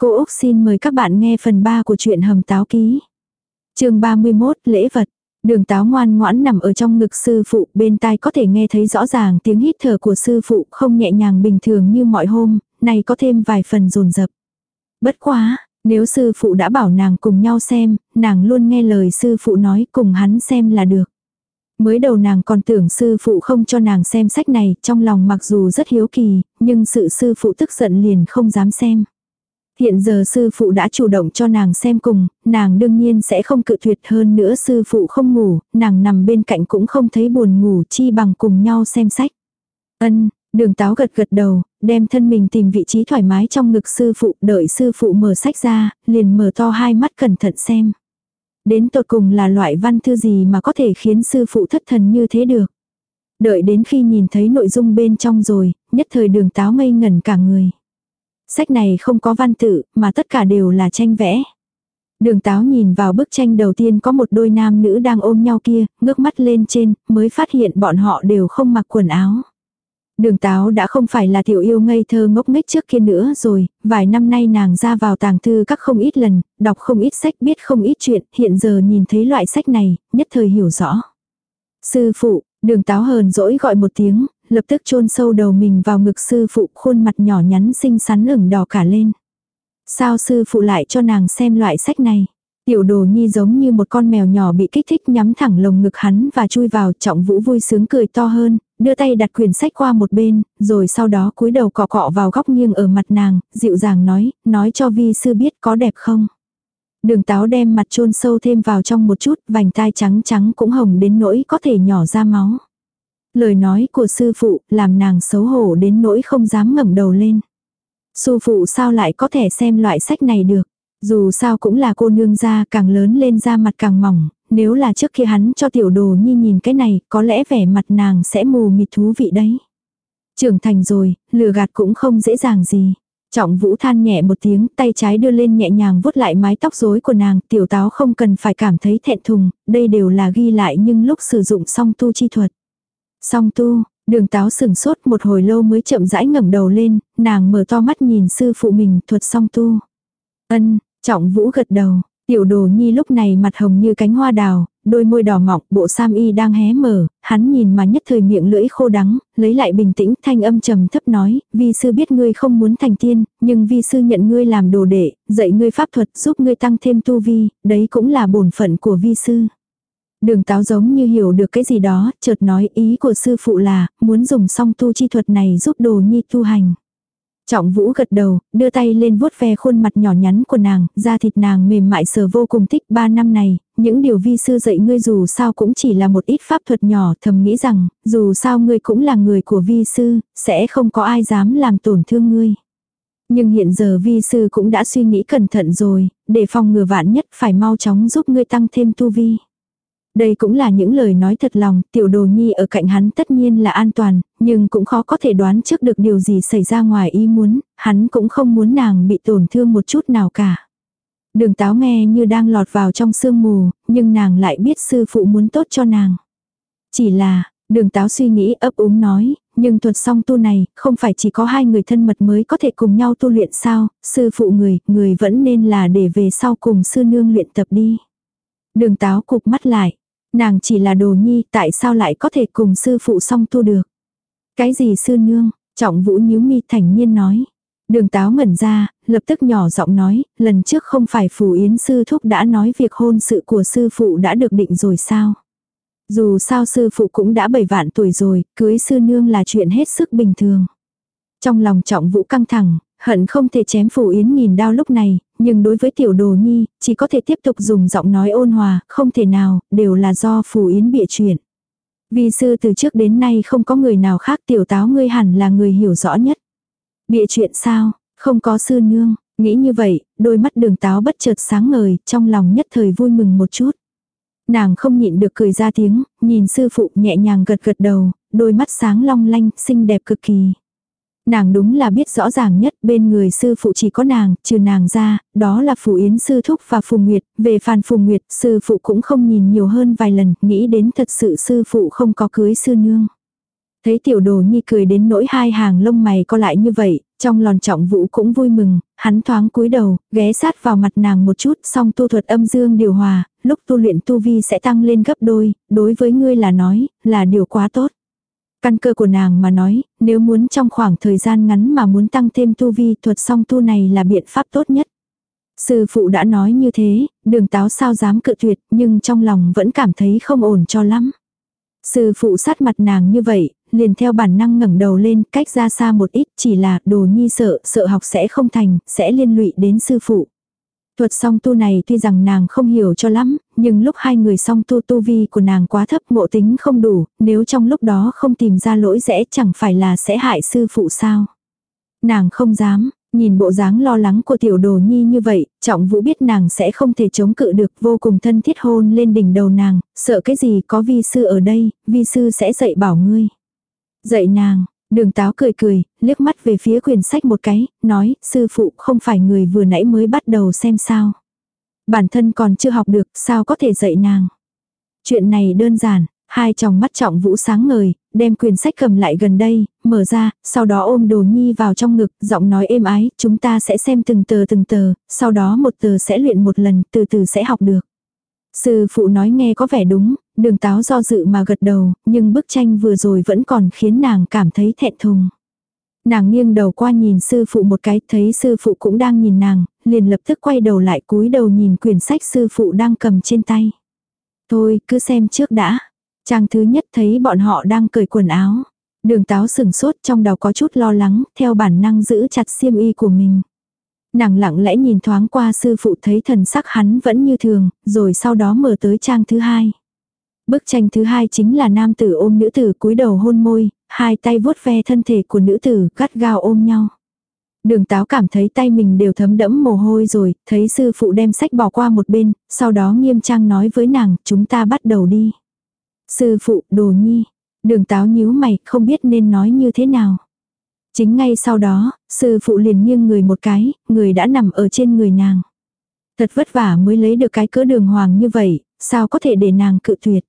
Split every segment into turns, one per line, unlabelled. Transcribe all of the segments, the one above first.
Cô Úc xin mời các bạn nghe phần 3 của truyện Hầm Táo Ký. chương 31, Lễ Vật. Đường táo ngoan ngoãn nằm ở trong ngực sư phụ, bên tai có thể nghe thấy rõ ràng tiếng hít thở của sư phụ không nhẹ nhàng bình thường như mọi hôm, này có thêm vài phần rồn rập. Bất quá, nếu sư phụ đã bảo nàng cùng nhau xem, nàng luôn nghe lời sư phụ nói cùng hắn xem là được. Mới đầu nàng còn tưởng sư phụ không cho nàng xem sách này, trong lòng mặc dù rất hiếu kỳ, nhưng sự sư phụ tức giận liền không dám xem. Hiện giờ sư phụ đã chủ động cho nàng xem cùng, nàng đương nhiên sẽ không cự tuyệt hơn nữa sư phụ không ngủ, nàng nằm bên cạnh cũng không thấy buồn ngủ chi bằng cùng nhau xem sách. Ân, đường táo gật gật đầu, đem thân mình tìm vị trí thoải mái trong ngực sư phụ, đợi sư phụ mở sách ra, liền mở to hai mắt cẩn thận xem. Đến tột cùng là loại văn thư gì mà có thể khiến sư phụ thất thần như thế được. Đợi đến khi nhìn thấy nội dung bên trong rồi, nhất thời đường táo ngây ngẩn cả người. Sách này không có văn tự, mà tất cả đều là tranh vẽ. Đường táo nhìn vào bức tranh đầu tiên có một đôi nam nữ đang ôm nhau kia, ngước mắt lên trên, mới phát hiện bọn họ đều không mặc quần áo. Đường táo đã không phải là tiểu yêu ngây thơ ngốc nghếch trước kia nữa rồi, vài năm nay nàng ra vào tàng thư các không ít lần, đọc không ít sách biết không ít chuyện, hiện giờ nhìn thấy loại sách này, nhất thời hiểu rõ. Sư phụ, đường táo hờn dỗi gọi một tiếng, lập tức chôn sâu đầu mình vào ngực sư phụ khuôn mặt nhỏ nhắn xinh xắn ửng đỏ cả lên. Sao sư phụ lại cho nàng xem loại sách này? Tiểu đồ nhi giống như một con mèo nhỏ bị kích thích nhắm thẳng lồng ngực hắn và chui vào trọng vũ vui sướng cười to hơn, đưa tay đặt quyển sách qua một bên, rồi sau đó cúi đầu cọ cọ vào góc nghiêng ở mặt nàng, dịu dàng nói, nói cho vi sư biết có đẹp không. Đường táo đem mặt chôn sâu thêm vào trong một chút, vành tai trắng trắng cũng hồng đến nỗi có thể nhỏ ra máu. Lời nói của sư phụ làm nàng xấu hổ đến nỗi không dám ngẩng đầu lên. Sư phụ sao lại có thể xem loại sách này được. Dù sao cũng là cô nương gia càng lớn lên da mặt càng mỏng, nếu là trước khi hắn cho tiểu đồ nhi nhìn cái này, có lẽ vẻ mặt nàng sẽ mù mịt thú vị đấy. Trưởng thành rồi, lừa gạt cũng không dễ dàng gì. Trọng vũ than nhẹ một tiếng, tay trái đưa lên nhẹ nhàng vuốt lại mái tóc rối của nàng, tiểu táo không cần phải cảm thấy thẹn thùng, đây đều là ghi lại nhưng lúc sử dụng song tu chi thuật. Song tu, đường táo sừng sốt một hồi lâu mới chậm rãi ngẩng đầu lên, nàng mở to mắt nhìn sư phụ mình thuật song tu. Ân, trọng vũ gật đầu, tiểu đồ nhi lúc này mặt hồng như cánh hoa đào, đôi môi đỏ mọng, bộ sam y đang hé mở, hắn nhìn mà nhất thời miệng lưỡi khô đắng, lấy lại bình tĩnh, thanh âm trầm thấp nói, vi sư biết ngươi không muốn thành tiên, nhưng vi sư nhận ngươi làm đồ đệ, dạy ngươi pháp thuật giúp ngươi tăng thêm tu vi, đấy cũng là bổn phận của vi sư. Đường táo giống như hiểu được cái gì đó, chợt nói ý của sư phụ là, muốn dùng song tu chi thuật này giúp đồ nhi tu hành. Trọng vũ gật đầu, đưa tay lên vuốt ve khuôn mặt nhỏ nhắn của nàng, da thịt nàng mềm mại sờ vô cùng thích ba năm này, những điều vi sư dạy ngươi dù sao cũng chỉ là một ít pháp thuật nhỏ thầm nghĩ rằng, dù sao ngươi cũng là người của vi sư, sẽ không có ai dám làm tổn thương ngươi. Nhưng hiện giờ vi sư cũng đã suy nghĩ cẩn thận rồi, để phòng ngừa vạn nhất phải mau chóng giúp ngươi tăng thêm tu vi. Đây cũng là những lời nói thật lòng, tiểu đồ nhi ở cạnh hắn tất nhiên là an toàn, nhưng cũng khó có thể đoán trước được điều gì xảy ra ngoài ý muốn, hắn cũng không muốn nàng bị tổn thương một chút nào cả. Đường táo nghe như đang lọt vào trong sương mù, nhưng nàng lại biết sư phụ muốn tốt cho nàng. Chỉ là, đường táo suy nghĩ ấp úng nói, nhưng thuật song tu này, không phải chỉ có hai người thân mật mới có thể cùng nhau tu luyện sao, sư phụ người, người vẫn nên là để về sau cùng sư nương luyện tập đi. Đường táo cục mắt lại. Nàng chỉ là đồ nhi, tại sao lại có thể cùng sư phụ song tu được? Cái gì sư nương? Trọng vũ nhíu mi thành nhiên nói. Đường táo ngẩn ra, lập tức nhỏ giọng nói, lần trước không phải phù yến sư thúc đã nói việc hôn sự của sư phụ đã được định rồi sao? Dù sao sư phụ cũng đã bảy vạn tuổi rồi, cưới sư nương là chuyện hết sức bình thường. Trong lòng trọng vũ căng thẳng, hận không thể chém phù yến nghìn đao lúc này, nhưng đối với tiểu đồ nhi, chỉ có thể tiếp tục dùng giọng nói ôn hòa, không thể nào, đều là do phù yến bịa chuyện. Vì sư từ trước đến nay không có người nào khác tiểu táo ngươi hẳn là người hiểu rõ nhất. Bịa chuyện sao, không có sư nương, nghĩ như vậy, đôi mắt đường táo bất chợt sáng ngời, trong lòng nhất thời vui mừng một chút. Nàng không nhịn được cười ra tiếng, nhìn sư phụ nhẹ nhàng gật gật đầu, đôi mắt sáng long lanh, xinh đẹp cực kỳ. Nàng đúng là biết rõ ràng nhất bên người sư phụ chỉ có nàng, trừ nàng ra, đó là Phù Yến sư thúc và Phù Nguyệt, về phàn Phù Nguyệt, sư phụ cũng không nhìn nhiều hơn vài lần, nghĩ đến thật sự sư phụ không có cưới sư nương. Thấy tiểu đồ nhi cười đến nỗi hai hàng lông mày co lại như vậy, Trong lòn trọng vũ cũng vui mừng, hắn thoáng cúi đầu, ghé sát vào mặt nàng một chút, xong tu thuật âm dương điều hòa, lúc tu luyện tu vi sẽ tăng lên gấp đôi, đối với ngươi là nói, là điều quá tốt. Căn cơ của nàng mà nói, nếu muốn trong khoảng thời gian ngắn mà muốn tăng thêm tu vi thuật song tu này là biện pháp tốt nhất. Sư phụ đã nói như thế, đường táo sao dám cự tuyệt nhưng trong lòng vẫn cảm thấy không ổn cho lắm. Sư phụ sát mặt nàng như vậy, liền theo bản năng ngẩng đầu lên cách ra xa một ít chỉ là đồ nhi sợ, sợ học sẽ không thành, sẽ liên lụy đến sư phụ. Thuật song tu này tuy rằng nàng không hiểu cho lắm, nhưng lúc hai người song tu tu vi của nàng quá thấp ngộ tính không đủ, nếu trong lúc đó không tìm ra lỗi rẽ chẳng phải là sẽ hại sư phụ sao. Nàng không dám, nhìn bộ dáng lo lắng của tiểu đồ nhi như vậy, trọng vũ biết nàng sẽ không thể chống cự được vô cùng thân thiết hôn lên đỉnh đầu nàng, sợ cái gì có vi sư ở đây, vi sư sẽ dạy bảo ngươi. Dạy nàng, Đường táo cười cười, liếc mắt về phía quyển sách một cái, nói, sư phụ không phải người vừa nãy mới bắt đầu xem sao. Bản thân còn chưa học được, sao có thể dạy nàng. Chuyện này đơn giản, hai tròng mắt trọng vũ sáng ngời, đem quyển sách cầm lại gần đây, mở ra, sau đó ôm đồ nhi vào trong ngực, giọng nói êm ái, chúng ta sẽ xem từng tờ từng tờ, sau đó một tờ sẽ luyện một lần, từ từ sẽ học được. Sư phụ nói nghe có vẻ đúng, đường táo do dự mà gật đầu, nhưng bức tranh vừa rồi vẫn còn khiến nàng cảm thấy thẹn thùng. Nàng nghiêng đầu qua nhìn sư phụ một cái, thấy sư phụ cũng đang nhìn nàng, liền lập tức quay đầu lại cúi đầu nhìn quyển sách sư phụ đang cầm trên tay. Thôi, cứ xem trước đã. Trang thứ nhất thấy bọn họ đang cởi quần áo. Đường táo sừng sốt trong đầu có chút lo lắng, theo bản năng giữ chặt xiêm y của mình. Nàng lặng lẽ nhìn thoáng qua sư phụ thấy thần sắc hắn vẫn như thường, rồi sau đó mở tới trang thứ hai. Bức tranh thứ hai chính là nam tử ôm nữ tử cúi đầu hôn môi, hai tay vuốt ve thân thể của nữ tử gắt gao ôm nhau. Đường táo cảm thấy tay mình đều thấm đẫm mồ hôi rồi, thấy sư phụ đem sách bỏ qua một bên, sau đó nghiêm trang nói với nàng, chúng ta bắt đầu đi. Sư phụ, đồ nhi. Đường táo nhíu mày, không biết nên nói như thế nào. Chính ngay sau đó, sư phụ liền nghiêng người một cái, người đã nằm ở trên người nàng. Thật vất vả mới lấy được cái cỡ đường hoàng như vậy, sao có thể để nàng cự tuyệt.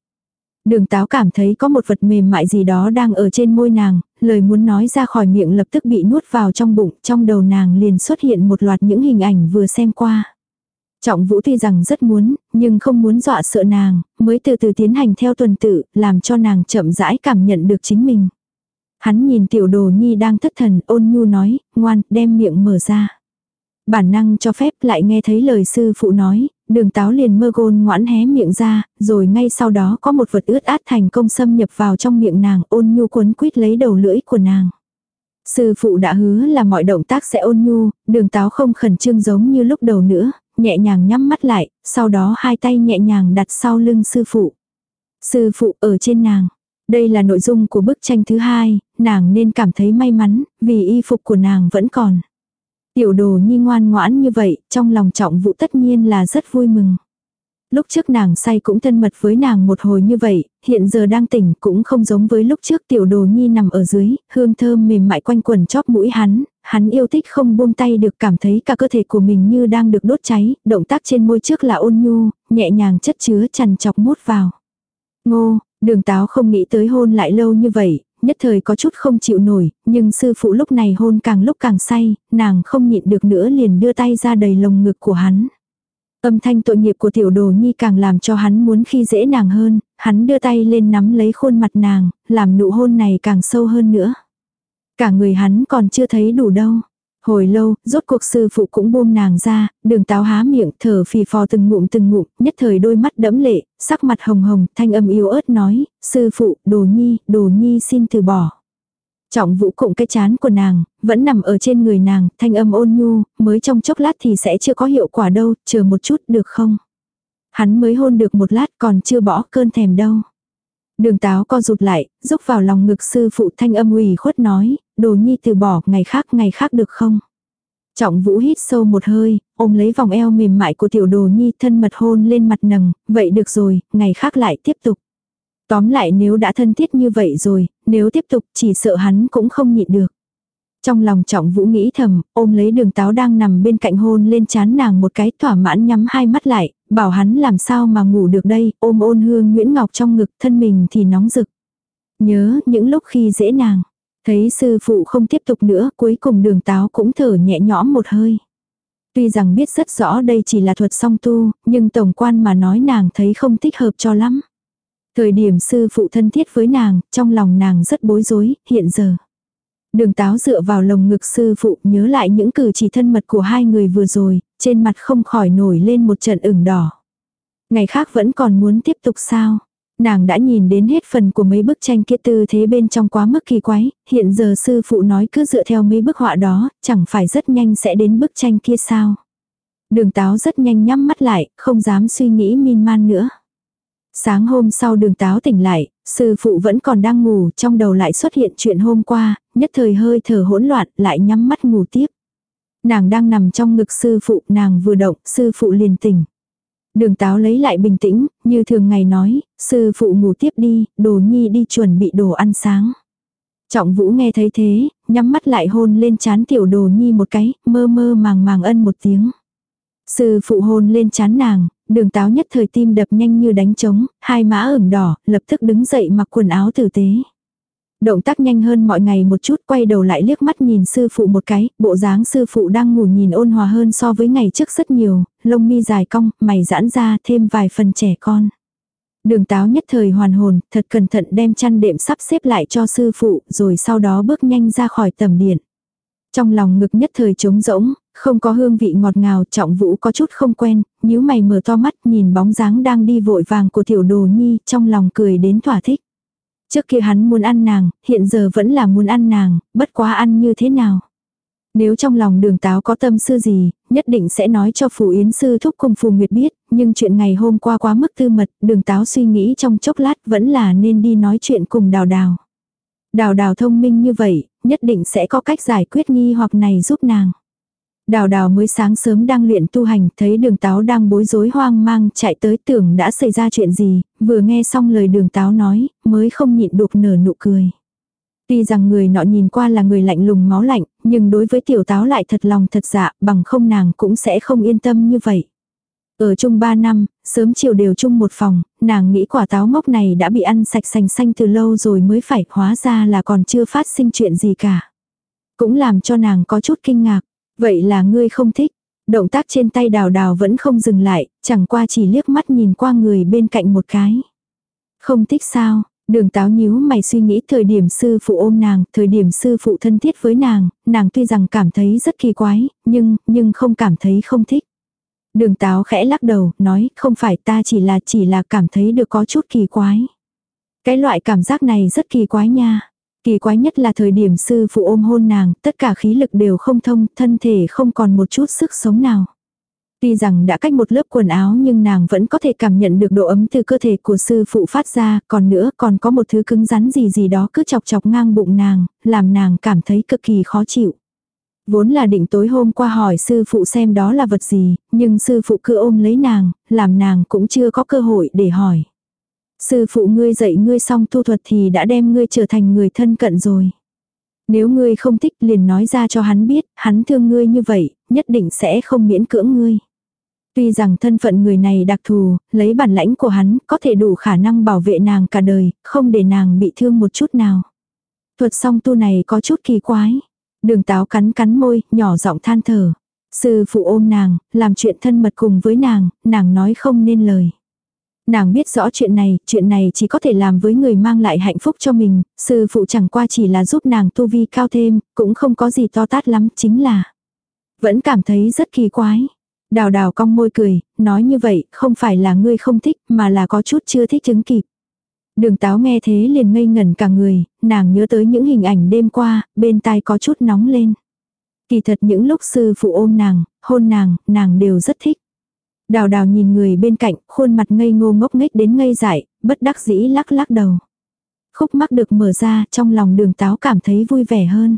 Đường táo cảm thấy có một vật mềm mại gì đó đang ở trên môi nàng, lời muốn nói ra khỏi miệng lập tức bị nuốt vào trong bụng, trong đầu nàng liền xuất hiện một loạt những hình ảnh vừa xem qua. Trọng vũ tuy rằng rất muốn, nhưng không muốn dọa sợ nàng, mới từ từ tiến hành theo tuần tự, làm cho nàng chậm rãi cảm nhận được chính mình. Hắn nhìn tiểu đồ nhi đang thất thần ôn nhu nói, ngoan, đem miệng mở ra. Bản năng cho phép lại nghe thấy lời sư phụ nói, đường táo liền mơ gôn ngoãn hé miệng ra, rồi ngay sau đó có một vật ướt át thành công xâm nhập vào trong miệng nàng ôn nhu cuốn quýt lấy đầu lưỡi của nàng. Sư phụ đã hứa là mọi động tác sẽ ôn nhu, đường táo không khẩn trương giống như lúc đầu nữa, nhẹ nhàng nhắm mắt lại, sau đó hai tay nhẹ nhàng đặt sau lưng sư phụ. Sư phụ ở trên nàng. Đây là nội dung của bức tranh thứ hai, nàng nên cảm thấy may mắn, vì y phục của nàng vẫn còn. Tiểu đồ nhi ngoan ngoãn như vậy, trong lòng trọng vụ tất nhiên là rất vui mừng. Lúc trước nàng say cũng thân mật với nàng một hồi như vậy, hiện giờ đang tỉnh cũng không giống với lúc trước tiểu đồ nhi nằm ở dưới, hương thơm mềm mại quanh quần chóp mũi hắn, hắn yêu thích không buông tay được cảm thấy cả cơ thể của mình như đang được đốt cháy, động tác trên môi trước là ôn nhu, nhẹ nhàng chất chứa chằn chọc mút vào. Ngô, đường táo không nghĩ tới hôn lại lâu như vậy, nhất thời có chút không chịu nổi, nhưng sư phụ lúc này hôn càng lúc càng say, nàng không nhịn được nữa liền đưa tay ra đầy lồng ngực của hắn. Âm thanh tội nghiệp của tiểu đồ nhi càng làm cho hắn muốn khi dễ nàng hơn, hắn đưa tay lên nắm lấy khuôn mặt nàng, làm nụ hôn này càng sâu hơn nữa. Cả người hắn còn chưa thấy đủ đâu. Hồi lâu, rốt cuộc sư phụ cũng buông nàng ra, đường táo há miệng thở phì phò từng ngụm từng ngụm, nhất thời đôi mắt đẫm lệ, sắc mặt hồng hồng, thanh âm yếu ớt nói, sư phụ, đồ nhi, đồ nhi xin từ bỏ. Trọng vũ cụng cái chán của nàng, vẫn nằm ở trên người nàng, thanh âm ôn nhu, mới trong chốc lát thì sẽ chưa có hiệu quả đâu, chờ một chút được không? Hắn mới hôn được một lát còn chưa bỏ cơn thèm đâu. Đường táo co rụt lại, rúc vào lòng ngực sư phụ thanh âm ủy khuất nói, đồ nhi từ bỏ, ngày khác ngày khác được không? Trọng vũ hít sâu một hơi, ôm lấy vòng eo mềm mại của tiểu đồ nhi thân mật hôn lên mặt nầng, vậy được rồi, ngày khác lại tiếp tục. Tóm lại nếu đã thân thiết như vậy rồi, nếu tiếp tục chỉ sợ hắn cũng không nhịn được. Trong lòng trọng vũ nghĩ thầm, ôm lấy đường táo đang nằm bên cạnh hôn lên chán nàng một cái thỏa mãn nhắm hai mắt lại, bảo hắn làm sao mà ngủ được đây, ôm ôn hương Nguyễn Ngọc trong ngực thân mình thì nóng rực. Nhớ những lúc khi dễ nàng, Thấy sư phụ không tiếp tục nữa, cuối cùng đường táo cũng thở nhẹ nhõm một hơi. Tuy rằng biết rất rõ đây chỉ là thuật song tu, nhưng tổng quan mà nói nàng thấy không thích hợp cho lắm. Thời điểm sư phụ thân thiết với nàng, trong lòng nàng rất bối rối, hiện giờ. Đường táo dựa vào lồng ngực sư phụ nhớ lại những cử chỉ thân mật của hai người vừa rồi, trên mặt không khỏi nổi lên một trận ửng đỏ. Ngày khác vẫn còn muốn tiếp tục sao? Nàng đã nhìn đến hết phần của mấy bức tranh kia tư thế bên trong quá mức kỳ quái, hiện giờ sư phụ nói cứ dựa theo mấy bức họa đó, chẳng phải rất nhanh sẽ đến bức tranh kia sao. Đường táo rất nhanh nhắm mắt lại, không dám suy nghĩ min man nữa. Sáng hôm sau đường táo tỉnh lại, sư phụ vẫn còn đang ngủ, trong đầu lại xuất hiện chuyện hôm qua, nhất thời hơi thở hỗn loạn, lại nhắm mắt ngủ tiếp. Nàng đang nằm trong ngực sư phụ, nàng vừa động, sư phụ liền tỉnh. Đường táo lấy lại bình tĩnh, như thường ngày nói, sư phụ ngủ tiếp đi, đồ nhi đi chuẩn bị đồ ăn sáng. Trọng vũ nghe thấy thế, nhắm mắt lại hôn lên chán tiểu đồ nhi một cái, mơ mơ màng màng ân một tiếng. Sư phụ hôn lên chán nàng, đường táo nhất thời tim đập nhanh như đánh trống, hai má ửng đỏ, lập tức đứng dậy mặc quần áo tử tế. Động tác nhanh hơn mọi ngày một chút quay đầu lại liếc mắt nhìn sư phụ một cái, bộ dáng sư phụ đang ngủ nhìn ôn hòa hơn so với ngày trước rất nhiều, lông mi dài cong, mày giãn ra thêm vài phần trẻ con. Đường táo nhất thời hoàn hồn, thật cẩn thận đem chăn đệm sắp xếp lại cho sư phụ, rồi sau đó bước nhanh ra khỏi tầm điện. Trong lòng ngực nhất thời trống rỗng, không có hương vị ngọt ngào, trọng vũ có chút không quen, nhíu mày mở to mắt nhìn bóng dáng đang đi vội vàng của tiểu đồ nhi, trong lòng cười đến thỏa thích. Trước kia hắn muốn ăn nàng, hiện giờ vẫn là muốn ăn nàng, bất quá ăn như thế nào. Nếu trong lòng đường táo có tâm sư gì, nhất định sẽ nói cho Phù Yến sư thúc cùng Phù Nguyệt biết, nhưng chuyện ngày hôm qua quá mức tư mật, đường táo suy nghĩ trong chốc lát vẫn là nên đi nói chuyện cùng đào đào. Đào đào thông minh như vậy, nhất định sẽ có cách giải quyết nghi hoặc này giúp nàng. Đào đào mới sáng sớm đang luyện tu hành, thấy đường táo đang bối rối hoang mang chạy tới tưởng đã xảy ra chuyện gì, vừa nghe xong lời đường táo nói, mới không nhịn được nở nụ cười. Tuy rằng người nọ nhìn qua là người lạnh lùng máu lạnh, nhưng đối với tiểu táo lại thật lòng thật dạ, bằng không nàng cũng sẽ không yên tâm như vậy. Ở chung 3 năm, sớm chiều đều chung một phòng, nàng nghĩ quả táo ngốc này đã bị ăn sạch sành xanh từ lâu rồi mới phải hóa ra là còn chưa phát sinh chuyện gì cả. Cũng làm cho nàng có chút kinh ngạc. Vậy là ngươi không thích. Động tác trên tay đào đào vẫn không dừng lại, chẳng qua chỉ liếc mắt nhìn qua người bên cạnh một cái. Không thích sao, Đường táo nhíu mày suy nghĩ thời điểm sư phụ ôm nàng, thời điểm sư phụ thân thiết với nàng, nàng tuy rằng cảm thấy rất kỳ quái, nhưng, nhưng không cảm thấy không thích. Đường táo khẽ lắc đầu, nói, không phải ta chỉ là chỉ là cảm thấy được có chút kỳ quái. Cái loại cảm giác này rất kỳ quái nha. Kỳ quái nhất là thời điểm sư phụ ôm hôn nàng, tất cả khí lực đều không thông, thân thể không còn một chút sức sống nào. Tuy rằng đã cách một lớp quần áo nhưng nàng vẫn có thể cảm nhận được độ ấm từ cơ thể của sư phụ phát ra, còn nữa còn có một thứ cứng rắn gì gì đó cứ chọc chọc ngang bụng nàng, làm nàng cảm thấy cực kỳ khó chịu. Vốn là định tối hôm qua hỏi sư phụ xem đó là vật gì, nhưng sư phụ cứ ôm lấy nàng, làm nàng cũng chưa có cơ hội để hỏi. Sư phụ ngươi dạy ngươi xong tu thuật thì đã đem ngươi trở thành người thân cận rồi. Nếu ngươi không thích liền nói ra cho hắn biết, hắn thương ngươi như vậy, nhất định sẽ không miễn cưỡng ngươi. Tuy rằng thân phận người này đặc thù, lấy bản lãnh của hắn có thể đủ khả năng bảo vệ nàng cả đời, không để nàng bị thương một chút nào. Thuật song tu này có chút kỳ quái. Đường táo cắn cắn môi, nhỏ giọng than thở. Sư phụ ôm nàng, làm chuyện thân mật cùng với nàng, nàng nói không nên lời. Nàng biết rõ chuyện này, chuyện này chỉ có thể làm với người mang lại hạnh phúc cho mình, sư phụ chẳng qua chỉ là giúp nàng tu vi cao thêm, cũng không có gì to tát lắm, chính là vẫn cảm thấy rất kỳ quái. Đào đào cong môi cười, nói như vậy, không phải là ngươi không thích, mà là có chút chưa thích chứng kịp. Đường táo nghe thế liền ngây ngẩn cả người, nàng nhớ tới những hình ảnh đêm qua, bên tai có chút nóng lên. Kỳ thật những lúc sư phụ ôm nàng, hôn nàng, nàng đều rất thích. Đào đào nhìn người bên cạnh, khuôn mặt ngây ngô ngốc nghếch đến ngây dại, bất đắc dĩ lắc lắc đầu. Khúc mắc được mở ra, trong lòng đường táo cảm thấy vui vẻ hơn.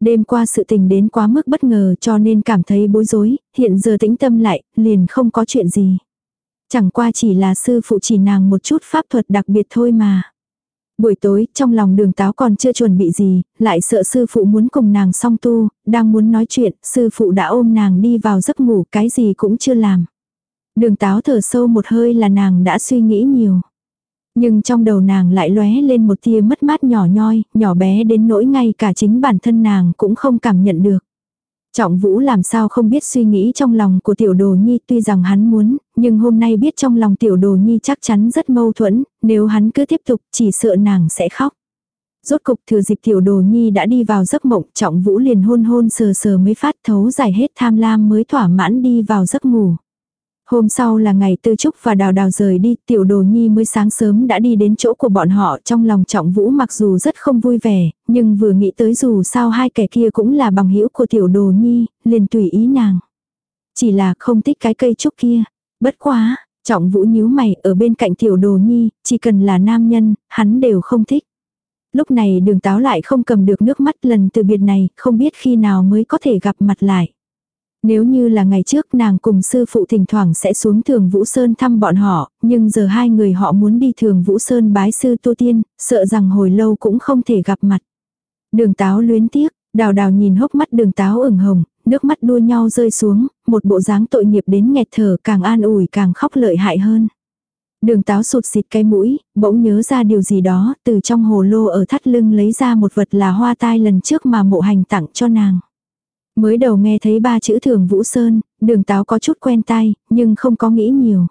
Đêm qua sự tình đến quá mức bất ngờ cho nên cảm thấy bối rối, hiện giờ tĩnh tâm lại, liền không có chuyện gì. Chẳng qua chỉ là sư phụ chỉ nàng một chút pháp thuật đặc biệt thôi mà. Buổi tối, trong lòng đường táo còn chưa chuẩn bị gì, lại sợ sư phụ muốn cùng nàng song tu, đang muốn nói chuyện, sư phụ đã ôm nàng đi vào giấc ngủ, cái gì cũng chưa làm. Đường táo thở sâu một hơi là nàng đã suy nghĩ nhiều. Nhưng trong đầu nàng lại lóe lên một tia mất mát nhỏ nhoi, nhỏ bé đến nỗi ngay cả chính bản thân nàng cũng không cảm nhận được. Trọng Vũ làm sao không biết suy nghĩ trong lòng của tiểu đồ nhi tuy rằng hắn muốn, nhưng hôm nay biết trong lòng tiểu đồ nhi chắc chắn rất mâu thuẫn, nếu hắn cứ tiếp tục chỉ sợ nàng sẽ khóc. Rốt cục thừa dịp tiểu đồ nhi đã đi vào giấc mộng, trọng vũ liền hôn hôn sờ sờ mới phát thấu giải hết tham lam mới thỏa mãn đi vào giấc ngủ. Hôm sau là ngày tư trúc và đào đào rời đi, tiểu đồ nhi mới sáng sớm đã đi đến chỗ của bọn họ trong lòng trọng vũ mặc dù rất không vui vẻ, nhưng vừa nghĩ tới dù sao hai kẻ kia cũng là bằng hữu của tiểu đồ nhi, liền tùy ý nàng. Chỉ là không thích cái cây trúc kia. Bất quá, trọng vũ nhíu mày ở bên cạnh tiểu đồ nhi, chỉ cần là nam nhân, hắn đều không thích. Lúc này đường táo lại không cầm được nước mắt lần từ biệt này, không biết khi nào mới có thể gặp mặt lại. Nếu như là ngày trước nàng cùng sư phụ thỉnh thoảng sẽ xuống thường Vũ Sơn thăm bọn họ, nhưng giờ hai người họ muốn đi thường Vũ Sơn bái sư tu tiên, sợ rằng hồi lâu cũng không thể gặp mặt. Đường táo luyến tiếc, đào đào nhìn hốc mắt đường táo ửng hồng, nước mắt đua nhau rơi xuống, một bộ dáng tội nghiệp đến nghẹt thở càng an ủi càng khóc lợi hại hơn. Đường táo sụt xịt cái mũi, bỗng nhớ ra điều gì đó, từ trong hồ lô ở thắt lưng lấy ra một vật là hoa tai lần trước mà mộ hành tặng cho nàng. Mới đầu nghe thấy ba chữ thường Vũ Sơn, đường táo có chút quen tai, nhưng không có nghĩ nhiều.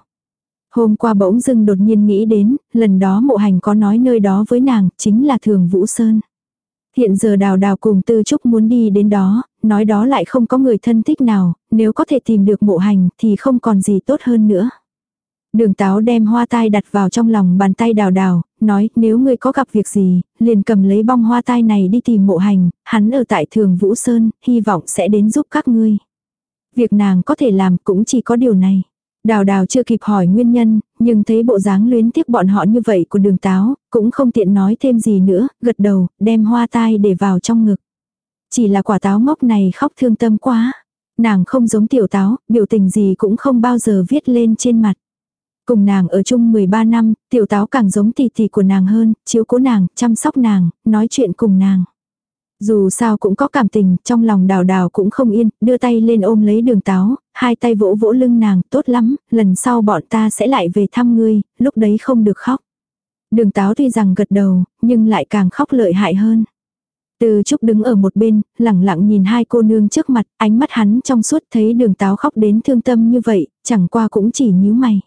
Hôm qua bỗng dưng đột nhiên nghĩ đến, lần đó mộ hành có nói nơi đó với nàng, chính là thường Vũ Sơn. Hiện giờ đào đào cùng tư trúc muốn đi đến đó, nói đó lại không có người thân thích nào, nếu có thể tìm được mộ hành thì không còn gì tốt hơn nữa. Đường táo đem hoa tai đặt vào trong lòng bàn tay đào đào, nói nếu ngươi có gặp việc gì, liền cầm lấy bong hoa tai này đi tìm mộ hành, hắn ở tại thường Vũ Sơn, hy vọng sẽ đến giúp các ngươi. Việc nàng có thể làm cũng chỉ có điều này. Đào đào chưa kịp hỏi nguyên nhân, nhưng thấy bộ dáng luyến tiếc bọn họ như vậy của đường táo, cũng không tiện nói thêm gì nữa, gật đầu, đem hoa tai để vào trong ngực. Chỉ là quả táo ngốc này khóc thương tâm quá. Nàng không giống tiểu táo, biểu tình gì cũng không bao giờ viết lên trên mặt. Cùng nàng ở chung 13 năm, tiểu táo càng giống tỷ tỷ của nàng hơn, chiếu cố nàng, chăm sóc nàng, nói chuyện cùng nàng. Dù sao cũng có cảm tình, trong lòng đào đào cũng không yên, đưa tay lên ôm lấy đường táo, hai tay vỗ vỗ lưng nàng, tốt lắm, lần sau bọn ta sẽ lại về thăm ngươi, lúc đấy không được khóc. Đường táo tuy rằng gật đầu, nhưng lại càng khóc lợi hại hơn. Từ Trúc đứng ở một bên, lẳng lặng nhìn hai cô nương trước mặt, ánh mắt hắn trong suốt thấy đường táo khóc đến thương tâm như vậy, chẳng qua cũng chỉ nhíu mày.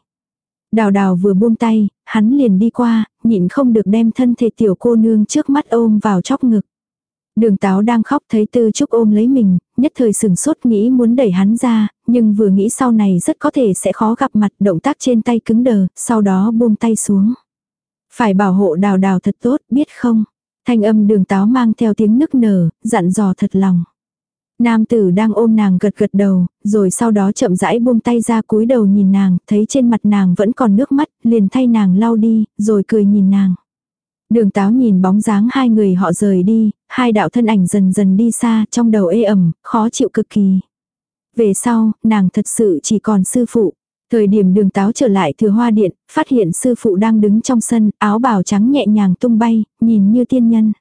Đào đào vừa buông tay, hắn liền đi qua, nhịn không được đem thân thể tiểu cô nương trước mắt ôm vào chóc ngực. Đường táo đang khóc thấy tư trúc ôm lấy mình, nhất thời sừng sốt nghĩ muốn đẩy hắn ra, nhưng vừa nghĩ sau này rất có thể sẽ khó gặp mặt động tác trên tay cứng đờ, sau đó buông tay xuống. Phải bảo hộ đào đào thật tốt, biết không? Thanh âm đường táo mang theo tiếng nức nở, dặn dò thật lòng. Nam tử đang ôm nàng gật gật đầu, rồi sau đó chậm rãi buông tay ra cúi đầu nhìn nàng, thấy trên mặt nàng vẫn còn nước mắt, liền thay nàng lau đi, rồi cười nhìn nàng. Đường táo nhìn bóng dáng hai người họ rời đi, hai đạo thân ảnh dần dần đi xa, trong đầu ê ẩm, khó chịu cực kỳ. Về sau, nàng thật sự chỉ còn sư phụ. Thời điểm đường táo trở lại thừa hoa điện, phát hiện sư phụ đang đứng trong sân, áo bào trắng nhẹ nhàng tung bay, nhìn như tiên nhân.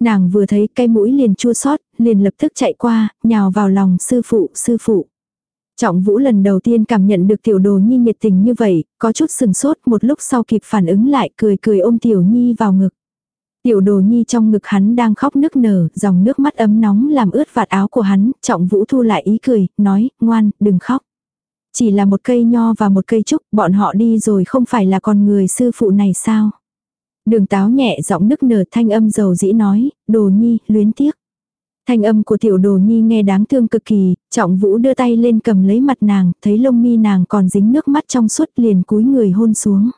Nàng vừa thấy cái mũi liền chua xót liền lập tức chạy qua, nhào vào lòng sư phụ, sư phụ. Trọng vũ lần đầu tiên cảm nhận được tiểu đồ nhi nhiệt tình như vậy, có chút sừng sốt một lúc sau kịp phản ứng lại cười cười ôm tiểu nhi vào ngực. Tiểu đồ nhi trong ngực hắn đang khóc nức nở, dòng nước mắt ấm nóng làm ướt vạt áo của hắn, trọng vũ thu lại ý cười, nói, ngoan, đừng khóc. Chỉ là một cây nho và một cây trúc, bọn họ đi rồi không phải là con người sư phụ này sao? Đường táo nhẹ giọng nức nở thanh âm dầu dĩ nói, đồ nhi, luyến tiếc. Thanh âm của tiểu đồ nhi nghe đáng thương cực kỳ, trọng vũ đưa tay lên cầm lấy mặt nàng, thấy lông mi nàng còn dính nước mắt trong suốt liền cúi người hôn xuống.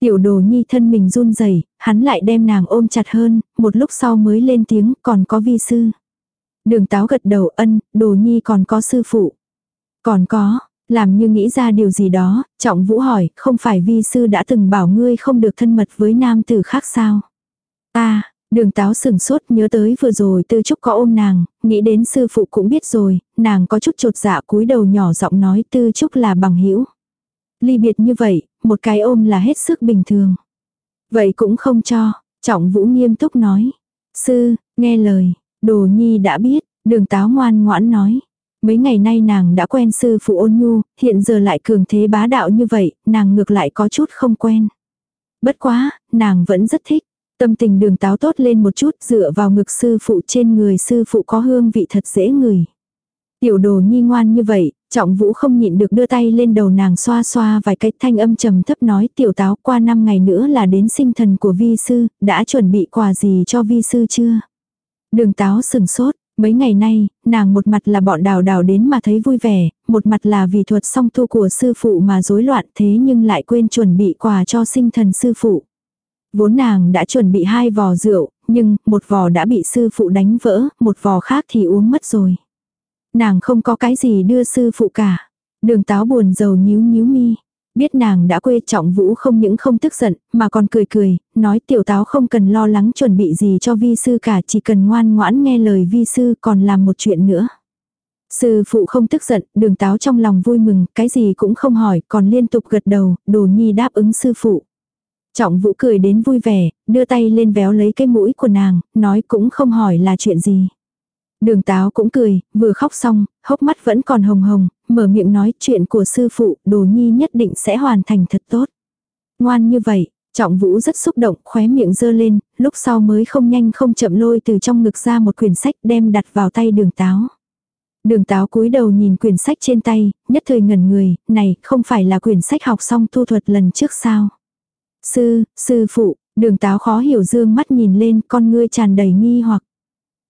Tiểu đồ nhi thân mình run rẩy hắn lại đem nàng ôm chặt hơn, một lúc sau mới lên tiếng còn có vi sư. Đường táo gật đầu ân, đồ nhi còn có sư phụ. Còn có, làm như nghĩ ra điều gì đó, trọng vũ hỏi, không phải vi sư đã từng bảo ngươi không được thân mật với nam tử khác sao? Ta, đường táo sừng sốt nhớ tới vừa rồi tư trúc có ôm nàng, nghĩ đến sư phụ cũng biết rồi, nàng có chút trột dạ cúi đầu nhỏ giọng nói tư trúc là bằng hữu Ly biệt như vậy, một cái ôm là hết sức bình thường. Vậy cũng không cho, trọng vũ nghiêm túc nói. Sư, nghe lời, đồ nhi đã biết, đường táo ngoan ngoãn nói. Mấy ngày nay nàng đã quen sư phụ ôn nhu, hiện giờ lại cường thế bá đạo như vậy, nàng ngược lại có chút không quen. Bất quá, nàng vẫn rất thích. Tâm tình đường táo tốt lên một chút dựa vào ngực sư phụ trên người sư phụ có hương vị thật dễ ngửi. Tiểu đồ nhi ngoan như vậy, trọng vũ không nhịn được đưa tay lên đầu nàng xoa xoa vài cái thanh âm trầm thấp nói tiểu táo qua năm ngày nữa là đến sinh thần của vi sư, đã chuẩn bị quà gì cho vi sư chưa? Đường táo sừng sốt, mấy ngày nay, nàng một mặt là bọn đào đào đến mà thấy vui vẻ, một mặt là vì thuật song tu của sư phụ mà rối loạn thế nhưng lại quên chuẩn bị quà cho sinh thần sư phụ. Vốn nàng đã chuẩn bị hai vò rượu, nhưng một vò đã bị sư phụ đánh vỡ, một vò khác thì uống mất rồi. Nàng không có cái gì đưa sư phụ cả. Đường táo buồn rầu nhíu nhíu mi. Biết nàng đã quê trọng vũ không những không tức giận, mà còn cười cười, nói tiểu táo không cần lo lắng chuẩn bị gì cho vi sư cả, chỉ cần ngoan ngoãn nghe lời vi sư còn làm một chuyện nữa. Sư phụ không tức giận, đường táo trong lòng vui mừng, cái gì cũng không hỏi, còn liên tục gật đầu, đồ nhi đáp ứng sư phụ. Trọng vũ cười đến vui vẻ, đưa tay lên véo lấy cái mũi của nàng, nói cũng không hỏi là chuyện gì. Đường táo cũng cười, vừa khóc xong, hốc mắt vẫn còn hồng hồng, mở miệng nói chuyện của sư phụ, đồ nhi nhất định sẽ hoàn thành thật tốt. Ngoan như vậy, trọng vũ rất xúc động, khóe miệng dơ lên, lúc sau mới không nhanh không chậm lôi từ trong ngực ra một quyển sách đem đặt vào tay đường táo. Đường táo cúi đầu nhìn quyển sách trên tay, nhất thời ngẩn người, này không phải là quyển sách học xong thu thuật lần trước sao. Sư, sư phụ, đường táo khó hiểu dương mắt nhìn lên con ngươi tràn đầy nghi hoặc.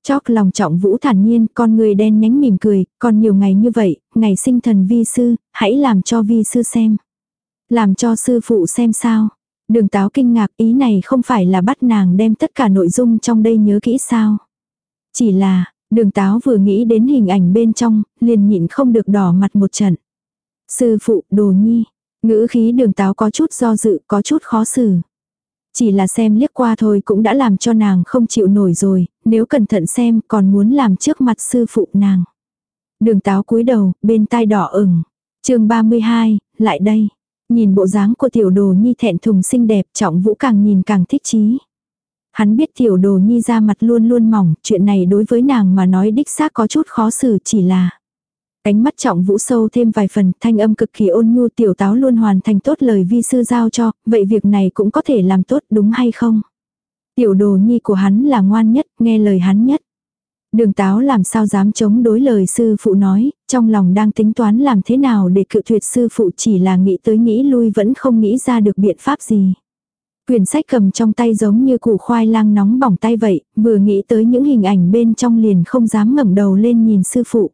Chóc lòng trọng vũ thản nhiên, con người đen nhánh mỉm cười, còn nhiều ngày như vậy, ngày sinh thần vi sư, hãy làm cho vi sư xem. Làm cho sư phụ xem sao. Đường táo kinh ngạc ý này không phải là bắt nàng đem tất cả nội dung trong đây nhớ kỹ sao. Chỉ là, đường táo vừa nghĩ đến hình ảnh bên trong, liền nhịn không được đỏ mặt một trận. Sư phụ, đồ nhi. Ngữ khí đường táo có chút do dự, có chút khó xử. Chỉ là xem liếc qua thôi cũng đã làm cho nàng không chịu nổi rồi, nếu cẩn thận xem còn muốn làm trước mặt sư phụ nàng. Đường táo cúi đầu, bên tai đỏ ửng. chương 32, lại đây. Nhìn bộ dáng của tiểu đồ nhi thẹn thùng xinh đẹp trọng vũ càng nhìn càng thích chí. Hắn biết tiểu đồ nhi ra mặt luôn luôn mỏng, chuyện này đối với nàng mà nói đích xác có chút khó xử chỉ là. Cánh mắt trọng vũ sâu thêm vài phần, thanh âm cực kỳ ôn nhu tiểu táo luôn hoàn thành tốt lời vi sư giao cho, vậy việc này cũng có thể làm tốt đúng hay không? Tiểu đồ nhi của hắn là ngoan nhất, nghe lời hắn nhất. Đường táo làm sao dám chống đối lời sư phụ nói, trong lòng đang tính toán làm thế nào để cự tuyệt sư phụ chỉ là nghĩ tới nghĩ lui vẫn không nghĩ ra được biện pháp gì. Quyển sách cầm trong tay giống như củ khoai lang nóng bỏng tay vậy, vừa nghĩ tới những hình ảnh bên trong liền không dám ngẩng đầu lên nhìn sư phụ.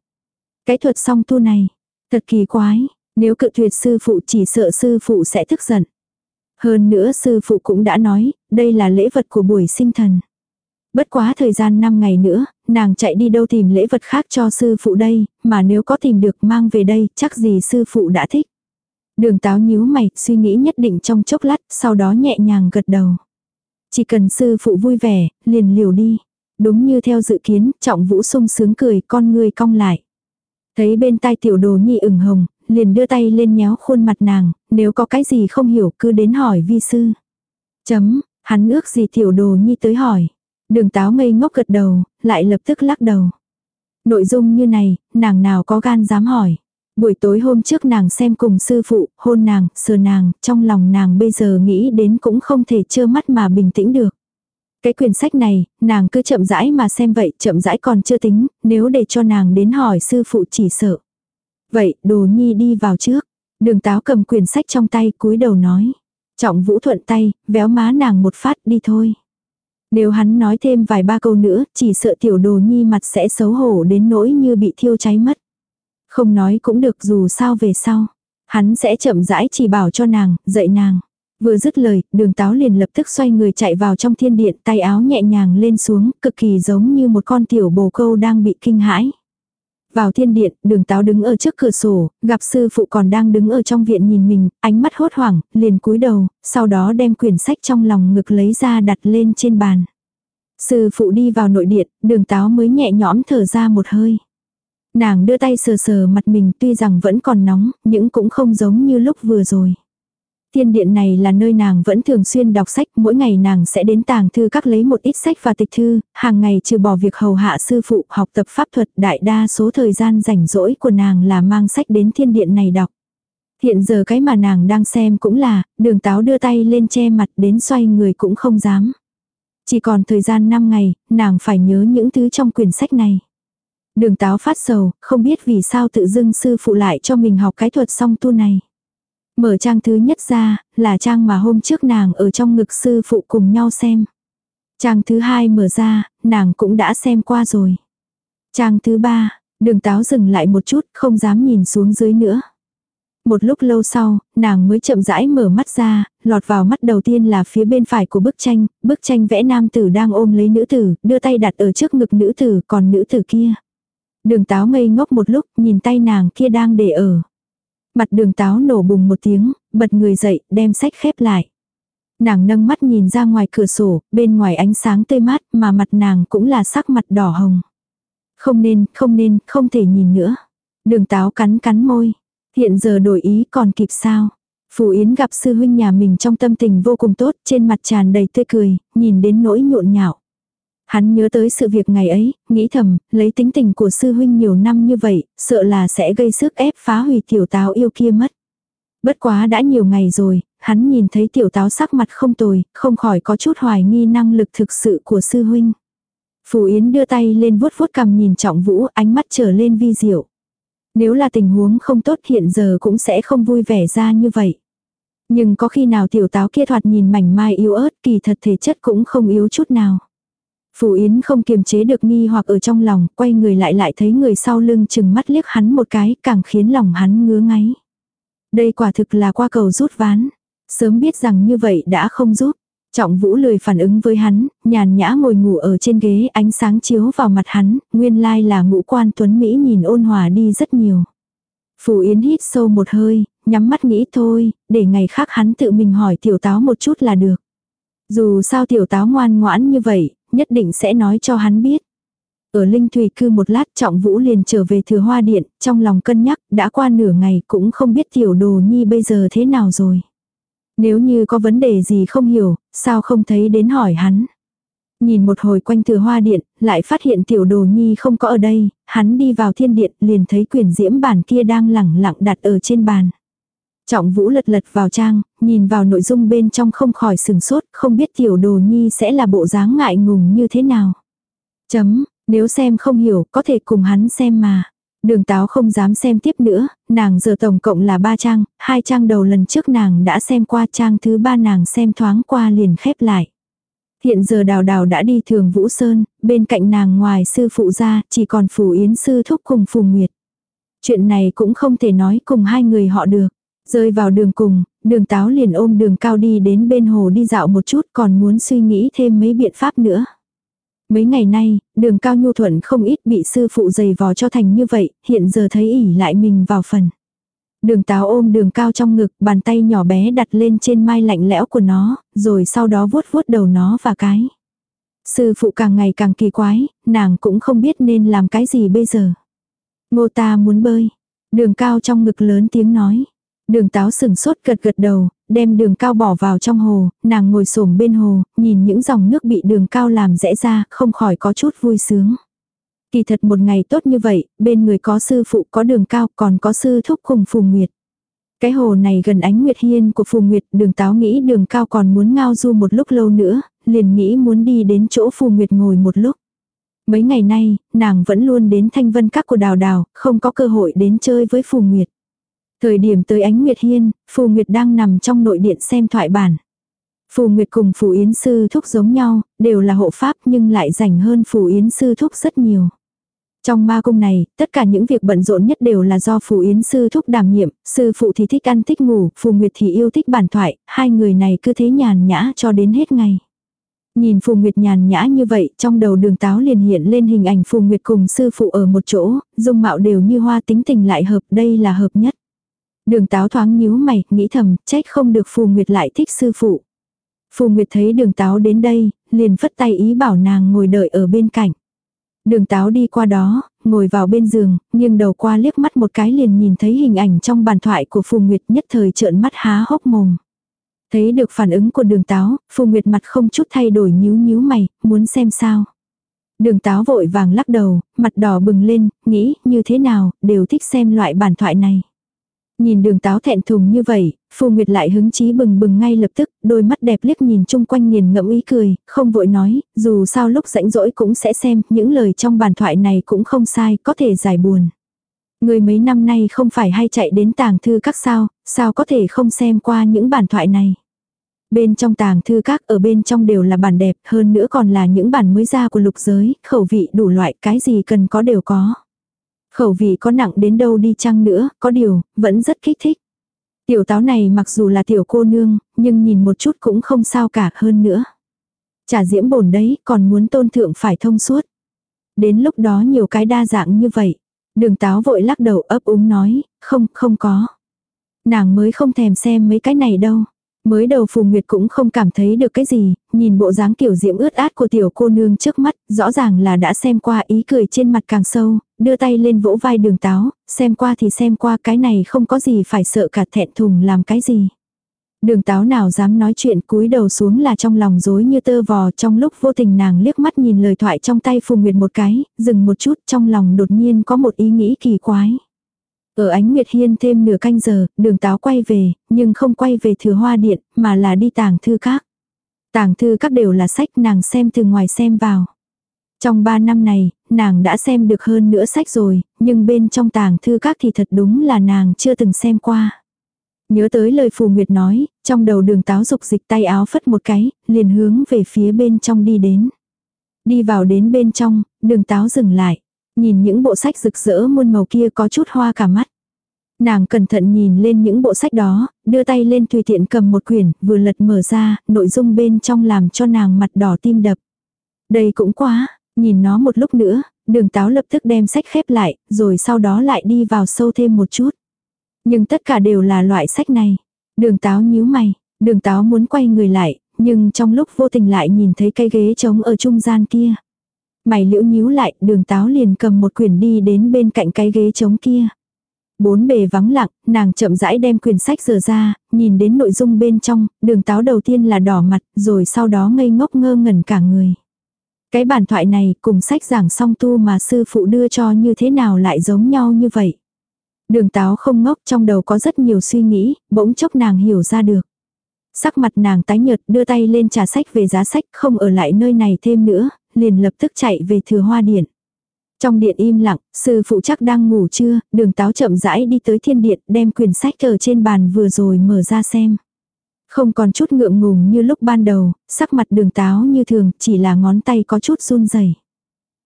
Cái thuật song tu này, thật kỳ quái, nếu cự tuyệt sư phụ chỉ sợ sư phụ sẽ tức giận. Hơn nữa sư phụ cũng đã nói, đây là lễ vật của buổi sinh thần. Bất quá thời gian 5 ngày nữa, nàng chạy đi đâu tìm lễ vật khác cho sư phụ đây, mà nếu có tìm được mang về đây, chắc gì sư phụ đã thích. Đường táo nhíu mày, suy nghĩ nhất định trong chốc lát, sau đó nhẹ nhàng gật đầu. Chỉ cần sư phụ vui vẻ, liền liều đi. Đúng như theo dự kiến, trọng vũ sung sướng cười, con người cong lại. Thấy bên tai tiểu đồ nhi ửng hồng, liền đưa tay lên nhéo khuôn mặt nàng, nếu có cái gì không hiểu cứ đến hỏi vi sư. Chấm, hắn ước gì tiểu đồ nhi tới hỏi. Đường táo ngây ngốc gật đầu, lại lập tức lắc đầu. Nội dung như này, nàng nào có gan dám hỏi. Buổi tối hôm trước nàng xem cùng sư phụ, hôn nàng, sờ nàng, trong lòng nàng bây giờ nghĩ đến cũng không thể trơ mắt mà bình tĩnh được. Cái quyển sách này, nàng cứ chậm rãi mà xem vậy, chậm rãi còn chưa tính, nếu để cho nàng đến hỏi sư phụ chỉ sợ. Vậy, đồ nhi đi vào trước. Đường táo cầm quyển sách trong tay cúi đầu nói. Trọng vũ thuận tay, véo má nàng một phát đi thôi. Nếu hắn nói thêm vài ba câu nữa, chỉ sợ tiểu đồ nhi mặt sẽ xấu hổ đến nỗi như bị thiêu cháy mất. Không nói cũng được dù sao về sau. Hắn sẽ chậm rãi chỉ bảo cho nàng, dạy nàng. Vừa dứt lời, đường táo liền lập tức xoay người chạy vào trong thiên điện, tay áo nhẹ nhàng lên xuống, cực kỳ giống như một con tiểu bồ câu đang bị kinh hãi. Vào thiên điện, đường táo đứng ở trước cửa sổ, gặp sư phụ còn đang đứng ở trong viện nhìn mình, ánh mắt hốt hoảng, liền cúi đầu, sau đó đem quyển sách trong lòng ngực lấy ra đặt lên trên bàn. Sư phụ đi vào nội điện, đường táo mới nhẹ nhõm thở ra một hơi. Nàng đưa tay sờ sờ mặt mình tuy rằng vẫn còn nóng, nhưng cũng không giống như lúc vừa rồi. Thiên điện này là nơi nàng vẫn thường xuyên đọc sách, mỗi ngày nàng sẽ đến tàng thư các lấy một ít sách và tịch thư, hàng ngày trừ bỏ việc hầu hạ sư phụ học tập pháp thuật đại đa số thời gian rảnh rỗi của nàng là mang sách đến thiên điện này đọc. Hiện giờ cái mà nàng đang xem cũng là, đường táo đưa tay lên che mặt đến xoay người cũng không dám. Chỉ còn thời gian 5 ngày, nàng phải nhớ những thứ trong quyển sách này. Đường táo phát sầu, không biết vì sao tự dưng sư phụ lại cho mình học cái thuật song tu này. Mở trang thứ nhất ra, là trang mà hôm trước nàng ở trong ngực sư phụ cùng nhau xem. Trang thứ hai mở ra, nàng cũng đã xem qua rồi. Trang thứ ba, đường táo dừng lại một chút, không dám nhìn xuống dưới nữa. Một lúc lâu sau, nàng mới chậm rãi mở mắt ra, lọt vào mắt đầu tiên là phía bên phải của bức tranh, bức tranh vẽ nam tử đang ôm lấy nữ tử, đưa tay đặt ở trước ngực nữ tử, còn nữ tử kia. Đường táo ngây ngốc một lúc, nhìn tay nàng kia đang để ở. Mặt đường táo nổ bùng một tiếng, bật người dậy, đem sách khép lại. Nàng nâng mắt nhìn ra ngoài cửa sổ, bên ngoài ánh sáng tươi mát mà mặt nàng cũng là sắc mặt đỏ hồng. Không nên, không nên, không thể nhìn nữa. Đường táo cắn cắn môi. Hiện giờ đổi ý còn kịp sao? Phù Yến gặp sư huynh nhà mình trong tâm tình vô cùng tốt, trên mặt tràn đầy tươi cười, nhìn đến nỗi nhộn nhạo. Hắn nhớ tới sự việc ngày ấy, nghĩ thầm, lấy tính tình của sư huynh nhiều năm như vậy, sợ là sẽ gây sức ép phá hủy tiểu táo yêu kia mất. Bất quá đã nhiều ngày rồi, hắn nhìn thấy tiểu táo sắc mặt không tồi, không khỏi có chút hoài nghi năng lực thực sự của sư huynh. Phù Yến đưa tay lên vuốt vuốt cầm nhìn trọng vũ, ánh mắt trở lên vi diệu. Nếu là tình huống không tốt hiện giờ cũng sẽ không vui vẻ ra như vậy. Nhưng có khi nào tiểu táo kia thoạt nhìn mảnh mai yếu ớt kỳ thật thể chất cũng không yếu chút nào. Phù Yến không kiềm chế được nghi hoặc ở trong lòng, quay người lại lại thấy người sau lưng chừng mắt liếc hắn một cái, càng khiến lòng hắn ngứa ngáy. Đây quả thực là qua cầu rút ván. Sớm biết rằng như vậy đã không giúp. Trọng Vũ lười phản ứng với hắn, nhàn nhã ngồi ngủ ở trên ghế ánh sáng chiếu vào mặt hắn, nguyên lai là ngũ quan tuấn Mỹ nhìn ôn hòa đi rất nhiều. Phù Yến hít sâu một hơi, nhắm mắt nghĩ thôi, để ngày khác hắn tự mình hỏi tiểu táo một chút là được. Dù sao tiểu táo ngoan ngoãn như vậy, nhất định sẽ nói cho hắn biết. Ở Linh Thủy cư một lát trọng vũ liền trở về thừa hoa điện, trong lòng cân nhắc, đã qua nửa ngày cũng không biết tiểu đồ nhi bây giờ thế nào rồi. Nếu như có vấn đề gì không hiểu, sao không thấy đến hỏi hắn. Nhìn một hồi quanh thừa hoa điện, lại phát hiện tiểu đồ nhi không có ở đây, hắn đi vào thiên điện liền thấy quyển diễm bản kia đang lẳng lặng đặt ở trên bàn. Trọng vũ lật lật vào trang, nhìn vào nội dung bên trong không khỏi sừng sốt, không biết tiểu đồ nhi sẽ là bộ dáng ngại ngùng như thế nào. Chấm, nếu xem không hiểu, có thể cùng hắn xem mà. Đường táo không dám xem tiếp nữa, nàng giờ tổng cộng là ba trang, hai trang đầu lần trước nàng đã xem qua trang thứ ba nàng xem thoáng qua liền khép lại. Hiện giờ đào đào đã đi thường Vũ Sơn, bên cạnh nàng ngoài sư phụ ra chỉ còn phù yến sư thúc cùng phù nguyệt. Chuyện này cũng không thể nói cùng hai người họ được. Rơi vào đường cùng, đường táo liền ôm đường cao đi đến bên hồ đi dạo một chút còn muốn suy nghĩ thêm mấy biện pháp nữa. Mấy ngày nay, đường cao nhu thuận không ít bị sư phụ giày vò cho thành như vậy, hiện giờ thấy ỉ lại mình vào phần. Đường táo ôm đường cao trong ngực, bàn tay nhỏ bé đặt lên trên mai lạnh lẽo của nó, rồi sau đó vuốt vuốt đầu nó và cái. Sư phụ càng ngày càng kỳ quái, nàng cũng không biết nên làm cái gì bây giờ. Ngô ta muốn bơi. Đường cao trong ngực lớn tiếng nói. Đường táo sừng sốt gật gật đầu, đem đường cao bỏ vào trong hồ, nàng ngồi xổm bên hồ, nhìn những dòng nước bị đường cao làm rẽ ra, không khỏi có chút vui sướng. Kỳ thật một ngày tốt như vậy, bên người có sư phụ có đường cao còn có sư thúc cùng phù nguyệt. Cái hồ này gần ánh nguyệt hiên của phù nguyệt, đường táo nghĩ đường cao còn muốn ngao du một lúc lâu nữa, liền nghĩ muốn đi đến chỗ phù nguyệt ngồi một lúc. Mấy ngày nay, nàng vẫn luôn đến thanh vân các của đào đào, không có cơ hội đến chơi với phù nguyệt. Thời điểm tới ánh Nguyệt Hiên, Phù Nguyệt đang nằm trong nội điện xem thoại bản. Phù Nguyệt cùng Phù Yến Sư Thúc giống nhau, đều là hộ pháp nhưng lại rảnh hơn Phù Yến Sư Thúc rất nhiều. Trong ma cung này, tất cả những việc bận rộn nhất đều là do Phù Yến Sư Thúc đảm nhiệm, sư phụ thì thích ăn thích ngủ, Phù Nguyệt thì yêu thích bản thoại, hai người này cứ thế nhàn nhã cho đến hết ngày. Nhìn Phù Nguyệt nhàn nhã như vậy, trong đầu đường táo liền hiện lên hình ảnh Phù Nguyệt cùng sư phụ ở một chỗ, dung mạo đều như hoa tính tình lại hợp, đây là hợp nhất. Đường táo thoáng nhíu mày, nghĩ thầm, trách không được Phù Nguyệt lại thích sư phụ. Phù Nguyệt thấy đường táo đến đây, liền phất tay ý bảo nàng ngồi đợi ở bên cạnh. Đường táo đi qua đó, ngồi vào bên giường, nghiêng đầu qua liếc mắt một cái liền nhìn thấy hình ảnh trong bàn thoại của Phù Nguyệt nhất thời trợn mắt há hốc mồm. Thấy được phản ứng của đường táo, Phù Nguyệt mặt không chút thay đổi nhíu nhíu mày, muốn xem sao. Đường táo vội vàng lắc đầu, mặt đỏ bừng lên, nghĩ như thế nào, đều thích xem loại bản thoại này. Nhìn đường táo thẹn thùng như vậy, Phù Nguyệt lại hứng chí bừng bừng ngay lập tức, đôi mắt đẹp liếc nhìn chung quanh nghiền ngẫm ý cười, không vội nói, dù sao lúc rảnh rỗi cũng sẽ xem, những lời trong bàn thoại này cũng không sai, có thể giải buồn. Người mấy năm nay không phải hay chạy đến tàng thư các sao, sao có thể không xem qua những bản thoại này. Bên trong tàng thư các ở bên trong đều là bản đẹp, hơn nữa còn là những bản mới ra của lục giới, khẩu vị đủ loại, cái gì cần có đều có. Khẩu vị có nặng đến đâu đi chăng nữa, có điều, vẫn rất kích thích. Tiểu táo này mặc dù là tiểu cô nương, nhưng nhìn một chút cũng không sao cả hơn nữa. trà diễm bổn đấy, còn muốn tôn thượng phải thông suốt. Đến lúc đó nhiều cái đa dạng như vậy. Đường táo vội lắc đầu ấp úng nói, không, không có. Nàng mới không thèm xem mấy cái này đâu. Mới đầu Phù Nguyệt cũng không cảm thấy được cái gì, nhìn bộ dáng kiểu diễm ướt át của tiểu cô nương trước mắt, rõ ràng là đã xem qua ý cười trên mặt càng sâu, đưa tay lên vỗ vai đường táo, xem qua thì xem qua cái này không có gì phải sợ cả thẹn thùng làm cái gì. Đường táo nào dám nói chuyện cúi đầu xuống là trong lòng rối như tơ vò trong lúc vô tình nàng liếc mắt nhìn lời thoại trong tay Phù Nguyệt một cái, dừng một chút trong lòng đột nhiên có một ý nghĩ kỳ quái. Ở ánh Nguyệt Hiên thêm nửa canh giờ, đường táo quay về, nhưng không quay về thừa hoa điện, mà là đi tàng thư các. Tàng thư các đều là sách nàng xem từ ngoài xem vào. Trong ba năm này, nàng đã xem được hơn nữa sách rồi, nhưng bên trong tàng thư các thì thật đúng là nàng chưa từng xem qua. Nhớ tới lời Phù Nguyệt nói, trong đầu đường táo dục dịch tay áo phất một cái, liền hướng về phía bên trong đi đến. Đi vào đến bên trong, đường táo dừng lại. Nhìn những bộ sách rực rỡ muôn màu kia có chút hoa cả mắt. Nàng cẩn thận nhìn lên những bộ sách đó, đưa tay lên tùy tiện cầm một quyển, vừa lật mở ra, nội dung bên trong làm cho nàng mặt đỏ tim đập. Đây cũng quá, nhìn nó một lúc nữa, đường táo lập tức đem sách khép lại, rồi sau đó lại đi vào sâu thêm một chút. Nhưng tất cả đều là loại sách này. Đường táo nhíu mày, đường táo muốn quay người lại, nhưng trong lúc vô tình lại nhìn thấy cây ghế trống ở trung gian kia. Mày liễu nhíu lại, đường táo liền cầm một quyển đi đến bên cạnh cái ghế trống kia. Bốn bề vắng lặng, nàng chậm rãi đem quyển sách dở ra, nhìn đến nội dung bên trong, đường táo đầu tiên là đỏ mặt, rồi sau đó ngây ngốc ngơ ngẩn cả người. Cái bản thoại này cùng sách giảng song tu mà sư phụ đưa cho như thế nào lại giống nhau như vậy. Đường táo không ngốc trong đầu có rất nhiều suy nghĩ, bỗng chốc nàng hiểu ra được. Sắc mặt nàng tái nhợt đưa tay lên trả sách về giá sách không ở lại nơi này thêm nữa, liền lập tức chạy về thừa hoa điện. Trong điện im lặng, sư phụ chắc đang ngủ chưa, đường táo chậm rãi đi tới thiên điện đem quyển sách ở trên bàn vừa rồi mở ra xem. Không còn chút ngượng ngùng như lúc ban đầu, sắc mặt đường táo như thường, chỉ là ngón tay có chút run rẩy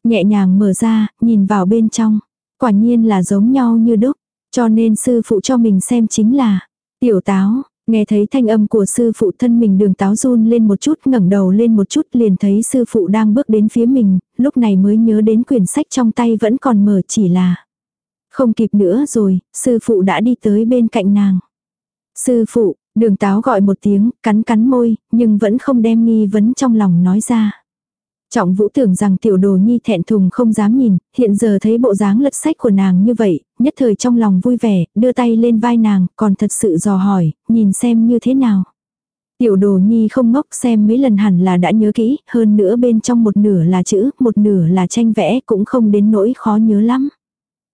Nhẹ nhàng mở ra, nhìn vào bên trong. Quả nhiên là giống nhau như đúc, cho nên sư phụ cho mình xem chính là tiểu táo, Nghe thấy thanh âm của sư phụ thân mình đường táo run lên một chút ngẩng đầu lên một chút liền thấy sư phụ đang bước đến phía mình, lúc này mới nhớ đến quyển sách trong tay vẫn còn mở chỉ là. Không kịp nữa rồi, sư phụ đã đi tới bên cạnh nàng. Sư phụ, đường táo gọi một tiếng, cắn cắn môi, nhưng vẫn không đem nghi vấn trong lòng nói ra. Trọng vũ tưởng rằng tiểu đồ nhi thẹn thùng không dám nhìn, hiện giờ thấy bộ dáng lật sách của nàng như vậy, nhất thời trong lòng vui vẻ, đưa tay lên vai nàng, còn thật sự dò hỏi, nhìn xem như thế nào. Tiểu đồ nhi không ngốc xem mấy lần hẳn là đã nhớ kỹ, hơn nữa bên trong một nửa là chữ, một nửa là tranh vẽ cũng không đến nỗi khó nhớ lắm.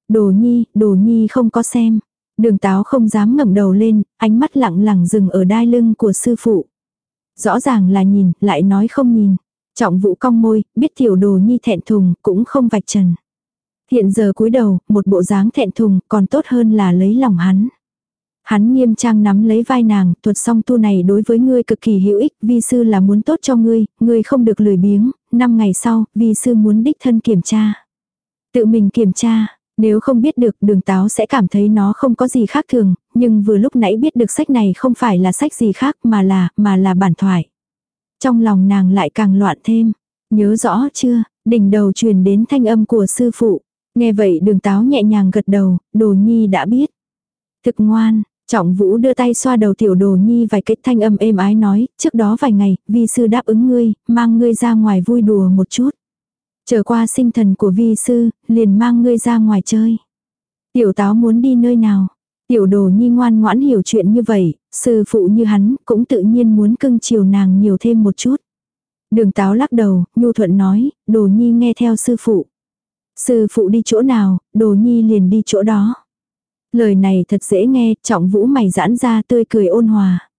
Đồ nhi, đồ nhi không có xem. Đường táo không dám ngẩng đầu lên, ánh mắt lặng lặng dừng ở đai lưng của sư phụ. Rõ ràng là nhìn, lại nói không nhìn. Trọng vũ cong môi, biết tiểu đồ nhi thẹn thùng, cũng không vạch trần. Hiện giờ cúi đầu, một bộ dáng thẹn thùng, còn tốt hơn là lấy lòng hắn. Hắn nghiêm trang nắm lấy vai nàng, thuật song tu này đối với ngươi cực kỳ hữu ích, vi sư là muốn tốt cho ngươi, ngươi không được lười biếng, năm ngày sau, vi sư muốn đích thân kiểm tra. Tự mình kiểm tra, nếu không biết được đường táo sẽ cảm thấy nó không có gì khác thường, nhưng vừa lúc nãy biết được sách này không phải là sách gì khác mà là, mà là bản thoại. Trong lòng nàng lại càng loạn thêm. Nhớ rõ chưa, đỉnh đầu truyền đến thanh âm của sư phụ. Nghe vậy đường táo nhẹ nhàng gật đầu, đồ nhi đã biết. Thực ngoan, trọng vũ đưa tay xoa đầu tiểu đồ nhi vài cái thanh âm êm ái nói, trước đó vài ngày, vi sư đáp ứng ngươi, mang ngươi ra ngoài vui đùa một chút. Trở qua sinh thần của vi sư, liền mang ngươi ra ngoài chơi. Tiểu táo muốn đi nơi nào? Tiểu đồ nhi ngoan ngoãn hiểu chuyện như vậy, sư phụ như hắn cũng tự nhiên muốn cưng chiều nàng nhiều thêm một chút. Đường táo lắc đầu, nhu thuận nói, đồ nhi nghe theo sư phụ. Sư phụ đi chỗ nào, đồ nhi liền đi chỗ đó. Lời này thật dễ nghe, trọng vũ mày giãn ra tươi cười ôn hòa.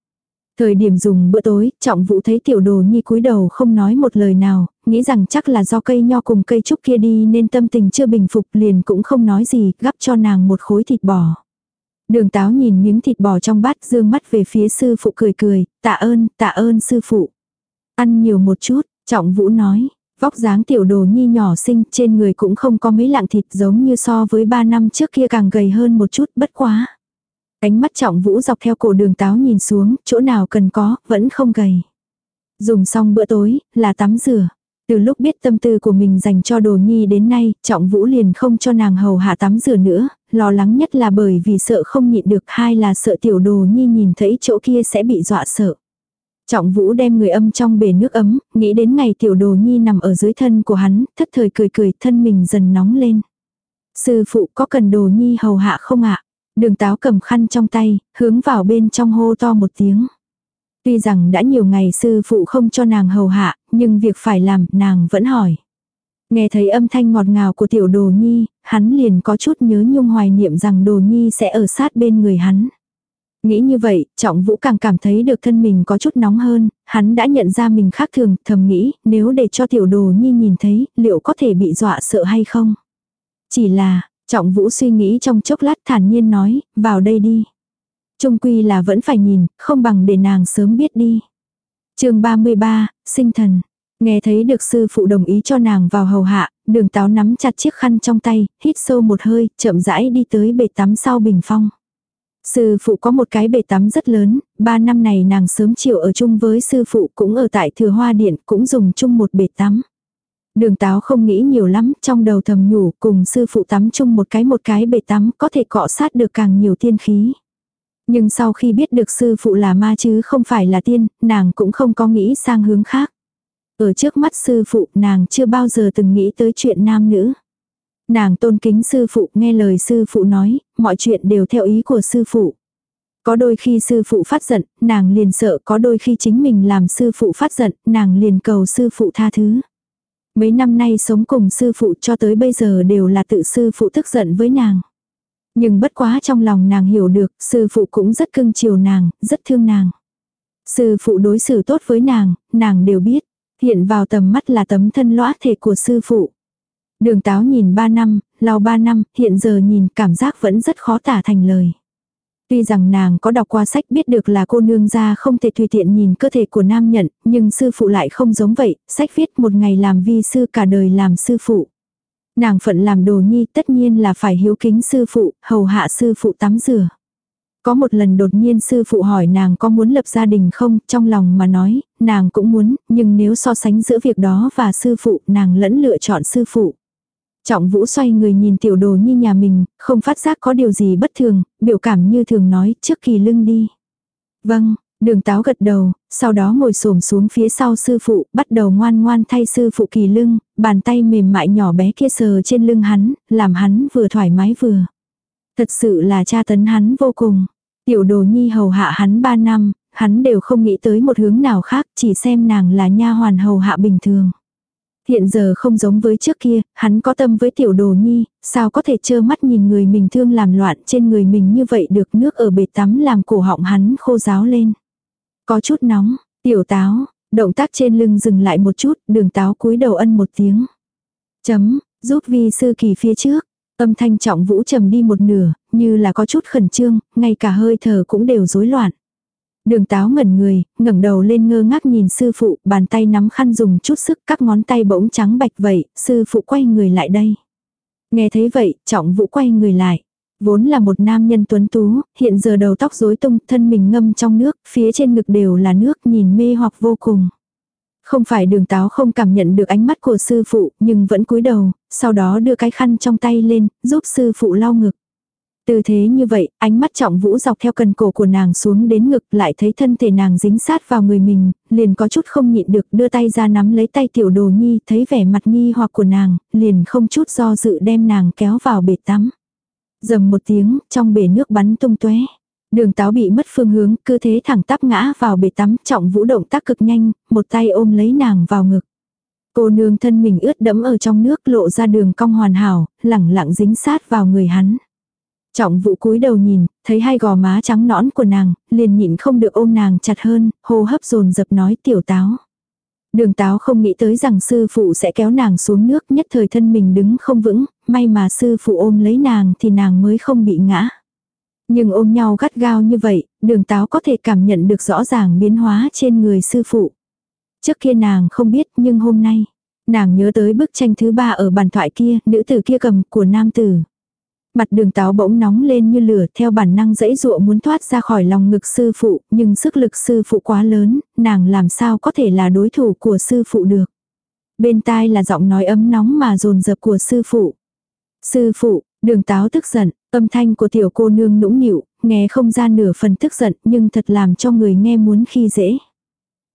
Thời điểm dùng bữa tối, trọng vũ thấy tiểu đồ nhi cúi đầu không nói một lời nào, nghĩ rằng chắc là do cây nho cùng cây trúc kia đi nên tâm tình chưa bình phục liền cũng không nói gì, gắp cho nàng một khối thịt bò. Đường táo nhìn miếng thịt bò trong bát dương mắt về phía sư phụ cười cười, tạ ơn, tạ ơn sư phụ. Ăn nhiều một chút, trọng vũ nói, vóc dáng tiểu đồ nhi nhỏ xinh trên người cũng không có mấy lạng thịt giống như so với ba năm trước kia càng gầy hơn một chút bất quá. Ánh mắt trọng vũ dọc theo cổ đường táo nhìn xuống, chỗ nào cần có, vẫn không gầy. Dùng xong bữa tối, là tắm rửa. Từ lúc biết tâm tư của mình dành cho đồ nhi đến nay, trọng vũ liền không cho nàng hầu hạ tắm rửa nữa, lo lắng nhất là bởi vì sợ không nhịn được, hai là sợ tiểu đồ nhi nhìn thấy chỗ kia sẽ bị dọa sợ. Trọng vũ đem người âm trong bể nước ấm, nghĩ đến ngày tiểu đồ nhi nằm ở dưới thân của hắn, thất thời cười cười, thân mình dần nóng lên. Sư phụ có cần đồ nhi hầu hạ không ạ? Đường táo cầm khăn trong tay, hướng vào bên trong hô to một tiếng. Tuy rằng đã nhiều ngày sư phụ không cho nàng hầu hạ, nhưng việc phải làm nàng vẫn hỏi. Nghe thấy âm thanh ngọt ngào của tiểu đồ nhi, hắn liền có chút nhớ nhung hoài niệm rằng đồ nhi sẽ ở sát bên người hắn. Nghĩ như vậy, trọng vũ càng cảm thấy được thân mình có chút nóng hơn, hắn đã nhận ra mình khác thường, thầm nghĩ, nếu để cho tiểu đồ nhi nhìn thấy, liệu có thể bị dọa sợ hay không? Chỉ là, trọng vũ suy nghĩ trong chốc lát thản nhiên nói, vào đây đi. Trung quy là vẫn phải nhìn, không bằng để nàng sớm biết đi. chương 33, sinh thần. Nghe thấy được sư phụ đồng ý cho nàng vào hầu hạ, đường táo nắm chặt chiếc khăn trong tay, hít sâu một hơi, chậm rãi đi tới bể tắm sau bình phong. Sư phụ có một cái bể tắm rất lớn, ba năm này nàng sớm chiều ở chung với sư phụ cũng ở tại thừa hoa điện cũng dùng chung một bể tắm. Đường táo không nghĩ nhiều lắm, trong đầu thầm nhủ cùng sư phụ tắm chung một cái một cái bể tắm có thể cọ sát được càng nhiều tiên khí. Nhưng sau khi biết được sư phụ là ma chứ không phải là tiên, nàng cũng không có nghĩ sang hướng khác. Ở trước mắt sư phụ nàng chưa bao giờ từng nghĩ tới chuyện nam nữ. Nàng tôn kính sư phụ nghe lời sư phụ nói, mọi chuyện đều theo ý của sư phụ. Có đôi khi sư phụ phát giận, nàng liền sợ có đôi khi chính mình làm sư phụ phát giận, nàng liền cầu sư phụ tha thứ. Mấy năm nay sống cùng sư phụ cho tới bây giờ đều là tự sư phụ tức giận với nàng. Nhưng bất quá trong lòng nàng hiểu được, sư phụ cũng rất cưng chiều nàng, rất thương nàng. Sư phụ đối xử tốt với nàng, nàng đều biết. Hiện vào tầm mắt là tấm thân lõa thể của sư phụ. Đường táo nhìn ba năm, lau ba năm, hiện giờ nhìn cảm giác vẫn rất khó tả thành lời. Tuy rằng nàng có đọc qua sách biết được là cô nương gia không thể tùy tiện nhìn cơ thể của nam nhận, nhưng sư phụ lại không giống vậy, sách viết một ngày làm vi sư cả đời làm sư phụ. Nàng phận làm đồ nhi tất nhiên là phải hiếu kính sư phụ, hầu hạ sư phụ tắm rửa. Có một lần đột nhiên sư phụ hỏi nàng có muốn lập gia đình không, trong lòng mà nói, nàng cũng muốn, nhưng nếu so sánh giữa việc đó và sư phụ, nàng lẫn lựa chọn sư phụ. Trọng vũ xoay người nhìn tiểu đồ như nhà mình, không phát giác có điều gì bất thường, biểu cảm như thường nói trước kỳ lưng đi. Vâng, đường táo gật đầu, sau đó ngồi xổm xuống phía sau sư phụ, bắt đầu ngoan ngoan thay sư phụ kỳ lưng, bàn tay mềm mại nhỏ bé kia sờ trên lưng hắn, làm hắn vừa thoải mái vừa. Thật sự là cha tấn hắn vô cùng. Tiểu đồ nhi hầu hạ hắn ba năm, hắn đều không nghĩ tới một hướng nào khác, chỉ xem nàng là nha hoàn hầu hạ bình thường. Hiện giờ không giống với trước kia, hắn có tâm với tiểu đồ nhi, sao có thể trơ mắt nhìn người mình thương làm loạn trên người mình như vậy được nước ở bể tắm làm cổ họng hắn khô ráo lên. Có chút nóng, tiểu táo, động tác trên lưng dừng lại một chút, đường táo cúi đầu ân một tiếng. Chấm, giúp vi sư kỳ phía trước. Âm thanh trọng vũ trầm đi một nửa, như là có chút khẩn trương, ngay cả hơi thở cũng đều rối loạn. Đường táo ngẩn người, ngẩng đầu lên ngơ ngác nhìn sư phụ, bàn tay nắm khăn dùng chút sức, các ngón tay bỗng trắng bạch vậy, sư phụ quay người lại đây. Nghe thấy vậy, trọng vũ quay người lại. Vốn là một nam nhân tuấn tú, hiện giờ đầu tóc rối tung, thân mình ngâm trong nước, phía trên ngực đều là nước nhìn mê hoặc vô cùng. Không phải đường táo không cảm nhận được ánh mắt của sư phụ, nhưng vẫn cúi đầu, sau đó đưa cái khăn trong tay lên, giúp sư phụ lau ngực. Tư thế như vậy, ánh mắt trọng vũ dọc theo cần cổ của nàng xuống đến ngực lại thấy thân thể nàng dính sát vào người mình, liền có chút không nhịn được đưa tay ra nắm lấy tay tiểu đồ nhi, thấy vẻ mặt nghi hoặc của nàng, liền không chút do dự đem nàng kéo vào bể tắm. Dầm một tiếng, trong bể nước bắn tung tóe Đường táo bị mất phương hướng, cứ thế thẳng tắp ngã vào bể tắm, trọng vũ động tác cực nhanh, một tay ôm lấy nàng vào ngực. Cô nương thân mình ướt đẫm ở trong nước lộ ra đường cong hoàn hảo, lẳng lặng dính sát vào người hắn. Trọng vụ cúi đầu nhìn, thấy hai gò má trắng nõn của nàng, liền nhịn không được ôm nàng chặt hơn, hô hấp dồn dập nói tiểu táo. Đường táo không nghĩ tới rằng sư phụ sẽ kéo nàng xuống nước nhất thời thân mình đứng không vững, may mà sư phụ ôm lấy nàng thì nàng mới không bị ngã. Nhưng ôm nhau gắt gao như vậy, đường táo có thể cảm nhận được rõ ràng biến hóa trên người sư phụ. Trước kia nàng không biết nhưng hôm nay, nàng nhớ tới bức tranh thứ ba ở bàn thoại kia, nữ tử kia cầm của nam tử. Mặt đường táo bỗng nóng lên như lửa theo bản năng dãy dụa muốn thoát ra khỏi lòng ngực sư phụ, nhưng sức lực sư phụ quá lớn, nàng làm sao có thể là đối thủ của sư phụ được. Bên tai là giọng nói ấm nóng mà rồn rập của sư phụ. Sư phụ, đường táo tức giận, âm thanh của tiểu cô nương nũng nịu, nghe không ra nửa phần tức giận nhưng thật làm cho người nghe muốn khi dễ.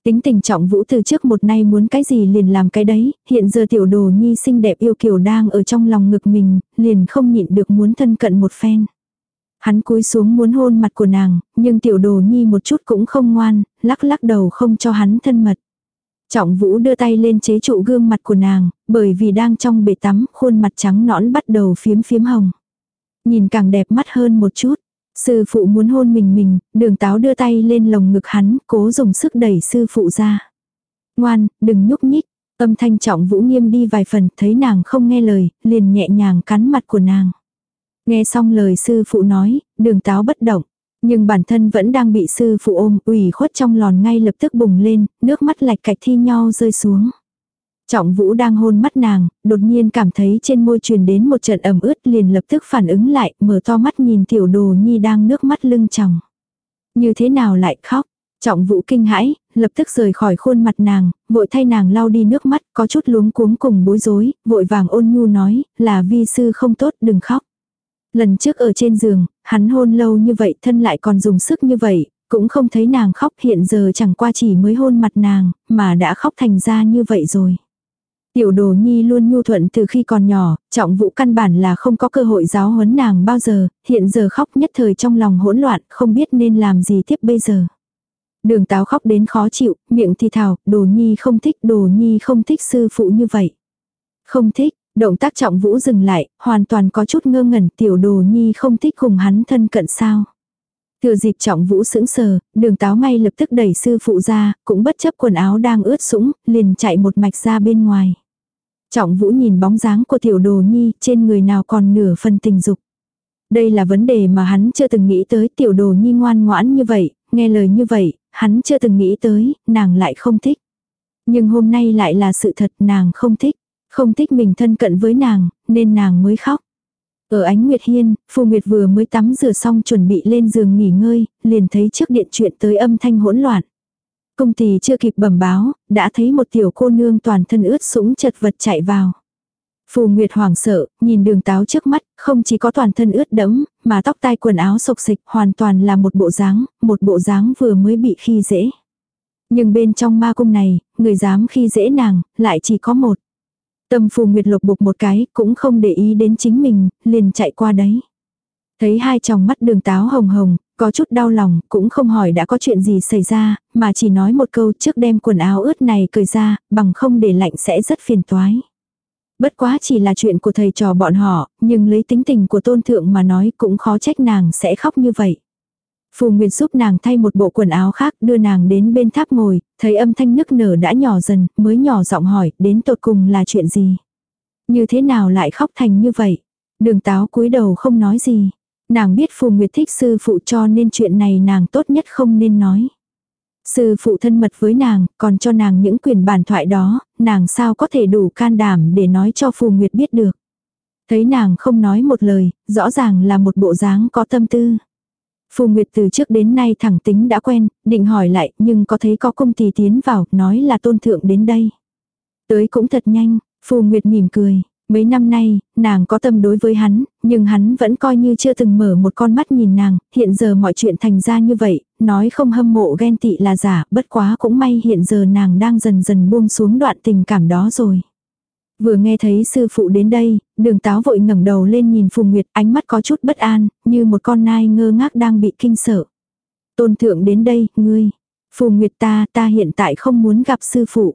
Tính tình trọng vũ từ trước một nay muốn cái gì liền làm cái đấy, hiện giờ tiểu đồ nhi xinh đẹp yêu kiều đang ở trong lòng ngực mình, liền không nhịn được muốn thân cận một phen. Hắn cúi xuống muốn hôn mặt của nàng, nhưng tiểu đồ nhi một chút cũng không ngoan, lắc lắc đầu không cho hắn thân mật. Trọng vũ đưa tay lên chế trụ gương mặt của nàng, bởi vì đang trong bể tắm, khuôn mặt trắng nõn bắt đầu phiếm phiếm hồng. Nhìn càng đẹp mắt hơn một chút. Sư phụ muốn hôn mình mình, đường táo đưa tay lên lồng ngực hắn, cố dùng sức đẩy sư phụ ra. Ngoan, đừng nhúc nhích. Âm thanh trọng vũ nghiêm đi vài phần, thấy nàng không nghe lời, liền nhẹ nhàng cắn mặt của nàng. Nghe xong lời sư phụ nói, đường táo bất động. Nhưng bản thân vẫn đang bị sư phụ ôm, ủy khuất trong lòn ngay lập tức bùng lên, nước mắt lạch cạch thi nhau rơi xuống. Trọng Vũ đang hôn mắt nàng, đột nhiên cảm thấy trên môi truyền đến một trận ẩm ướt liền lập tức phản ứng lại, mở to mắt nhìn tiểu đồ nhi đang nước mắt lưng tròng. Như thế nào lại khóc? Trọng Vũ kinh hãi, lập tức rời khỏi khuôn mặt nàng, vội thay nàng lau đi nước mắt, có chút luống cuống cùng bối rối, vội vàng ôn nhu nói, là vi sư không tốt, đừng khóc. Lần trước ở trên giường, hắn hôn lâu như vậy thân lại còn dùng sức như vậy, cũng không thấy nàng khóc hiện giờ chẳng qua chỉ mới hôn mặt nàng, mà đã khóc thành ra như vậy rồi. Tiểu đồ nhi luôn nhu thuận từ khi còn nhỏ, trọng vũ căn bản là không có cơ hội giáo huấn nàng bao giờ, hiện giờ khóc nhất thời trong lòng hỗn loạn, không biết nên làm gì tiếp bây giờ. Đường táo khóc đến khó chịu, miệng thì thào, đồ nhi không thích, đồ nhi không thích sư phụ như vậy. Không thích, động tác trọng vũ dừng lại, hoàn toàn có chút ngơ ngẩn tiểu đồ nhi không thích cùng hắn thân cận sao. Thừa dịp trọng vũ sững sờ, đường táo ngay lập tức đẩy sư phụ ra, cũng bất chấp quần áo đang ướt sũng, liền chạy một mạch ra bên ngoài. Trọng vũ nhìn bóng dáng của tiểu đồ nhi trên người nào còn nửa phần tình dục. Đây là vấn đề mà hắn chưa từng nghĩ tới tiểu đồ nhi ngoan ngoãn như vậy, nghe lời như vậy, hắn chưa từng nghĩ tới, nàng lại không thích. Nhưng hôm nay lại là sự thật nàng không thích, không thích mình thân cận với nàng, nên nàng mới khóc. Ở ánh Nguyệt Hiên, Phù Nguyệt vừa mới tắm rửa xong chuẩn bị lên giường nghỉ ngơi, liền thấy trước điện chuyện tới âm thanh hỗn loạn. Công tỳ chưa kịp bẩm báo, đã thấy một tiểu cô nương toàn thân ướt sũng chật vật chạy vào. Phù Nguyệt hoảng sợ, nhìn đường táo trước mắt, không chỉ có toàn thân ướt đẫm, mà tóc tai quần áo sộc xịch hoàn toàn là một bộ dáng, một bộ dáng vừa mới bị khi dễ. Nhưng bên trong ma cung này, người dám khi dễ nàng, lại chỉ có một. Tâm Phù Nguyệt lục bục một cái, cũng không để ý đến chính mình, liền chạy qua đấy. Thấy hai tròng mắt đường táo hồng hồng, có chút đau lòng, cũng không hỏi đã có chuyện gì xảy ra, mà chỉ nói một câu trước đem quần áo ướt này cởi ra, bằng không để lạnh sẽ rất phiền toái. Bất quá chỉ là chuyện của thầy trò bọn họ, nhưng lấy tính tình của tôn thượng mà nói cũng khó trách nàng sẽ khóc như vậy. Phù Nguyên giúp nàng thay một bộ quần áo khác đưa nàng đến bên tháp ngồi, thấy âm thanh nức nở đã nhỏ dần, mới nhỏ giọng hỏi, đến tột cùng là chuyện gì? Như thế nào lại khóc thành như vậy? Đường táo cúi đầu không nói gì. Nàng biết Phù Nguyệt thích sư phụ cho nên chuyện này nàng tốt nhất không nên nói. Sư phụ thân mật với nàng, còn cho nàng những quyền bản thoại đó, nàng sao có thể đủ can đảm để nói cho Phù Nguyệt biết được. Thấy nàng không nói một lời, rõ ràng là một bộ dáng có tâm tư. Phù Nguyệt từ trước đến nay thẳng tính đã quen, định hỏi lại, nhưng có thấy có công ty tiến vào, nói là tôn thượng đến đây. Tới cũng thật nhanh, Phù Nguyệt mỉm cười. Mấy năm nay, nàng có tâm đối với hắn, nhưng hắn vẫn coi như chưa từng mở một con mắt nhìn nàng, hiện giờ mọi chuyện thành ra như vậy, nói không hâm mộ ghen tị là giả, bất quá cũng may hiện giờ nàng đang dần dần buông xuống đoạn tình cảm đó rồi. Vừa nghe thấy sư phụ đến đây, đường táo vội ngẩng đầu lên nhìn Phù Nguyệt, ánh mắt có chút bất an, như một con nai ngơ ngác đang bị kinh sợ. Tôn thượng đến đây, ngươi. Phù Nguyệt ta, ta hiện tại không muốn gặp sư phụ.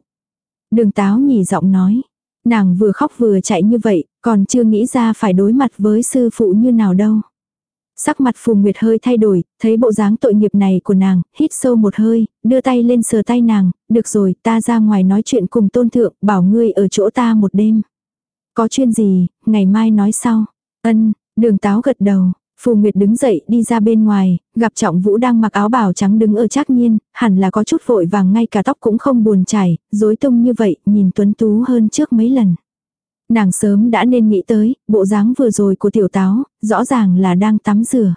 Đường táo nhỉ giọng nói. Nàng vừa khóc vừa chạy như vậy, còn chưa nghĩ ra phải đối mặt với sư phụ như nào đâu. Sắc mặt Phù Nguyệt hơi thay đổi, thấy bộ dáng tội nghiệp này của nàng, hít sâu một hơi, đưa tay lên sờ tay nàng, được rồi, ta ra ngoài nói chuyện cùng tôn thượng, bảo ngươi ở chỗ ta một đêm. Có chuyện gì, ngày mai nói sau. Ân, đường táo gật đầu, Phù Nguyệt đứng dậy đi ra bên ngoài, gặp Trọng Vũ đang mặc áo bào trắng đứng ở trác nhiên, hẳn là có chút vội vàng ngay cả tóc cũng không buồn chảy, rối tung như vậy, nhìn tuấn tú hơn trước mấy lần. Nàng sớm đã nên nghĩ tới, bộ dáng vừa rồi của tiểu táo, rõ ràng là đang tắm rửa.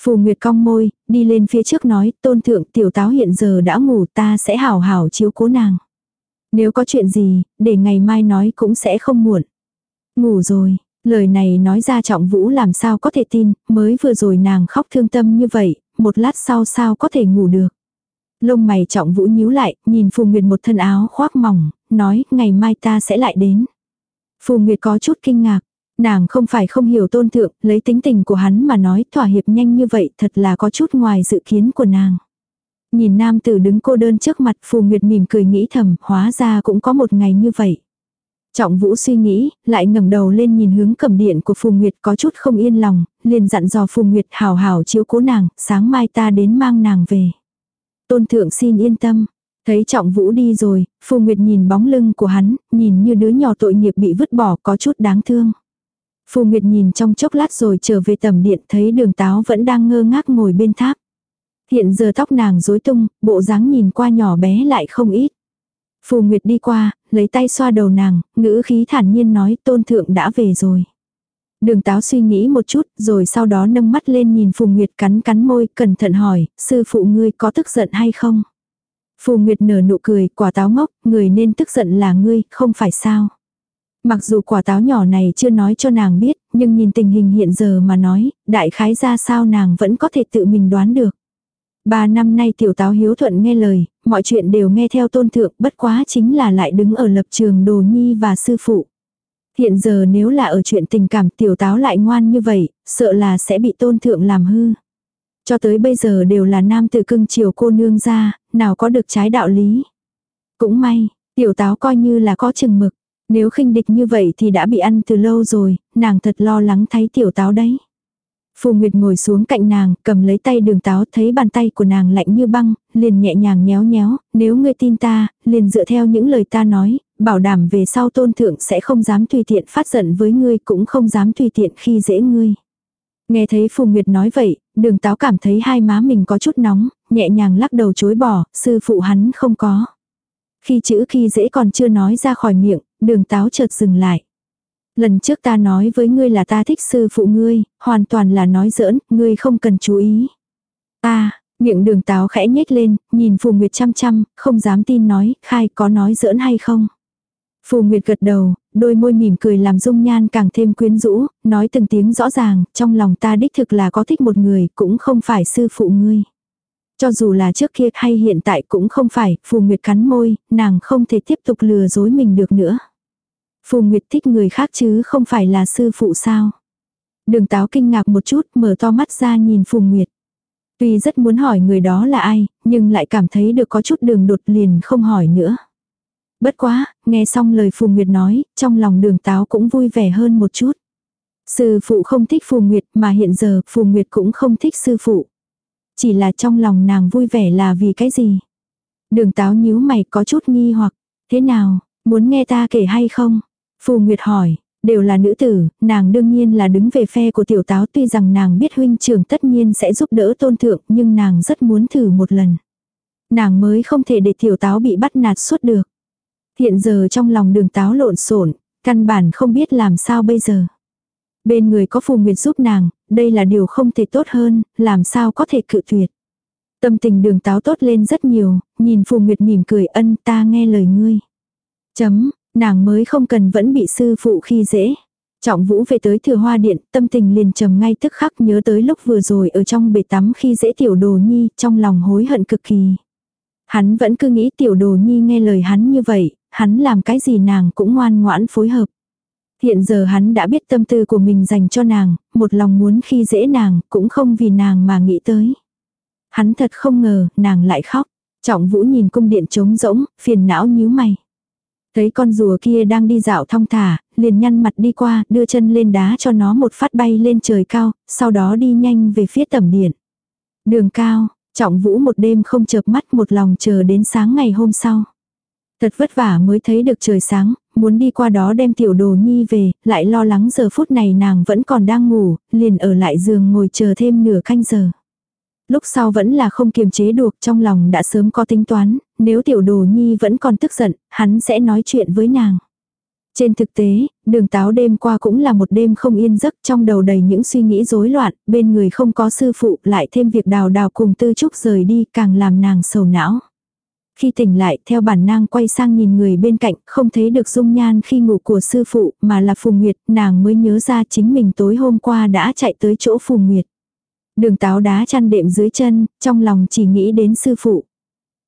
Phù Nguyệt cong môi, đi lên phía trước nói, tôn thượng tiểu táo hiện giờ đã ngủ ta sẽ hảo hảo chiếu cố nàng. Nếu có chuyện gì, để ngày mai nói cũng sẽ không muộn. Ngủ rồi, lời này nói ra trọng vũ làm sao có thể tin, mới vừa rồi nàng khóc thương tâm như vậy, một lát sau sao có thể ngủ được. Lông mày trọng vũ nhíu lại, nhìn Phù Nguyệt một thân áo khoác mỏng, nói ngày mai ta sẽ lại đến. Phù Nguyệt có chút kinh ngạc. Nàng không phải không hiểu tôn thượng, lấy tính tình của hắn mà nói thỏa hiệp nhanh như vậy thật là có chút ngoài dự kiến của nàng. Nhìn nam tử đứng cô đơn trước mặt Phù Nguyệt mỉm cười nghĩ thầm, hóa ra cũng có một ngày như vậy. Trọng Vũ suy nghĩ, lại ngẩng đầu lên nhìn hướng cầm điện của Phù Nguyệt có chút không yên lòng, liền dặn dò Phù Nguyệt hào hào chiếu cố nàng, sáng mai ta đến mang nàng về. Tôn thượng xin yên tâm, Thấy trọng vũ đi rồi, Phù Nguyệt nhìn bóng lưng của hắn, nhìn như đứa nhỏ tội nghiệp bị vứt bỏ có chút đáng thương. Phù Nguyệt nhìn trong chốc lát rồi trở về tầm điện thấy đường táo vẫn đang ngơ ngác ngồi bên tháp. Hiện giờ tóc nàng rối tung, bộ dáng nhìn qua nhỏ bé lại không ít. Phù Nguyệt đi qua, lấy tay xoa đầu nàng, ngữ khí thản nhiên nói tôn thượng đã về rồi. Đường táo suy nghĩ một chút, rồi sau đó nâng mắt lên nhìn Phù Nguyệt cắn cắn môi, cẩn thận hỏi, sư phụ ngươi có tức giận hay không? Phù Nguyệt nở nụ cười, quả táo ngốc, người nên tức giận là ngươi, không phải sao. Mặc dù quả táo nhỏ này chưa nói cho nàng biết, nhưng nhìn tình hình hiện giờ mà nói, đại khái ra sao nàng vẫn có thể tự mình đoán được. Ba năm nay tiểu táo hiếu thuận nghe lời, mọi chuyện đều nghe theo tôn thượng, bất quá chính là lại đứng ở lập trường đồ nhi và sư phụ. Hiện giờ nếu là ở chuyện tình cảm tiểu táo lại ngoan như vậy, sợ là sẽ bị tôn thượng làm hư. Cho tới bây giờ đều là nam tử cưng chiều cô nương ra, nào có được trái đạo lý. Cũng may, tiểu táo coi như là có chừng mực. Nếu khinh địch như vậy thì đã bị ăn từ lâu rồi, nàng thật lo lắng thấy tiểu táo đấy. Phù Nguyệt ngồi xuống cạnh nàng, cầm lấy tay đường táo thấy bàn tay của nàng lạnh như băng, liền nhẹ nhàng nhéo nhéo, nếu ngươi tin ta, liền dựa theo những lời ta nói, bảo đảm về sau tôn thượng sẽ không dám tùy tiện phát giận với ngươi cũng không dám tùy tiện khi dễ ngươi. Nghe thấy Phù Nguyệt nói vậy, đường táo cảm thấy hai má mình có chút nóng, nhẹ nhàng lắc đầu chối bỏ, sư phụ hắn không có. Khi chữ khi dễ còn chưa nói ra khỏi miệng, đường táo chợt dừng lại. Lần trước ta nói với ngươi là ta thích sư phụ ngươi, hoàn toàn là nói giỡn, ngươi không cần chú ý. Ta, miệng đường táo khẽ nhếch lên, nhìn Phù Nguyệt chăm chăm, không dám tin nói, khai có nói giỡn hay không. Phù Nguyệt gật đầu, đôi môi mỉm cười làm dung nhan càng thêm quyến rũ, nói từng tiếng rõ ràng, trong lòng ta đích thực là có thích một người, cũng không phải sư phụ ngươi. Cho dù là trước kia hay hiện tại cũng không phải, Phù Nguyệt cắn môi, nàng không thể tiếp tục lừa dối mình được nữa. Phù Nguyệt thích người khác chứ không phải là sư phụ sao. Đường táo kinh ngạc một chút, mở to mắt ra nhìn Phù Nguyệt. Tuy rất muốn hỏi người đó là ai, nhưng lại cảm thấy được có chút đường đột liền không hỏi nữa. Bất quá, nghe xong lời Phù Nguyệt nói, trong lòng đường táo cũng vui vẻ hơn một chút. Sư phụ không thích Phù Nguyệt mà hiện giờ Phù Nguyệt cũng không thích sư phụ. Chỉ là trong lòng nàng vui vẻ là vì cái gì? Đường táo nhíu mày có chút nghi hoặc, thế nào, muốn nghe ta kể hay không? Phù Nguyệt hỏi, đều là nữ tử, nàng đương nhiên là đứng về phe của tiểu táo tuy rằng nàng biết huynh trưởng tất nhiên sẽ giúp đỡ tôn thượng nhưng nàng rất muốn thử một lần. Nàng mới không thể để tiểu táo bị bắt nạt suốt được. Hiện giờ trong lòng đường táo lộn xộn căn bản không biết làm sao bây giờ. Bên người có phù nguyệt giúp nàng, đây là điều không thể tốt hơn, làm sao có thể cự tuyệt. Tâm tình đường táo tốt lên rất nhiều, nhìn phù nguyệt mỉm cười ân ta nghe lời ngươi. Chấm, nàng mới không cần vẫn bị sư phụ khi dễ. Trọng vũ về tới thừa hoa điện, tâm tình liền trầm ngay tức khắc nhớ tới lúc vừa rồi ở trong bể tắm khi dễ tiểu đồ nhi, trong lòng hối hận cực kỳ. Hắn vẫn cứ nghĩ tiểu đồ nhi nghe lời hắn như vậy, hắn làm cái gì nàng cũng ngoan ngoãn phối hợp. Hiện giờ hắn đã biết tâm tư của mình dành cho nàng, một lòng muốn khi dễ nàng, cũng không vì nàng mà nghĩ tới. Hắn thật không ngờ, nàng lại khóc. Trọng vũ nhìn cung điện trống rỗng, phiền não nhíu mày. Thấy con rùa kia đang đi dạo thong thả, liền nhăn mặt đi qua, đưa chân lên đá cho nó một phát bay lên trời cao, sau đó đi nhanh về phía tầm điện. Đường cao, trọng vũ một đêm không chợp mắt một lòng chờ đến sáng ngày hôm sau. Thật vất vả mới thấy được trời sáng, muốn đi qua đó đem tiểu đồ nhi về, lại lo lắng giờ phút này nàng vẫn còn đang ngủ, liền ở lại giường ngồi chờ thêm nửa canh giờ. Lúc sau vẫn là không kiềm chế được trong lòng đã sớm có tính toán, nếu tiểu đồ nhi vẫn còn tức giận, hắn sẽ nói chuyện với nàng. Trên thực tế, đường táo đêm qua cũng là một đêm không yên giấc trong đầu đầy những suy nghĩ rối loạn, bên người không có sư phụ lại thêm việc đào đào cùng tư trúc rời đi càng làm nàng sầu não. Khi tỉnh lại theo bản năng quay sang nhìn người bên cạnh không thấy được dung nhan khi ngủ của sư phụ mà là Phù Nguyệt nàng mới nhớ ra chính mình tối hôm qua đã chạy tới chỗ Phù Nguyệt. Đường táo đá chăn đệm dưới chân, trong lòng chỉ nghĩ đến sư phụ.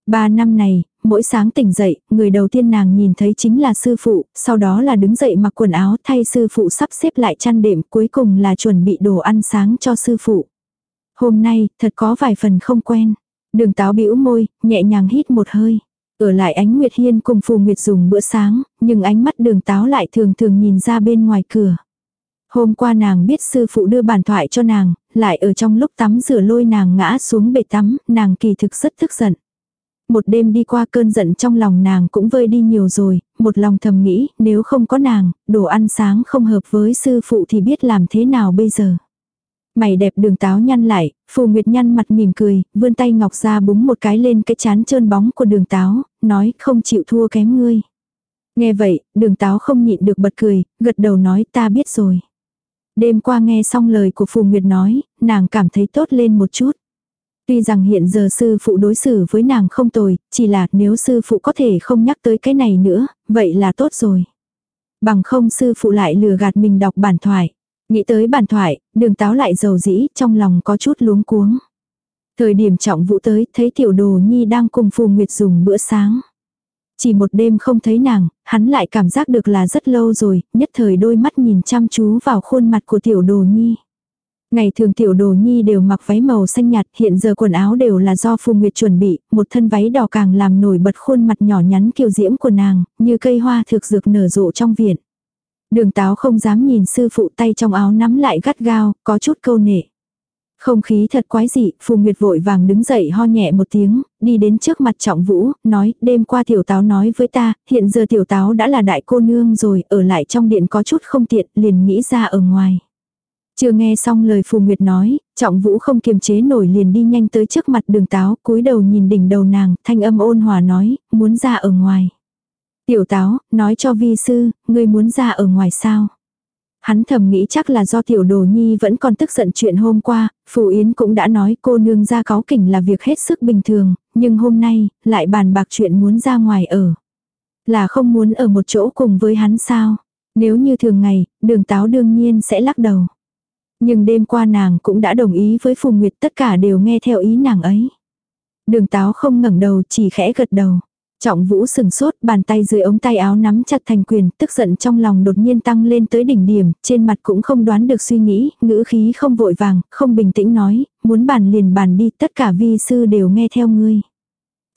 Ba năm này, mỗi sáng tỉnh dậy, người đầu tiên nàng nhìn thấy chính là sư phụ, sau đó là đứng dậy mặc quần áo thay sư phụ sắp xếp lại chăn đệm, cuối cùng là chuẩn bị đồ ăn sáng cho sư phụ. Hôm nay, thật có vài phần không quen. Đường táo bĩu môi, nhẹ nhàng hít một hơi. Ở lại ánh Nguyệt Hiên cùng Phù Nguyệt dùng bữa sáng, nhưng ánh mắt đường táo lại thường thường nhìn ra bên ngoài cửa. Hôm qua nàng biết sư phụ đưa bản thoại cho nàng, lại ở trong lúc tắm rửa lôi nàng ngã xuống bể tắm, nàng kỳ thực rất tức giận. Một đêm đi qua cơn giận trong lòng nàng cũng vơi đi nhiều rồi, một lòng thầm nghĩ nếu không có nàng, đồ ăn sáng không hợp với sư phụ thì biết làm thế nào bây giờ. Mày đẹp đường táo nhăn lại, phù nguyệt nhăn mặt mỉm cười, vươn tay ngọc ra búng một cái lên cái chán trơn bóng của đường táo, nói không chịu thua kém ngươi. Nghe vậy, đường táo không nhịn được bật cười, gật đầu nói ta biết rồi. Đêm qua nghe xong lời của Phù Nguyệt nói, nàng cảm thấy tốt lên một chút. Tuy rằng hiện giờ sư phụ đối xử với nàng không tồi, chỉ là nếu sư phụ có thể không nhắc tới cái này nữa, vậy là tốt rồi. Bằng không sư phụ lại lừa gạt mình đọc bản thoại. Nghĩ tới bàn thoại, đường táo lại dầu dĩ, trong lòng có chút luống cuống. Thời điểm trọng vụ tới, thấy tiểu đồ nhi đang cùng Phù Nguyệt dùng bữa sáng. Chỉ một đêm không thấy nàng, hắn lại cảm giác được là rất lâu rồi, nhất thời đôi mắt nhìn chăm chú vào khuôn mặt của tiểu đồ nhi. Ngày thường tiểu đồ nhi đều mặc váy màu xanh nhạt, hiện giờ quần áo đều là do Phù Nguyệt chuẩn bị, một thân váy đỏ càng làm nổi bật khuôn mặt nhỏ nhắn kiều diễm của nàng, như cây hoa thực dược nở rộ trong viện. Đường táo không dám nhìn sư phụ tay trong áo nắm lại gắt gao, có chút câu nệ. Không khí thật quái dị, Phù Nguyệt vội vàng đứng dậy ho nhẹ một tiếng, đi đến trước mặt trọng vũ, nói, đêm qua tiểu táo nói với ta, hiện giờ tiểu táo đã là đại cô nương rồi, ở lại trong điện có chút không tiện, liền nghĩ ra ở ngoài. Chưa nghe xong lời Phù Nguyệt nói, trọng vũ không kiềm chế nổi liền đi nhanh tới trước mặt đường táo, cúi đầu nhìn đỉnh đầu nàng, thanh âm ôn hòa nói, muốn ra ở ngoài. Tiểu táo, nói cho vi sư, ngươi muốn ra ở ngoài sao? Hắn thầm nghĩ chắc là do tiểu đồ nhi vẫn còn tức giận chuyện hôm qua, Phù Yến cũng đã nói cô nương ra cáo kỉnh là việc hết sức bình thường, nhưng hôm nay, lại bàn bạc chuyện muốn ra ngoài ở. Là không muốn ở một chỗ cùng với hắn sao? Nếu như thường ngày, đường táo đương nhiên sẽ lắc đầu. Nhưng đêm qua nàng cũng đã đồng ý với Phù Nguyệt tất cả đều nghe theo ý nàng ấy. Đường táo không ngẩng đầu chỉ khẽ gật đầu. Trọng vũ sừng sốt, bàn tay dưới ống tay áo nắm chặt thành quyền, tức giận trong lòng đột nhiên tăng lên tới đỉnh điểm, trên mặt cũng không đoán được suy nghĩ, ngữ khí không vội vàng, không bình tĩnh nói, muốn bàn liền bàn đi, tất cả vi sư đều nghe theo ngươi.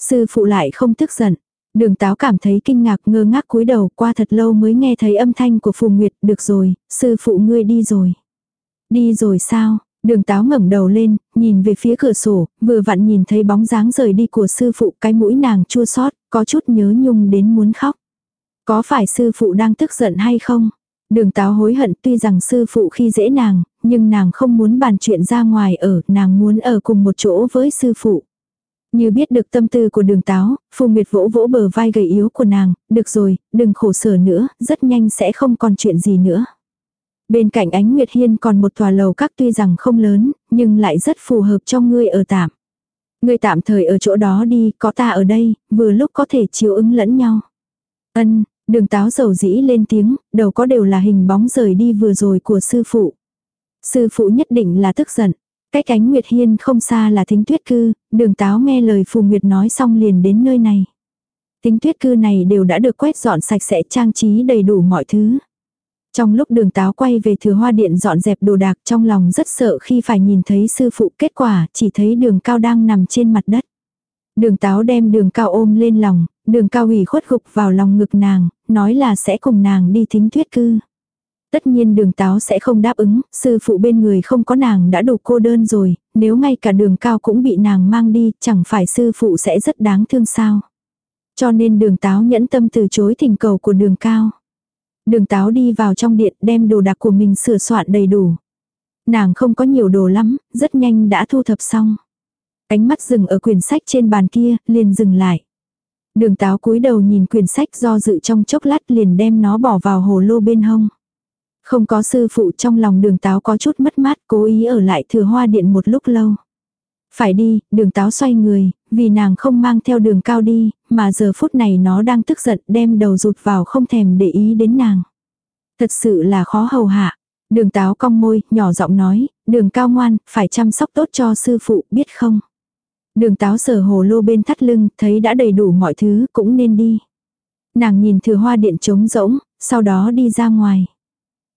Sư phụ lại không tức giận. Đường táo cảm thấy kinh ngạc ngơ ngác cúi đầu qua thật lâu mới nghe thấy âm thanh của Phù Nguyệt, được rồi, sư phụ ngươi đi rồi. Đi rồi sao? Đường táo ngẩng đầu lên, nhìn về phía cửa sổ, vừa vặn nhìn thấy bóng dáng rời đi của sư phụ cái mũi nàng chua xót có chút nhớ nhung đến muốn khóc. Có phải sư phụ đang tức giận hay không? Đường táo hối hận tuy rằng sư phụ khi dễ nàng, nhưng nàng không muốn bàn chuyện ra ngoài ở, nàng muốn ở cùng một chỗ với sư phụ. Như biết được tâm tư của đường táo, Phù Nguyệt vỗ vỗ bờ vai gầy yếu của nàng, được rồi, đừng khổ sở nữa, rất nhanh sẽ không còn chuyện gì nữa. Bên cạnh ánh Nguyệt Hiên còn một tòa lầu các tuy rằng không lớn, nhưng lại rất phù hợp cho ngươi ở tạm. Ngươi tạm thời ở chỗ đó đi, có ta ở đây, vừa lúc có thể chiếu ứng lẫn nhau. Ân, đường táo dầu dĩ lên tiếng, đầu có đều là hình bóng rời đi vừa rồi của sư phụ. Sư phụ nhất định là tức giận. Cách ánh Nguyệt Hiên không xa là thính tuyết cư, đường táo nghe lời Phù Nguyệt nói xong liền đến nơi này. Tính tuyết cư này đều đã được quét dọn sạch sẽ trang trí đầy đủ mọi thứ. Trong lúc đường táo quay về thừa hoa điện dọn dẹp đồ đạc trong lòng rất sợ khi phải nhìn thấy sư phụ kết quả chỉ thấy đường cao đang nằm trên mặt đất. Đường táo đem đường cao ôm lên lòng, đường cao ủy khuất gục vào lòng ngực nàng, nói là sẽ cùng nàng đi thính thuyết cư. Tất nhiên đường táo sẽ không đáp ứng, sư phụ bên người không có nàng đã đủ cô đơn rồi, nếu ngay cả đường cao cũng bị nàng mang đi, chẳng phải sư phụ sẽ rất đáng thương sao. Cho nên đường táo nhẫn tâm từ chối thỉnh cầu của đường cao. Đường táo đi vào trong điện đem đồ đạc của mình sửa soạn đầy đủ. Nàng không có nhiều đồ lắm, rất nhanh đã thu thập xong. Ánh mắt dừng ở quyển sách trên bàn kia, liền dừng lại. Đường táo cúi đầu nhìn quyển sách do dự trong chốc lát liền đem nó bỏ vào hồ lô bên hông. Không có sư phụ trong lòng đường táo có chút mất mát cố ý ở lại thừa hoa điện một lúc lâu. Phải đi, đường táo xoay người, vì nàng không mang theo đường cao đi, mà giờ phút này nó đang tức giận đem đầu rụt vào không thèm để ý đến nàng. Thật sự là khó hầu hạ. Đường táo cong môi, nhỏ giọng nói, đường cao ngoan, phải chăm sóc tốt cho sư phụ, biết không? Đường táo sở hồ lô bên thắt lưng, thấy đã đầy đủ mọi thứ, cũng nên đi. Nàng nhìn thừa hoa điện trống rỗng, sau đó đi ra ngoài.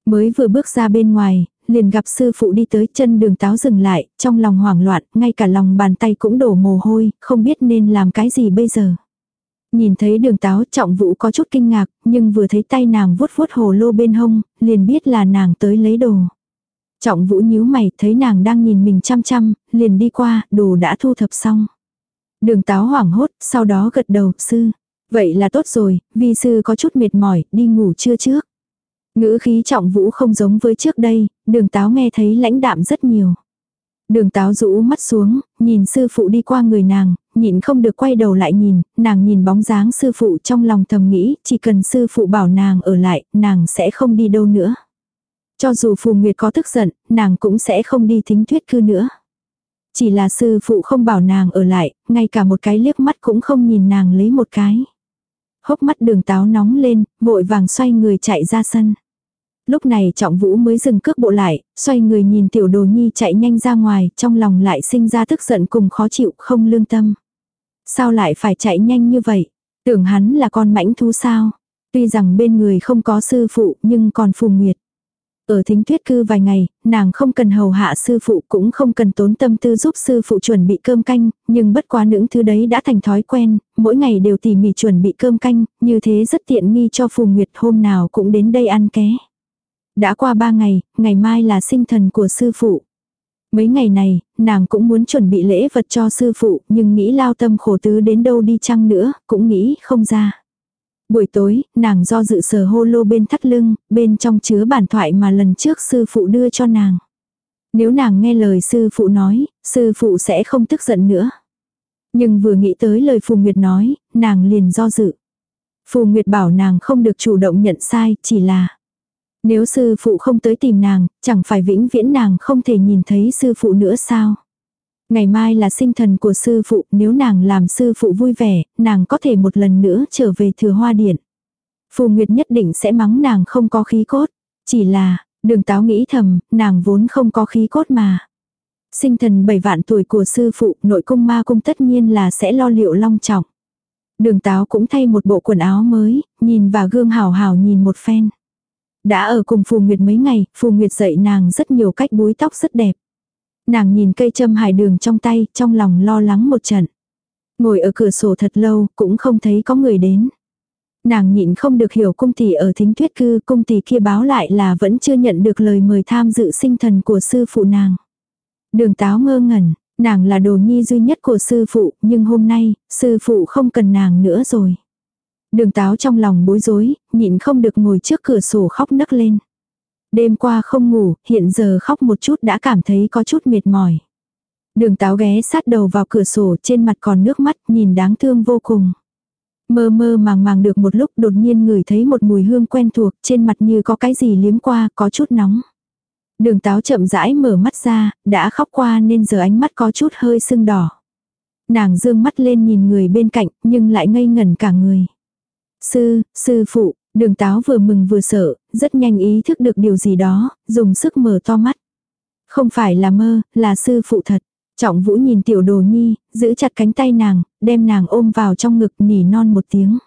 Mới vừa bước ra bên ngoài, liền gặp sư phụ đi tới chân đường táo dừng lại, trong lòng hoảng loạn, ngay cả lòng bàn tay cũng đổ mồ hôi, không biết nên làm cái gì bây giờ. Nhìn thấy đường táo trọng vũ có chút kinh ngạc, nhưng vừa thấy tay nàng vuốt vuốt hồ lô bên hông, liền biết là nàng tới lấy đồ. Trọng vũ nhíu mày, thấy nàng đang nhìn mình chăm chăm, liền đi qua, đồ đã thu thập xong. Đường táo hoảng hốt, sau đó gật đầu, sư. Vậy là tốt rồi, vì sư có chút mệt mỏi, đi ngủ chưa trước. Ngữ khí trọng vũ không giống với trước đây, đường táo nghe thấy lãnh đạm rất nhiều. Đường táo rũ mắt xuống, nhìn sư phụ đi qua người nàng, nhịn không được quay đầu lại nhìn, nàng nhìn bóng dáng sư phụ trong lòng thầm nghĩ, chỉ cần sư phụ bảo nàng ở lại, nàng sẽ không đi đâu nữa. Cho dù Phù Nguyệt có tức giận, nàng cũng sẽ không đi thính thuyết cư nữa. Chỉ là sư phụ không bảo nàng ở lại, ngay cả một cái liếc mắt cũng không nhìn nàng lấy một cái. Hốc mắt đường táo nóng lên, vội vàng xoay người chạy ra sân. Lúc này trọng vũ mới dừng cước bộ lại, xoay người nhìn tiểu đồ nhi chạy nhanh ra ngoài, trong lòng lại sinh ra tức giận cùng khó chịu không lương tâm. Sao lại phải chạy nhanh như vậy? Tưởng hắn là con mãnh thú sao? Tuy rằng bên người không có sư phụ nhưng còn phù nguyệt. Ở thính thuyết cư vài ngày, nàng không cần hầu hạ sư phụ cũng không cần tốn tâm tư giúp sư phụ chuẩn bị cơm canh, nhưng bất quá những thứ đấy đã thành thói quen, mỗi ngày đều tỉ mỉ chuẩn bị cơm canh, như thế rất tiện nghi cho phù nguyệt hôm nào cũng đến đây ăn ké. Đã qua ba ngày, ngày mai là sinh thần của sư phụ. Mấy ngày này, nàng cũng muốn chuẩn bị lễ vật cho sư phụ, nhưng nghĩ lao tâm khổ tứ đến đâu đi chăng nữa, cũng nghĩ không ra. Buổi tối, nàng do dự sờ hô lô bên thắt lưng, bên trong chứa bản thoại mà lần trước sư phụ đưa cho nàng. Nếu nàng nghe lời sư phụ nói, sư phụ sẽ không tức giận nữa. Nhưng vừa nghĩ tới lời Phù Nguyệt nói, nàng liền do dự. Phù Nguyệt bảo nàng không được chủ động nhận sai, chỉ là nếu sư phụ không tới tìm nàng, chẳng phải vĩnh viễn nàng không thể nhìn thấy sư phụ nữa sao? Ngày mai là sinh thần của sư phụ, nếu nàng làm sư phụ vui vẻ, nàng có thể một lần nữa trở về thừa hoa điện. Phù Nguyệt nhất định sẽ mắng nàng không có khí cốt. Chỉ là, đường táo nghĩ thầm, nàng vốn không có khí cốt mà. Sinh thần bảy vạn tuổi của sư phụ, nội cung ma cung tất nhiên là sẽ lo liệu long trọng. Đường táo cũng thay một bộ quần áo mới, nhìn vào gương hào hào nhìn một phen. Đã ở cùng Phù Nguyệt mấy ngày, Phù Nguyệt dạy nàng rất nhiều cách búi tóc rất đẹp. Nàng nhìn cây châm hải đường trong tay, trong lòng lo lắng một trận. Ngồi ở cửa sổ thật lâu, cũng không thấy có người đến. Nàng nhịn không được hiểu cung tỷ ở thính thuyết cư, cung tỷ kia báo lại là vẫn chưa nhận được lời mời tham dự sinh thần của sư phụ nàng. Đường táo ngơ ngẩn, nàng là đồ nhi duy nhất của sư phụ, nhưng hôm nay, sư phụ không cần nàng nữa rồi. Đường táo trong lòng bối rối, nhịn không được ngồi trước cửa sổ khóc nấc lên. Đêm qua không ngủ, hiện giờ khóc một chút đã cảm thấy có chút mệt mỏi. Đường táo ghé sát đầu vào cửa sổ trên mặt còn nước mắt nhìn đáng thương vô cùng. Mơ mơ màng màng được một lúc đột nhiên ngửi thấy một mùi hương quen thuộc trên mặt như có cái gì liếm qua có chút nóng. Đường táo chậm rãi mở mắt ra, đã khóc qua nên giờ ánh mắt có chút hơi sưng đỏ. Nàng dương mắt lên nhìn người bên cạnh nhưng lại ngây ngẩn cả người. Sư, sư phụ, đường táo vừa mừng vừa sợ, rất nhanh ý thức được điều gì đó, dùng sức mở to mắt. Không phải là mơ, là sư phụ thật. Trọng vũ nhìn tiểu đồ nhi, giữ chặt cánh tay nàng, đem nàng ôm vào trong ngực nỉ non một tiếng.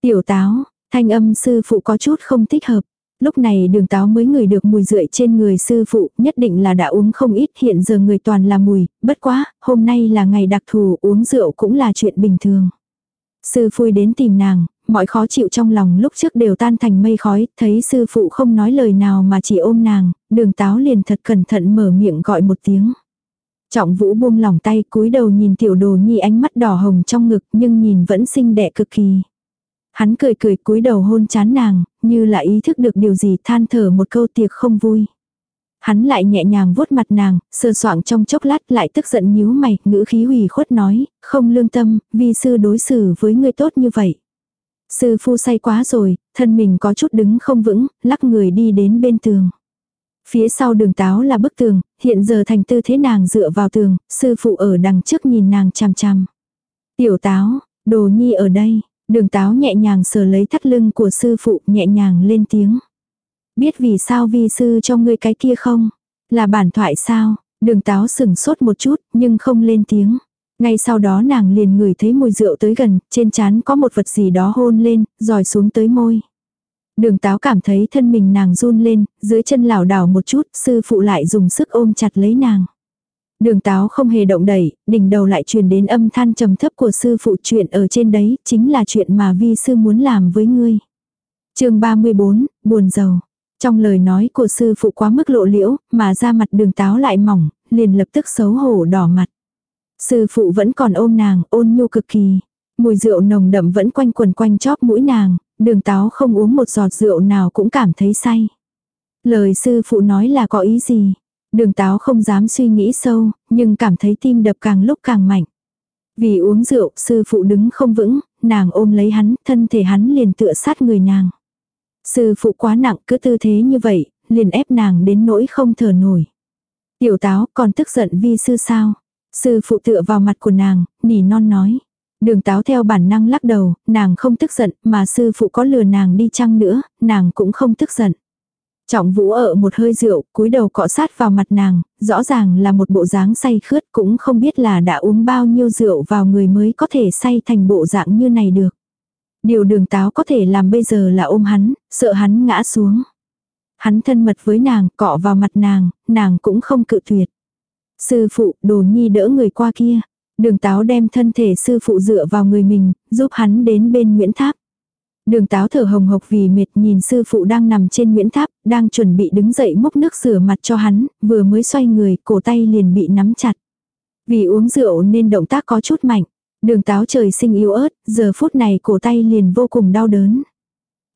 Tiểu táo, thanh âm sư phụ có chút không thích hợp. Lúc này đường táo mới ngửi được mùi rượi trên người sư phụ, nhất định là đã uống không ít, hiện giờ người toàn là mùi, bất quá, hôm nay là ngày đặc thù, uống rượu cũng là chuyện bình thường. Sư phui đến tìm nàng, mọi khó chịu trong lòng lúc trước đều tan thành mây khói, thấy sư phụ không nói lời nào mà chỉ ôm nàng, đường táo liền thật cẩn thận mở miệng gọi một tiếng. Trọng vũ buông lỏng tay cúi đầu nhìn tiểu đồ nhi ánh mắt đỏ hồng trong ngực nhưng nhìn vẫn xinh đẹp cực kỳ. Hắn cười cười cúi đầu hôn chán nàng, như là ý thức được điều gì than thở một câu tiệc không vui. Hắn lại nhẹ nhàng vuốt mặt nàng, sơ soạng trong chốc lát lại tức giận nhíu mày, ngữ khí hủy khuất nói, không lương tâm, vì sư đối xử với người tốt như vậy. Sư phu say quá rồi, thân mình có chút đứng không vững, lắc người đi đến bên tường. Phía sau đường táo là bức tường, hiện giờ thành tư thế nàng dựa vào tường, sư phụ ở đằng trước nhìn nàng chằm chằm. Tiểu táo, đồ nhi ở đây, đường táo nhẹ nhàng sờ lấy thắt lưng của sư phụ nhẹ nhàng lên tiếng. Biết vì sao vi sư cho ngươi cái kia không? Là bản thoại sao? Đường táo sừng sốt một chút nhưng không lên tiếng. Ngay sau đó nàng liền ngửi thấy mùi rượu tới gần, trên trán có một vật gì đó hôn lên, dòi xuống tới môi. Đường táo cảm thấy thân mình nàng run lên, dưới chân lảo đảo một chút, sư phụ lại dùng sức ôm chặt lấy nàng. Đường táo không hề động đẩy, đỉnh đầu lại truyền đến âm than trầm thấp của sư phụ chuyện ở trên đấy, chính là chuyện mà vi sư muốn làm với ngươi. chương 34, buồn giàu. Trong lời nói của sư phụ quá mức lộ liễu, mà ra mặt đường táo lại mỏng, liền lập tức xấu hổ đỏ mặt. Sư phụ vẫn còn ôm nàng, ôn nhu cực kỳ. Mùi rượu nồng đậm vẫn quanh quần quanh chóp mũi nàng, đường táo không uống một giọt rượu nào cũng cảm thấy say. Lời sư phụ nói là có ý gì? Đường táo không dám suy nghĩ sâu, nhưng cảm thấy tim đập càng lúc càng mạnh. Vì uống rượu, sư phụ đứng không vững, nàng ôm lấy hắn, thân thể hắn liền tựa sát người nàng. Sư phụ quá nặng cứ tư thế như vậy, liền ép nàng đến nỗi không thở nổi. Tiểu táo còn tức giận vi sư sao? Sư phụ tựa vào mặt của nàng, nỉ non nói. Đường táo theo bản năng lắc đầu, nàng không tức giận, mà sư phụ có lừa nàng đi chăng nữa, nàng cũng không tức giận. Trọng vũ ở một hơi rượu, cúi đầu cọ sát vào mặt nàng, rõ ràng là một bộ dáng say khướt cũng không biết là đã uống bao nhiêu rượu vào người mới có thể say thành bộ dạng như này được. Điều đường táo có thể làm bây giờ là ôm hắn, sợ hắn ngã xuống. Hắn thân mật với nàng, cọ vào mặt nàng, nàng cũng không cự tuyệt. Sư phụ, đồ nhi đỡ người qua kia. Đường táo đem thân thể sư phụ dựa vào người mình, giúp hắn đến bên Nguyễn Tháp. Đường táo thở hồng hộc vì mệt nhìn sư phụ đang nằm trên Nguyễn Tháp, đang chuẩn bị đứng dậy múc nước rửa mặt cho hắn, vừa mới xoay người, cổ tay liền bị nắm chặt. Vì uống rượu nên động tác có chút mạnh. Đường táo trời sinh yếu ớt, giờ phút này cổ tay liền vô cùng đau đớn.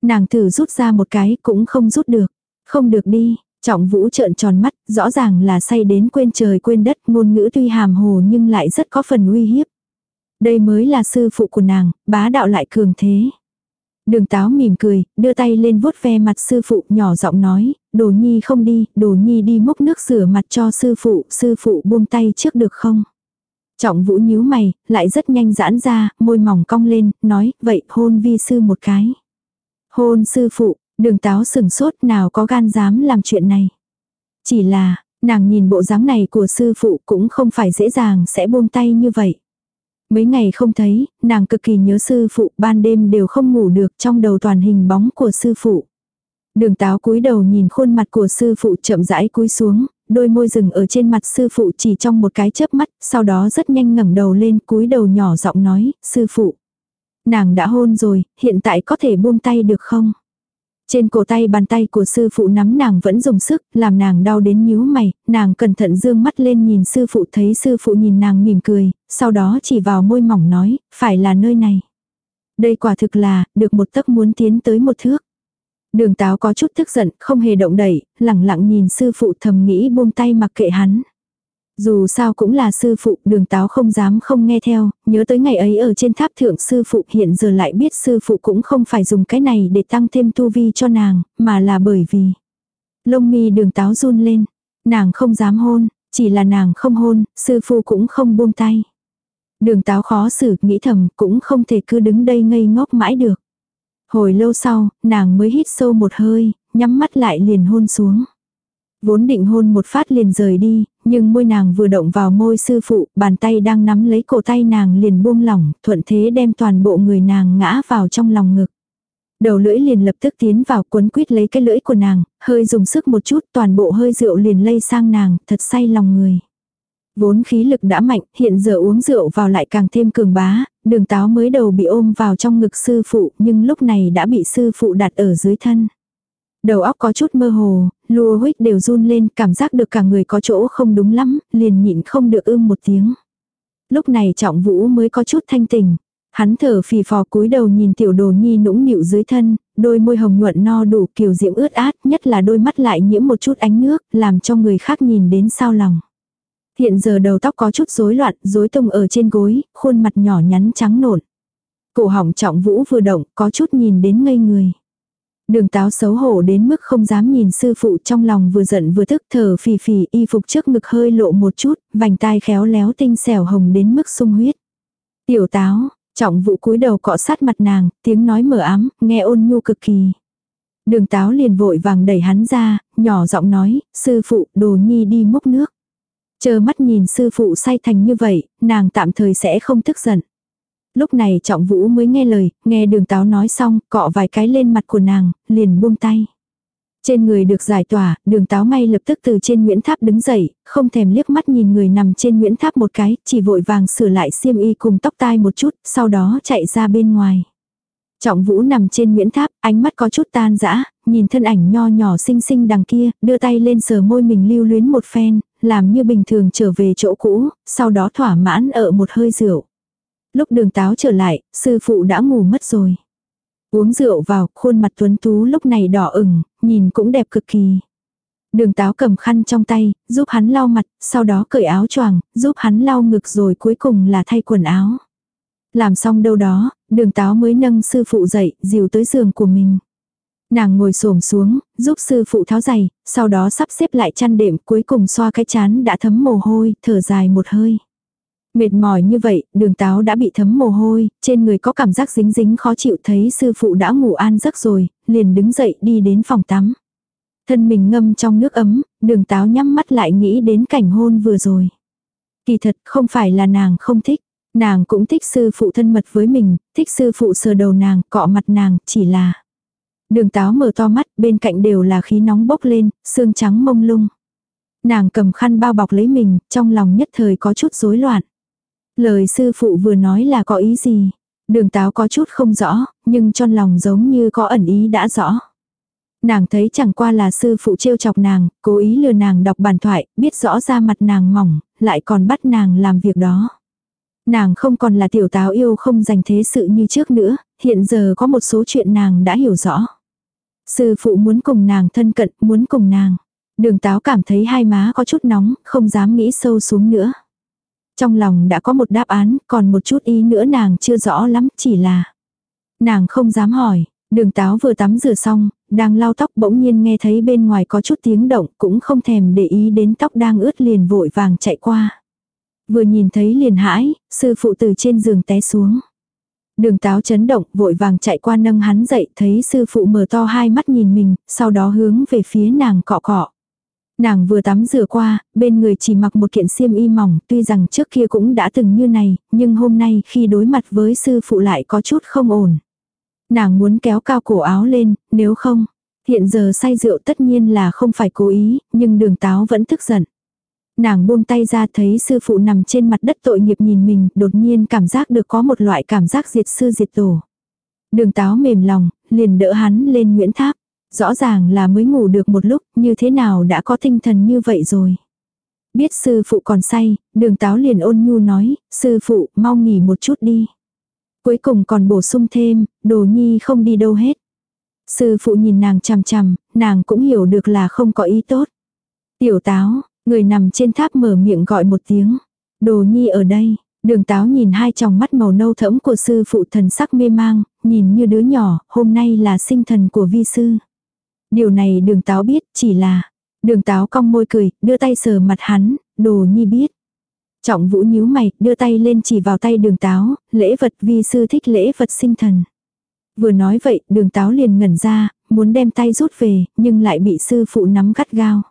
Nàng thử rút ra một cái cũng không rút được. Không được đi, trọng vũ trợn tròn mắt, rõ ràng là say đến quên trời quên đất, ngôn ngữ tuy hàm hồ nhưng lại rất có phần uy hiếp. Đây mới là sư phụ của nàng, bá đạo lại cường thế. Đường táo mỉm cười, đưa tay lên vuốt ve mặt sư phụ nhỏ giọng nói, đồ nhi không đi, đồ nhi đi múc nước rửa mặt cho sư phụ, sư phụ buông tay trước được không? Trọng vũ nhíu mày, lại rất nhanh giãn ra, môi mỏng cong lên, nói, vậy hôn vi sư một cái. Hôn sư phụ, đường táo sừng sốt nào có gan dám làm chuyện này. Chỉ là, nàng nhìn bộ dáng này của sư phụ cũng không phải dễ dàng sẽ buông tay như vậy. Mấy ngày không thấy, nàng cực kỳ nhớ sư phụ, ban đêm đều không ngủ được trong đầu toàn hình bóng của sư phụ. Đường táo cúi đầu nhìn khuôn mặt của sư phụ chậm rãi cúi xuống, đôi môi rừng ở trên mặt sư phụ chỉ trong một cái chớp mắt, sau đó rất nhanh ngẩng đầu lên cúi đầu nhỏ giọng nói, sư phụ. Nàng đã hôn rồi, hiện tại có thể buông tay được không? Trên cổ tay bàn tay của sư phụ nắm nàng vẫn dùng sức, làm nàng đau đến nhíu mày, nàng cẩn thận dương mắt lên nhìn sư phụ thấy sư phụ nhìn nàng mỉm cười, sau đó chỉ vào môi mỏng nói, phải là nơi này. Đây quả thực là, được một tấc muốn tiến tới một thước. Đường táo có chút tức giận, không hề động đẩy, lẳng lặng nhìn sư phụ thầm nghĩ buông tay mặc kệ hắn. Dù sao cũng là sư phụ, đường táo không dám không nghe theo, nhớ tới ngày ấy ở trên tháp thượng sư phụ hiện giờ lại biết sư phụ cũng không phải dùng cái này để tăng thêm tu vi cho nàng, mà là bởi vì. Lông mi đường táo run lên, nàng không dám hôn, chỉ là nàng không hôn, sư phụ cũng không buông tay. Đường táo khó xử, nghĩ thầm, cũng không thể cứ đứng đây ngây ngốc mãi được. Hồi lâu sau, nàng mới hít sâu một hơi, nhắm mắt lại liền hôn xuống. Vốn định hôn một phát liền rời đi, nhưng môi nàng vừa động vào môi sư phụ, bàn tay đang nắm lấy cổ tay nàng liền buông lỏng, thuận thế đem toàn bộ người nàng ngã vào trong lòng ngực. Đầu lưỡi liền lập tức tiến vào cuốn quýt lấy cái lưỡi của nàng, hơi dùng sức một chút toàn bộ hơi rượu liền lây sang nàng, thật say lòng người. Vốn khí lực đã mạnh, hiện giờ uống rượu vào lại càng thêm cường bá, đường táo mới đầu bị ôm vào trong ngực sư phụ nhưng lúc này đã bị sư phụ đặt ở dưới thân. Đầu óc có chút mơ hồ, Lua huyết đều run lên, cảm giác được cả người có chỗ không đúng lắm, liền nhịn không được ưm một tiếng. Lúc này trọng vũ mới có chút thanh tỉnh. Hắn thở phì phò cúi đầu nhìn tiểu đồ nhi nũng nịu dưới thân, đôi môi hồng nhuận no đủ kiều diễm ướt át, nhất là đôi mắt lại nhiễm một chút ánh nước, làm cho người khác nhìn đến sao lòng. Hiện giờ đầu tóc có chút rối loạn, rối tung ở trên gối, khuôn mặt nhỏ nhắn trắng nộn. Cổ họng trọng vũ vừa động, có chút nhìn đến ngây người. Đường táo xấu hổ đến mức không dám nhìn sư phụ trong lòng vừa giận vừa tức thở phì phì y phục trước ngực hơi lộ một chút, vành tai khéo léo tinh xẻo hồng đến mức sung huyết. Tiểu táo, trọng vụ cúi đầu cọ sát mặt nàng, tiếng nói mở ám, nghe ôn nhu cực kỳ. Đường táo liền vội vàng đẩy hắn ra, nhỏ giọng nói, sư phụ, đồ nhi đi múc nước. Chờ mắt nhìn sư phụ say thành như vậy, nàng tạm thời sẽ không tức giận. Lúc này trọng vũ mới nghe lời, nghe đường táo nói xong, cọ vài cái lên mặt của nàng, liền buông tay. Trên người được giải tỏa, đường táo ngay lập tức từ trên Nguyễn Tháp đứng dậy, không thèm liếc mắt nhìn người nằm trên Nguyễn Tháp một cái, chỉ vội vàng sửa lại xiêm y cùng tóc tai một chút, sau đó chạy ra bên ngoài. Trọng vũ nằm trên Nguyễn Tháp, ánh mắt có chút tan dã nhìn thân ảnh nho nhỏ xinh xinh đằng kia, đưa tay lên sờ môi mình lưu luyến một phen, làm như bình thường trở về chỗ cũ, sau đó thỏa mãn ở một hơi rượu. Lúc đường táo trở lại, sư phụ đã ngủ mất rồi. Uống rượu vào, khuôn mặt tuấn tú lúc này đỏ ửng, nhìn cũng đẹp cực kỳ. Đường táo cầm khăn trong tay, giúp hắn lau mặt, sau đó cởi áo choàng, giúp hắn lau ngực rồi cuối cùng là thay quần áo. Làm xong đâu đó, đường táo mới nâng sư phụ dậy, dìu tới giường của mình. Nàng ngồi xổm xuống, giúp sư phụ tháo giày, sau đó sắp xếp lại chăn đệm cuối cùng xoa cái chán đã thấm mồ hôi, thở dài một hơi. Mệt mỏi như vậy, đường táo đã bị thấm mồ hôi, trên người có cảm giác dính dính khó chịu thấy sư phụ đã ngủ an giấc rồi, liền đứng dậy đi đến phòng tắm. Thân mình ngâm trong nước ấm, đường táo nhắm mắt lại nghĩ đến cảnh hôn vừa rồi. Kỳ thật không phải là nàng không thích, nàng cũng thích sư phụ thân mật với mình, thích sư phụ sờ đầu nàng, cọ mặt nàng, chỉ là... Đường táo mở to mắt, bên cạnh đều là khí nóng bốc lên, xương trắng mông lung. Nàng cầm khăn bao bọc lấy mình, trong lòng nhất thời có chút rối loạn. Lời sư phụ vừa nói là có ý gì? Đường táo có chút không rõ, nhưng trong lòng giống như có ẩn ý đã rõ. Nàng thấy chẳng qua là sư phụ trêu chọc nàng, cố ý lừa nàng đọc bản thoại, biết rõ ra mặt nàng mỏng, lại còn bắt nàng làm việc đó. Nàng không còn là tiểu táo yêu không dành thế sự như trước nữa, hiện giờ có một số chuyện nàng đã hiểu rõ. Sư phụ muốn cùng nàng thân cận, muốn cùng nàng. Đường táo cảm thấy hai má có chút nóng, không dám nghĩ sâu xuống nữa. Trong lòng đã có một đáp án, còn một chút ý nữa nàng chưa rõ lắm, chỉ là... Nàng không dám hỏi, đường táo vừa tắm rửa xong, đang lau tóc bỗng nhiên nghe thấy bên ngoài có chút tiếng động, cũng không thèm để ý đến tóc đang ướt liền vội vàng chạy qua. Vừa nhìn thấy liền hãi, sư phụ từ trên giường té xuống. Đường táo chấn động, vội vàng chạy qua nâng hắn dậy, thấy sư phụ mở to hai mắt nhìn mình, sau đó hướng về phía nàng cọ cọ. Nàng vừa tắm rửa qua, bên người chỉ mặc một kiện xiêm y mỏng, tuy rằng trước kia cũng đã từng như này, nhưng hôm nay khi đối mặt với sư phụ lại có chút không ổn. Nàng muốn kéo cao cổ áo lên, nếu không, hiện giờ say rượu tất nhiên là không phải cố ý, nhưng đường táo vẫn tức giận. Nàng buông tay ra thấy sư phụ nằm trên mặt đất tội nghiệp nhìn mình, đột nhiên cảm giác được có một loại cảm giác diệt sư diệt tổ. Đường táo mềm lòng, liền đỡ hắn lên Nguyễn Tháp. Rõ ràng là mới ngủ được một lúc, như thế nào đã có tinh thần như vậy rồi. Biết sư phụ còn say, đường táo liền ôn nhu nói, sư phụ, mau nghỉ một chút đi. Cuối cùng còn bổ sung thêm, đồ nhi không đi đâu hết. Sư phụ nhìn nàng chằm chằm, nàng cũng hiểu được là không có ý tốt. Tiểu táo, người nằm trên tháp mở miệng gọi một tiếng. Đồ nhi ở đây, đường táo nhìn hai tròng mắt màu nâu thẫm của sư phụ thần sắc mê mang, nhìn như đứa nhỏ, hôm nay là sinh thần của vi sư. Điều này đường táo biết, chỉ là, đường táo cong môi cười, đưa tay sờ mặt hắn, đồ nhi biết. Trọng vũ nhíu mày, đưa tay lên chỉ vào tay đường táo, lễ vật vi sư thích lễ vật sinh thần. Vừa nói vậy, đường táo liền ngẩn ra, muốn đem tay rút về, nhưng lại bị sư phụ nắm gắt gao.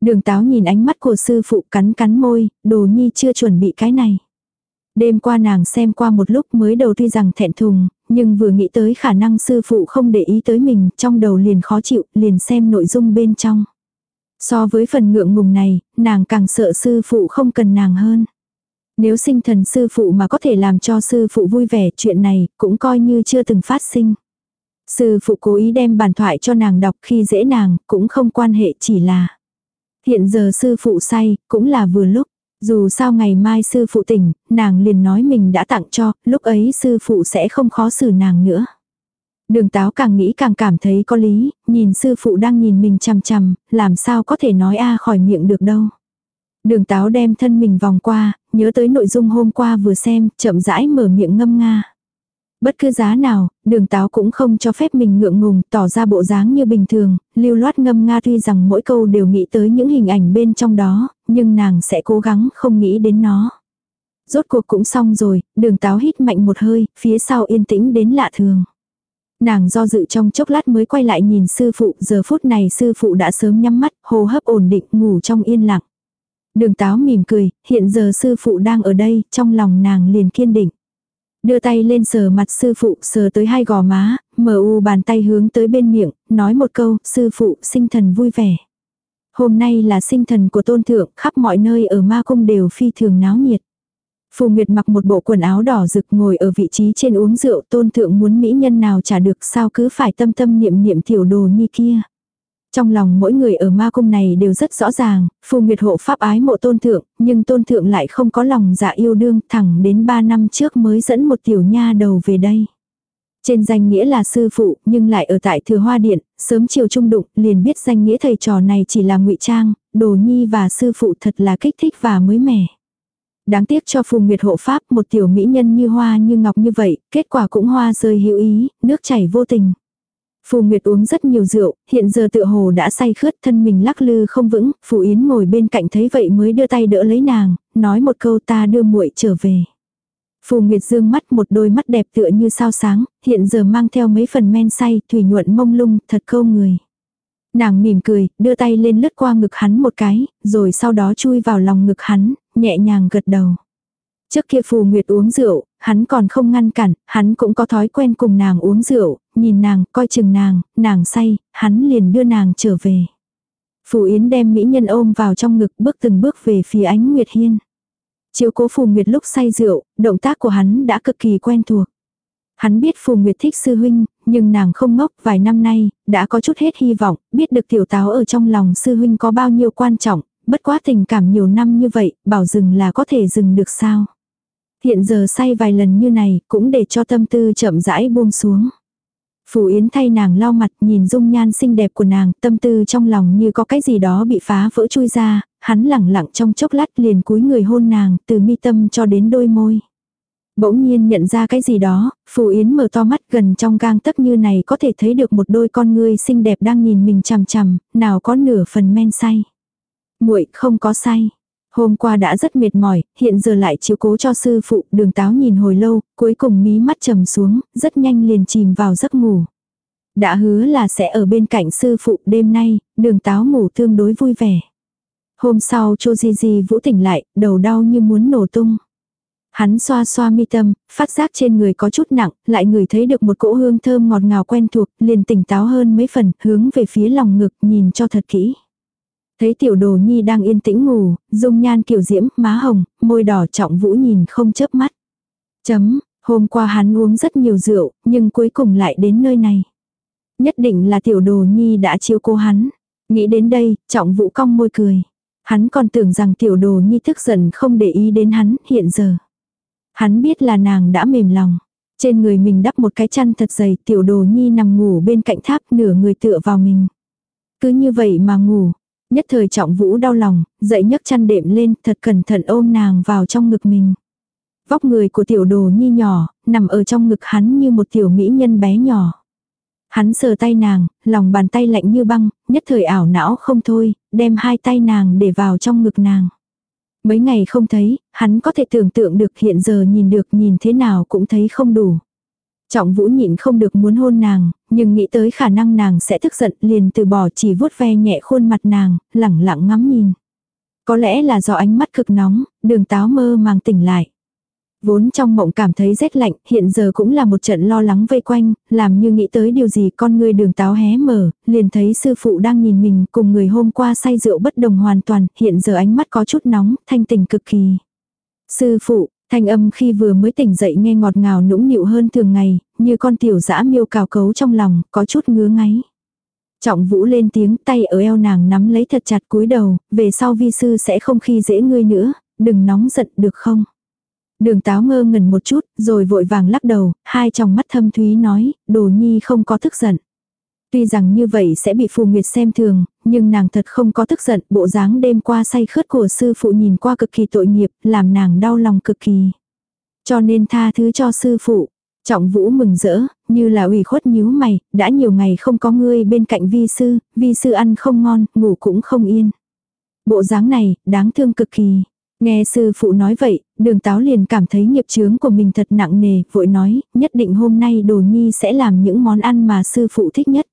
Đường táo nhìn ánh mắt của sư phụ cắn cắn môi, đồ nhi chưa chuẩn bị cái này. Đêm qua nàng xem qua một lúc mới đầu tuy rằng thẹn thùng, nhưng vừa nghĩ tới khả năng sư phụ không để ý tới mình, trong đầu liền khó chịu, liền xem nội dung bên trong. So với phần ngượng ngùng này, nàng càng sợ sư phụ không cần nàng hơn. Nếu sinh thần sư phụ mà có thể làm cho sư phụ vui vẻ chuyện này cũng coi như chưa từng phát sinh. Sư phụ cố ý đem bản thoại cho nàng đọc khi dễ nàng cũng không quan hệ chỉ là. Hiện giờ sư phụ say cũng là vừa lúc. Dù sao ngày mai sư phụ tỉnh, nàng liền nói mình đã tặng cho, lúc ấy sư phụ sẽ không khó xử nàng nữa. Đường táo càng nghĩ càng cảm thấy có lý, nhìn sư phụ đang nhìn mình chằm chằm, làm sao có thể nói a khỏi miệng được đâu. Đường táo đem thân mình vòng qua, nhớ tới nội dung hôm qua vừa xem, chậm rãi mở miệng ngâm nga. Bất cứ giá nào, đường táo cũng không cho phép mình ngượng ngùng, tỏ ra bộ dáng như bình thường, lưu loát ngâm nga tuy rằng mỗi câu đều nghĩ tới những hình ảnh bên trong đó, nhưng nàng sẽ cố gắng không nghĩ đến nó. Rốt cuộc cũng xong rồi, đường táo hít mạnh một hơi, phía sau yên tĩnh đến lạ thường. Nàng do dự trong chốc lát mới quay lại nhìn sư phụ, giờ phút này sư phụ đã sớm nhắm mắt, hô hấp ổn định, ngủ trong yên lặng. Đường táo mỉm cười, hiện giờ sư phụ đang ở đây, trong lòng nàng liền kiên định. Đưa tay lên sờ mặt sư phụ, sờ tới hai gò má, mở u bàn tay hướng tới bên miệng, nói một câu, sư phụ sinh thần vui vẻ. Hôm nay là sinh thần của tôn thượng, khắp mọi nơi ở ma cung đều phi thường náo nhiệt. Phù Nguyệt mặc một bộ quần áo đỏ rực ngồi ở vị trí trên uống rượu tôn thượng muốn mỹ nhân nào trả được sao cứ phải tâm tâm niệm niệm tiểu đồ như kia. Trong lòng mỗi người ở ma cung này đều rất rõ ràng, Phù Nguyệt hộ pháp ái mộ tôn thượng, nhưng tôn thượng lại không có lòng dạ yêu đương thẳng đến 3 năm trước mới dẫn một tiểu nha đầu về đây. Trên danh nghĩa là sư phụ, nhưng lại ở tại thừa hoa điện, sớm chiều trung đụng, liền biết danh nghĩa thầy trò này chỉ là ngụy trang, đồ nhi và sư phụ thật là kích thích và mới mẻ. Đáng tiếc cho phù nguyệt hộ pháp một tiểu mỹ nhân như hoa như ngọc như vậy, kết quả cũng hoa rơi hữu ý, nước chảy vô tình. Phù Nguyệt uống rất nhiều rượu, hiện giờ tựa hồ đã say khướt thân mình lắc lư không vững, Phù Yến ngồi bên cạnh thấy vậy mới đưa tay đỡ lấy nàng, nói một câu ta đưa muội trở về. Phù Nguyệt dương mắt một đôi mắt đẹp tựa như sao sáng, hiện giờ mang theo mấy phần men say, thủy nhuận mông lung, thật câu người. Nàng mỉm cười, đưa tay lên lướt qua ngực hắn một cái, rồi sau đó chui vào lòng ngực hắn, nhẹ nhàng gật đầu. Trước kia Phù Nguyệt uống rượu, hắn còn không ngăn cản, hắn cũng có thói quen cùng nàng uống rượu, nhìn nàng, coi chừng nàng, nàng say, hắn liền đưa nàng trở về. Phù Yến đem mỹ nhân ôm vào trong ngực bước từng bước về phía ánh Nguyệt Hiên. Chiếu cố Phù Nguyệt lúc say rượu, động tác của hắn đã cực kỳ quen thuộc. Hắn biết Phù Nguyệt thích sư huynh, nhưng nàng không ngốc vài năm nay, đã có chút hết hy vọng, biết được tiểu táo ở trong lòng sư huynh có bao nhiêu quan trọng, bất quá tình cảm nhiều năm như vậy, bảo dừng là có thể dừng được sao. Hiện giờ say vài lần như này, cũng để cho tâm tư chậm rãi buông xuống. Phù Yến thay nàng lau mặt nhìn dung nhan xinh đẹp của nàng, tâm tư trong lòng như có cái gì đó bị phá vỡ chui ra, hắn lẳng lặng trong chốc lát liền cúi người hôn nàng, từ mi tâm cho đến đôi môi. Bỗng nhiên nhận ra cái gì đó, Phù Yến mở to mắt gần trong gang tấc như này có thể thấy được một đôi con ngươi xinh đẹp đang nhìn mình chằm chằm, nào có nửa phần men say. muội không có say. Hôm qua đã rất mệt mỏi, hiện giờ lại chiếu cố cho sư phụ, đường táo nhìn hồi lâu, cuối cùng mí mắt trầm xuống, rất nhanh liền chìm vào giấc ngủ. Đã hứa là sẽ ở bên cạnh sư phụ đêm nay, đường táo ngủ tương đối vui vẻ. Hôm sau Chô Di Di Vũ tỉnh lại, đầu đau như muốn nổ tung. Hắn xoa xoa mi tâm, phát giác trên người có chút nặng, lại ngửi thấy được một cỗ hương thơm ngọt ngào quen thuộc, liền tỉnh táo hơn mấy phần, hướng về phía lòng ngực, nhìn cho thật kỹ. Thấy tiểu đồ nhi đang yên tĩnh ngủ, dung nhan kiểu diễm, má hồng, môi đỏ trọng vũ nhìn không chớp mắt. Chấm, hôm qua hắn uống rất nhiều rượu, nhưng cuối cùng lại đến nơi này. Nhất định là tiểu đồ nhi đã chiếu cô hắn. Nghĩ đến đây, trọng vũ cong môi cười. Hắn còn tưởng rằng tiểu đồ nhi thức giận không để ý đến hắn hiện giờ. Hắn biết là nàng đã mềm lòng. Trên người mình đắp một cái chăn thật dày tiểu đồ nhi nằm ngủ bên cạnh tháp nửa người tựa vào mình. Cứ như vậy mà ngủ, Nhất thời trọng vũ đau lòng, dậy nhấc chăn đệm lên thật cẩn thận ôm nàng vào trong ngực mình. Vóc người của tiểu đồ nhi nhỏ, nằm ở trong ngực hắn như một tiểu mỹ nhân bé nhỏ. Hắn sờ tay nàng, lòng bàn tay lạnh như băng, nhất thời ảo não không thôi, đem hai tay nàng để vào trong ngực nàng. Mấy ngày không thấy, hắn có thể tưởng tượng được hiện giờ nhìn được nhìn thế nào cũng thấy không đủ. Trọng vũ nhịn không được muốn hôn nàng, nhưng nghĩ tới khả năng nàng sẽ tức giận liền từ bỏ chỉ vuốt ve nhẹ khuôn mặt nàng, lẳng lặng ngắm nhìn. Có lẽ là do ánh mắt cực nóng, đường táo mơ màng tỉnh lại. Vốn trong mộng cảm thấy rét lạnh, hiện giờ cũng là một trận lo lắng vây quanh, làm như nghĩ tới điều gì con người đường táo hé mở, liền thấy sư phụ đang nhìn mình cùng người hôm qua say rượu bất đồng hoàn toàn, hiện giờ ánh mắt có chút nóng, thanh tỉnh cực kỳ. Sư phụ, thanh âm khi vừa mới tỉnh dậy nghe ngọt ngào nũng nịu hơn thường ngày, như con tiểu dã miêu cào cấu trong lòng, có chút ngứa ngáy. Trọng vũ lên tiếng tay ở eo nàng nắm lấy thật chặt cúi đầu, về sau vi sư sẽ không khi dễ ngươi nữa, đừng nóng giận được không? Đường táo ngơ ngẩn một chút, rồi vội vàng lắc đầu, hai tròng mắt thâm thúy nói, đồ nhi không có tức giận. Tuy rằng như vậy sẽ bị phù nguyệt xem thường, nhưng nàng thật không có tức giận, bộ dáng đêm qua say khớt của sư phụ nhìn qua cực kỳ tội nghiệp, làm nàng đau lòng cực kỳ. Cho nên tha thứ cho sư phụ. Trọng vũ mừng rỡ, như là ủy khuất nhíu mày, đã nhiều ngày không có ngươi bên cạnh vi sư, vi sư ăn không ngon, ngủ cũng không yên. Bộ dáng này, đáng thương cực kỳ. Nghe sư phụ nói vậy, đường táo liền cảm thấy nghiệp chướng của mình thật nặng nề, vội nói, nhất định hôm nay đồ nhi sẽ làm những món ăn mà sư phụ thích nhất.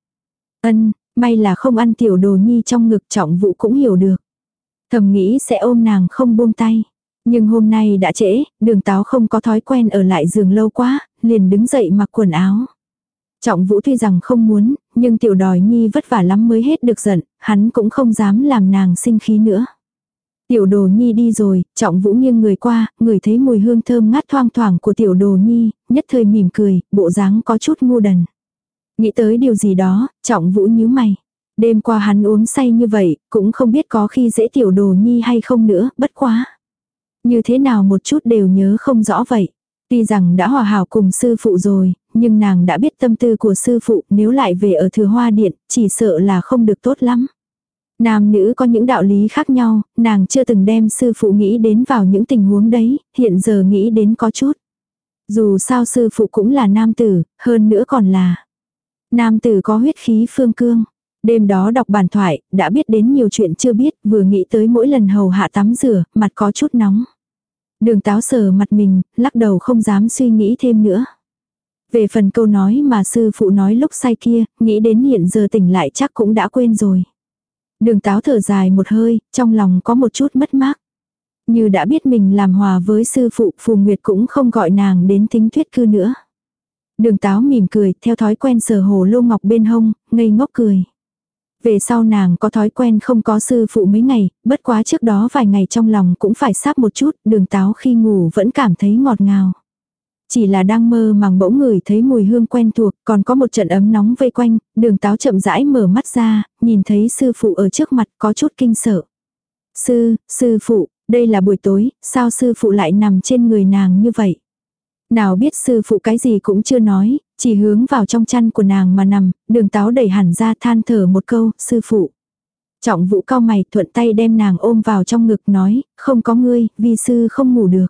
Ân, may là không ăn tiểu đồ nhi trong ngực trọng vũ cũng hiểu được. Thầm nghĩ sẽ ôm nàng không buông tay. Nhưng hôm nay đã trễ, đường táo không có thói quen ở lại giường lâu quá, liền đứng dậy mặc quần áo. Trọng vũ tuy rằng không muốn, nhưng tiểu đòi nhi vất vả lắm mới hết được giận, hắn cũng không dám làm nàng sinh khí nữa. Tiểu đồ nhi đi rồi, trọng vũ nghiêng người qua, người thấy mùi hương thơm ngát thoang thoảng của tiểu đồ nhi, nhất thời mỉm cười, bộ dáng có chút ngu đần. Nghĩ tới điều gì đó, trọng vũ nhíu mày. Đêm qua hắn uống say như vậy, cũng không biết có khi dễ tiểu đồ nhi hay không nữa, bất quá. Như thế nào một chút đều nhớ không rõ vậy. Tuy rằng đã hòa hảo cùng sư phụ rồi, nhưng nàng đã biết tâm tư của sư phụ nếu lại về ở thừa hoa điện, chỉ sợ là không được tốt lắm. Nam nữ có những đạo lý khác nhau, nàng chưa từng đem sư phụ nghĩ đến vào những tình huống đấy, hiện giờ nghĩ đến có chút. Dù sao sư phụ cũng là nam tử, hơn nữa còn là nam tử có huyết khí phương cương. Đêm đó đọc bản thoại, đã biết đến nhiều chuyện chưa biết, vừa nghĩ tới mỗi lần hầu hạ tắm rửa, mặt có chút nóng. Đường táo sờ mặt mình, lắc đầu không dám suy nghĩ thêm nữa. Về phần câu nói mà sư phụ nói lúc say kia, nghĩ đến hiện giờ tỉnh lại chắc cũng đã quên rồi. Đường táo thở dài một hơi, trong lòng có một chút mất mát. Như đã biết mình làm hòa với sư phụ, Phù Nguyệt cũng không gọi nàng đến tính thuyết cư nữa. Đường táo mỉm cười, theo thói quen sờ hồ lô ngọc bên hông, ngây ngốc cười. Về sau nàng có thói quen không có sư phụ mấy ngày, bất quá trước đó vài ngày trong lòng cũng phải sắp một chút, đường táo khi ngủ vẫn cảm thấy ngọt ngào. Chỉ là đang mơ màng bỗng người thấy mùi hương quen thuộc, còn có một trận ấm nóng vây quanh, đường táo chậm rãi mở mắt ra, nhìn thấy sư phụ ở trước mặt có chút kinh sợ. Sư, sư phụ, đây là buổi tối, sao sư phụ lại nằm trên người nàng như vậy? Nào biết sư phụ cái gì cũng chưa nói, chỉ hướng vào trong chăn của nàng mà nằm, đường táo đẩy hẳn ra than thở một câu, sư phụ. Trọng vũ cao mày thuận tay đem nàng ôm vào trong ngực nói, không có ngươi, vi sư không ngủ được.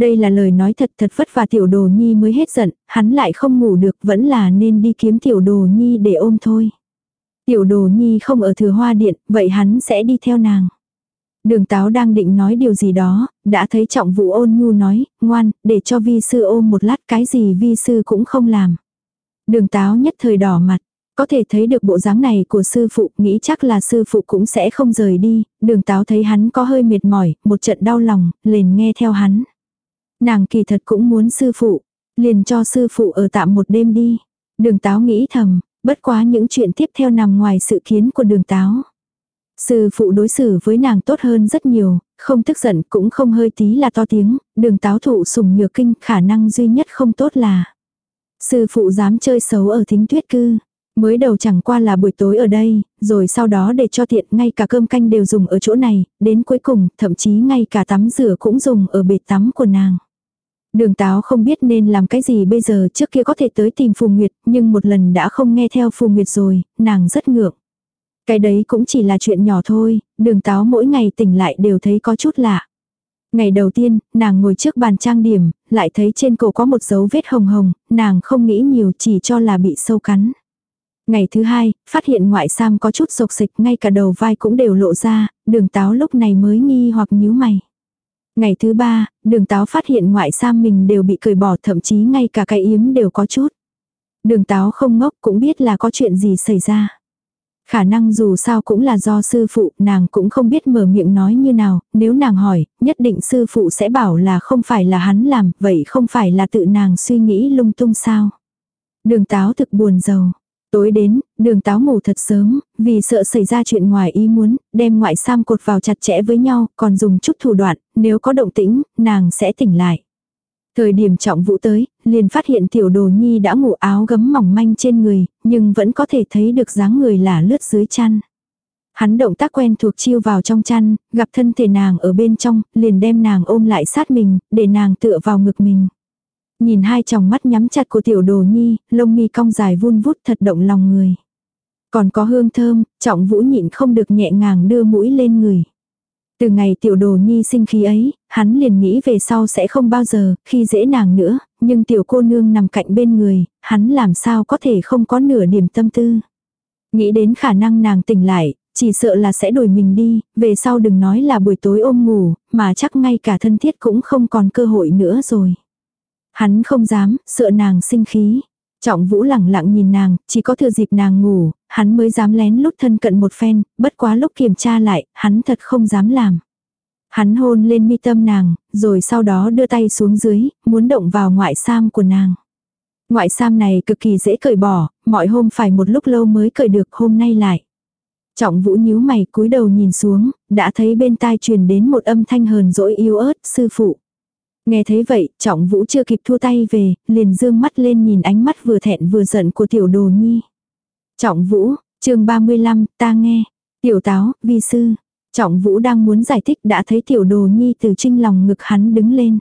Đây là lời nói thật thật vất và tiểu đồ nhi mới hết giận, hắn lại không ngủ được vẫn là nên đi kiếm tiểu đồ nhi để ôm thôi. Tiểu đồ nhi không ở thừa hoa điện, vậy hắn sẽ đi theo nàng. Đường táo đang định nói điều gì đó, đã thấy trọng vũ ôn nhu nói, ngoan, để cho vi sư ôm một lát cái gì vi sư cũng không làm. Đường táo nhất thời đỏ mặt, có thể thấy được bộ dáng này của sư phụ, nghĩ chắc là sư phụ cũng sẽ không rời đi, đường táo thấy hắn có hơi mệt mỏi, một trận đau lòng, liền nghe theo hắn. Nàng kỳ thật cũng muốn sư phụ, liền cho sư phụ ở tạm một đêm đi. Đường táo nghĩ thầm, bất quá những chuyện tiếp theo nằm ngoài sự kiến của đường táo. Sư phụ đối xử với nàng tốt hơn rất nhiều, không tức giận cũng không hơi tí là to tiếng, đường táo thụ sùng nhược kinh khả năng duy nhất không tốt là. Sư phụ dám chơi xấu ở thính tuyết cư. Mới đầu chẳng qua là buổi tối ở đây, rồi sau đó để cho tiện ngay cả cơm canh đều dùng ở chỗ này, đến cuối cùng thậm chí ngay cả tắm rửa cũng dùng ở bệt tắm của nàng. Đường táo không biết nên làm cái gì bây giờ trước kia có thể tới tìm Phù Nguyệt, nhưng một lần đã không nghe theo Phù Nguyệt rồi, nàng rất ngượng. Cái đấy cũng chỉ là chuyện nhỏ thôi, đường táo mỗi ngày tỉnh lại đều thấy có chút lạ. Ngày đầu tiên, nàng ngồi trước bàn trang điểm, lại thấy trên cổ có một dấu vết hồng hồng, nàng không nghĩ nhiều chỉ cho là bị sâu cắn. Ngày thứ hai, phát hiện ngoại sam có chút sộc sịch ngay cả đầu vai cũng đều lộ ra, đường táo lúc này mới nghi hoặc nhíu mày. Ngày thứ ba, đường táo phát hiện ngoại sam mình đều bị cười bỏ thậm chí ngay cả cái yếm đều có chút. Đường táo không ngốc cũng biết là có chuyện gì xảy ra. Khả năng dù sao cũng là do sư phụ, nàng cũng không biết mở miệng nói như nào, nếu nàng hỏi, nhất định sư phụ sẽ bảo là không phải là hắn làm, vậy không phải là tự nàng suy nghĩ lung tung sao. Đường táo thực buồn giàu. Tối đến, đường táo ngủ thật sớm, vì sợ xảy ra chuyện ngoài ý muốn, đem ngoại sam cột vào chặt chẽ với nhau, còn dùng chút thủ đoạn, nếu có động tĩnh, nàng sẽ tỉnh lại. Thời điểm trọng vũ tới, liền phát hiện tiểu đồ nhi đã ngủ áo gấm mỏng manh trên người, nhưng vẫn có thể thấy được dáng người là lướt dưới chăn. Hắn động tác quen thuộc chiêu vào trong chăn, gặp thân thể nàng ở bên trong, liền đem nàng ôm lại sát mình, để nàng tựa vào ngực mình. Nhìn hai tròng mắt nhắm chặt của tiểu đồ nhi, lông mi cong dài vun vút thật động lòng người. Còn có hương thơm, trọng vũ nhịn không được nhẹ ngàng đưa mũi lên người. Từ ngày tiểu đồ nhi sinh khí ấy, hắn liền nghĩ về sau sẽ không bao giờ, khi dễ nàng nữa, nhưng tiểu cô nương nằm cạnh bên người, hắn làm sao có thể không có nửa niềm tâm tư. Nghĩ đến khả năng nàng tỉnh lại, chỉ sợ là sẽ đuổi mình đi, về sau đừng nói là buổi tối ôm ngủ, mà chắc ngay cả thân thiết cũng không còn cơ hội nữa rồi. Hắn không dám, sợ nàng sinh khí. Trọng vũ lẳng lặng nhìn nàng, chỉ có thừa dịp nàng ngủ, hắn mới dám lén lút thân cận một phen, bất quá lúc kiểm tra lại, hắn thật không dám làm. Hắn hôn lên mi tâm nàng, rồi sau đó đưa tay xuống dưới, muốn động vào ngoại sam của nàng. Ngoại sam này cực kỳ dễ cởi bỏ, mọi hôm phải một lúc lâu mới cởi được hôm nay lại. Trọng vũ nhíu mày cúi đầu nhìn xuống, đã thấy bên tai truyền đến một âm thanh hờn dỗi yếu ớt, sư phụ. Nghe thấy vậy, trọng vũ chưa kịp thua tay về, liền dương mắt lên nhìn ánh mắt vừa thẹn vừa giận của tiểu đồ nhi. Trọng vũ, chương 35, ta nghe. Tiểu táo, vi sư. Trọng vũ đang muốn giải thích đã thấy tiểu đồ nhi từ trinh lòng ngực hắn đứng lên.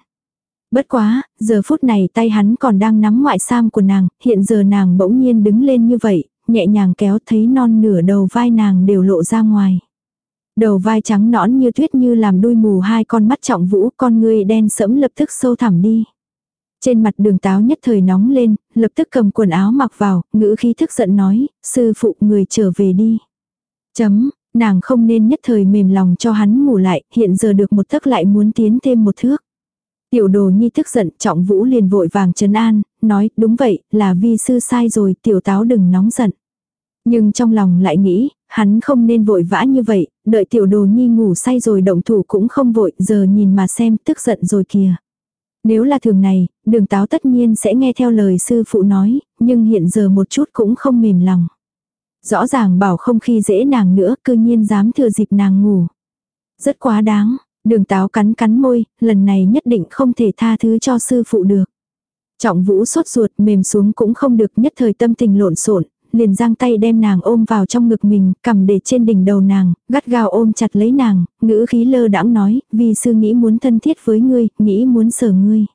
Bất quá, giờ phút này tay hắn còn đang nắm ngoại sam của nàng, hiện giờ nàng bỗng nhiên đứng lên như vậy, nhẹ nhàng kéo thấy non nửa đầu vai nàng đều lộ ra ngoài. Đầu vai trắng nõn như tuyết như làm đuôi mù hai con mắt trọng vũ, con người đen sẫm lập tức sâu thẳm đi. Trên mặt đường táo nhất thời nóng lên, lập tức cầm quần áo mặc vào, ngữ khí thức giận nói, sư phụ người trở về đi. Chấm, nàng không nên nhất thời mềm lòng cho hắn ngủ lại, hiện giờ được một thức lại muốn tiến thêm một thước. Tiểu đồ nhi thức giận, trọng vũ liền vội vàng trấn an, nói, đúng vậy, là vi sư sai rồi, tiểu táo đừng nóng giận. Nhưng trong lòng lại nghĩ, hắn không nên vội vã như vậy, đợi tiểu đồ nhi ngủ say rồi động thủ cũng không vội, giờ nhìn mà xem tức giận rồi kìa. Nếu là thường này, đường táo tất nhiên sẽ nghe theo lời sư phụ nói, nhưng hiện giờ một chút cũng không mềm lòng. Rõ ràng bảo không khi dễ nàng nữa, cư nhiên dám thừa dịp nàng ngủ. Rất quá đáng, đường táo cắn cắn môi, lần này nhất định không thể tha thứ cho sư phụ được. Trọng vũ sốt ruột mềm xuống cũng không được nhất thời tâm tình lộn xộn liền giang tay đem nàng ôm vào trong ngực mình, cầm để trên đỉnh đầu nàng, gắt gao ôm chặt lấy nàng, ngữ khí lơ đãng nói, vì sư nghĩ muốn thân thiết với ngươi, nghĩ muốn sở ngươi.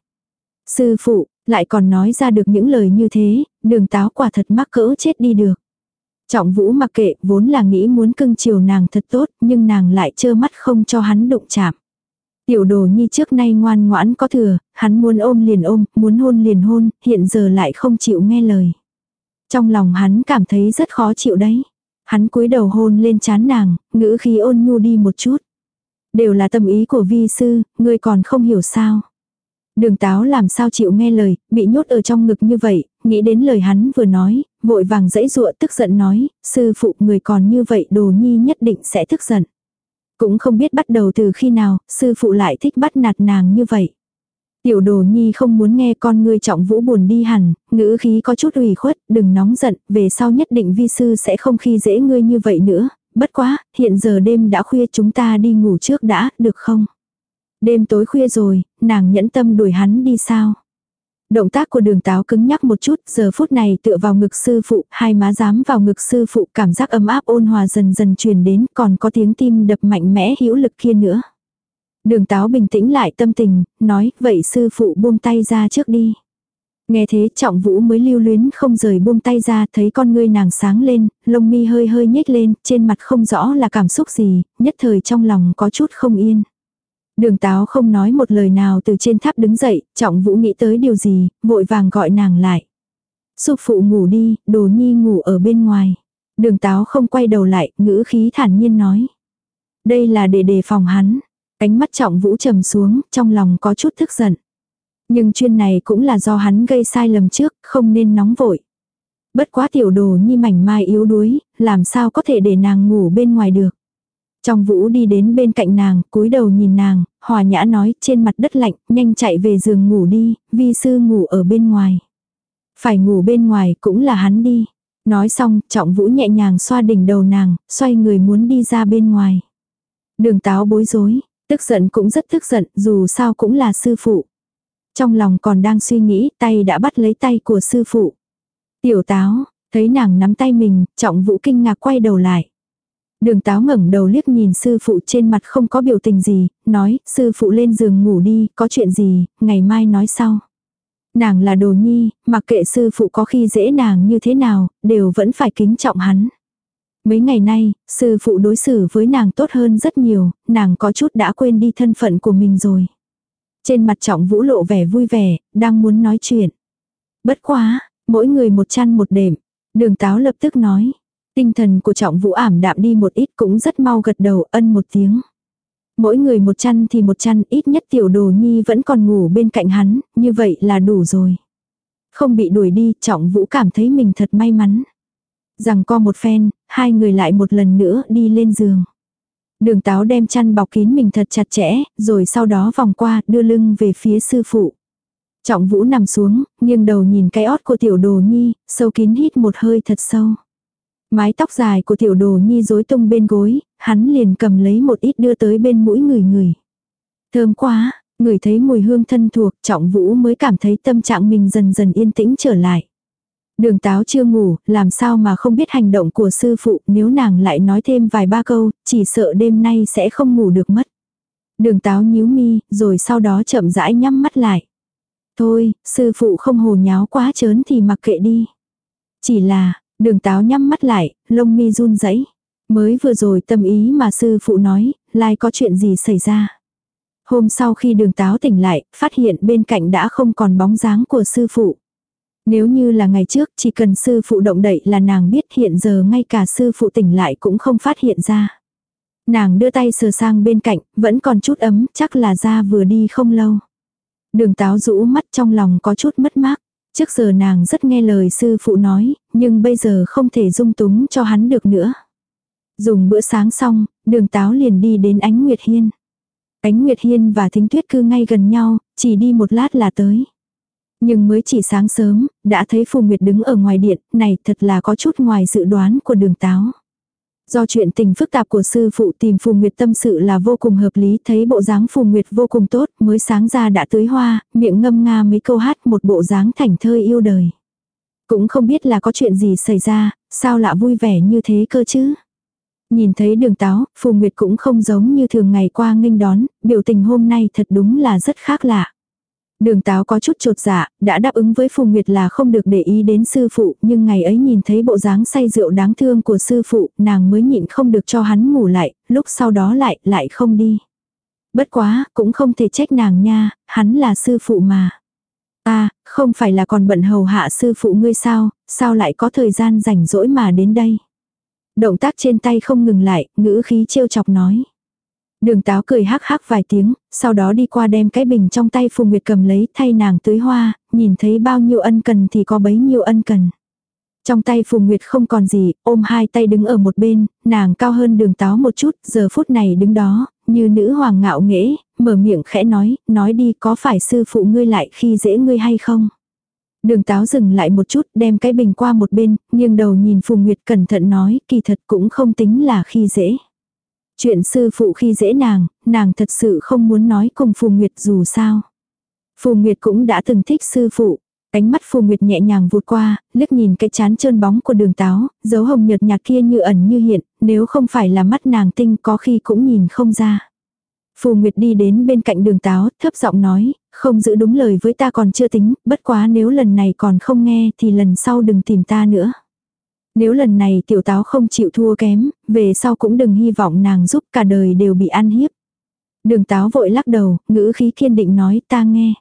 Sư phụ, lại còn nói ra được những lời như thế, đường táo quả thật mắc cỡ chết đi được. Trọng vũ mặc kệ, vốn là nghĩ muốn cưng chiều nàng thật tốt, nhưng nàng lại trơ mắt không cho hắn đụng chạm. Tiểu đồ nhi trước nay ngoan ngoãn có thừa, hắn muốn ôm liền ôm, muốn hôn liền hôn, hiện giờ lại không chịu nghe lời. Trong lòng hắn cảm thấy rất khó chịu đấy. Hắn cúi đầu hôn lên chán nàng, ngữ khí ôn nhu đi một chút. Đều là tâm ý của vi sư, ngươi còn không hiểu sao. Đường táo làm sao chịu nghe lời, bị nhốt ở trong ngực như vậy, nghĩ đến lời hắn vừa nói, vội vàng dãy dụa tức giận nói, sư phụ người còn như vậy đồ nhi nhất định sẽ tức giận. Cũng không biết bắt đầu từ khi nào, sư phụ lại thích bắt nạt nàng như vậy. Tiểu đồ nhi không muốn nghe con ngươi trọng vũ buồn đi hẳn, ngữ khí có chút ủy khuất, đừng nóng giận, về sau nhất định vi sư sẽ không khi dễ ngươi như vậy nữa, bất quá, hiện giờ đêm đã khuya chúng ta đi ngủ trước đã, được không? Đêm tối khuya rồi, nàng nhẫn tâm đuổi hắn đi sao? Động tác của đường táo cứng nhắc một chút, giờ phút này tựa vào ngực sư phụ, hai má dám vào ngực sư phụ, cảm giác ấm áp ôn hòa dần dần truyền đến, còn có tiếng tim đập mạnh mẽ hữu lực kia nữa. Đường táo bình tĩnh lại tâm tình, nói, vậy sư phụ buông tay ra trước đi. Nghe thế trọng vũ mới lưu luyến không rời buông tay ra, thấy con ngươi nàng sáng lên, lông mi hơi hơi nhếch lên, trên mặt không rõ là cảm xúc gì, nhất thời trong lòng có chút không yên. Đường táo không nói một lời nào từ trên tháp đứng dậy, trọng vũ nghĩ tới điều gì, vội vàng gọi nàng lại. sư phụ ngủ đi, đồ nhi ngủ ở bên ngoài. Đường táo không quay đầu lại, ngữ khí thản nhiên nói. Đây là để đề phòng hắn. Ánh mắt trọng vũ trầm xuống, trong lòng có chút thức giận. Nhưng chuyên này cũng là do hắn gây sai lầm trước, không nên nóng vội. Bất quá tiểu đồ nhi mảnh mai yếu đuối, làm sao có thể để nàng ngủ bên ngoài được. Trong vũ đi đến bên cạnh nàng, cúi đầu nhìn nàng, hòa nhã nói trên mặt đất lạnh, nhanh chạy về giường ngủ đi, vi sư ngủ ở bên ngoài. Phải ngủ bên ngoài cũng là hắn đi. Nói xong, trọng vũ nhẹ nhàng xoa đỉnh đầu nàng, xoay người muốn đi ra bên ngoài. Đường táo bối rối, tức giận cũng rất tức giận, dù sao cũng là sư phụ. Trong lòng còn đang suy nghĩ, tay đã bắt lấy tay của sư phụ. Tiểu táo, thấy nàng nắm tay mình, trọng vũ kinh ngạc quay đầu lại. Đường táo ngẩng đầu liếc nhìn sư phụ trên mặt không có biểu tình gì, nói, sư phụ lên giường ngủ đi, có chuyện gì, ngày mai nói sau. Nàng là đồ nhi, mặc kệ sư phụ có khi dễ nàng như thế nào, đều vẫn phải kính trọng hắn. Mấy ngày nay, sư phụ đối xử với nàng tốt hơn rất nhiều, nàng có chút đã quên đi thân phận của mình rồi. Trên mặt trọng vũ lộ vẻ vui vẻ, đang muốn nói chuyện. Bất quá, mỗi người một chăn một đệm. Đường táo lập tức nói. Tinh thần của trọng vũ ảm đạm đi một ít cũng rất mau gật đầu ân một tiếng. Mỗi người một chăn thì một chăn ít nhất tiểu đồ nhi vẫn còn ngủ bên cạnh hắn, như vậy là đủ rồi. Không bị đuổi đi, trọng vũ cảm thấy mình thật may mắn. Rằng co một phen, hai người lại một lần nữa đi lên giường. Đường táo đem chăn bọc kín mình thật chặt chẽ, rồi sau đó vòng qua, đưa lưng về phía sư phụ. Trọng vũ nằm xuống, nghiêng đầu nhìn cái ót của tiểu đồ nhi, sâu kín hít một hơi thật sâu. Mái tóc dài của tiểu đồ nhi rối tung bên gối, hắn liền cầm lấy một ít đưa tới bên mũi người người. Thơm quá, người thấy mùi hương thân thuộc, trọng vũ mới cảm thấy tâm trạng mình dần dần yên tĩnh trở lại. Đường táo chưa ngủ, làm sao mà không biết hành động của sư phụ, nếu nàng lại nói thêm vài ba câu, chỉ sợ đêm nay sẽ không ngủ được mất. Đường táo nhíu mi, rồi sau đó chậm rãi nhắm mắt lại. Thôi, sư phụ không hồ nháo quá chớn thì mặc kệ đi. Chỉ là, đường táo nhắm mắt lại, lông mi run rẩy Mới vừa rồi tâm ý mà sư phụ nói, lai có chuyện gì xảy ra. Hôm sau khi đường táo tỉnh lại, phát hiện bên cạnh đã không còn bóng dáng của sư phụ. Nếu như là ngày trước, chỉ cần sư phụ động đậy là nàng biết hiện giờ ngay cả sư phụ tỉnh lại cũng không phát hiện ra. Nàng đưa tay sờ sang bên cạnh, vẫn còn chút ấm, chắc là ra vừa đi không lâu. Đường táo rũ mắt trong lòng có chút mất mát. Trước giờ nàng rất nghe lời sư phụ nói, nhưng bây giờ không thể dung túng cho hắn được nữa. Dùng bữa sáng xong, đường táo liền đi đến ánh Nguyệt Hiên. Ánh Nguyệt Hiên và Thính Tuyết cư ngay gần nhau, chỉ đi một lát là tới. Nhưng mới chỉ sáng sớm, đã thấy Phù Nguyệt đứng ở ngoài điện, này thật là có chút ngoài dự đoán của đường táo. Do chuyện tình phức tạp của sư phụ tìm Phù Nguyệt tâm sự là vô cùng hợp lý, thấy bộ dáng Phù Nguyệt vô cùng tốt, mới sáng ra đã tưới hoa, miệng ngâm nga mấy câu hát một bộ dáng thành thơi yêu đời. Cũng không biết là có chuyện gì xảy ra, sao lạ vui vẻ như thế cơ chứ. Nhìn thấy đường táo, Phù Nguyệt cũng không giống như thường ngày qua nghênh đón, biểu tình hôm nay thật đúng là rất khác lạ. Đường táo có chút trột dạ, đã đáp ứng với Phù Nguyệt là không được để ý đến sư phụ, nhưng ngày ấy nhìn thấy bộ dáng say rượu đáng thương của sư phụ, nàng mới nhịn không được cho hắn ngủ lại, lúc sau đó lại, lại không đi. Bất quá, cũng không thể trách nàng nha, hắn là sư phụ mà. À, không phải là còn bận hầu hạ sư phụ ngươi sao, sao lại có thời gian rảnh rỗi mà đến đây. Động tác trên tay không ngừng lại, ngữ khí trêu chọc nói. Đường táo cười hắc hắc vài tiếng, sau đó đi qua đem cái bình trong tay Phù Nguyệt cầm lấy thay nàng tưới hoa, nhìn thấy bao nhiêu ân cần thì có bấy nhiêu ân cần. Trong tay Phù Nguyệt không còn gì, ôm hai tay đứng ở một bên, nàng cao hơn đường táo một chút, giờ phút này đứng đó, như nữ hoàng ngạo nghễ, mở miệng khẽ nói, nói đi có phải sư phụ ngươi lại khi dễ ngươi hay không. Đường táo dừng lại một chút, đem cái bình qua một bên, nghiêng đầu nhìn Phù Nguyệt cẩn thận nói, kỳ thật cũng không tính là khi dễ. Chuyện sư phụ khi dễ nàng, nàng thật sự không muốn nói cùng Phù Nguyệt dù sao. Phù Nguyệt cũng đã từng thích sư phụ. Ánh mắt Phù Nguyệt nhẹ nhàng vụt qua, liếc nhìn cái chán trơn bóng của đường táo, dấu hồng nhợt nhạt kia như ẩn như hiện, nếu không phải là mắt nàng tinh có khi cũng nhìn không ra. Phù Nguyệt đi đến bên cạnh đường táo, thấp giọng nói, không giữ đúng lời với ta còn chưa tính, bất quá nếu lần này còn không nghe thì lần sau đừng tìm ta nữa. Nếu lần này tiểu táo không chịu thua kém, về sau cũng đừng hy vọng nàng giúp cả đời đều bị ăn hiếp. Đường táo vội lắc đầu, ngữ khí kiên định nói ta nghe.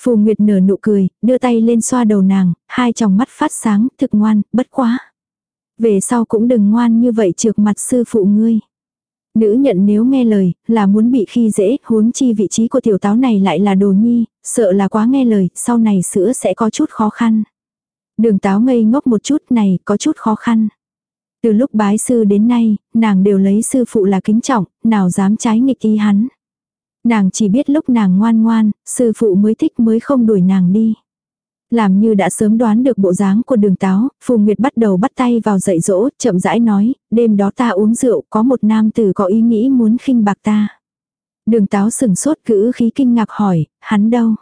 Phù Nguyệt nở nụ cười, đưa tay lên xoa đầu nàng, hai tròng mắt phát sáng, thực ngoan, bất quá. Về sau cũng đừng ngoan như vậy trượt mặt sư phụ ngươi. Nữ nhận nếu nghe lời, là muốn bị khi dễ, huống chi vị trí của tiểu táo này lại là đồ nhi, sợ là quá nghe lời, sau này sữa sẽ có chút khó khăn. Đường táo ngây ngốc một chút này có chút khó khăn. Từ lúc bái sư đến nay, nàng đều lấy sư phụ là kính trọng, nào dám trái nghịch ý hắn. Nàng chỉ biết lúc nàng ngoan ngoan, sư phụ mới thích mới không đuổi nàng đi. Làm như đã sớm đoán được bộ dáng của đường táo, Phù Nguyệt bắt đầu bắt tay vào dạy dỗ, chậm rãi nói, đêm đó ta uống rượu, có một nam tử có ý nghĩ muốn khinh bạc ta. Đường táo sừng sốt cữ khí kinh ngạc hỏi, hắn đâu?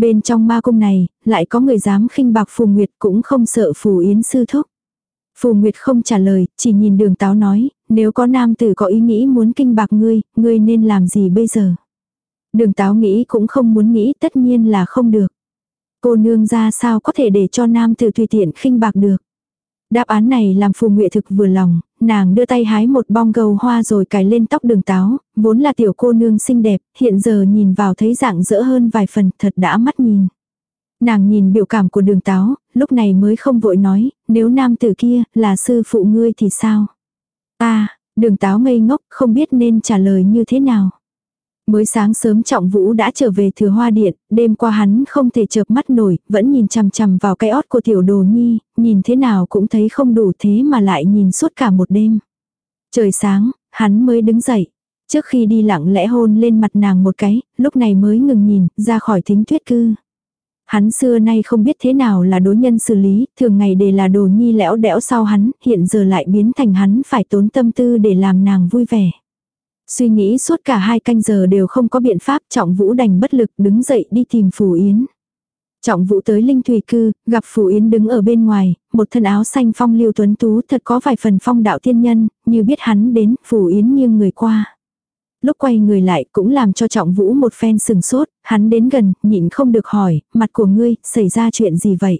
Bên trong ma cung này, lại có người dám khinh bạc Phù Nguyệt cũng không sợ Phù Yến sư thúc. Phù Nguyệt không trả lời, chỉ nhìn đường táo nói, nếu có nam tử có ý nghĩ muốn kinh bạc ngươi, ngươi nên làm gì bây giờ? Đường táo nghĩ cũng không muốn nghĩ tất nhiên là không được. Cô nương ra sao có thể để cho nam tử tùy tiện khinh bạc được. Đáp án này làm phù nguyện thực vừa lòng, nàng đưa tay hái một bong gầu hoa rồi cài lên tóc đường táo, vốn là tiểu cô nương xinh đẹp, hiện giờ nhìn vào thấy dạng dỡ hơn vài phần, thật đã mắt nhìn. Nàng nhìn biểu cảm của đường táo, lúc này mới không vội nói, nếu nam tử kia là sư phụ ngươi thì sao? Ta, đường táo ngây ngốc, không biết nên trả lời như thế nào. Mới sáng sớm trọng vũ đã trở về thừa hoa điện, đêm qua hắn không thể chợp mắt nổi, vẫn nhìn chằm chằm vào cái ót của tiểu đồ nhi, nhìn thế nào cũng thấy không đủ thế mà lại nhìn suốt cả một đêm. Trời sáng, hắn mới đứng dậy. Trước khi đi lặng lẽ hôn lên mặt nàng một cái, lúc này mới ngừng nhìn, ra khỏi thính tuyết cư. Hắn xưa nay không biết thế nào là đối nhân xử lý, thường ngày để là đồ nhi lẽo đẽo sau hắn, hiện giờ lại biến thành hắn phải tốn tâm tư để làm nàng vui vẻ. Suy nghĩ suốt cả hai canh giờ đều không có biện pháp trọng vũ đành bất lực đứng dậy đi tìm Phù Yến. Trọng vũ tới Linh Thủy Cư, gặp Phù Yến đứng ở bên ngoài, một thân áo xanh phong liêu tuấn tú thật có vài phần phong đạo tiên nhân, như biết hắn đến, Phù Yến nghiêng người qua. Lúc quay người lại cũng làm cho trọng vũ một phen sừng sốt, hắn đến gần, nhịn không được hỏi, mặt của ngươi, xảy ra chuyện gì vậy?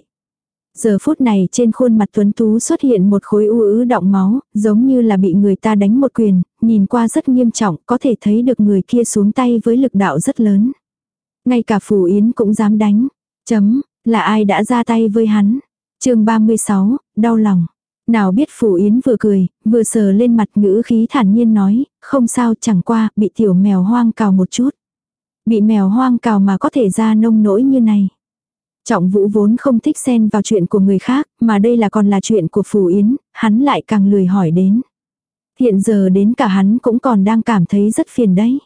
Giờ phút này trên khuôn mặt tuấn tú xuất hiện một khối u ứ đọng máu, giống như là bị người ta đánh một quyền, nhìn qua rất nghiêm trọng, có thể thấy được người kia xuống tay với lực đạo rất lớn. Ngay cả Phù Yến cũng dám đánh. Chấm, là ai đã ra tay với hắn? chương 36, đau lòng. Nào biết Phù Yến vừa cười, vừa sờ lên mặt ngữ khí thản nhiên nói, không sao chẳng qua, bị tiểu mèo hoang cào một chút. Bị mèo hoang cào mà có thể ra nông nỗi như này. Trọng vũ vốn không thích xen vào chuyện của người khác, mà đây là còn là chuyện của Phù Yến, hắn lại càng lười hỏi đến. Hiện giờ đến cả hắn cũng còn đang cảm thấy rất phiền đấy.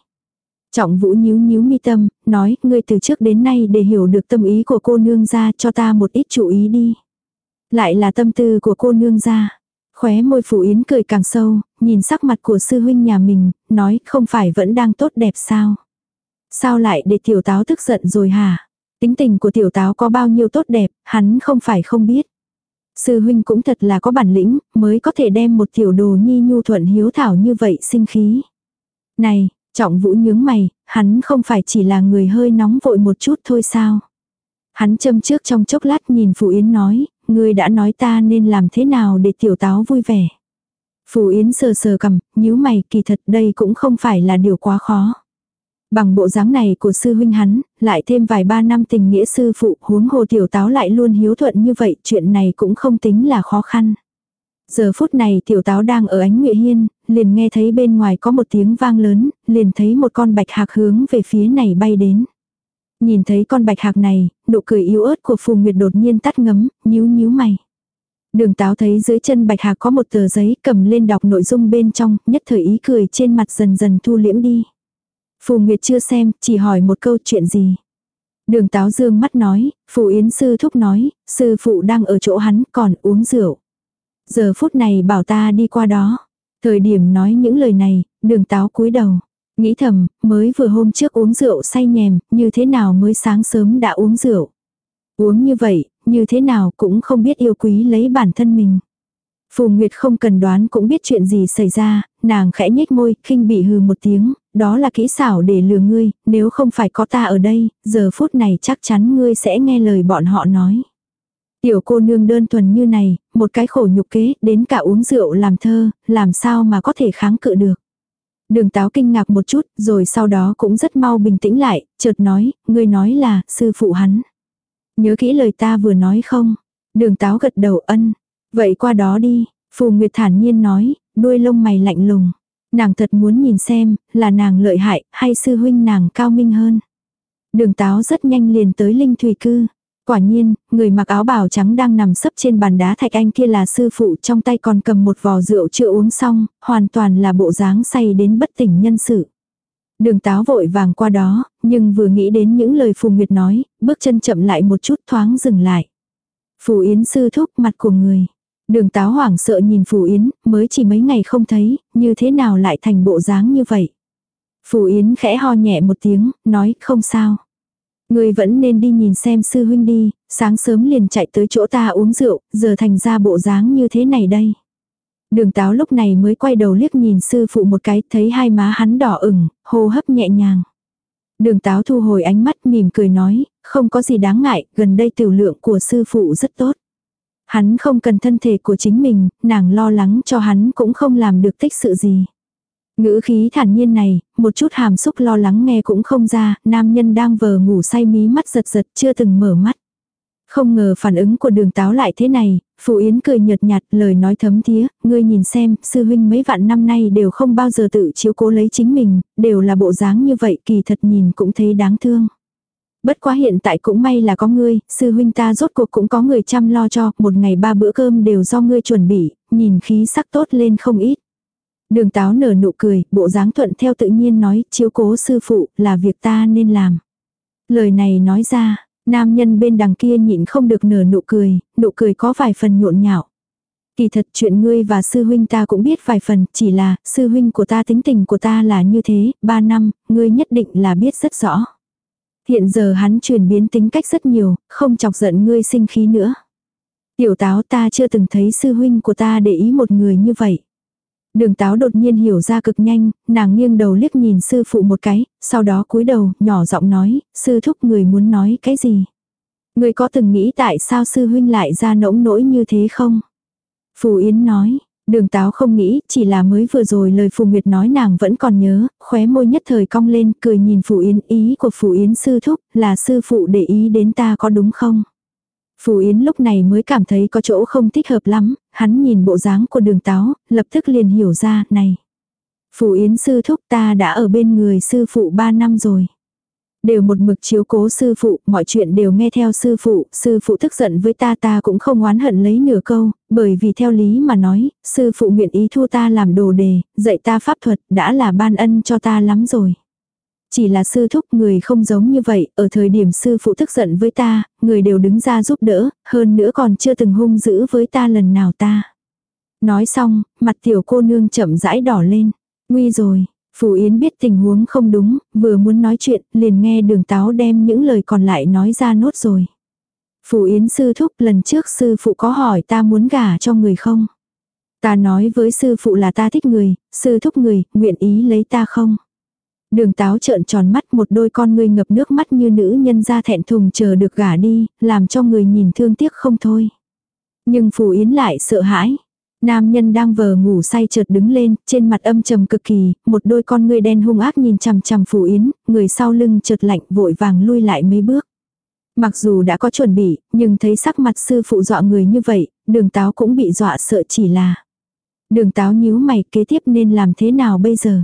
Trọng vũ nhíu nhíu mi tâm, nói, ngươi từ trước đến nay để hiểu được tâm ý của cô nương ra cho ta một ít chú ý đi. Lại là tâm tư của cô nương ra. Khóe môi Phù Yến cười càng sâu, nhìn sắc mặt của sư huynh nhà mình, nói không phải vẫn đang tốt đẹp sao. Sao lại để tiểu táo tức giận rồi hả? Tính tình của tiểu táo có bao nhiêu tốt đẹp, hắn không phải không biết. Sư huynh cũng thật là có bản lĩnh, mới có thể đem một tiểu đồ nhi nhu thuận hiếu thảo như vậy sinh khí. Này, trọng vũ nhướng mày, hắn không phải chỉ là người hơi nóng vội một chút thôi sao. Hắn châm trước trong chốc lát nhìn Phù Yến nói, ngươi đã nói ta nên làm thế nào để tiểu táo vui vẻ. Phù Yến sờ sờ cầm, nhíu mày kỳ thật đây cũng không phải là điều quá khó. Bằng bộ dáng này của sư huynh hắn, lại thêm vài ba năm tình nghĩa sư phụ huống hồ tiểu táo lại luôn hiếu thuận như vậy, chuyện này cũng không tính là khó khăn. Giờ phút này tiểu táo đang ở ánh nguyệt hiên, liền nghe thấy bên ngoài có một tiếng vang lớn, liền thấy một con bạch hạc hướng về phía này bay đến. Nhìn thấy con bạch hạc này, nụ cười yếu ớt của Phù Nguyệt đột nhiên tắt ngấm, nhíu nhíu mày. Đường táo thấy dưới chân bạch hạc có một tờ giấy cầm lên đọc nội dung bên trong, nhất thời ý cười trên mặt dần dần thu liễm đi. Phù Nguyệt chưa xem, chỉ hỏi một câu chuyện gì. Đường táo dương mắt nói, Phù Yến sư thúc nói, sư phụ đang ở chỗ hắn còn uống rượu. Giờ phút này bảo ta đi qua đó. Thời điểm nói những lời này, đường táo cúi đầu. Nghĩ thầm, mới vừa hôm trước uống rượu say nhèm, như thế nào mới sáng sớm đã uống rượu. Uống như vậy, như thế nào cũng không biết yêu quý lấy bản thân mình. Phù Nguyệt không cần đoán cũng biết chuyện gì xảy ra, nàng khẽ nhếch môi, khinh bị hừ một tiếng, đó là kỹ xảo để lừa ngươi, nếu không phải có ta ở đây, giờ phút này chắc chắn ngươi sẽ nghe lời bọn họ nói. Tiểu cô nương đơn thuần như này, một cái khổ nhục kế, đến cả uống rượu làm thơ, làm sao mà có thể kháng cự được. Đường táo kinh ngạc một chút, rồi sau đó cũng rất mau bình tĩnh lại, chợt nói, ngươi nói là, sư phụ hắn. Nhớ kỹ lời ta vừa nói không? Đường táo gật đầu ân. Vậy qua đó đi, Phù Nguyệt thản nhiên nói, đuôi lông mày lạnh lùng. Nàng thật muốn nhìn xem, là nàng lợi hại, hay sư huynh nàng cao minh hơn. Đường táo rất nhanh liền tới linh thủy cư. Quả nhiên, người mặc áo bào trắng đang nằm sấp trên bàn đá thạch anh kia là sư phụ trong tay còn cầm một vò rượu chưa uống xong, hoàn toàn là bộ dáng say đến bất tỉnh nhân sự. Đường táo vội vàng qua đó, nhưng vừa nghĩ đến những lời Phù Nguyệt nói, bước chân chậm lại một chút thoáng dừng lại. Phù Yến sư thúc mặt của người. Đường táo hoảng sợ nhìn Phù Yến, mới chỉ mấy ngày không thấy, như thế nào lại thành bộ dáng như vậy. Phù Yến khẽ ho nhẹ một tiếng, nói không sao. Người vẫn nên đi nhìn xem sư huynh đi, sáng sớm liền chạy tới chỗ ta uống rượu, giờ thành ra bộ dáng như thế này đây. Đường táo lúc này mới quay đầu liếc nhìn sư phụ một cái, thấy hai má hắn đỏ ửng, hô hấp nhẹ nhàng. Đường táo thu hồi ánh mắt mỉm cười nói, không có gì đáng ngại, gần đây tiểu lượng của sư phụ rất tốt. Hắn không cần thân thể của chính mình, nàng lo lắng cho hắn cũng không làm được tích sự gì. Ngữ khí thản nhiên này, một chút hàm xúc lo lắng nghe cũng không ra, nam nhân đang vờ ngủ say mí mắt giật giật chưa từng mở mắt. Không ngờ phản ứng của đường táo lại thế này, Phụ Yến cười nhợt nhạt, lời nói thấm thía, ngươi nhìn xem, sư huynh mấy vạn năm nay đều không bao giờ tự chiếu cố lấy chính mình, đều là bộ dáng như vậy, kỳ thật nhìn cũng thấy đáng thương. Bất quá hiện tại cũng may là có ngươi, sư huynh ta rốt cuộc cũng có người chăm lo cho, một ngày ba bữa cơm đều do ngươi chuẩn bị, nhìn khí sắc tốt lên không ít. Đường táo nở nụ cười, bộ dáng thuận theo tự nhiên nói, chiếu cố sư phụ, là việc ta nên làm. Lời này nói ra, nam nhân bên đằng kia nhịn không được nở nụ cười, nụ cười có vài phần nhộn nhạo. Kỳ thật chuyện ngươi và sư huynh ta cũng biết vài phần, chỉ là, sư huynh của ta tính tình của ta là như thế, ba năm, ngươi nhất định là biết rất rõ. Hiện giờ hắn chuyển biến tính cách rất nhiều, không chọc giận ngươi sinh khí nữa. Tiểu táo ta chưa từng thấy sư huynh của ta để ý một người như vậy. Đường táo đột nhiên hiểu ra cực nhanh, nàng nghiêng đầu liếc nhìn sư phụ một cái, sau đó cúi đầu, nhỏ giọng nói, sư thúc người muốn nói cái gì? Người có từng nghĩ tại sao sư huynh lại ra nỗng nỗi như thế không? Phù Yến nói, đường táo không nghĩ, chỉ là mới vừa rồi lời Phù Nguyệt nói nàng vẫn còn nhớ, khóe môi nhất thời cong lên, cười nhìn Phù Yến ý của Phù Yến sư thúc, là sư phụ để ý đến ta có đúng không? Phù Yến lúc này mới cảm thấy có chỗ không thích hợp lắm, hắn nhìn bộ dáng của đường táo, lập tức liền hiểu ra, này. Phù Yến sư thúc ta đã ở bên người sư phụ ba năm rồi. Đều một mực chiếu cố sư phụ, mọi chuyện đều nghe theo sư phụ, sư phụ tức giận với ta ta cũng không oán hận lấy nửa câu, bởi vì theo lý mà nói, sư phụ nguyện ý thu ta làm đồ đề, dạy ta pháp thuật, đã là ban ân cho ta lắm rồi. Chỉ là sư thúc người không giống như vậy, ở thời điểm sư phụ tức giận với ta, người đều đứng ra giúp đỡ, hơn nữa còn chưa từng hung dữ với ta lần nào ta. Nói xong, mặt tiểu cô nương chậm rãi đỏ lên. Nguy rồi, Phù Yến biết tình huống không đúng, vừa muốn nói chuyện, liền nghe đường táo đem những lời còn lại nói ra nốt rồi. Phù Yến sư thúc lần trước sư phụ có hỏi ta muốn gả cho người không? Ta nói với sư phụ là ta thích người, sư thúc người, nguyện ý lấy ta không? Đường táo trợn tròn mắt một đôi con người ngập nước mắt như nữ nhân ra thẹn thùng chờ được gả đi, làm cho người nhìn thương tiếc không thôi. Nhưng Phù Yến lại sợ hãi. Nam nhân đang vờ ngủ say chợt đứng lên, trên mặt âm trầm cực kỳ, một đôi con người đen hung ác nhìn chằm chằm Phù Yến, người sau lưng chợt lạnh vội vàng lui lại mấy bước. Mặc dù đã có chuẩn bị, nhưng thấy sắc mặt sư phụ dọa người như vậy, đường táo cũng bị dọa sợ chỉ là. Đường táo nhíu mày kế tiếp nên làm thế nào bây giờ?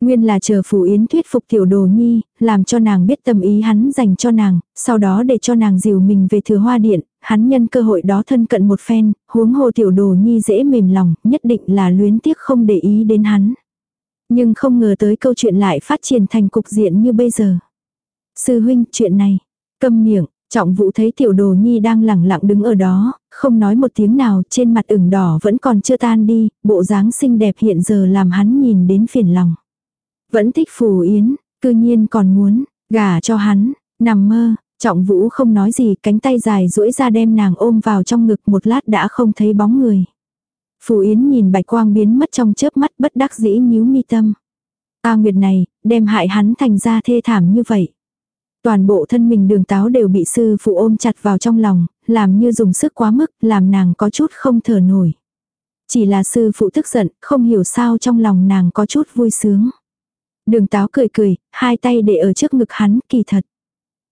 Nguyên là chờ Phù Yến thuyết phục tiểu đồ nhi, làm cho nàng biết tâm ý hắn dành cho nàng, sau đó để cho nàng dìu mình về thừa hoa điện, hắn nhân cơ hội đó thân cận một phen, huống hồ tiểu đồ nhi dễ mềm lòng, nhất định là luyến tiếc không để ý đến hắn. Nhưng không ngờ tới câu chuyện lại phát triển thành cục diện như bây giờ. Sư huynh, chuyện này, câm miệng, trọng vũ thấy tiểu đồ nhi đang lẳng lặng đứng ở đó, không nói một tiếng nào, trên mặt ửng đỏ vẫn còn chưa tan đi, bộ dáng xinh đẹp hiện giờ làm hắn nhìn đến phiền lòng. Vẫn thích phù yến, cư nhiên còn muốn, gả cho hắn, nằm mơ, trọng vũ không nói gì cánh tay dài duỗi ra đem nàng ôm vào trong ngực một lát đã không thấy bóng người. Phù Yến nhìn bạch quang biến mất trong chớp mắt bất đắc dĩ nhíu mi tâm. A Nguyệt này, đem hại hắn thành ra thê thảm như vậy. Toàn bộ thân mình đường táo đều bị sư phụ ôm chặt vào trong lòng, làm như dùng sức quá mức, làm nàng có chút không thở nổi. Chỉ là sư phụ tức giận, không hiểu sao trong lòng nàng có chút vui sướng. Đường táo cười cười, hai tay để ở trước ngực hắn, kỳ thật.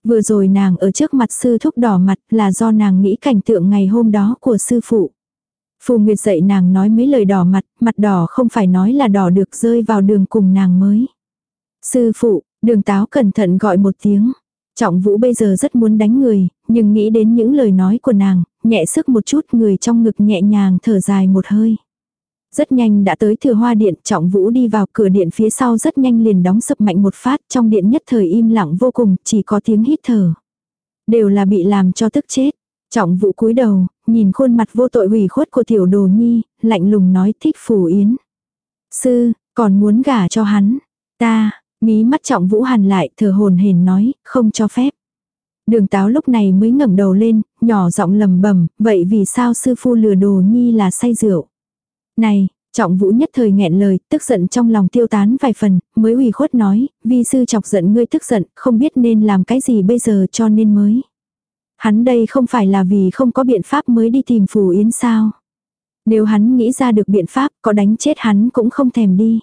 Vừa rồi nàng ở trước mặt sư thúc đỏ mặt là do nàng nghĩ cảnh tượng ngày hôm đó của sư phụ. Phù Nguyệt dạy nàng nói mấy lời đỏ mặt, mặt đỏ không phải nói là đỏ được rơi vào đường cùng nàng mới. Sư phụ, đường táo cẩn thận gọi một tiếng. Trọng vũ bây giờ rất muốn đánh người, Nhưng nghĩ đến những lời nói của nàng, nhẹ sức một chút người trong ngực nhẹ nhàng thở dài một hơi. Rất nhanh đã tới thừa hoa điện, trọng vũ đi vào cửa điện phía sau rất nhanh liền đóng sập mạnh một phát, trong điện nhất thời im lặng vô cùng, chỉ có tiếng hít thở. Đều là bị làm cho tức chết. Trọng vũ cúi đầu, nhìn khuôn mặt vô tội hủy khuất của tiểu đồ nhi, lạnh lùng nói thích phủ yến. Sư, còn muốn gả cho hắn. Ta, mí mắt trọng vũ hàn lại thờ hồn hển nói, không cho phép. Đường táo lúc này mới ngẩng đầu lên, nhỏ giọng lầm bầm vậy vì sao sư phu lừa đồ nhi là say rượu. Này, trọng vũ nhất thời nghẹn lời, tức giận trong lòng tiêu tán vài phần, mới ủy khuất nói, vi sư chọc giận ngươi tức giận, không biết nên làm cái gì bây giờ cho nên mới. Hắn đây không phải là vì không có biện pháp mới đi tìm phù yến sao. Nếu hắn nghĩ ra được biện pháp, có đánh chết hắn cũng không thèm đi.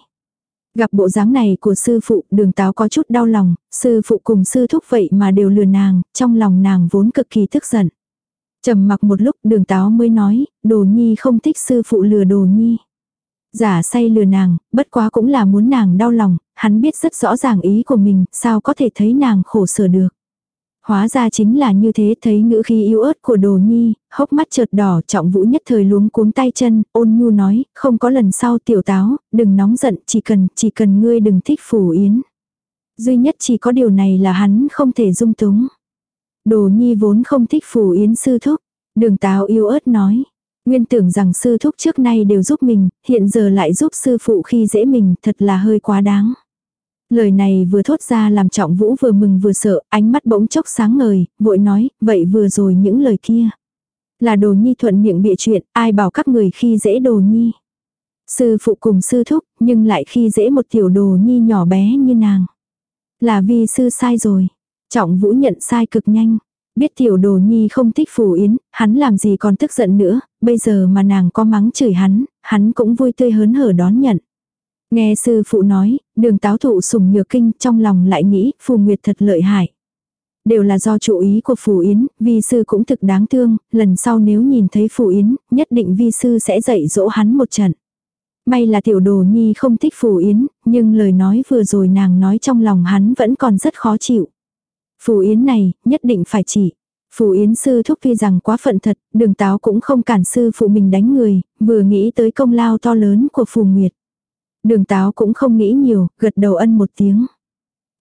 Gặp bộ dáng này của sư phụ, đường táo có chút đau lòng, sư phụ cùng sư thúc vậy mà đều lừa nàng, trong lòng nàng vốn cực kỳ tức giận trầm mặc một lúc đường táo mới nói, đồ nhi không thích sư phụ lừa đồ nhi. Giả say lừa nàng, bất quá cũng là muốn nàng đau lòng, hắn biết rất rõ ràng ý của mình, sao có thể thấy nàng khổ sở được. Hóa ra chính là như thế thấy ngữ khí yếu ớt của đồ nhi, hốc mắt chợt đỏ trọng vũ nhất thời luống cuống tay chân, ôn nhu nói, không có lần sau tiểu táo, đừng nóng giận, chỉ cần, chỉ cần ngươi đừng thích phủ yến. Duy nhất chỉ có điều này là hắn không thể dung túng. Đồ nhi vốn không thích phù yến sư thúc, đường táo yếu ớt nói. Nguyên tưởng rằng sư thúc trước nay đều giúp mình, hiện giờ lại giúp sư phụ khi dễ mình, thật là hơi quá đáng. Lời này vừa thốt ra làm trọng vũ vừa mừng vừa sợ, ánh mắt bỗng chốc sáng ngời, vội nói, vậy vừa rồi những lời kia. Là đồ nhi thuận miệng bịa chuyện, ai bảo các người khi dễ đồ nhi. Sư phụ cùng sư thúc, nhưng lại khi dễ một tiểu đồ nhi nhỏ bé như nàng. Là vì sư sai rồi. Trọng vũ nhận sai cực nhanh. Biết tiểu đồ nhi không thích phù yến, hắn làm gì còn tức giận nữa, bây giờ mà nàng có mắng chửi hắn, hắn cũng vui tươi hớn hở đón nhận. Nghe sư phụ nói, đường táo thụ sùng nhược kinh trong lòng lại nghĩ phù nguyệt thật lợi hại. Đều là do chủ ý của phù yến, vi sư cũng thực đáng thương, lần sau nếu nhìn thấy phù yến, nhất định vi sư sẽ dạy dỗ hắn một trận. May là tiểu đồ nhi không thích phù yến, nhưng lời nói vừa rồi nàng nói trong lòng hắn vẫn còn rất khó chịu. Phù yến này, nhất định phải chỉ. Phù Yến sư thúc phi rằng quá phận thật, đường táo cũng không cản sư phụ mình đánh người, vừa nghĩ tới công lao to lớn của Phù Nguyệt. Đường táo cũng không nghĩ nhiều, gật đầu ân một tiếng.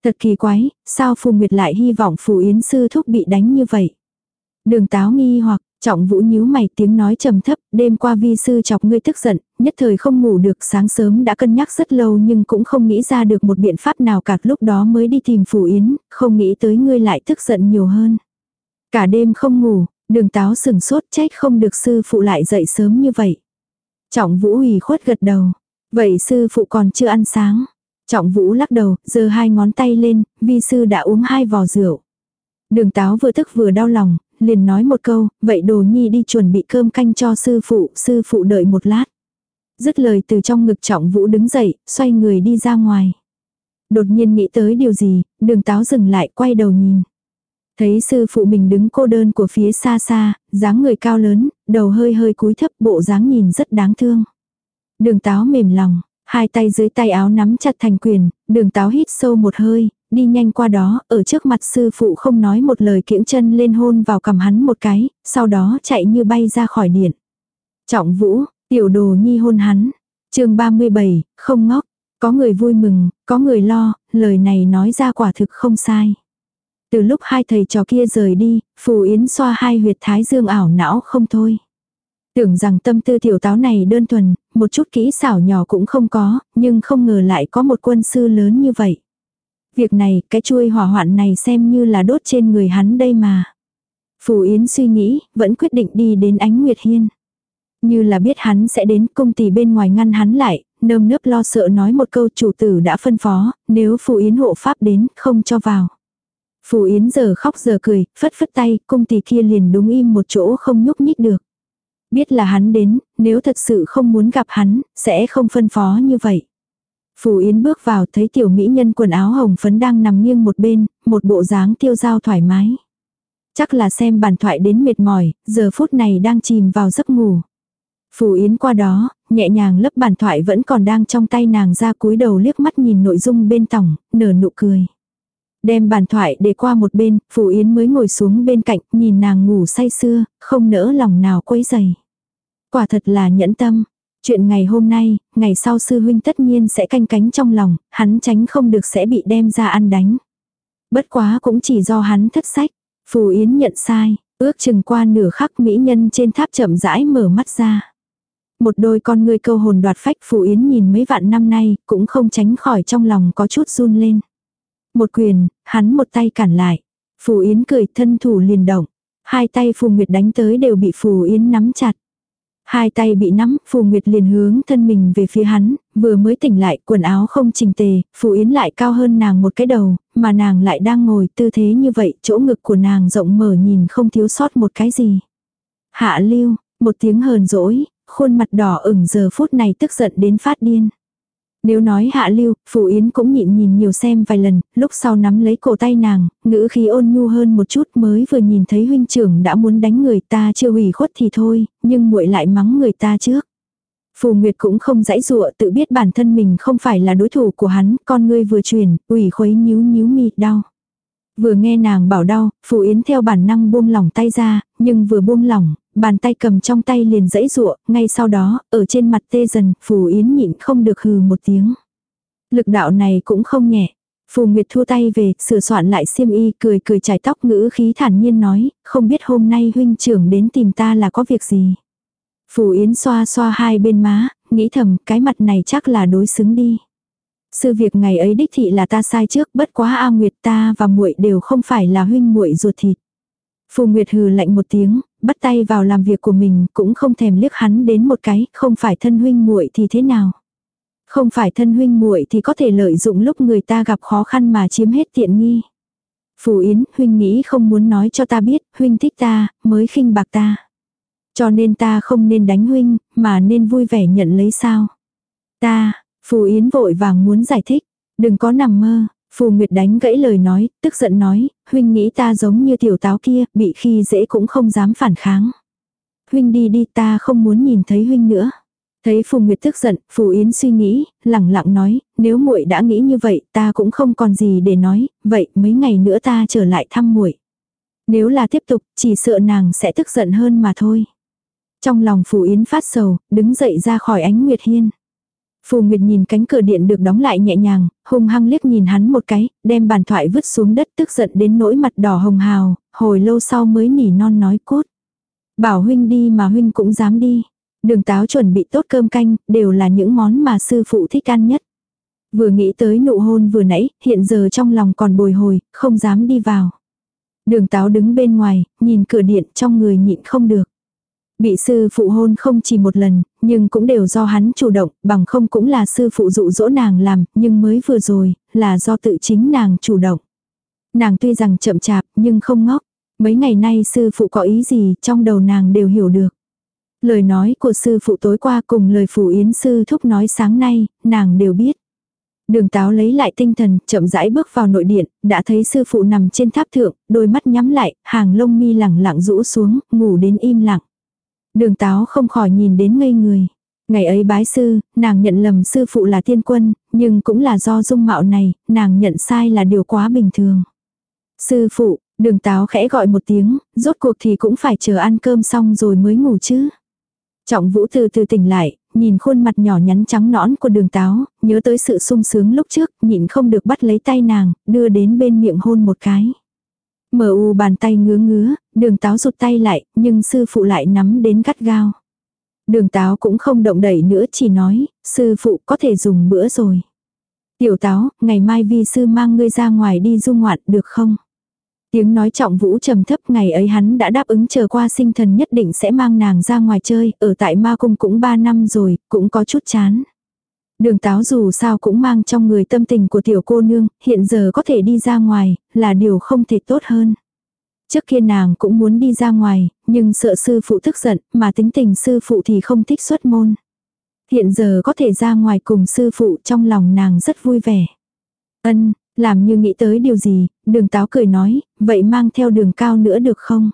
Thật kỳ quái, sao Phù Nguyệt lại hy vọng Phù Yến sư thúc bị đánh như vậy. Đường táo nghi hoặc, trọng vũ nhíu mày tiếng nói trầm thấp, đêm qua vi sư chọc ngươi tức giận, nhất thời không ngủ được sáng sớm đã cân nhắc rất lâu nhưng cũng không nghĩ ra được một biện pháp nào cả lúc đó mới đi tìm Phù Yến, không nghĩ tới ngươi lại tức giận nhiều hơn. Cả đêm không ngủ, đường táo sừng sốt trách không được sư phụ lại dậy sớm như vậy. Trọng vũ ủy khuất gật đầu. Vậy sư phụ còn chưa ăn sáng. Trọng vũ lắc đầu, giơ hai ngón tay lên, vi sư đã uống hai vò rượu. Đường táo vừa tức vừa đau lòng, liền nói một câu, vậy đồ nhi đi chuẩn bị cơm canh cho sư phụ, sư phụ đợi một lát. Dứt lời từ trong ngực trọng vũ đứng dậy, xoay người đi ra ngoài. Đột nhiên nghĩ tới điều gì, đường táo dừng lại quay đầu nhìn. Thấy sư phụ mình đứng cô đơn của phía xa xa, dáng người cao lớn, đầu hơi hơi cúi thấp bộ dáng nhìn rất đáng thương. Đường táo mềm lòng, hai tay dưới tay áo nắm chặt thành quyền, đường táo hít sâu một hơi, đi nhanh qua đó, ở trước mặt sư phụ không nói một lời kiễng chân lên hôn vào cầm hắn một cái, sau đó chạy như bay ra khỏi điện. Trọng vũ, tiểu đồ nhi hôn hắn. chương 37, không ngốc, có người vui mừng, có người lo, lời này nói ra quả thực không sai. Từ lúc hai thầy trò kia rời đi, Phù Yến xoa hai huyệt thái dương ảo não không thôi. Tưởng rằng tâm tư tiểu táo này đơn thuần, một chút kỹ xảo nhỏ cũng không có, nhưng không ngờ lại có một quân sư lớn như vậy. Việc này, cái chuôi hỏa hoạn này xem như là đốt trên người hắn đây mà. Phù Yến suy nghĩ, vẫn quyết định đi đến ánh Nguyệt Hiên. Như là biết hắn sẽ đến công ty bên ngoài ngăn hắn lại, nơm nớp lo sợ nói một câu chủ tử đã phân phó, nếu Phù Yến hộ pháp đến, không cho vào. Phù Yến giờ khóc giờ cười, phất phất tay, cung tỷ kia liền đúng im một chỗ không nhúc nhích được. Biết là hắn đến, nếu thật sự không muốn gặp hắn, sẽ không phân phó như vậy. Phù Yến bước vào thấy tiểu mỹ nhân quần áo hồng phấn đang nằm nghiêng một bên, một bộ dáng tiêu dao thoải mái. Chắc là xem bàn thoại đến mệt mỏi, giờ phút này đang chìm vào giấc ngủ. Phù Yến qua đó, nhẹ nhàng lấp bàn thoại vẫn còn đang trong tay nàng ra cúi đầu liếc mắt nhìn nội dung bên tổng, nở nụ cười. Đem bàn thoại để qua một bên, Phù Yến mới ngồi xuống bên cạnh, nhìn nàng ngủ say sưa, không nỡ lòng nào quấy dày. Quả thật là nhẫn tâm. Chuyện ngày hôm nay, ngày sau sư huynh tất nhiên sẽ canh cánh trong lòng, hắn tránh không được sẽ bị đem ra ăn đánh. Bất quá cũng chỉ do hắn thất sách. Phù Yến nhận sai, ước chừng qua nửa khắc mỹ nhân trên tháp chậm rãi mở mắt ra. Một đôi con người câu hồn đoạt phách Phù Yến nhìn mấy vạn năm nay, cũng không tránh khỏi trong lòng có chút run lên. Một quyền, hắn một tay cản lại. Phù Yến cười thân thủ liền động. Hai tay Phù Nguyệt đánh tới đều bị Phù Yến nắm chặt. Hai tay bị nắm, Phù Nguyệt liền hướng thân mình về phía hắn, vừa mới tỉnh lại, quần áo không chỉnh tề, Phù Yến lại cao hơn nàng một cái đầu, mà nàng lại đang ngồi tư thế như vậy, chỗ ngực của nàng rộng mở nhìn không thiếu sót một cái gì. Hạ lưu, một tiếng hờn dỗi, khuôn mặt đỏ ửng giờ phút này tức giận đến phát điên. Nếu nói hạ lưu, Phù Yến cũng nhịn nhìn nhiều xem vài lần, lúc sau nắm lấy cổ tay nàng, ngữ khí ôn nhu hơn một chút mới vừa nhìn thấy huynh trưởng đã muốn đánh người ta chưa hủy khuất thì thôi, nhưng muội lại mắng người ta trước. Phù Nguyệt cũng không dãy dụa tự biết bản thân mình không phải là đối thủ của hắn, con ngươi vừa chuyển, ủy khuấy nhíu nhíu mi đau. Vừa nghe nàng bảo đau, Phù Yến theo bản năng buông lỏng tay ra, nhưng vừa buông lỏng, bàn tay cầm trong tay liền dãy rụa, ngay sau đó, ở trên mặt tê dần, Phù Yến nhịn không được hừ một tiếng. Lực đạo này cũng không nhẹ. Phù Nguyệt thua tay về, sửa soạn lại xiêm y, cười cười trải tóc ngữ khí thản nhiên nói, không biết hôm nay huynh trưởng đến tìm ta là có việc gì. Phù Yến xoa xoa hai bên má, nghĩ thầm cái mặt này chắc là đối xứng đi. Sự việc ngày ấy đích thị là ta sai trước, bất quá A Nguyệt ta và muội đều không phải là huynh muội ruột thịt. Phù Nguyệt hừ lạnh một tiếng, bắt tay vào làm việc của mình, cũng không thèm liếc hắn đến một cái, không phải thân huynh muội thì thế nào? Không phải thân huynh muội thì có thể lợi dụng lúc người ta gặp khó khăn mà chiếm hết tiện nghi. Phù Yến, huynh nghĩ không muốn nói cho ta biết, huynh thích ta, mới khinh bạc ta. Cho nên ta không nên đánh huynh, mà nên vui vẻ nhận lấy sao. Ta, Phù Yến vội vàng muốn giải thích, đừng có nằm mơ, Phù Nguyệt đánh gãy lời nói, tức giận nói, huynh nghĩ ta giống như tiểu táo kia, bị khi dễ cũng không dám phản kháng. Huynh đi đi ta không muốn nhìn thấy huynh nữa. Thấy Phù Nguyệt tức giận, Phù Yến suy nghĩ, lẳng lặng nói, nếu muội đã nghĩ như vậy, ta cũng không còn gì để nói, vậy mấy ngày nữa ta trở lại thăm muội. Nếu là tiếp tục, chỉ sợ nàng sẽ tức giận hơn mà thôi. Trong lòng Phù Yến phát sầu, đứng dậy ra khỏi ánh Nguyệt Hiên. Phù Nguyệt nhìn cánh cửa điện được đóng lại nhẹ nhàng, hung hăng liếc nhìn hắn một cái, đem bàn thoại vứt xuống đất tức giận đến nỗi mặt đỏ hồng hào, hồi lâu sau mới nỉ non nói cốt. Bảo huynh đi mà huynh cũng dám đi. Đường táo chuẩn bị tốt cơm canh, đều là những món mà sư phụ thích ăn nhất. Vừa nghĩ tới nụ hôn vừa nãy, hiện giờ trong lòng còn bồi hồi, không dám đi vào. Đường táo đứng bên ngoài, nhìn cửa điện trong người nhịn không được. Bị sư phụ hôn không chỉ một lần, nhưng cũng đều do hắn chủ động, bằng không cũng là sư phụ dụ dỗ nàng làm, nhưng mới vừa rồi, là do tự chính nàng chủ động. Nàng tuy rằng chậm chạp, nhưng không ngốc. Mấy ngày nay sư phụ có ý gì, trong đầu nàng đều hiểu được. Lời nói của sư phụ tối qua cùng lời phủ yến sư thúc nói sáng nay, nàng đều biết. Đường táo lấy lại tinh thần, chậm rãi bước vào nội điện, đã thấy sư phụ nằm trên tháp thượng, đôi mắt nhắm lại, hàng lông mi lẳng lặng rũ xuống, ngủ đến im lặng. Đường táo không khỏi nhìn đến ngây người. Ngày ấy bái sư, nàng nhận lầm sư phụ là tiên quân, nhưng cũng là do dung mạo này, nàng nhận sai là điều quá bình thường. Sư phụ, đường táo khẽ gọi một tiếng, rốt cuộc thì cũng phải chờ ăn cơm xong rồi mới ngủ chứ. Trọng vũ từ từ tỉnh lại, nhìn khuôn mặt nhỏ nhắn trắng nõn của đường táo, nhớ tới sự sung sướng lúc trước, nhịn không được bắt lấy tay nàng, đưa đến bên miệng hôn một cái. Mở u bàn tay ngứa ngứa, đường táo rụt tay lại, nhưng sư phụ lại nắm đến gắt gao. Đường táo cũng không động đẩy nữa chỉ nói, sư phụ có thể dùng bữa rồi. Tiểu táo, ngày mai vi sư mang ngươi ra ngoài đi du ngoạn được không? Tiếng nói trọng vũ trầm thấp ngày ấy hắn đã đáp ứng chờ qua sinh thần nhất định sẽ mang nàng ra ngoài chơi, ở tại ma cung cũng 3 năm rồi, cũng có chút chán. Đường táo dù sao cũng mang trong người tâm tình của tiểu cô nương, hiện giờ có thể đi ra ngoài, là điều không thể tốt hơn. Trước kia nàng cũng muốn đi ra ngoài, nhưng sợ sư phụ tức giận, mà tính tình sư phụ thì không thích xuất môn. Hiện giờ có thể ra ngoài cùng sư phụ trong lòng nàng rất vui vẻ. Ân, làm như nghĩ tới điều gì, đường táo cười nói, vậy mang theo đường cao nữa được không?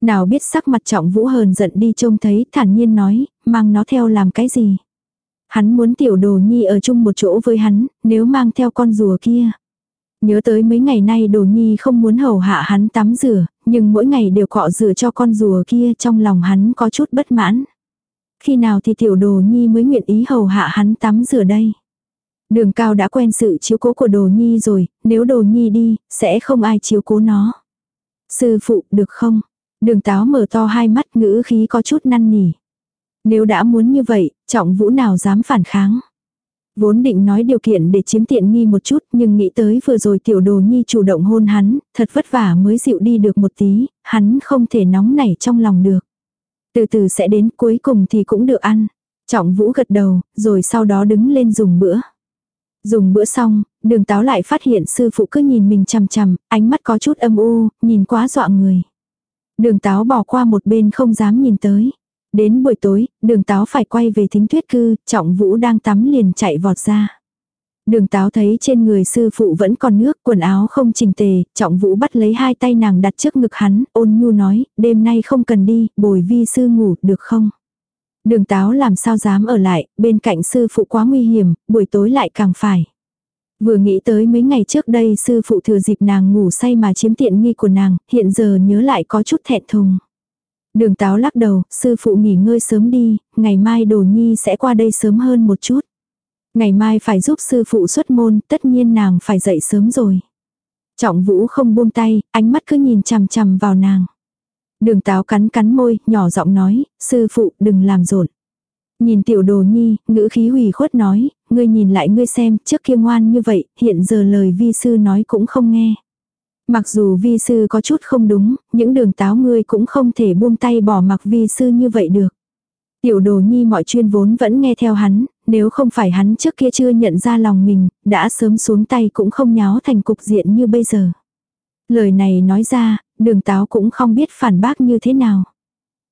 Nào biết sắc mặt trọng vũ hờn giận đi trông thấy, thản nhiên nói, mang nó theo làm cái gì? Hắn muốn tiểu đồ nhi ở chung một chỗ với hắn, nếu mang theo con rùa kia. Nhớ tới mấy ngày nay đồ nhi không muốn hầu hạ hắn tắm rửa, nhưng mỗi ngày đều cọ rửa cho con rùa kia trong lòng hắn có chút bất mãn. Khi nào thì tiểu đồ nhi mới nguyện ý hầu hạ hắn tắm rửa đây. Đường cao đã quen sự chiếu cố của đồ nhi rồi, nếu đồ nhi đi, sẽ không ai chiếu cố nó. Sư phụ, được không? Đường táo mở to hai mắt ngữ khí có chút năn nỉ. Nếu đã muốn như vậy, trọng vũ nào dám phản kháng. Vốn định nói điều kiện để chiếm tiện nghi một chút nhưng nghĩ tới vừa rồi tiểu đồ nhi chủ động hôn hắn, thật vất vả mới dịu đi được một tí, hắn không thể nóng nảy trong lòng được. Từ từ sẽ đến cuối cùng thì cũng được ăn. Trọng vũ gật đầu, rồi sau đó đứng lên dùng bữa. Dùng bữa xong, đường táo lại phát hiện sư phụ cứ nhìn mình chằm chằm, ánh mắt có chút âm u, nhìn quá dọa người. Đường táo bỏ qua một bên không dám nhìn tới. Đến buổi tối, đường táo phải quay về thính thuyết cư, trọng vũ đang tắm liền chạy vọt ra. Đường táo thấy trên người sư phụ vẫn còn nước, quần áo không chỉnh tề, trọng vũ bắt lấy hai tay nàng đặt trước ngực hắn, ôn nhu nói, đêm nay không cần đi, bồi vi sư ngủ, được không? Đường táo làm sao dám ở lại, bên cạnh sư phụ quá nguy hiểm, buổi tối lại càng phải. Vừa nghĩ tới mấy ngày trước đây sư phụ thừa dịp nàng ngủ say mà chiếm tiện nghi của nàng, hiện giờ nhớ lại có chút thẹn thùng. Đường táo lắc đầu, sư phụ nghỉ ngơi sớm đi, ngày mai đồ nhi sẽ qua đây sớm hơn một chút. Ngày mai phải giúp sư phụ xuất môn, tất nhiên nàng phải dậy sớm rồi. Trọng vũ không buông tay, ánh mắt cứ nhìn chằm chằm vào nàng. Đường táo cắn cắn môi, nhỏ giọng nói, sư phụ đừng làm rộn. Nhìn tiểu đồ nhi, ngữ khí hủy khuất nói, ngươi nhìn lại ngươi xem, trước kia ngoan như vậy, hiện giờ lời vi sư nói cũng không nghe. Mặc dù vi sư có chút không đúng, những đường táo ngươi cũng không thể buông tay bỏ mặc vi sư như vậy được. Tiểu đồ nhi mọi chuyên vốn vẫn nghe theo hắn, nếu không phải hắn trước kia chưa nhận ra lòng mình, đã sớm xuống tay cũng không nháo thành cục diện như bây giờ. Lời này nói ra, đường táo cũng không biết phản bác như thế nào.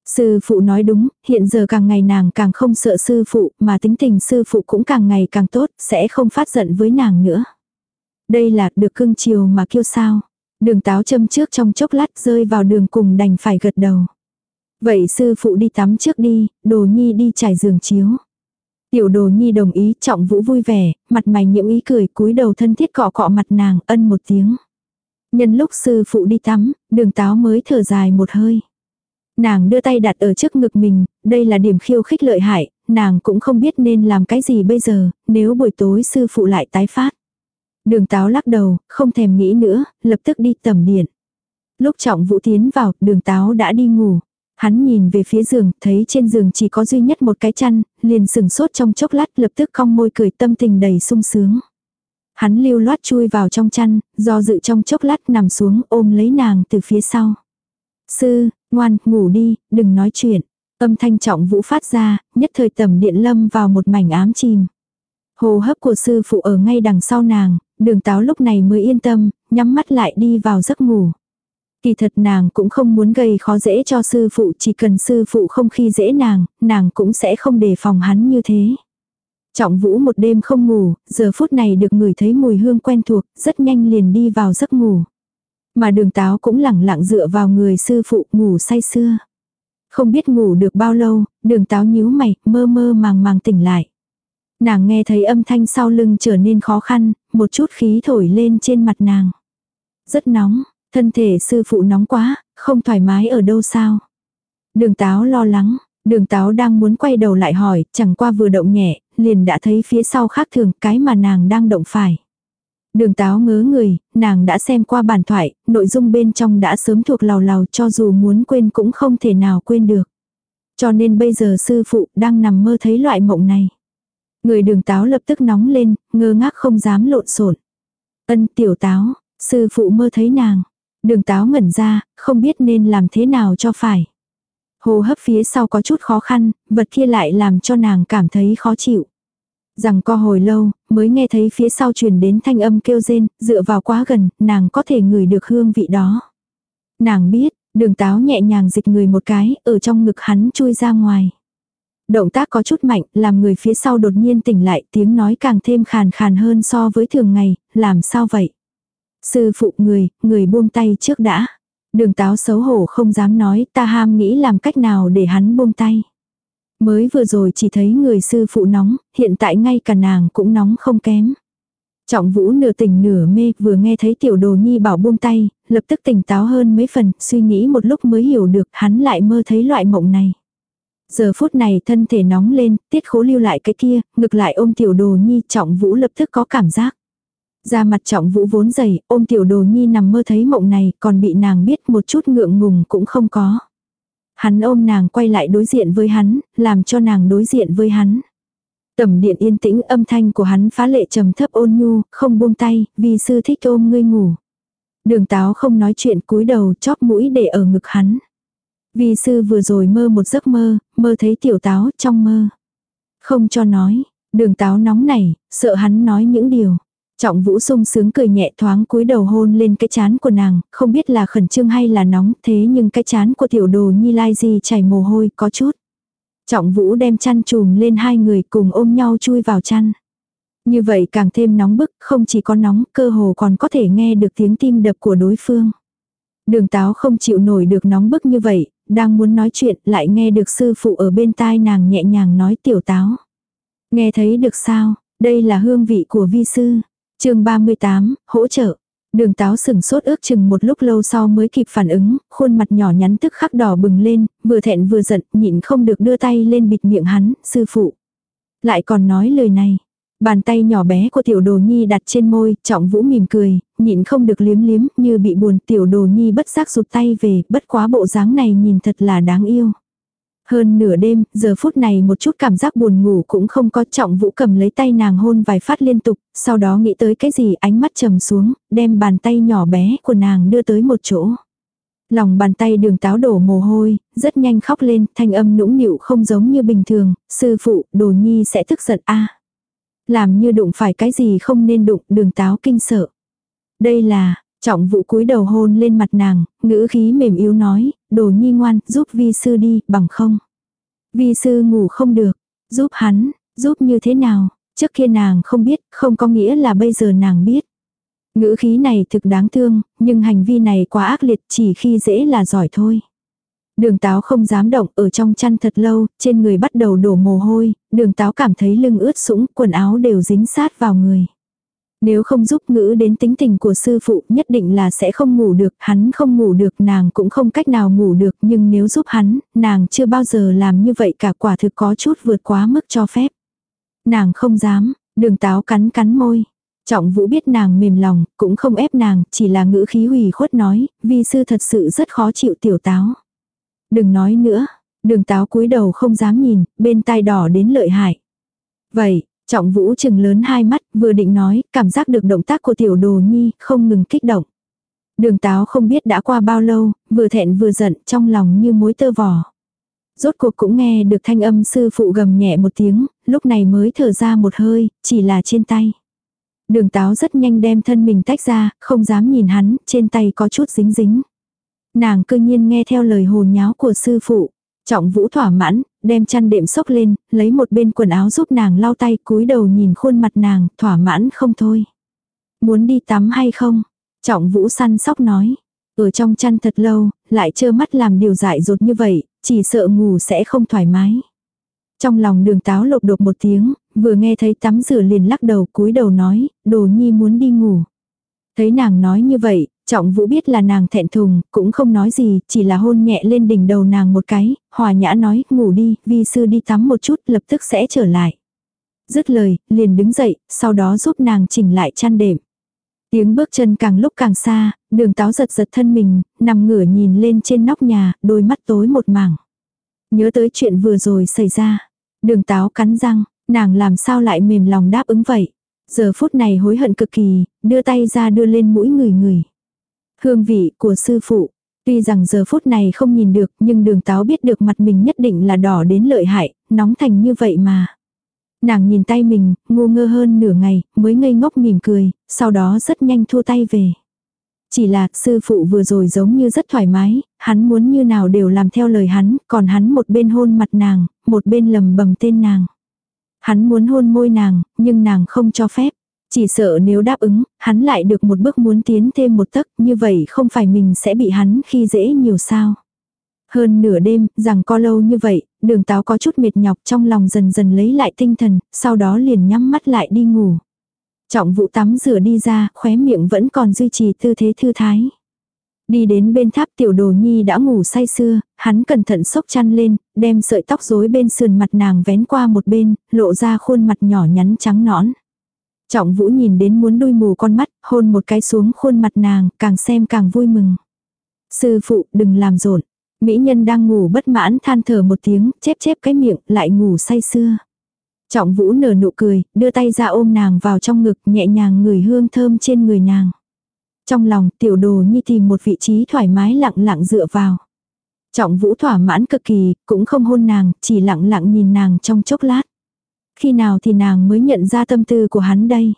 Sư phụ nói đúng, hiện giờ càng ngày nàng càng không sợ sư phụ, mà tính tình sư phụ cũng càng ngày càng tốt, sẽ không phát giận với nàng nữa. Đây là được cưng chiều mà kêu sao. Đường táo châm trước trong chốc lát rơi vào đường cùng đành phải gật đầu. Vậy sư phụ đi tắm trước đi, đồ nhi đi trải giường chiếu. Tiểu đồ nhi đồng ý trọng vũ vui vẻ, mặt mày nhiễm ý cười cúi đầu thân thiết cọ cọ mặt nàng ân một tiếng. Nhân lúc sư phụ đi tắm, đường táo mới thở dài một hơi. Nàng đưa tay đặt ở trước ngực mình, đây là điểm khiêu khích lợi hại, nàng cũng không biết nên làm cái gì bây giờ, nếu buổi tối sư phụ lại tái phát. Đường táo lắc đầu, không thèm nghĩ nữa, lập tức đi tầm điện. Lúc trọng vũ tiến vào, đường táo đã đi ngủ. Hắn nhìn về phía giường, thấy trên giường chỉ có duy nhất một cái chăn, liền sừng sốt trong chốc lát lập tức cong môi cười tâm tình đầy sung sướng. Hắn lưu loát chui vào trong chăn, do dự trong chốc lát nằm xuống ôm lấy nàng từ phía sau. Sư, ngoan, ngủ đi, đừng nói chuyện. Âm thanh trọng vũ phát ra, nhất thời tầm điện lâm vào một mảnh ám chìm. Hồ hấp của sư phụ ở ngay đằng sau nàng, đường táo lúc này mới yên tâm, nhắm mắt lại đi vào giấc ngủ. Kỳ thật nàng cũng không muốn gây khó dễ cho sư phụ, chỉ cần sư phụ không khi dễ nàng, nàng cũng sẽ không đề phòng hắn như thế. Trọng vũ một đêm không ngủ, giờ phút này được ngửi thấy mùi hương quen thuộc, rất nhanh liền đi vào giấc ngủ. Mà đường táo cũng lẳng lặng dựa vào người sư phụ ngủ say sưa. Không biết ngủ được bao lâu, đường táo nhíu mày, mơ mơ màng màng tỉnh lại. Nàng nghe thấy âm thanh sau lưng trở nên khó khăn, một chút khí thổi lên trên mặt nàng. Rất nóng, thân thể sư phụ nóng quá, không thoải mái ở đâu sao. Đường táo lo lắng, đường táo đang muốn quay đầu lại hỏi, chẳng qua vừa động nhẹ, liền đã thấy phía sau khác thường cái mà nàng đang động phải. Đường táo ngớ người, nàng đã xem qua bản thoại, nội dung bên trong đã sớm thuộc lào lào cho dù muốn quên cũng không thể nào quên được. Cho nên bây giờ sư phụ đang nằm mơ thấy loại mộng này. Người đường táo lập tức nóng lên, ngơ ngác không dám lộn xộn. Ân tiểu táo, sư phụ mơ thấy nàng. Đường táo ngẩn ra, không biết nên làm thế nào cho phải. Hồ hấp phía sau có chút khó khăn, vật kia lại làm cho nàng cảm thấy khó chịu. Rằng co hồi lâu, mới nghe thấy phía sau truyền đến thanh âm kêu rên, dựa vào quá gần, nàng có thể ngửi được hương vị đó. Nàng biết, đường táo nhẹ nhàng dịch người một cái, ở trong ngực hắn chui ra ngoài. Động tác có chút mạnh, làm người phía sau đột nhiên tỉnh lại, tiếng nói càng thêm khàn khàn hơn so với thường ngày, làm sao vậy? Sư phụ người, người buông tay trước đã. Đường táo xấu hổ không dám nói, ta ham nghĩ làm cách nào để hắn buông tay. Mới vừa rồi chỉ thấy người sư phụ nóng, hiện tại ngay cả nàng cũng nóng không kém. Trọng vũ nửa tỉnh nửa mê, vừa nghe thấy tiểu đồ nhi bảo buông tay, lập tức tỉnh táo hơn mấy phần, suy nghĩ một lúc mới hiểu được hắn lại mơ thấy loại mộng này. Giờ phút này thân thể nóng lên, tiết khố lưu lại cái kia, ngực lại ôm tiểu đồ nhi, trọng vũ lập tức có cảm giác. da mặt trọng vũ vốn dày, ôm tiểu đồ nhi nằm mơ thấy mộng này, còn bị nàng biết một chút ngượng ngùng cũng không có. Hắn ôm nàng quay lại đối diện với hắn, làm cho nàng đối diện với hắn. Tầm điện yên tĩnh âm thanh của hắn phá lệ trầm thấp ôn nhu, không buông tay, vì sư thích ôm ngươi ngủ. Đường táo không nói chuyện cúi đầu chóp mũi để ở ngực hắn vi sư vừa rồi mơ một giấc mơ, mơ thấy tiểu táo trong mơ. Không cho nói, đường táo nóng này, sợ hắn nói những điều. Trọng vũ sung sướng cười nhẹ thoáng cúi đầu hôn lên cái chán của nàng, không biết là khẩn trương hay là nóng, thế nhưng cái chán của tiểu đồ nhi lai gì chảy mồ hôi có chút. Trọng vũ đem chăn chùm lên hai người cùng ôm nhau chui vào chăn. Như vậy càng thêm nóng bức, không chỉ có nóng, cơ hồ còn có thể nghe được tiếng tim đập của đối phương. Đường táo không chịu nổi được nóng bức như vậy, đang muốn nói chuyện lại nghe được sư phụ ở bên tai nàng nhẹ nhàng nói tiểu táo. Nghe thấy được sao, đây là hương vị của vi sư. chương 38, hỗ trợ. Đường táo sừng sốt ước chừng một lúc lâu sau mới kịp phản ứng, khuôn mặt nhỏ nhắn tức khắc đỏ bừng lên, vừa thẹn vừa giận, nhịn không được đưa tay lên bịt miệng hắn, sư phụ. Lại còn nói lời này. Bàn tay nhỏ bé của tiểu đồ nhi đặt trên môi, trọng vũ mỉm cười, nhịn không được liếm liếm, như bị buồn tiểu đồ nhi bất giác rụt tay về, bất quá bộ dáng này nhìn thật là đáng yêu. Hơn nửa đêm, giờ phút này một chút cảm giác buồn ngủ cũng không có trọng vũ cầm lấy tay nàng hôn vài phát liên tục, sau đó nghĩ tới cái gì ánh mắt trầm xuống, đem bàn tay nhỏ bé của nàng đưa tới một chỗ. Lòng bàn tay đường táo đổ mồ hôi, rất nhanh khóc lên, thanh âm nũng nịu không giống như bình thường, sư phụ, đồ nhi sẽ tức giận a làm như đụng phải cái gì không nên đụng, đường táo kinh sợ. Đây là, trọng vụ cúi đầu hôn lên mặt nàng, ngữ khí mềm yếu nói, đồ nhi ngoan, giúp vi sư đi, bằng không. Vi sư ngủ không được, giúp hắn, giúp như thế nào, trước kia nàng không biết, không có nghĩa là bây giờ nàng biết. Ngữ khí này thực đáng thương, nhưng hành vi này quá ác liệt chỉ khi dễ là giỏi thôi. Đường táo không dám động ở trong chăn thật lâu, trên người bắt đầu đổ mồ hôi, đường táo cảm thấy lưng ướt sũng, quần áo đều dính sát vào người. Nếu không giúp ngữ đến tính tình của sư phụ nhất định là sẽ không ngủ được, hắn không ngủ được nàng cũng không cách nào ngủ được nhưng nếu giúp hắn, nàng chưa bao giờ làm như vậy cả quả thực có chút vượt quá mức cho phép. Nàng không dám, đường táo cắn cắn môi. Trọng vũ biết nàng mềm lòng, cũng không ép nàng, chỉ là ngữ khí hủy khuất nói, vi sư thật sự rất khó chịu tiểu táo. Đừng nói nữa, đường táo cúi đầu không dám nhìn, bên tai đỏ đến lợi hại. Vậy, Trọng vũ chừng lớn hai mắt, vừa định nói, cảm giác được động tác của tiểu đồ nhi, không ngừng kích động. Đường táo không biết đã qua bao lâu, vừa thẹn vừa giận, trong lòng như mối tơ vò. Rốt cuộc cũng nghe được thanh âm sư phụ gầm nhẹ một tiếng, lúc này mới thở ra một hơi, chỉ là trên tay. Đường táo rất nhanh đem thân mình tách ra, không dám nhìn hắn, trên tay có chút dính dính. Nàng cư nhiên nghe theo lời hồn nháo của sư phụ. Trọng vũ thỏa mãn, đem chăn đệm sốc lên, lấy một bên quần áo giúp nàng lau tay cúi đầu nhìn khuôn mặt nàng, thỏa mãn không thôi. Muốn đi tắm hay không? Trọng vũ săn sóc nói. Ở trong chăn thật lâu, lại trơ mắt làm điều dại dột như vậy, chỉ sợ ngủ sẽ không thoải mái. Trong lòng đường táo lột đột một tiếng, vừa nghe thấy tắm rửa liền lắc đầu cúi đầu nói, đồ nhi muốn đi ngủ. Thấy nàng nói như vậy, Trọng Vũ biết là nàng thẹn thùng, cũng không nói gì, chỉ là hôn nhẹ lên đỉnh đầu nàng một cái, hòa nhã nói, ngủ đi, vi sư đi tắm một chút, lập tức sẽ trở lại. Dứt lời, liền đứng dậy, sau đó giúp nàng chỉnh lại chăn đệm. Tiếng bước chân càng lúc càng xa, đường táo giật giật thân mình, nằm ngửa nhìn lên trên nóc nhà, đôi mắt tối một mảng. Nhớ tới chuyện vừa rồi xảy ra. Đường táo cắn răng, nàng làm sao lại mềm lòng đáp ứng vậy. Giờ phút này hối hận cực kỳ, đưa tay ra đưa lên mũi người người. Hương vị của sư phụ. Tuy rằng giờ phút này không nhìn được nhưng đường táo biết được mặt mình nhất định là đỏ đến lợi hại, nóng thành như vậy mà. Nàng nhìn tay mình, ngu ngơ hơn nửa ngày, mới ngây ngốc mỉm cười, sau đó rất nhanh thua tay về. Chỉ là sư phụ vừa rồi giống như rất thoải mái, hắn muốn như nào đều làm theo lời hắn, còn hắn một bên hôn mặt nàng, một bên lầm bầm tên nàng. Hắn muốn hôn môi nàng, nhưng nàng không cho phép. Chỉ sợ nếu đáp ứng, hắn lại được một bước muốn tiến thêm một tấc, như vậy không phải mình sẽ bị hắn khi dễ nhiều sao. Hơn nửa đêm, rằng co lâu như vậy, đường táo có chút mệt nhọc trong lòng dần dần lấy lại tinh thần, sau đó liền nhắm mắt lại đi ngủ. Trọng vụ tắm rửa đi ra, khóe miệng vẫn còn duy trì tư thế thư thái. Đi đến bên tháp tiểu đồ nhi đã ngủ say sưa, hắn cẩn thận xốc chăn lên, đem sợi tóc rối bên sườn mặt nàng vén qua một bên, lộ ra khuôn mặt nhỏ nhắn trắng nõn. Trọng vũ nhìn đến muốn đuôi mù con mắt, hôn một cái xuống khuôn mặt nàng, càng xem càng vui mừng. Sư phụ đừng làm rộn. Mỹ nhân đang ngủ bất mãn than thở một tiếng, chép chép cái miệng, lại ngủ say sưa. Trọng vũ nở nụ cười, đưa tay ra ôm nàng vào trong ngực, nhẹ nhàng ngửi hương thơm trên người nàng. Trong lòng tiểu đồ nhi tìm một vị trí thoải mái lặng lặng dựa vào. Trọng vũ thỏa mãn cực kỳ, cũng không hôn nàng, chỉ lặng lặng nhìn nàng trong chốc lát. Khi nào thì nàng mới nhận ra tâm tư của hắn đây?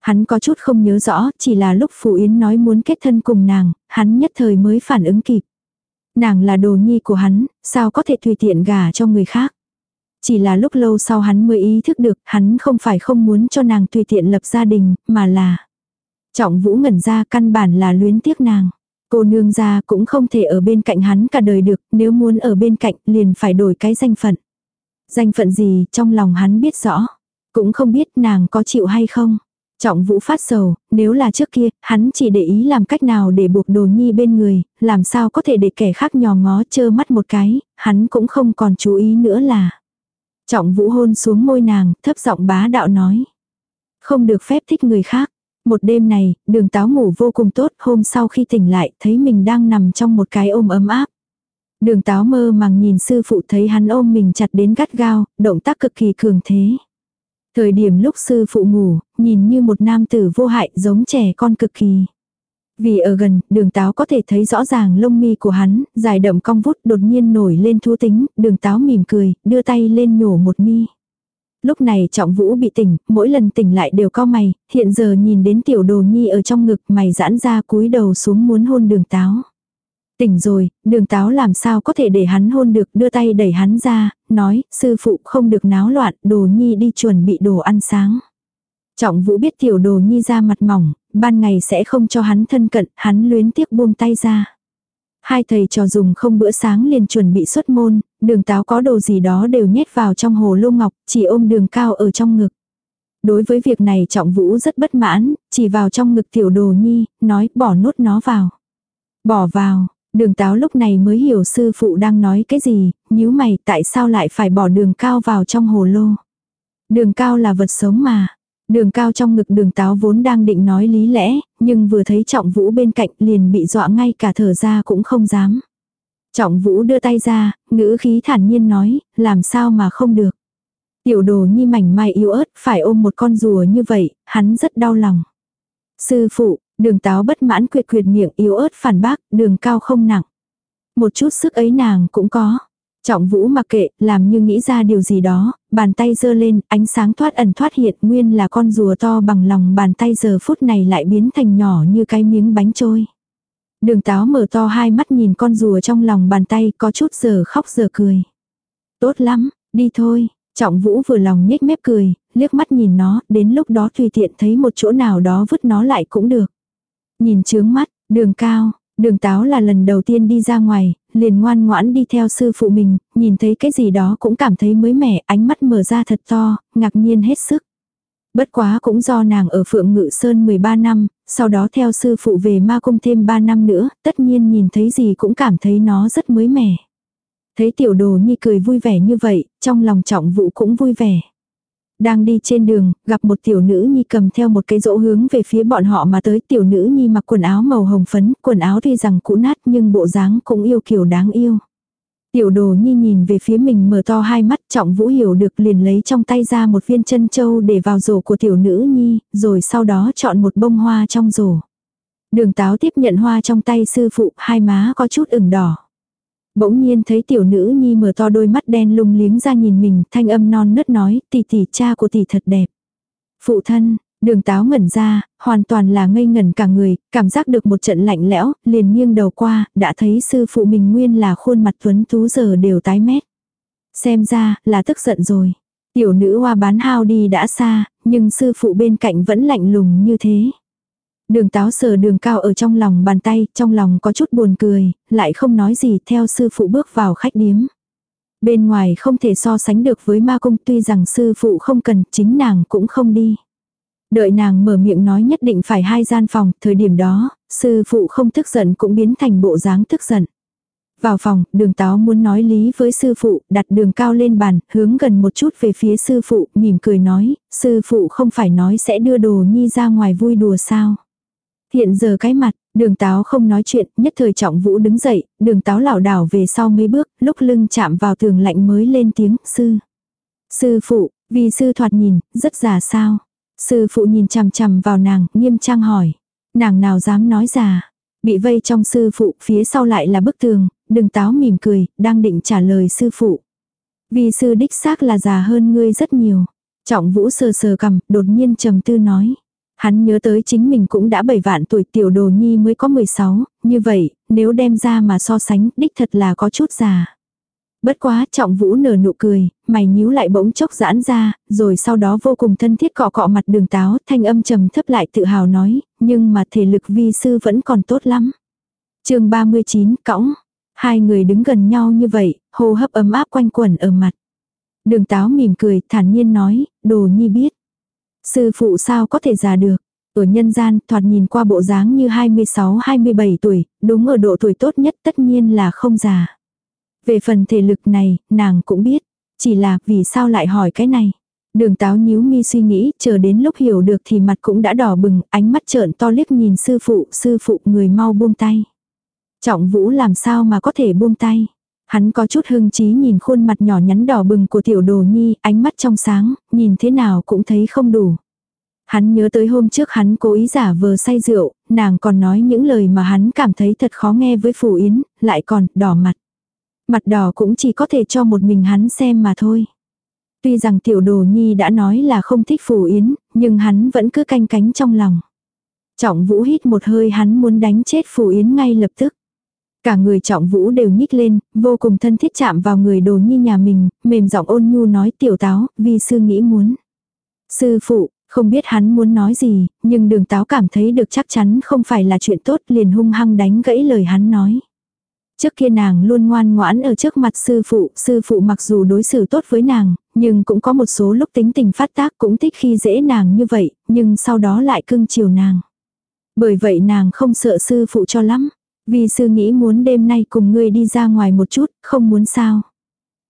Hắn có chút không nhớ rõ, chỉ là lúc Phù Yến nói muốn kết thân cùng nàng, hắn nhất thời mới phản ứng kịp. Nàng là đồ nhi của hắn, sao có thể tùy tiện gả cho người khác. Chỉ là lúc lâu sau hắn mới ý thức được, hắn không phải không muốn cho nàng tùy tiện lập gia đình, mà là Trọng vũ ngẩn ra căn bản là luyến tiếc nàng. Cô nương gia cũng không thể ở bên cạnh hắn cả đời được, nếu muốn ở bên cạnh liền phải đổi cái danh phận. Danh phận gì trong lòng hắn biết rõ. Cũng không biết nàng có chịu hay không. Trọng vũ phát sầu, nếu là trước kia, hắn chỉ để ý làm cách nào để buộc đồ nhi bên người, làm sao có thể để kẻ khác nhò ngó chơ mắt một cái, hắn cũng không còn chú ý nữa là. Trọng vũ hôn xuống môi nàng, thấp giọng bá đạo nói. Không được phép thích người khác. Một đêm này, đường táo ngủ vô cùng tốt, hôm sau khi tỉnh lại, thấy mình đang nằm trong một cái ôm ấm áp. Đường táo mơ màng nhìn sư phụ thấy hắn ôm mình chặt đến gắt gao, động tác cực kỳ cường thế. Thời điểm lúc sư phụ ngủ, nhìn như một nam tử vô hại giống trẻ con cực kỳ. Vì ở gần, đường táo có thể thấy rõ ràng lông mi của hắn, dài đậm cong vút đột nhiên nổi lên thú tính, đường táo mỉm cười, đưa tay lên nhổ một mi. Lúc này trọng vũ bị tỉnh, mỗi lần tỉnh lại đều cao mày, hiện giờ nhìn đến tiểu đồ nhi ở trong ngực mày giãn ra cúi đầu xuống muốn hôn đường táo. Tỉnh rồi, đường táo làm sao có thể để hắn hôn được đưa tay đẩy hắn ra, nói, sư phụ không được náo loạn, đồ nhi đi chuẩn bị đồ ăn sáng. Trọng vũ biết tiểu đồ nhi ra mặt mỏng, ban ngày sẽ không cho hắn thân cận, hắn luyến tiếc buông tay ra. Hai thầy trò dùng không bữa sáng liền chuẩn bị xuất môn, đường táo có đồ gì đó đều nhét vào trong hồ lô ngọc, chỉ ôm đường cao ở trong ngực. Đối với việc này trọng vũ rất bất mãn, chỉ vào trong ngực tiểu đồ nhi, nói bỏ nốt nó vào. Bỏ vào, đường táo lúc này mới hiểu sư phụ đang nói cái gì, nhíu mày tại sao lại phải bỏ đường cao vào trong hồ lô. Đường cao là vật sống mà, Đường cao trong ngực đường táo vốn đang định nói lý lẽ, nhưng vừa thấy trọng vũ bên cạnh liền bị dọa ngay cả thở ra cũng không dám. Trọng vũ đưa tay ra, ngữ khí thản nhiên nói, làm sao mà không được. Tiểu đồ nhi mảnh mai yếu ớt, phải ôm một con rùa như vậy, hắn rất đau lòng. Sư phụ, đường táo bất mãn quyệt quyệt miệng yếu ớt phản bác, đường cao không nặng. Một chút sức ấy nàng cũng có. Trọng vũ mặc kệ, làm như nghĩ ra điều gì đó, bàn tay giơ lên, ánh sáng thoát ẩn thoát hiện nguyên là con rùa to bằng lòng bàn tay giờ phút này lại biến thành nhỏ như cái miếng bánh trôi. Đường táo mở to hai mắt nhìn con rùa trong lòng bàn tay có chút giờ khóc giờ cười. Tốt lắm, đi thôi, trọng vũ vừa lòng nhếch mép cười, liếc mắt nhìn nó, đến lúc đó tùy tiện thấy một chỗ nào đó vứt nó lại cũng được. Nhìn chướng mắt, đường cao, Đường táo là lần đầu tiên đi ra ngoài, liền ngoan ngoãn đi theo sư phụ mình, nhìn thấy cái gì đó cũng cảm thấy mới mẻ, ánh mắt mở ra thật to, ngạc nhiên hết sức. Bất quá cũng do nàng ở Phượng Ngự Sơn 13 năm, sau đó theo sư phụ về ma cung thêm 3 năm nữa, tất nhiên nhìn thấy gì cũng cảm thấy nó rất mới mẻ. Thấy tiểu đồ nhi cười vui vẻ như vậy, trong lòng trọng vụ cũng vui vẻ. Đang đi trên đường, gặp một tiểu nữ nhi cầm theo một cái rỗ hướng về phía bọn họ mà tới tiểu nữ nhi mặc quần áo màu hồng phấn, quần áo tuy rằng cũ nát nhưng bộ dáng cũng yêu kiểu đáng yêu. Tiểu đồ nhi nhìn về phía mình mở to hai mắt trọng vũ hiểu được liền lấy trong tay ra một viên chân châu để vào rổ của tiểu nữ nhi, rồi sau đó chọn một bông hoa trong rổ. Đường táo tiếp nhận hoa trong tay sư phụ, hai má có chút ửng đỏ. Bỗng nhiên thấy tiểu nữ nhi mở to đôi mắt đen lung liếng ra nhìn mình, thanh âm non nớt nói, tỷ tỷ cha của tỷ thật đẹp. Phụ thân, đường táo ngẩn ra, hoàn toàn là ngây ngẩn cả người, cảm giác được một trận lạnh lẽo, liền nghiêng đầu qua, đã thấy sư phụ mình nguyên là khuôn mặt tuấn tú giờ đều tái mét. Xem ra, là tức giận rồi. Tiểu nữ hoa bán hao đi đã xa, nhưng sư phụ bên cạnh vẫn lạnh lùng như thế. Đường táo sờ đường cao ở trong lòng bàn tay, trong lòng có chút buồn cười, lại không nói gì theo sư phụ bước vào khách điếm. Bên ngoài không thể so sánh được với ma cung tuy rằng sư phụ không cần, chính nàng cũng không đi. Đợi nàng mở miệng nói nhất định phải hai gian phòng, thời điểm đó, sư phụ không tức giận cũng biến thành bộ dáng tức giận. Vào phòng, đường táo muốn nói lý với sư phụ, đặt đường cao lên bàn, hướng gần một chút về phía sư phụ, mỉm cười nói, sư phụ không phải nói sẽ đưa đồ nhi ra ngoài vui đùa sao. Hiện giờ cái mặt, đường táo không nói chuyện, nhất thời trọng vũ đứng dậy, đường táo lảo đảo về sau mấy bước, lúc lưng chạm vào tường lạnh mới lên tiếng, sư. Sư phụ, vì sư thoạt nhìn, rất già sao. Sư phụ nhìn chằm chằm vào nàng, nghiêm trang hỏi. Nàng nào dám nói già. Bị vây trong sư phụ, phía sau lại là bức tường, đường táo mỉm cười, đang định trả lời sư phụ. Vì sư đích xác là già hơn ngươi rất nhiều. Trọng vũ sờ sờ cầm, đột nhiên trầm tư nói. Hắn nhớ tới chính mình cũng đã 7 vạn tuổi tiểu đồ nhi mới có 16, như vậy, nếu đem ra mà so sánh, đích thật là có chút già. Bất quá trọng vũ nở nụ cười, mày nhíu lại bỗng chốc giãn ra, rồi sau đó vô cùng thân thiết cọ cọ mặt đường táo, thanh âm trầm thấp lại tự hào nói, nhưng mà thể lực vi sư vẫn còn tốt lắm. chương 39, cõng. Hai người đứng gần nhau như vậy, hô hấp ấm áp quanh quẩn ở mặt. Đường táo mỉm cười, thản nhiên nói, đồ nhi biết. Sư phụ sao có thể già được. Ở nhân gian, thoạt nhìn qua bộ dáng như 26-27 tuổi, đúng ở độ tuổi tốt nhất tất nhiên là không già. Về phần thể lực này, nàng cũng biết. Chỉ là vì sao lại hỏi cái này. Đường táo nhíu mi suy nghĩ, chờ đến lúc hiểu được thì mặt cũng đã đỏ bừng, ánh mắt trợn to liếc nhìn sư phụ, sư phụ người mau buông tay. Trọng vũ làm sao mà có thể buông tay. Hắn có chút hưng trí nhìn khuôn mặt nhỏ nhắn đỏ bừng của tiểu đồ nhi, ánh mắt trong sáng, nhìn thế nào cũng thấy không đủ. Hắn nhớ tới hôm trước hắn cố ý giả vờ say rượu, nàng còn nói những lời mà hắn cảm thấy thật khó nghe với phù Yến, lại còn đỏ mặt. Mặt đỏ cũng chỉ có thể cho một mình hắn xem mà thôi. Tuy rằng tiểu đồ nhi đã nói là không thích phù Yến, nhưng hắn vẫn cứ canh cánh trong lòng. Trọng vũ hít một hơi hắn muốn đánh chết phù Yến ngay lập tức. Cả người trọng vũ đều nhích lên, vô cùng thân thiết chạm vào người đồ nhi nhà mình, mềm giọng ôn nhu nói tiểu táo, vì sư nghĩ muốn. Sư phụ, không biết hắn muốn nói gì, nhưng đường táo cảm thấy được chắc chắn không phải là chuyện tốt liền hung hăng đánh gãy lời hắn nói. Trước kia nàng luôn ngoan ngoãn ở trước mặt sư phụ, sư phụ mặc dù đối xử tốt với nàng, nhưng cũng có một số lúc tính tình phát tác cũng thích khi dễ nàng như vậy, nhưng sau đó lại cưng chiều nàng. Bởi vậy nàng không sợ sư phụ cho lắm. Vì sư nghĩ muốn đêm nay cùng ngươi đi ra ngoài một chút, không muốn sao.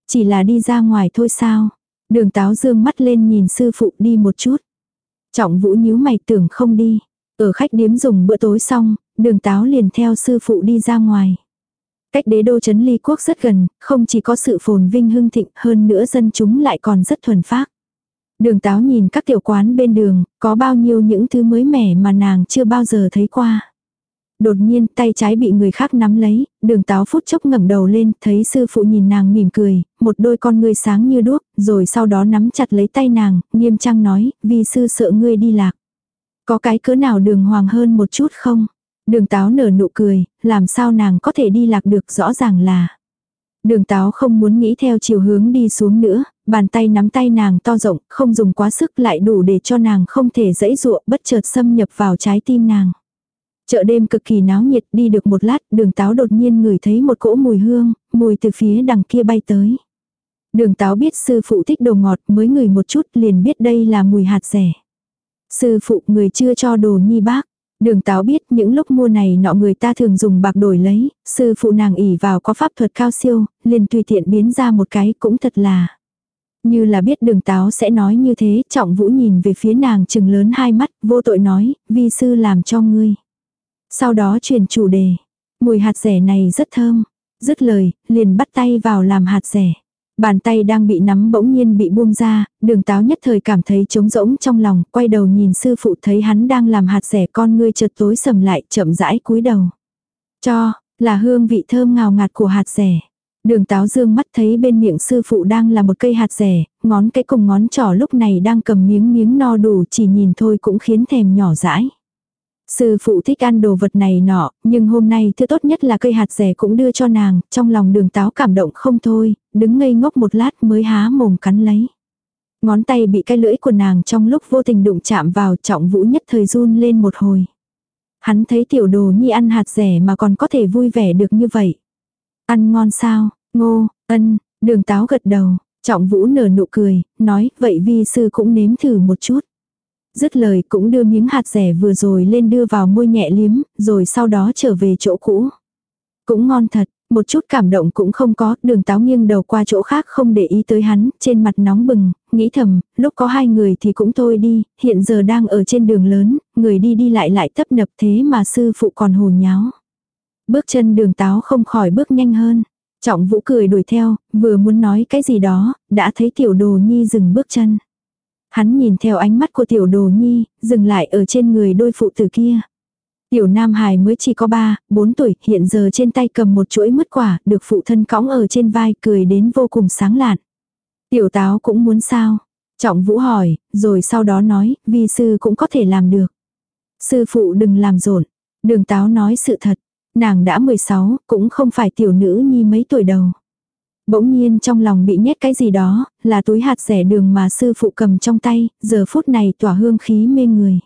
Chỉ là đi ra ngoài thôi sao. Đường táo dương mắt lên nhìn sư phụ đi một chút. Trọng vũ nhíu mày tưởng không đi. Ở khách điếm dùng bữa tối xong, đường táo liền theo sư phụ đi ra ngoài. Cách đế đô chấn ly quốc rất gần, không chỉ có sự phồn vinh hưng thịnh hơn nữa dân chúng lại còn rất thuần phác. Đường táo nhìn các tiểu quán bên đường, có bao nhiêu những thứ mới mẻ mà nàng chưa bao giờ thấy qua. Đột nhiên tay trái bị người khác nắm lấy, đường táo phút chốc ngẩng đầu lên, thấy sư phụ nhìn nàng mỉm cười, một đôi con ngươi sáng như đuốc, rồi sau đó nắm chặt lấy tay nàng, nghiêm trang nói, vì sư sợ ngươi đi lạc. Có cái cỡ nào đường hoàng hơn một chút không? Đường táo nở nụ cười, làm sao nàng có thể đi lạc được rõ ràng là. Đường táo không muốn nghĩ theo chiều hướng đi xuống nữa, bàn tay nắm tay nàng to rộng, không dùng quá sức lại đủ để cho nàng không thể dẫy dụa bất chợt xâm nhập vào trái tim nàng. Chợ đêm cực kỳ náo nhiệt đi được một lát, đường táo đột nhiên ngửi thấy một cỗ mùi hương, mùi từ phía đằng kia bay tới. Đường táo biết sư phụ thích đồ ngọt mới ngửi một chút liền biết đây là mùi hạt rẻ. Sư phụ người chưa cho đồ nhi bác. Đường táo biết những lúc mua này nọ người ta thường dùng bạc đổi lấy, sư phụ nàng ỉ vào có pháp thuật cao siêu, liền tùy tiện biến ra một cái cũng thật là. Như là biết đường táo sẽ nói như thế, trọng vũ nhìn về phía nàng chừng lớn hai mắt, vô tội nói, vi sư làm cho ngươi. Sau đó chuyển chủ đề. Mùi hạt rẻ này rất thơm. Dứt lời, liền bắt tay vào làm hạt rẻ. Bàn tay đang bị nắm bỗng nhiên bị buông ra, đường táo nhất thời cảm thấy trống rỗng trong lòng, quay đầu nhìn sư phụ thấy hắn đang làm hạt rẻ con ngươi chợt tối sầm lại, chậm rãi cúi đầu. Cho, là hương vị thơm ngào ngạt của hạt rẻ. Đường táo dương mắt thấy bên miệng sư phụ đang là một cây hạt rẻ, ngón cái cùng ngón trỏ lúc này đang cầm miếng miếng no đủ chỉ nhìn thôi cũng khiến thèm nhỏ dãi. Sư phụ thích ăn đồ vật này nọ, nhưng hôm nay thứ tốt nhất là cây hạt rẻ cũng đưa cho nàng, trong lòng đường táo cảm động không thôi, đứng ngây ngốc một lát mới há mồm cắn lấy. Ngón tay bị cái lưỡi của nàng trong lúc vô tình đụng chạm vào trọng vũ nhất thời run lên một hồi. Hắn thấy tiểu đồ nhi ăn hạt rẻ mà còn có thể vui vẻ được như vậy. Ăn ngon sao, ngô, ân, đường táo gật đầu, trọng vũ nở nụ cười, nói vậy vi sư cũng nếm thử một chút. Dứt lời cũng đưa miếng hạt rẻ vừa rồi lên đưa vào môi nhẹ liếm, rồi sau đó trở về chỗ cũ. Cũng ngon thật, một chút cảm động cũng không có, đường táo nghiêng đầu qua chỗ khác không để ý tới hắn, trên mặt nóng bừng, nghĩ thầm, lúc có hai người thì cũng thôi đi, hiện giờ đang ở trên đường lớn, người đi đi lại lại tấp nập thế mà sư phụ còn hồ nháo. Bước chân đường táo không khỏi bước nhanh hơn. Trọng vũ cười đuổi theo, vừa muốn nói cái gì đó, đã thấy tiểu đồ nhi dừng bước chân. Hắn nhìn theo ánh mắt của tiểu đồ nhi, dừng lại ở trên người đôi phụ tử kia. Tiểu Nam Hải mới chỉ có 3, 4 tuổi, hiện giờ trên tay cầm một chuỗi mứt quả, được phụ thân cõng ở trên vai, cười đến vô cùng sáng lạn. Tiểu táo cũng muốn sao? Trọng Vũ hỏi, rồi sau đó nói, vi sư cũng có thể làm được. Sư phụ đừng làm rộn. Đường táo nói sự thật. Nàng đã 16, cũng không phải tiểu nữ nhi mấy tuổi đầu. Bỗng nhiên trong lòng bị nhét cái gì đó, là túi hạt rẻ đường mà sư phụ cầm trong tay, giờ phút này tỏa hương khí mê người.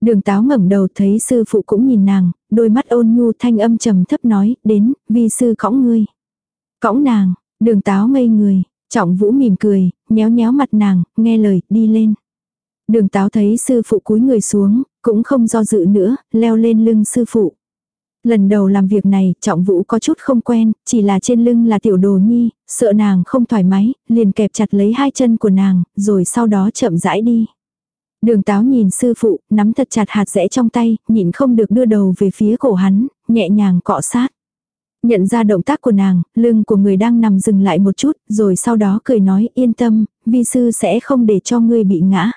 Đường táo ngẩng đầu thấy sư phụ cũng nhìn nàng, đôi mắt ôn nhu thanh âm trầm thấp nói, đến, vi sư cõng ngươi. Cõng nàng, đường táo ngây người, trọng vũ mỉm cười, nhéo nhéo mặt nàng, nghe lời, đi lên. Đường táo thấy sư phụ cúi người xuống, cũng không do dự nữa, leo lên lưng sư phụ. Lần đầu làm việc này, trọng vũ có chút không quen, chỉ là trên lưng là tiểu đồ nhi, sợ nàng không thoải mái, liền kẹp chặt lấy hai chân của nàng, rồi sau đó chậm rãi đi. Đường táo nhìn sư phụ, nắm thật chặt hạt rẽ trong tay, nhịn không được đưa đầu về phía cổ hắn, nhẹ nhàng cọ sát. Nhận ra động tác của nàng, lưng của người đang nằm dừng lại một chút, rồi sau đó cười nói yên tâm, vi sư sẽ không để cho ngươi bị ngã.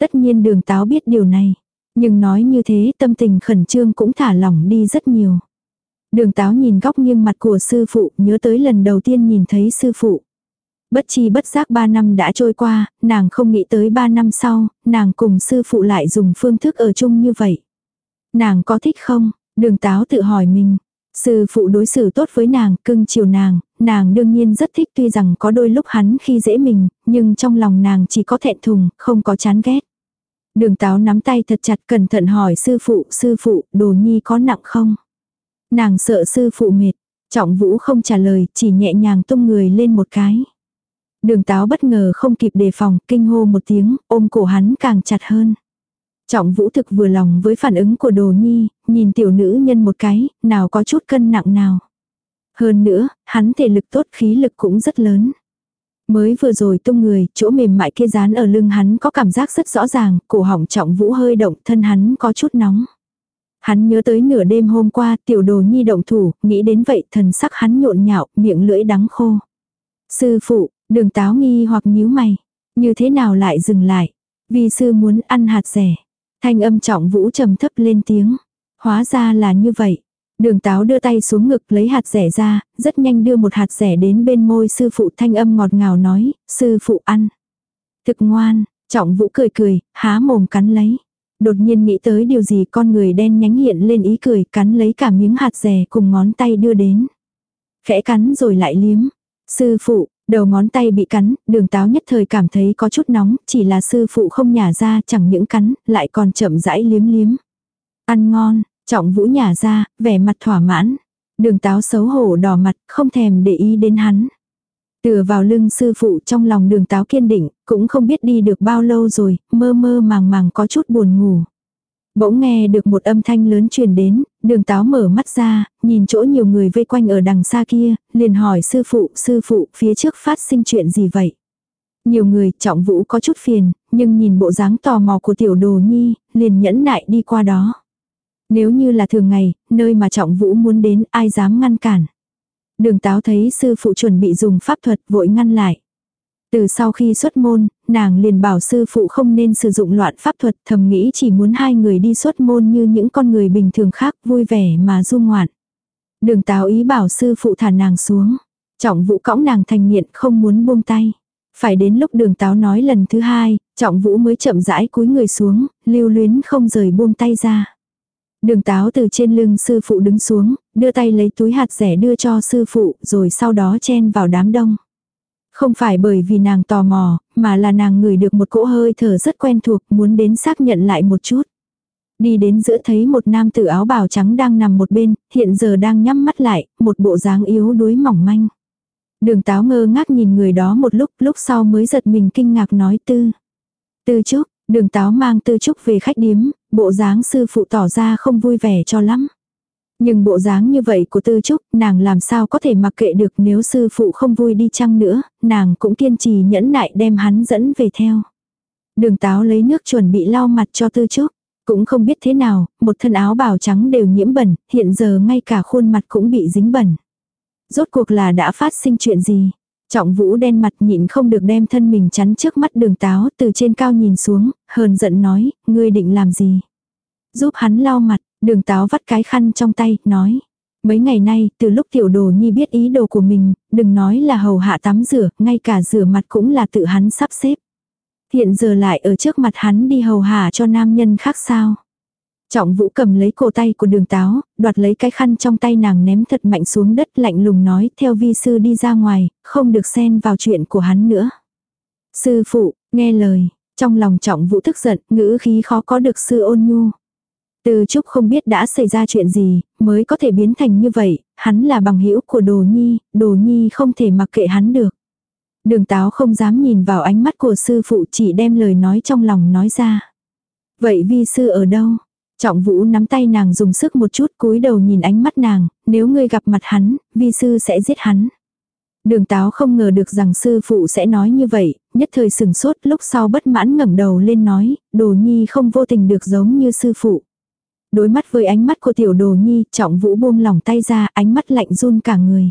Tất nhiên đường táo biết điều này. Nhưng nói như thế tâm tình khẩn trương cũng thả lỏng đi rất nhiều. Đường táo nhìn góc nghiêng mặt của sư phụ, nhớ tới lần đầu tiên nhìn thấy sư phụ. Bất chi bất giác 3 năm đã trôi qua, nàng không nghĩ tới 3 năm sau, nàng cùng sư phụ lại dùng phương thức ở chung như vậy. Nàng có thích không? Đường táo tự hỏi mình. Sư phụ đối xử tốt với nàng, cưng chiều nàng, nàng đương nhiên rất thích tuy rằng có đôi lúc hắn khi dễ mình, nhưng trong lòng nàng chỉ có thẹn thùng, không có chán ghét. Đường táo nắm tay thật chặt cẩn thận hỏi sư phụ, sư phụ, đồ nhi có nặng không? Nàng sợ sư phụ mệt, trọng vũ không trả lời, chỉ nhẹ nhàng tung người lên một cái. Đường táo bất ngờ không kịp đề phòng, kinh hô một tiếng, ôm cổ hắn càng chặt hơn. Trọng vũ thực vừa lòng với phản ứng của đồ nhi, nhìn tiểu nữ nhân một cái, nào có chút cân nặng nào. Hơn nữa, hắn thể lực tốt khí lực cũng rất lớn. Mới vừa rồi tung người, chỗ mềm mại kia dán ở lưng hắn có cảm giác rất rõ ràng, cổ họng trọng vũ hơi động, thân hắn có chút nóng. Hắn nhớ tới nửa đêm hôm qua, tiểu đồ nhi động thủ, nghĩ đến vậy thần sắc hắn nhộn nhạo, miệng lưỡi đắng khô. Sư phụ, đường táo nghi hoặc nhíu mày. Như thế nào lại dừng lại? Vì sư muốn ăn hạt rẻ. Thanh âm trọng vũ trầm thấp lên tiếng. Hóa ra là như vậy. Đường táo đưa tay xuống ngực lấy hạt rẻ ra, rất nhanh đưa một hạt rẻ đến bên môi sư phụ thanh âm ngọt ngào nói, sư phụ ăn. Thực ngoan, trọng vũ cười cười, há mồm cắn lấy. Đột nhiên nghĩ tới điều gì con người đen nhánh hiện lên ý cười cắn lấy cả miếng hạt rẻ cùng ngón tay đưa đến. Khẽ cắn rồi lại liếm. Sư phụ, đầu ngón tay bị cắn, đường táo nhất thời cảm thấy có chút nóng, chỉ là sư phụ không nhả ra chẳng những cắn, lại còn chậm rãi liếm liếm. Ăn ngon, Trọng vũ nhả ra, vẻ mặt thỏa mãn. Đường táo xấu hổ đỏ mặt, không thèm để ý đến hắn. Tựa vào lưng sư phụ trong lòng đường táo kiên định, cũng không biết đi được bao lâu rồi, mơ mơ màng màng có chút buồn ngủ. Bỗng nghe được một âm thanh lớn truyền đến, đường táo mở mắt ra, nhìn chỗ nhiều người vây quanh ở đằng xa kia, liền hỏi sư phụ, sư phụ, phía trước phát sinh chuyện gì vậy? Nhiều người, trọng vũ có chút phiền, nhưng nhìn bộ dáng tò mò của tiểu đồ nhi, liền nhẫn nại đi qua đó. Nếu như là thường ngày, nơi mà trọng vũ muốn đến ai dám ngăn cản. Đường táo thấy sư phụ chuẩn bị dùng pháp thuật vội ngăn lại. Từ sau khi xuất môn, nàng liền bảo sư phụ không nên sử dụng loạn pháp thuật thầm nghĩ chỉ muốn hai người đi xuất môn như những con người bình thường khác vui vẻ mà du ngoạn. Đường táo ý bảo sư phụ thả nàng xuống. Trọng vũ cõng nàng thành nghiện không muốn buông tay. Phải đến lúc đường táo nói lần thứ hai, trọng vũ mới chậm rãi cúi người xuống, lưu luyến không rời buông tay ra. Đường táo từ trên lưng sư phụ đứng xuống, đưa tay lấy túi hạt rẻ đưa cho sư phụ, rồi sau đó chen vào đám đông. Không phải bởi vì nàng tò mò, mà là nàng ngửi được một cỗ hơi thở rất quen thuộc, muốn đến xác nhận lại một chút. Đi đến giữa thấy một nam tử áo bào trắng đang nằm một bên, hiện giờ đang nhắm mắt lại, một bộ dáng yếu đuối mỏng manh. Đường táo ngơ ngác nhìn người đó một lúc, lúc sau mới giật mình kinh ngạc nói tư. Tư trúc, Đường táo mang tư trúc về khách điếm, bộ dáng sư phụ tỏ ra không vui vẻ cho lắm. Nhưng bộ dáng như vậy của tư trúc, nàng làm sao có thể mặc kệ được nếu sư phụ không vui đi chăng nữa, nàng cũng kiên trì nhẫn nại đem hắn dẫn về theo. Đường táo lấy nước chuẩn bị lau mặt cho tư trúc. Cũng không biết thế nào, một thân áo bào trắng đều nhiễm bẩn, hiện giờ ngay cả khuôn mặt cũng bị dính bẩn. Rốt cuộc là đã phát sinh chuyện gì? Trọng vũ đen mặt nhịn không được đem thân mình chắn trước mắt đường táo từ trên cao nhìn xuống, hờn giận nói, ngươi định làm gì? Giúp hắn lau mặt, đường táo vắt cái khăn trong tay, nói. Mấy ngày nay, từ lúc tiểu đồ nhi biết ý đồ của mình, đừng nói là hầu hạ tắm rửa, ngay cả rửa mặt cũng là tự hắn sắp xếp. Hiện giờ lại ở trước mặt hắn đi hầu hạ cho nam nhân khác sao. Trọng vũ cầm lấy cổ tay của đường táo, đoạt lấy cái khăn trong tay nàng ném thật mạnh xuống đất lạnh lùng nói theo vi sư đi ra ngoài, không được xen vào chuyện của hắn nữa. Sư phụ, nghe lời, trong lòng trọng vũ tức giận, ngữ khí khó có được sư ôn nhu. Từ Trúc không biết đã xảy ra chuyện gì, mới có thể biến thành như vậy, hắn là bằng hữu của Đồ Nhi, Đồ Nhi không thể mặc kệ hắn được. Đường táo không dám nhìn vào ánh mắt của sư phụ chỉ đem lời nói trong lòng nói ra. Vậy vi sư ở đâu? Trọng vũ nắm tay nàng dùng sức một chút cúi đầu nhìn ánh mắt nàng, nếu ngươi gặp mặt hắn, vi sư sẽ giết hắn. Đường táo không ngờ được rằng sư phụ sẽ nói như vậy, nhất thời sừng sốt lúc sau bất mãn ngẩng đầu lên nói, đồ nhi không vô tình được giống như sư phụ. Đối mắt với ánh mắt của tiểu đồ nhi, trọng vũ buông lỏng tay ra, ánh mắt lạnh run cả người.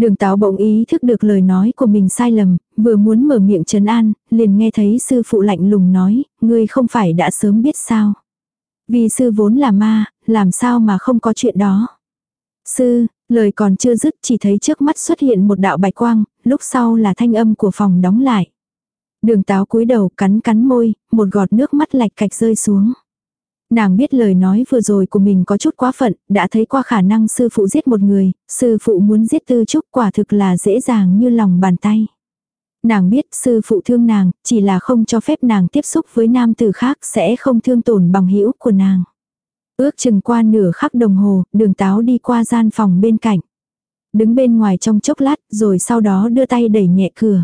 Đường táo bỗng ý thức được lời nói của mình sai lầm, vừa muốn mở miệng trấn an, liền nghe thấy sư phụ lạnh lùng nói, ngươi không phải đã sớm biết sao. Vì sư vốn là ma, làm sao mà không có chuyện đó. Sư, lời còn chưa dứt chỉ thấy trước mắt xuất hiện một đạo bạch quang, lúc sau là thanh âm của phòng đóng lại. Đường táo cúi đầu cắn cắn môi, một gọt nước mắt lạch cạch rơi xuống. Nàng biết lời nói vừa rồi của mình có chút quá phận, đã thấy qua khả năng sư phụ giết một người, sư phụ muốn giết tư trúc quả thực là dễ dàng như lòng bàn tay. Nàng biết sư phụ thương nàng, chỉ là không cho phép nàng tiếp xúc với nam tử khác sẽ không thương tổn bằng hữu của nàng. Ước chừng qua nửa khắc đồng hồ, đường táo đi qua gian phòng bên cạnh. Đứng bên ngoài trong chốc lát rồi sau đó đưa tay đẩy nhẹ cửa.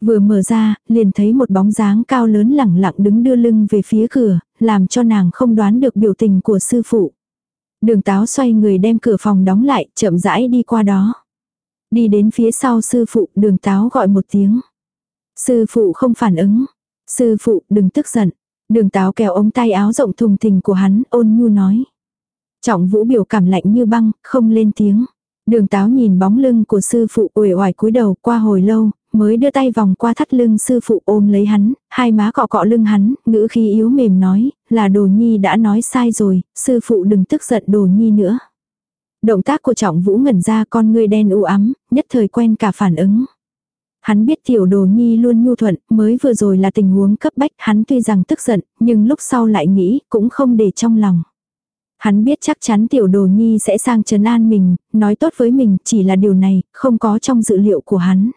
Vừa mở ra, liền thấy một bóng dáng cao lớn lẳng lặng đứng đưa lưng về phía cửa, làm cho nàng không đoán được biểu tình của sư phụ. Đường táo xoay người đem cửa phòng đóng lại, chậm rãi đi qua đó. Đi đến phía sau sư phụ, đường táo gọi một tiếng. Sư phụ không phản ứng. Sư phụ, đừng tức giận. Đường táo kéo ống tay áo rộng thùng thình của hắn, ôn nhu nói. Trọng vũ biểu cảm lạnh như băng, không lên tiếng. Đường táo nhìn bóng lưng của sư phụ uể oải cúi đầu qua hồi lâu, mới đưa tay vòng qua thắt lưng sư phụ ôm lấy hắn, hai má cọ cọ lưng hắn, ngữ khí yếu mềm nói, là đồ nhi đã nói sai rồi, sư phụ đừng tức giận đồ nhi nữa. Động tác của trọng vũ ngẩn ra con ngươi đen u ám, nhất thời quen cả phản ứng. Hắn biết tiểu đồ nhi luôn nhu thuận, mới vừa rồi là tình huống cấp bách, hắn tuy rằng tức giận, nhưng lúc sau lại nghĩ, cũng không để trong lòng. Hắn biết chắc chắn tiểu đồ nhi sẽ sang trấn an mình, nói tốt với mình, chỉ là điều này, không có trong dự liệu của hắn.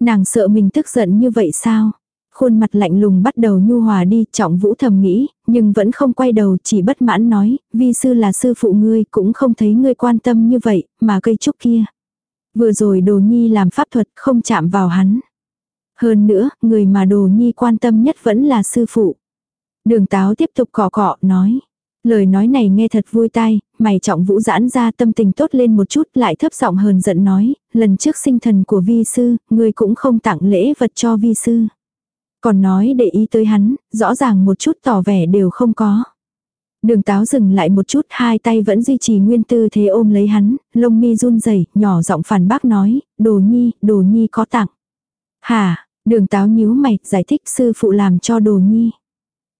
Nàng sợ mình tức giận như vậy sao? Khuôn mặt lạnh lùng bắt đầu nhu hòa đi, trọng vũ thầm nghĩ, nhưng vẫn không quay đầu, chỉ bất mãn nói, vi sư là sư phụ ngươi, cũng không thấy ngươi quan tâm như vậy, mà cây trúc kia. Vừa rồi đồ nhi làm pháp thuật, không chạm vào hắn. Hơn nữa, người mà đồ nhi quan tâm nhất vẫn là sư phụ. Đường táo tiếp tục cọ cọ, nói. Lời nói này nghe thật vui tai, mày trọng vũ giãn ra tâm tình tốt lên một chút lại thấp giọng hờn giận nói, lần trước sinh thần của vi sư, ngươi cũng không tặng lễ vật cho vi sư. Còn nói để ý tới hắn, rõ ràng một chút tỏ vẻ đều không có. Đường táo dừng lại một chút, hai tay vẫn duy trì nguyên tư thế ôm lấy hắn, lông mi run rẩy nhỏ giọng phản bác nói, đồ nhi, đồ nhi có tặng. hà đường táo nhíu mày, giải thích sư phụ làm cho đồ nhi.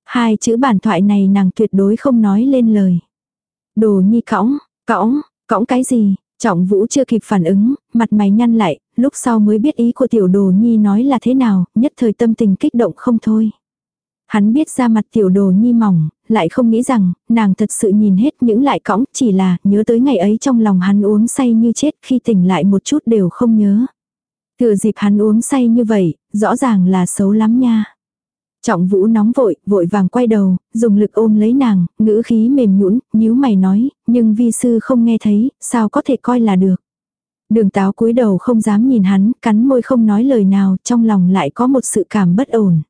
Hai chữ bản thoại này nàng tuyệt đối không nói lên lời. Đồ nhi cõng, cõng, cõng cái gì? Trọng vũ chưa kịp phản ứng, mặt mày nhăn lại, lúc sau mới biết ý của tiểu đồ nhi nói là thế nào, nhất thời tâm tình kích động không thôi. Hắn biết ra mặt tiểu đồ nhi mỏng, lại không nghĩ rằng, nàng thật sự nhìn hết những lại cõng, chỉ là nhớ tới ngày ấy trong lòng hắn uống say như chết khi tỉnh lại một chút đều không nhớ. Thừa dịp hắn uống say như vậy, rõ ràng là xấu lắm nha. Trọng vũ nóng vội, vội vàng quay đầu, dùng lực ôm lấy nàng, ngữ khí mềm nhũn, nhíu mày nói, nhưng vi sư không nghe thấy, sao có thể coi là được. Đường táo cúi đầu không dám nhìn hắn, cắn môi không nói lời nào, trong lòng lại có một sự cảm bất ổn.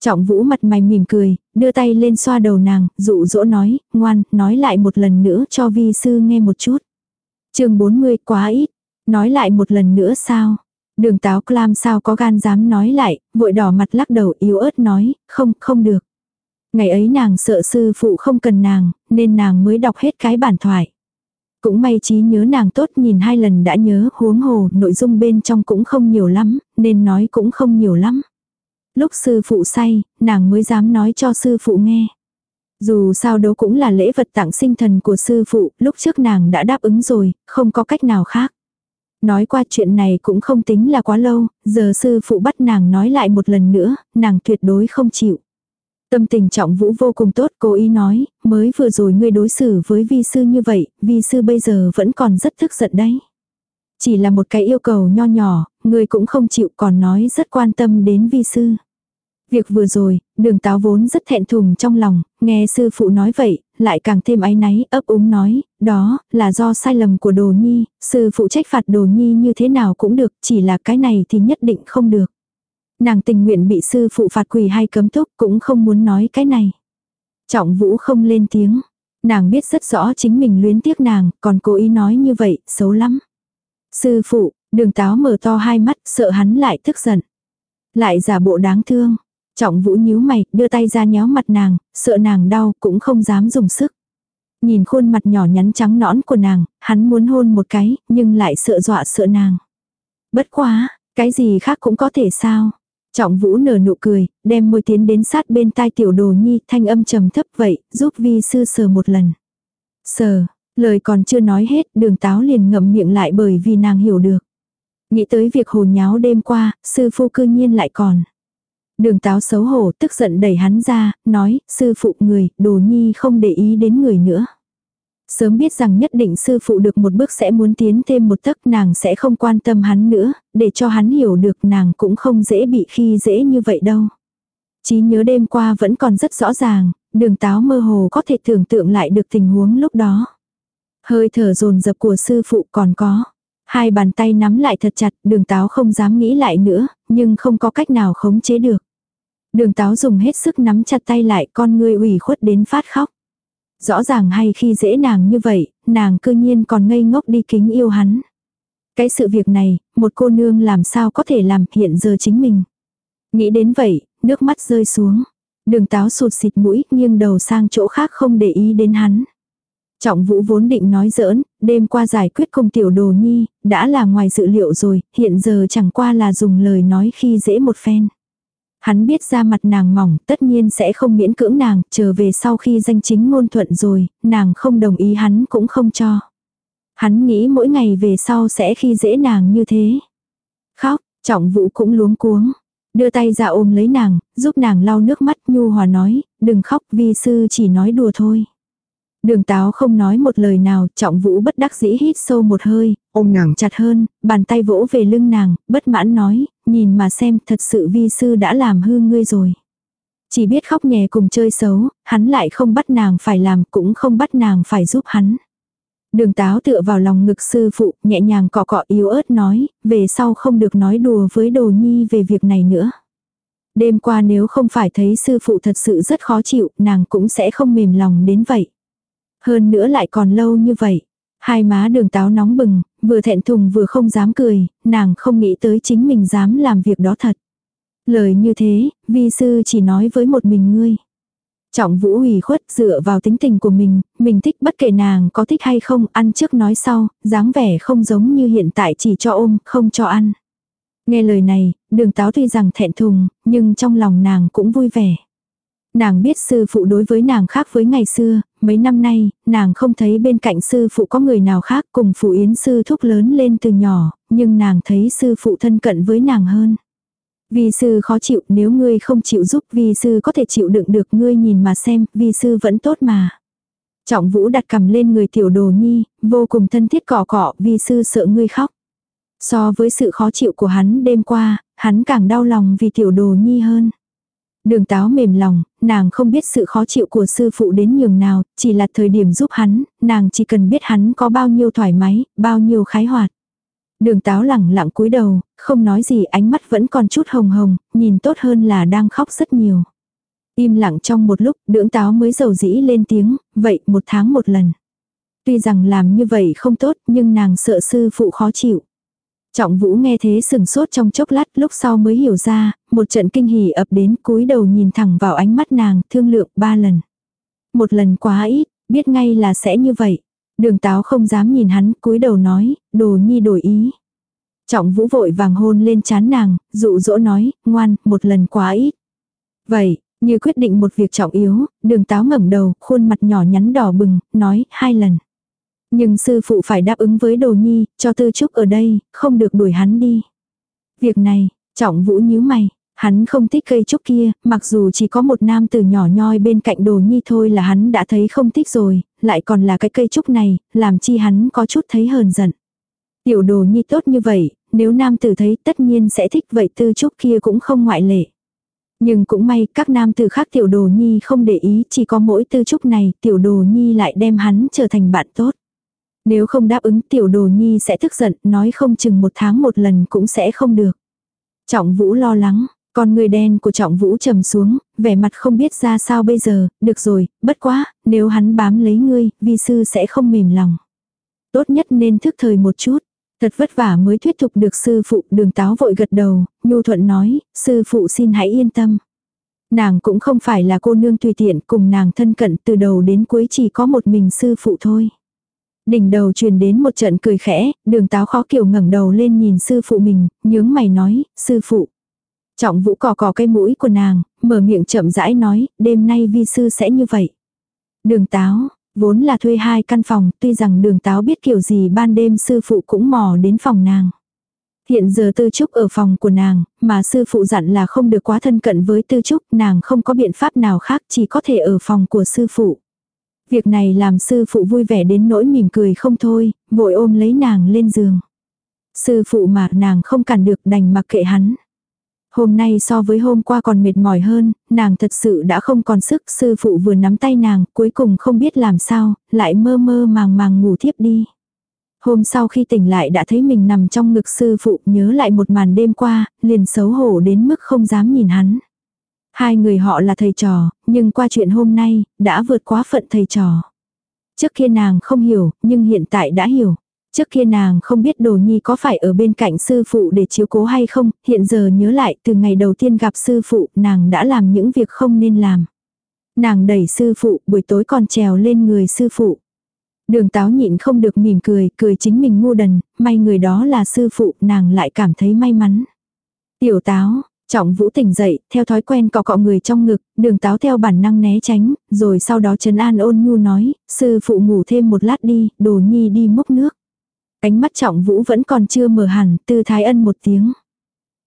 Trọng vũ mặt mày mỉm cười, đưa tay lên xoa đầu nàng, dụ dỗ nói, ngoan, nói lại một lần nữa cho vi sư nghe một chút. chương 40 quá ít, nói lại một lần nữa sao? Đường táo clam sao có gan dám nói lại, vội đỏ mặt lắc đầu yếu ớt nói, không, không được. Ngày ấy nàng sợ sư phụ không cần nàng, nên nàng mới đọc hết cái bản thoại. Cũng may trí nhớ nàng tốt nhìn hai lần đã nhớ huống hồ nội dung bên trong cũng không nhiều lắm, nên nói cũng không nhiều lắm. Lúc sư phụ say, nàng mới dám nói cho sư phụ nghe. Dù sao đó cũng là lễ vật tặng sinh thần của sư phụ, lúc trước nàng đã đáp ứng rồi, không có cách nào khác. Nói qua chuyện này cũng không tính là quá lâu, giờ sư phụ bắt nàng nói lại một lần nữa, nàng tuyệt đối không chịu. Tâm tình trọng vũ vô cùng tốt, cố ý nói, mới vừa rồi ngươi đối xử với vi sư như vậy, vi sư bây giờ vẫn còn rất tức giận đấy. Chỉ là một cái yêu cầu nho nhỏ, ngươi cũng không chịu còn nói rất quan tâm đến vi sư. Việc vừa rồi, đường táo vốn rất thẹn thùng trong lòng, nghe sư phụ nói vậy, lại càng thêm áy náy, ấp úng nói, đó, là do sai lầm của đồ nhi, sư phụ trách phạt đồ nhi như thế nào cũng được, chỉ là cái này thì nhất định không được. Nàng tình nguyện bị sư phụ phạt quỳ hay cấm túc cũng không muốn nói cái này. Trọng vũ không lên tiếng. Nàng biết rất rõ chính mình luyến tiếc nàng, còn cố ý nói như vậy, xấu lắm. Sư phụ, đường táo mở to hai mắt, sợ hắn lại tức giận. Lại giả bộ đáng thương. Trọng vũ nhíu mày, đưa tay ra nhéo mặt nàng, sợ nàng đau, cũng không dám dùng sức. Nhìn khuôn mặt nhỏ nhắn trắng nõn của nàng, hắn muốn hôn một cái, nhưng lại sợ dọa sợ nàng. Bất quá, cái gì khác cũng có thể sao. Trọng vũ nở nụ cười, đem môi tiến đến sát bên tai tiểu đồ nhi, thanh âm trầm thấp vậy, giúp vi sư sờ một lần. Sờ, lời còn chưa nói hết, đường táo liền ngậm miệng lại bởi vì nàng hiểu được. Nghĩ tới việc hồ nháo đêm qua, sư phu cư nhiên lại còn. Đường táo xấu hổ tức giận đẩy hắn ra, nói, sư phụ người, đồ nhi không để ý đến người nữa. Sớm biết rằng nhất định sư phụ được một bước sẽ muốn tiến thêm một tấc nàng sẽ không quan tâm hắn nữa, để cho hắn hiểu được nàng cũng không dễ bị khi dễ như vậy đâu. Chí nhớ đêm qua vẫn còn rất rõ ràng, đường táo mơ hồ có thể tưởng tượng lại được tình huống lúc đó. Hơi thở dồn dập của sư phụ còn có. Hai bàn tay nắm lại thật chặt, đường táo không dám nghĩ lại nữa, nhưng không có cách nào khống chế được. Đường táo dùng hết sức nắm chặt tay lại con người ủy khuất đến phát khóc. Rõ ràng hay khi dễ nàng như vậy, nàng cư nhiên còn ngây ngốc đi kính yêu hắn. Cái sự việc này, một cô nương làm sao có thể làm hiện giờ chính mình. Nghĩ đến vậy, nước mắt rơi xuống. Đường táo sụt xịt mũi, nghiêng đầu sang chỗ khác không để ý đến hắn. Trọng vũ vốn định nói giỡn, đêm qua giải quyết cùng tiểu đồ nhi, đã là ngoài dự liệu rồi, hiện giờ chẳng qua là dùng lời nói khi dễ một phen. Hắn biết ra mặt nàng mỏng, tất nhiên sẽ không miễn cưỡng nàng, chờ về sau khi danh chính ngôn thuận rồi, nàng không đồng ý hắn cũng không cho. Hắn nghĩ mỗi ngày về sau sẽ khi dễ nàng như thế. Khóc, trọng vũ cũng luống cuống. Đưa tay ra ôm lấy nàng, giúp nàng lau nước mắt nhu hòa nói, đừng khóc vi sư chỉ nói đùa thôi. Đường táo không nói một lời nào, trọng vũ bất đắc dĩ hít sâu một hơi, ôm nàng chặt hơn, bàn tay vỗ về lưng nàng, bất mãn nói, nhìn mà xem thật sự vi sư đã làm hư ngươi rồi. Chỉ biết khóc nhè cùng chơi xấu, hắn lại không bắt nàng phải làm cũng không bắt nàng phải giúp hắn. Đường táo tựa vào lòng ngực sư phụ, nhẹ nhàng cọ cọ yếu ớt nói, về sau không được nói đùa với đồ nhi về việc này nữa. Đêm qua nếu không phải thấy sư phụ thật sự rất khó chịu, nàng cũng sẽ không mềm lòng đến vậy. Hơn nữa lại còn lâu như vậy. Hai má đường táo nóng bừng, vừa thẹn thùng vừa không dám cười, nàng không nghĩ tới chính mình dám làm việc đó thật. Lời như thế, vi sư chỉ nói với một mình ngươi. Trọng vũ ủy khuất dựa vào tính tình của mình, mình thích bất kể nàng có thích hay không, ăn trước nói sau, dáng vẻ không giống như hiện tại chỉ cho ôm, không cho ăn. Nghe lời này, đường táo tuy rằng thẹn thùng, nhưng trong lòng nàng cũng vui vẻ. Nàng biết sư phụ đối với nàng khác với ngày xưa, mấy năm nay, nàng không thấy bên cạnh sư phụ có người nào khác cùng phụ yến sư thúc lớn lên từ nhỏ, nhưng nàng thấy sư phụ thân cận với nàng hơn. Vì sư khó chịu nếu ngươi không chịu giúp vì sư có thể chịu đựng được ngươi nhìn mà xem, vì sư vẫn tốt mà. Trọng vũ đặt cầm lên người tiểu đồ nhi, vô cùng thân thiết cỏ cọ vì sư sợ ngươi khóc. So với sự khó chịu của hắn đêm qua, hắn càng đau lòng vì tiểu đồ nhi hơn. Đường táo mềm lòng, nàng không biết sự khó chịu của sư phụ đến nhường nào, chỉ là thời điểm giúp hắn, nàng chỉ cần biết hắn có bao nhiêu thoải mái, bao nhiêu khái hoạt. Đường táo lẳng lặng cúi đầu, không nói gì ánh mắt vẫn còn chút hồng hồng, nhìn tốt hơn là đang khóc rất nhiều. Im lặng trong một lúc, đường táo mới dầu dĩ lên tiếng, vậy một tháng một lần. Tuy rằng làm như vậy không tốt, nhưng nàng sợ sư phụ khó chịu. Trọng Vũ nghe thế sừng sốt trong chốc lát lúc sau mới hiểu ra, một trận kinh hỉ ập đến cúi đầu nhìn thẳng vào ánh mắt nàng, thương lượng ba lần. Một lần quá ít, biết ngay là sẽ như vậy. Đường táo không dám nhìn hắn, cúi đầu nói, đồ nhi đổi ý. Trọng Vũ vội vàng hôn lên chán nàng, dụ dỗ nói, ngoan, một lần quá ít. Vậy, như quyết định một việc trọng yếu, đường táo ngẩng đầu, khuôn mặt nhỏ nhắn đỏ bừng, nói, hai lần. Nhưng sư phụ phải đáp ứng với đồ nhi, cho tư trúc ở đây, không được đuổi hắn đi. Việc này, trọng vũ nhíu mày, hắn không thích cây trúc kia, mặc dù chỉ có một nam từ nhỏ nhoi bên cạnh đồ nhi thôi là hắn đã thấy không thích rồi, lại còn là cái cây trúc này, làm chi hắn có chút thấy hờn giận. Tiểu đồ nhi tốt như vậy, nếu nam tử thấy tất nhiên sẽ thích vậy tư trúc kia cũng không ngoại lệ. Nhưng cũng may các nam tử khác tiểu đồ nhi không để ý chỉ có mỗi tư trúc này tiểu đồ nhi lại đem hắn trở thành bạn tốt. Nếu không đáp ứng tiểu đồ nhi sẽ tức giận, nói không chừng một tháng một lần cũng sẽ không được. Trọng Vũ lo lắng, con người đen của Trọng Vũ trầm xuống, vẻ mặt không biết ra sao bây giờ, được rồi, bất quá, nếu hắn bám lấy ngươi, vi sư sẽ không mềm lòng. Tốt nhất nên thức thời một chút. Thật vất vả mới thuyết phục được sư phụ đường táo vội gật đầu, nhu thuận nói, sư phụ xin hãy yên tâm. Nàng cũng không phải là cô nương tùy tiện cùng nàng thân cận từ đầu đến cuối chỉ có một mình sư phụ thôi. Đỉnh đầu truyền đến một trận cười khẽ, đường táo khó kiểu ngẩng đầu lên nhìn sư phụ mình, nhướng mày nói, sư phụ. Trọng vũ cò cò cây mũi của nàng, mở miệng chậm rãi nói, đêm nay vi sư sẽ như vậy. Đường táo, vốn là thuê hai căn phòng, tuy rằng đường táo biết kiểu gì ban đêm sư phụ cũng mò đến phòng nàng. Hiện giờ tư trúc ở phòng của nàng, mà sư phụ dặn là không được quá thân cận với tư trúc, nàng không có biện pháp nào khác chỉ có thể ở phòng của sư phụ. Việc này làm sư phụ vui vẻ đến nỗi mỉm cười không thôi, vội ôm lấy nàng lên giường. Sư phụ mà nàng không cản được đành mặc kệ hắn. Hôm nay so với hôm qua còn mệt mỏi hơn, nàng thật sự đã không còn sức, sư phụ vừa nắm tay nàng, cuối cùng không biết làm sao, lại mơ mơ màng màng ngủ thiếp đi. Hôm sau khi tỉnh lại đã thấy mình nằm trong ngực sư phụ nhớ lại một màn đêm qua, liền xấu hổ đến mức không dám nhìn hắn. Hai người họ là thầy trò, nhưng qua chuyện hôm nay, đã vượt quá phận thầy trò. Trước kia nàng không hiểu, nhưng hiện tại đã hiểu. Trước kia nàng không biết đồ nhi có phải ở bên cạnh sư phụ để chiếu cố hay không, hiện giờ nhớ lại từ ngày đầu tiên gặp sư phụ nàng đã làm những việc không nên làm. Nàng đẩy sư phụ, buổi tối còn trèo lên người sư phụ. Đường táo nhịn không được mỉm cười, cười chính mình ngu đần, may người đó là sư phụ, nàng lại cảm thấy may mắn. Tiểu táo, Trọng vũ tỉnh dậy, theo thói quen cọ cọ người trong ngực, đường táo theo bản năng né tránh, rồi sau đó trấn an ôn nhu nói, sư phụ ngủ thêm một lát đi, đồ nhi đi múc nước. Ánh mắt trọng vũ vẫn còn chưa mở hẳn, tư thái ân một tiếng.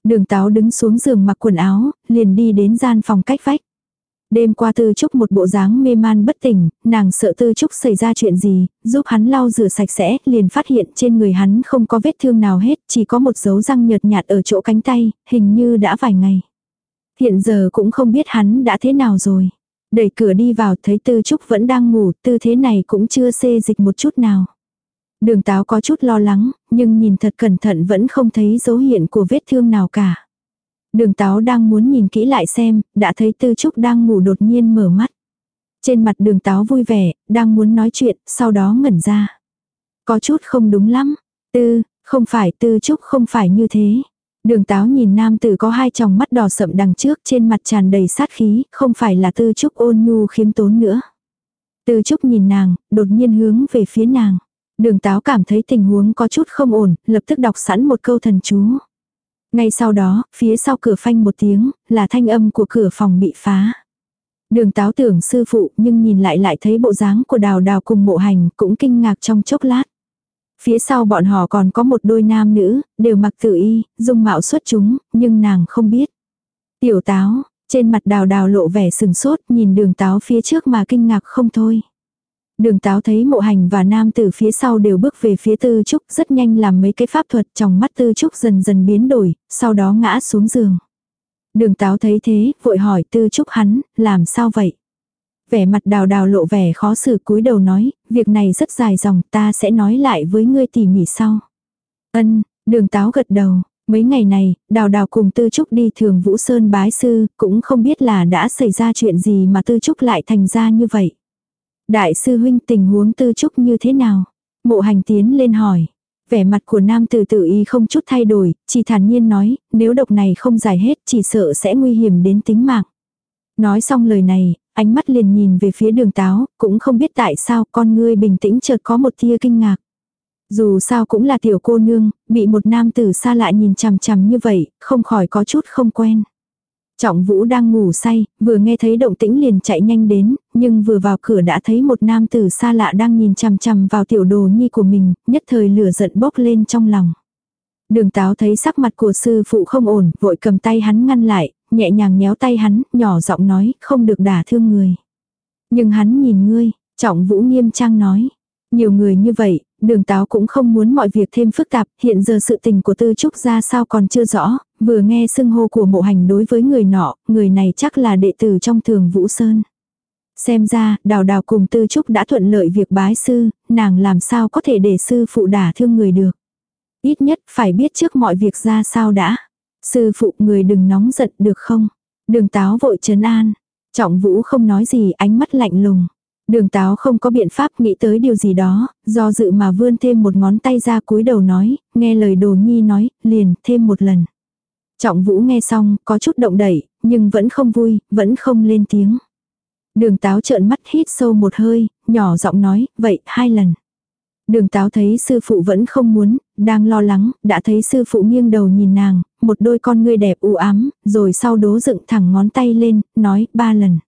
Đường táo đứng xuống giường mặc quần áo, liền đi đến gian phòng cách vách. Đêm qua Tư Trúc một bộ dáng mê man bất tỉnh, nàng sợ Tư Trúc xảy ra chuyện gì, giúp hắn lau rửa sạch sẽ, liền phát hiện trên người hắn không có vết thương nào hết, chỉ có một dấu răng nhợt nhạt ở chỗ cánh tay, hình như đã vài ngày. Hiện giờ cũng không biết hắn đã thế nào rồi. Đẩy cửa đi vào thấy Tư Trúc vẫn đang ngủ, tư thế này cũng chưa xê dịch một chút nào. Đường táo có chút lo lắng, nhưng nhìn thật cẩn thận vẫn không thấy dấu hiện của vết thương nào cả. Đường táo đang muốn nhìn kỹ lại xem, đã thấy tư trúc đang ngủ đột nhiên mở mắt. Trên mặt đường táo vui vẻ, đang muốn nói chuyện, sau đó ngẩn ra. Có chút không đúng lắm. Tư, không phải tư trúc không phải như thế. Đường táo nhìn nam tử có hai tròng mắt đỏ sậm đằng trước trên mặt tràn đầy sát khí, không phải là tư trúc ôn nhu khiếm tốn nữa. Tư trúc nhìn nàng, đột nhiên hướng về phía nàng. Đường táo cảm thấy tình huống có chút không ổn, lập tức đọc sẵn một câu thần chú. Ngay sau đó, phía sau cửa phanh một tiếng, là thanh âm của cửa phòng bị phá. Đường táo tưởng sư phụ nhưng nhìn lại lại thấy bộ dáng của đào đào cùng mộ hành cũng kinh ngạc trong chốc lát. Phía sau bọn họ còn có một đôi nam nữ, đều mặc tự y, dung mạo xuất chúng, nhưng nàng không biết. Tiểu táo, trên mặt đào đào lộ vẻ sừng sốt nhìn đường táo phía trước mà kinh ngạc không thôi. Đường táo thấy mộ hành và nam từ phía sau đều bước về phía tư trúc rất nhanh làm mấy cái pháp thuật trong mắt tư trúc dần dần biến đổi, sau đó ngã xuống giường. Đường táo thấy thế, vội hỏi tư trúc hắn, làm sao vậy? Vẻ mặt đào đào lộ vẻ khó xử cúi đầu nói, việc này rất dài dòng ta sẽ nói lại với ngươi tỉ mỉ sau. Ân, đường táo gật đầu, Mấy ngày này, đào đào cùng Tư Trúc đi thường Vũ Sơn bái sư, cũng không biết là đã xảy ra chuyện gì mà Tư Trúc lại thành ra như vậy. Đại sư huynh tình huống Tư Trúc như thế nào? Mộ hành tiến lên hỏi. Vẻ mặt của nam tử tự ý không chút thay đổi, chỉ thản nhiên nói, nếu độc này không giải hết chỉ sợ sẽ nguy hiểm đến tính mạng. Nói xong lời này, ánh mắt liền nhìn về phía đường táo, cũng không biết tại sao con ngươi bình tĩnh chợt có một tia kinh ngạc. Dù sao cũng là tiểu cô nương, bị một nam tử xa lạ nhìn chằm chằm như vậy, không khỏi có chút không quen. Trọng Vũ đang ngủ say, vừa nghe thấy động tĩnh liền chạy nhanh đến, nhưng vừa vào cửa đã thấy một nam tử xa lạ đang nhìn chằm chằm vào tiểu đồ nhi của mình, nhất thời lửa giận bốc lên trong lòng. Đường táo thấy sắc mặt của sư phụ không ổn, vội cầm tay hắn ngăn lại, nhẹ nhàng nhéo tay hắn, nhỏ giọng nói, không được đả thương người. Nhưng hắn nhìn ngươi, trọng vũ nghiêm trang nói. Nhiều người như vậy, đường táo cũng không muốn mọi việc thêm phức tạp, hiện giờ sự tình của tư trúc ra sao còn chưa rõ, vừa nghe xưng hô của mộ hành đối với người nọ, người này chắc là đệ tử trong thường Vũ Sơn. Xem ra, đào đào cùng tư trúc đã thuận lợi việc bái sư, nàng làm sao có thể để sư phụ đả thương người được. Ít nhất phải biết trước mọi việc ra sao đã. Sư phụ người đừng nóng giận được không? Đường táo vội trấn an. Trọng vũ không nói gì ánh mắt lạnh lùng. Đường táo không có biện pháp nghĩ tới điều gì đó, do dự mà vươn thêm một ngón tay ra cúi đầu nói, nghe lời đồ nhi nói, liền, thêm một lần. Trọng vũ nghe xong, có chút động đẩy, nhưng vẫn không vui, vẫn không lên tiếng. Đường táo trợn mắt hít sâu một hơi, nhỏ giọng nói, vậy, hai lần. Đường táo thấy sư phụ vẫn không muốn, đang lo lắng, đã thấy sư phụ nghiêng đầu nhìn nàng, một đôi con ngươi đẹp u ám, rồi sau đố dựng thẳng ngón tay lên, nói ba lần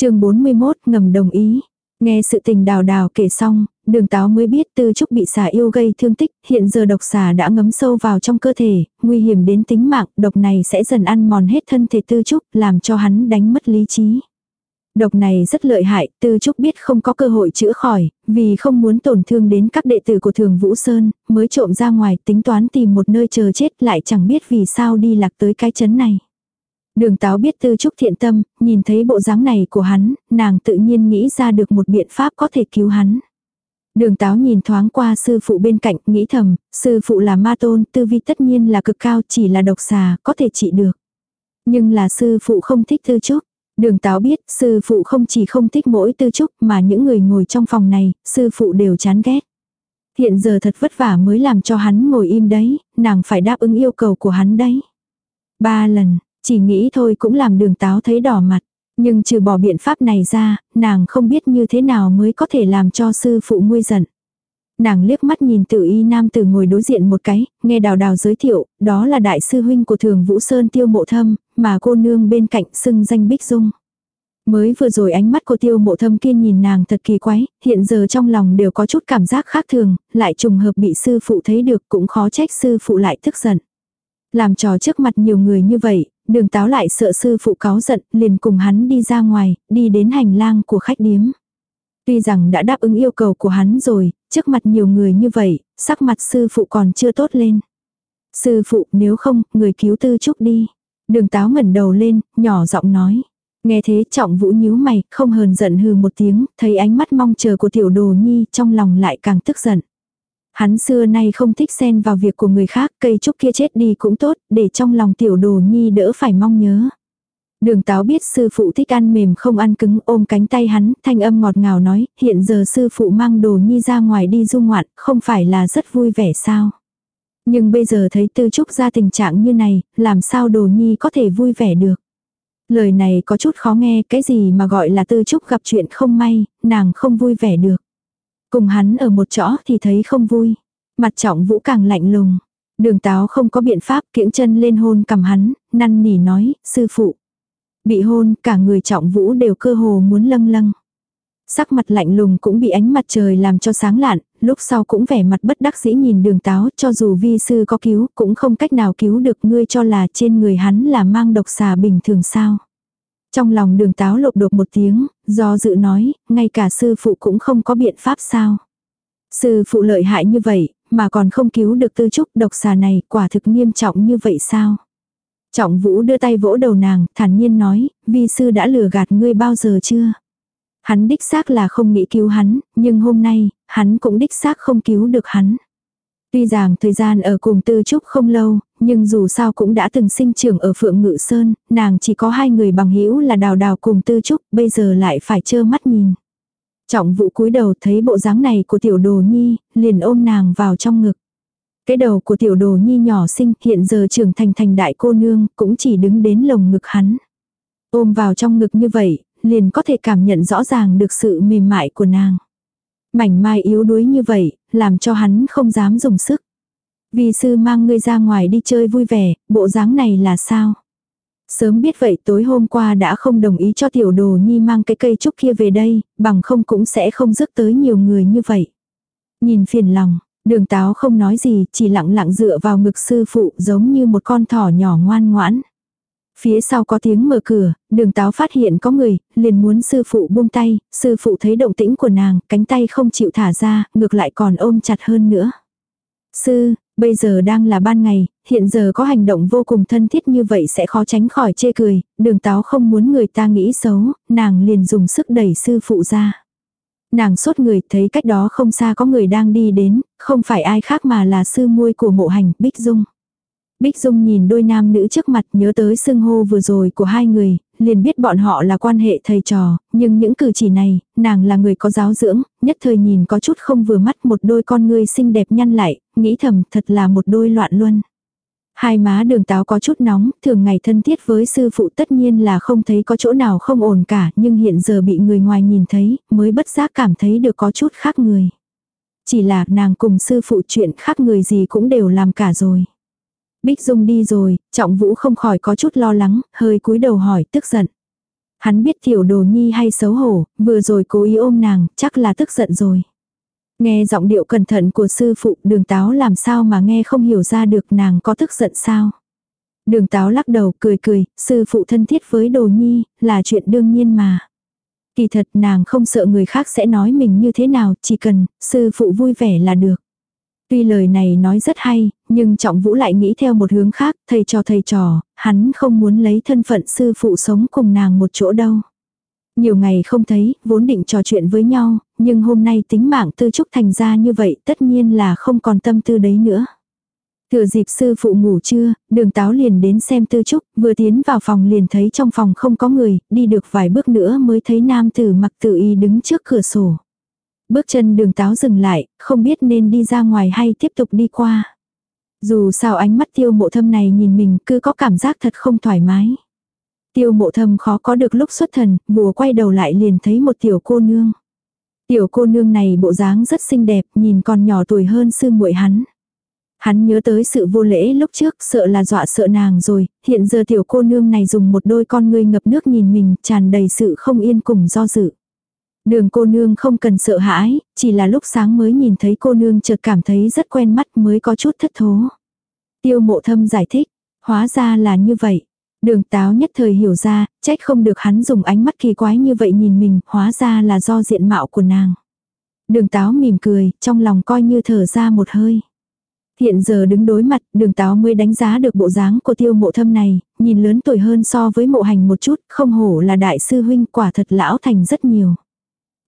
chương 41 ngầm đồng ý. Nghe sự tình đào đào kể xong, đường táo mới biết tư trúc bị xà yêu gây thương tích, hiện giờ độc xà đã ngấm sâu vào trong cơ thể, nguy hiểm đến tính mạng, độc này sẽ dần ăn mòn hết thân thể tư trúc, làm cho hắn đánh mất lý trí. Độc này rất lợi hại, Tư Trúc biết không có cơ hội chữa khỏi, vì không muốn tổn thương đến các đệ tử của Thường Vũ Sơn, mới trộm ra ngoài tính toán tìm một nơi chờ chết lại chẳng biết vì sao đi lạc tới cái chấn này. Đường táo biết Tư Trúc thiện tâm, nhìn thấy bộ dáng này của hắn, nàng tự nhiên nghĩ ra được một biện pháp có thể cứu hắn. Đường táo nhìn thoáng qua sư phụ bên cạnh, nghĩ thầm, sư phụ là ma tôn, tư vi tất nhiên là cực cao, chỉ là độc xà, có thể trị được. Nhưng là sư phụ không thích Tư Trúc. Đường táo biết, sư phụ không chỉ không thích mỗi tư trúc mà những người ngồi trong phòng này, sư phụ đều chán ghét. Hiện giờ thật vất vả mới làm cho hắn ngồi im đấy, nàng phải đáp ứng yêu cầu của hắn đấy. Ba lần, chỉ nghĩ thôi cũng làm đường táo thấy đỏ mặt. Nhưng trừ bỏ biện pháp này ra, nàng không biết như thế nào mới có thể làm cho sư phụ nguôi giận. Nàng liếc mắt nhìn tự y nam tử ngồi đối diện một cái, nghe đào đào giới thiệu, đó là đại sư huynh của thường Vũ Sơn tiêu mộ thâm, mà cô nương bên cạnh xưng danh Bích Dung. Mới vừa rồi ánh mắt của tiêu mộ thâm kia nhìn nàng thật kỳ quái, hiện giờ trong lòng đều có chút cảm giác khác thường, lại trùng hợp bị sư phụ thấy được cũng khó trách sư phụ lại tức giận. Làm trò trước mặt nhiều người như vậy, đường táo lại sợ sư phụ cáo giận, liền cùng hắn đi ra ngoài, đi đến hành lang của khách điếm. Tuy rằng đã đáp ứng yêu cầu của hắn rồi, trước mặt nhiều người như vậy, sắc mặt sư phụ còn chưa tốt lên. Sư phụ nếu không, người cứu tư trúc đi. Đường táo ngẩn đầu lên, nhỏ giọng nói. Nghe thế trọng vũ nhíu mày, không hờn giận hừ một tiếng, thấy ánh mắt mong chờ của tiểu đồ nhi trong lòng lại càng tức giận. Hắn xưa nay không thích xen vào việc của người khác, cây trúc kia chết đi cũng tốt, để trong lòng tiểu đồ nhi đỡ phải mong nhớ. Đường táo biết sư phụ thích ăn mềm không ăn cứng ôm cánh tay hắn, thanh âm ngọt ngào nói, hiện giờ sư phụ mang đồ nhi ra ngoài đi du ngoạn, không phải là rất vui vẻ sao. Nhưng bây giờ thấy tư trúc ra tình trạng như này, làm sao đồ nhi có thể vui vẻ được. Lời này có chút khó nghe, cái gì mà gọi là tư trúc gặp chuyện không may, nàng không vui vẻ được. Cùng hắn ở một chỗ thì thấy không vui. Mặt trọng vũ càng lạnh lùng. Đường táo không có biện pháp kiễng chân lên hôn cầm hắn, năn nỉ nói, sư phụ. Bị hôn, cả người trọng vũ đều cơ hồ muốn lâng lâng. Sắc mặt lạnh lùng cũng bị ánh mặt trời làm cho sáng lạn, lúc sau cũng vẻ mặt bất đắc dĩ nhìn đường táo cho dù vi sư có cứu cũng không cách nào cứu được ngươi cho là trên người hắn là mang độc xà bình thường sao. Trong lòng đường táo lộp đột một tiếng, do dự nói, ngay cả sư phụ cũng không có biện pháp sao. Sư phụ lợi hại như vậy, mà còn không cứu được tư trúc độc xà này quả thực nghiêm trọng như vậy sao. Trọng vũ đưa tay vỗ đầu nàng, thản nhiên nói, vi sư đã lừa gạt ngươi bao giờ chưa? Hắn đích xác là không nghĩ cứu hắn, nhưng hôm nay, hắn cũng đích xác không cứu được hắn. Tuy rằng thời gian ở cùng Tư Trúc không lâu, nhưng dù sao cũng đã từng sinh trưởng ở Phượng Ngự Sơn, nàng chỉ có hai người bằng hữu là Đào Đào cùng Tư Trúc, bây giờ lại phải trơ mắt nhìn. Trọng vụ cúi đầu thấy bộ dáng này của tiểu đồ nhi, liền ôm nàng vào trong ngực. Cái đầu của tiểu đồ nhi nhỏ xinh hiện giờ trưởng thành thành đại cô nương cũng chỉ đứng đến lồng ngực hắn. Ôm vào trong ngực như vậy, liền có thể cảm nhận rõ ràng được sự mềm mại của nàng. Mảnh mai yếu đuối như vậy, làm cho hắn không dám dùng sức. Vì sư mang ngươi ra ngoài đi chơi vui vẻ, bộ dáng này là sao? Sớm biết vậy tối hôm qua đã không đồng ý cho tiểu đồ nhi mang cái cây trúc kia về đây, bằng không cũng sẽ không rước tới nhiều người như vậy. Nhìn phiền lòng, đường táo không nói gì, chỉ lặng lặng dựa vào ngực sư phụ giống như một con thỏ nhỏ ngoan ngoãn. Phía sau có tiếng mở cửa, đường táo phát hiện có người, liền muốn sư phụ buông tay, sư phụ thấy động tĩnh của nàng, cánh tay không chịu thả ra, ngược lại còn ôm chặt hơn nữa. Sư, bây giờ đang là ban ngày, hiện giờ có hành động vô cùng thân thiết như vậy sẽ khó tránh khỏi chê cười, đường táo không muốn người ta nghĩ xấu, nàng liền dùng sức đẩy sư phụ ra. Nàng sốt người thấy cách đó không xa có người đang đi đến, không phải ai khác mà là sư muôi của mộ hành, Bích Dung. Bích Dung nhìn đôi nam nữ trước mặt nhớ tới xưng hô vừa rồi của hai người, liền biết bọn họ là quan hệ thầy trò, nhưng những cử chỉ này, nàng là người có giáo dưỡng, nhất thời nhìn có chút không vừa mắt một đôi con ngươi xinh đẹp nhăn lại, nghĩ thầm thật là một đôi loạn luân. Hai má đường táo có chút nóng, thường ngày thân thiết với sư phụ tất nhiên là không thấy có chỗ nào không ổn cả, nhưng hiện giờ bị người ngoài nhìn thấy, mới bất giác cảm thấy được có chút khác người. Chỉ là nàng cùng sư phụ chuyện khác người gì cũng đều làm cả rồi. Bích Dung đi rồi, trọng vũ không khỏi có chút lo lắng, hơi cúi đầu hỏi tức giận. Hắn biết tiểu đồ nhi hay xấu hổ, vừa rồi cố ý ôm nàng, chắc là tức giận rồi. Nghe giọng điệu cẩn thận của sư phụ đường táo làm sao mà nghe không hiểu ra được nàng có tức giận sao. Đường táo lắc đầu cười cười, sư phụ thân thiết với đồ nhi, là chuyện đương nhiên mà. Kỳ thật nàng không sợ người khác sẽ nói mình như thế nào, chỉ cần, sư phụ vui vẻ là được. Tuy lời này nói rất hay, nhưng trọng vũ lại nghĩ theo một hướng khác, thầy trò thầy trò, hắn không muốn lấy thân phận sư phụ sống cùng nàng một chỗ đâu. Nhiều ngày không thấy, vốn định trò chuyện với nhau, nhưng hôm nay tính mạng tư trúc thành ra như vậy tất nhiên là không còn tâm tư đấy nữa. Thừa dịp sư phụ ngủ trưa, đường táo liền đến xem tư trúc, vừa tiến vào phòng liền thấy trong phòng không có người, đi được vài bước nữa mới thấy nam tử mặc tự y đứng trước cửa sổ. Bước chân đường táo dừng lại, không biết nên đi ra ngoài hay tiếp tục đi qua. Dù sao ánh mắt tiêu mộ thâm này nhìn mình cứ có cảm giác thật không thoải mái. Tiêu mộ thâm khó có được lúc xuất thần, vùa quay đầu lại liền thấy một tiểu cô nương. Tiểu cô nương này bộ dáng rất xinh đẹp, nhìn còn nhỏ tuổi hơn sư muội hắn. Hắn nhớ tới sự vô lễ lúc trước, sợ là dọa sợ nàng rồi, hiện giờ tiểu cô nương này dùng một đôi con ngươi ngập nước nhìn mình, tràn đầy sự không yên cùng do dự. Đường cô nương không cần sợ hãi, chỉ là lúc sáng mới nhìn thấy cô nương chợt cảm thấy rất quen mắt mới có chút thất thố. Tiêu mộ thâm giải thích, hóa ra là như vậy. Đường táo nhất thời hiểu ra, trách không được hắn dùng ánh mắt kỳ quái như vậy nhìn mình, hóa ra là do diện mạo của nàng. Đường táo mỉm cười, trong lòng coi như thở ra một hơi. Hiện giờ đứng đối mặt, đường táo mới đánh giá được bộ dáng của tiêu mộ thâm này, nhìn lớn tuổi hơn so với mộ hành một chút, không hổ là đại sư huynh quả thật lão thành rất nhiều.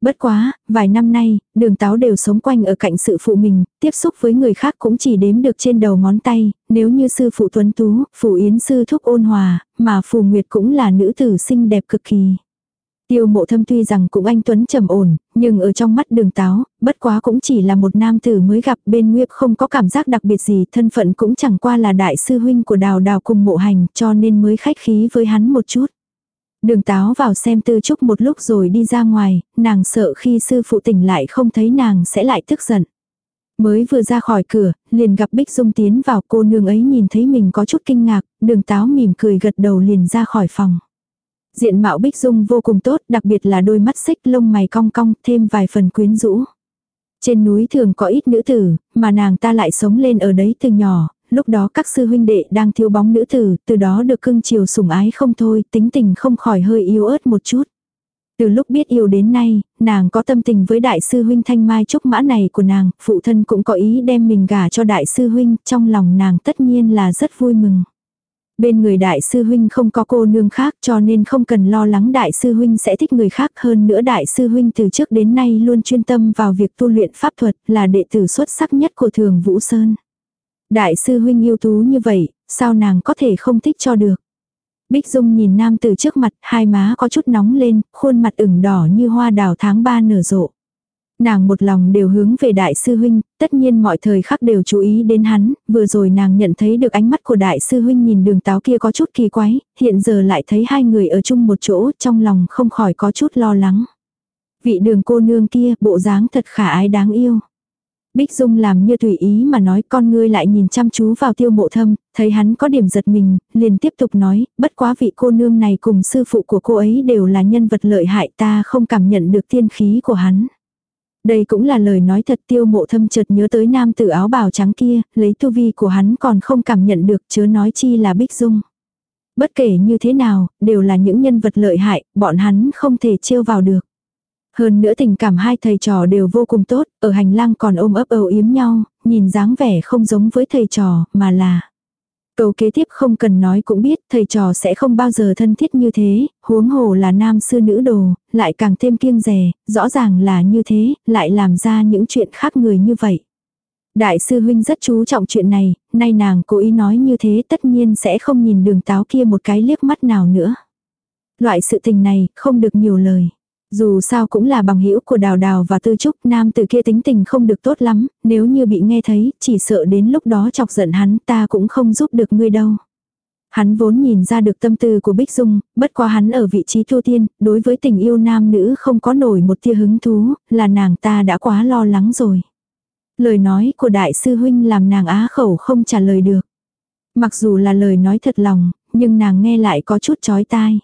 Bất quá, vài năm nay, đường táo đều sống quanh ở cạnh sự phụ mình, tiếp xúc với người khác cũng chỉ đếm được trên đầu ngón tay, nếu như sư phụ tuấn tú, phụ yến sư thúc ôn hòa, mà phù nguyệt cũng là nữ tử xinh đẹp cực kỳ. Tiêu mộ thâm tuy rằng cũng anh Tuấn trầm ổn, nhưng ở trong mắt đường táo, bất quá cũng chỉ là một nam tử mới gặp bên Nguyệt không có cảm giác đặc biệt gì, thân phận cũng chẳng qua là đại sư huynh của đào đào cùng mộ hành cho nên mới khách khí với hắn một chút. Đường táo vào xem tư trúc một lúc rồi đi ra ngoài, nàng sợ khi sư phụ tỉnh lại không thấy nàng sẽ lại tức giận. Mới vừa ra khỏi cửa, liền gặp Bích Dung tiến vào cô nương ấy nhìn thấy mình có chút kinh ngạc, đường táo mỉm cười gật đầu liền ra khỏi phòng. Diện mạo Bích Dung vô cùng tốt, đặc biệt là đôi mắt xích lông mày cong cong, thêm vài phần quyến rũ. Trên núi thường có ít nữ tử, mà nàng ta lại sống lên ở đấy từ nhỏ, lúc đó các sư huynh đệ đang thiếu bóng nữ tử, từ đó được cưng chiều sủng ái không thôi, tính tình không khỏi hơi yếu ớt một chút. Từ lúc biết yêu đến nay, nàng có tâm tình với đại sư huynh thanh mai trúc mã này của nàng, phụ thân cũng có ý đem mình gả cho đại sư huynh, trong lòng nàng tất nhiên là rất vui mừng. Bên người đại sư huynh không có cô nương khác cho nên không cần lo lắng đại sư huynh sẽ thích người khác hơn nữa đại sư huynh từ trước đến nay luôn chuyên tâm vào việc tu luyện pháp thuật là đệ tử xuất sắc nhất của thường Vũ Sơn. Đại sư huynh yêu tú như vậy, sao nàng có thể không thích cho được. Bích Dung nhìn nam từ trước mặt, hai má có chút nóng lên, khuôn mặt ửng đỏ như hoa đào tháng ba nở rộ. Nàng một lòng đều hướng về đại sư huynh, tất nhiên mọi thời khắc đều chú ý đến hắn, vừa rồi nàng nhận thấy được ánh mắt của đại sư huynh nhìn đường táo kia có chút kỳ quái, hiện giờ lại thấy hai người ở chung một chỗ, trong lòng không khỏi có chút lo lắng. Vị đường cô nương kia, bộ dáng thật khả ái đáng yêu. Bích Dung làm như tùy ý mà nói con ngươi lại nhìn chăm chú vào tiêu mộ thâm, thấy hắn có điểm giật mình, liền tiếp tục nói, bất quá vị cô nương này cùng sư phụ của cô ấy đều là nhân vật lợi hại ta không cảm nhận được tiên khí của hắn. Đây cũng là lời nói thật tiêu mộ thâm chợt nhớ tới nam tử áo bào trắng kia, lấy tu vi của hắn còn không cảm nhận được chớ nói chi là Bích Dung. Bất kể như thế nào, đều là những nhân vật lợi hại, bọn hắn không thể trêu vào được. Hơn nữa tình cảm hai thầy trò đều vô cùng tốt, ở hành lang còn ôm ấp âu yếm nhau, nhìn dáng vẻ không giống với thầy trò, mà là Câu kế tiếp không cần nói cũng biết thầy trò sẽ không bao giờ thân thiết như thế, huống hồ là nam sư nữ đồ, lại càng thêm kiêng rè, rõ ràng là như thế, lại làm ra những chuyện khác người như vậy. Đại sư huynh rất chú trọng chuyện này, nay nàng cố ý nói như thế tất nhiên sẽ không nhìn đường táo kia một cái liếc mắt nào nữa. Loại sự tình này không được nhiều lời. Dù sao cũng là bằng hữu của đào đào và tư trúc nam từ kia tính tình không được tốt lắm, nếu như bị nghe thấy, chỉ sợ đến lúc đó chọc giận hắn ta cũng không giúp được ngươi đâu. Hắn vốn nhìn ra được tâm tư của Bích Dung, bất quá hắn ở vị trí tu tiên, đối với tình yêu nam nữ không có nổi một tia hứng thú, là nàng ta đã quá lo lắng rồi. Lời nói của đại sư huynh làm nàng á khẩu không trả lời được. Mặc dù là lời nói thật lòng, nhưng nàng nghe lại có chút chói tai.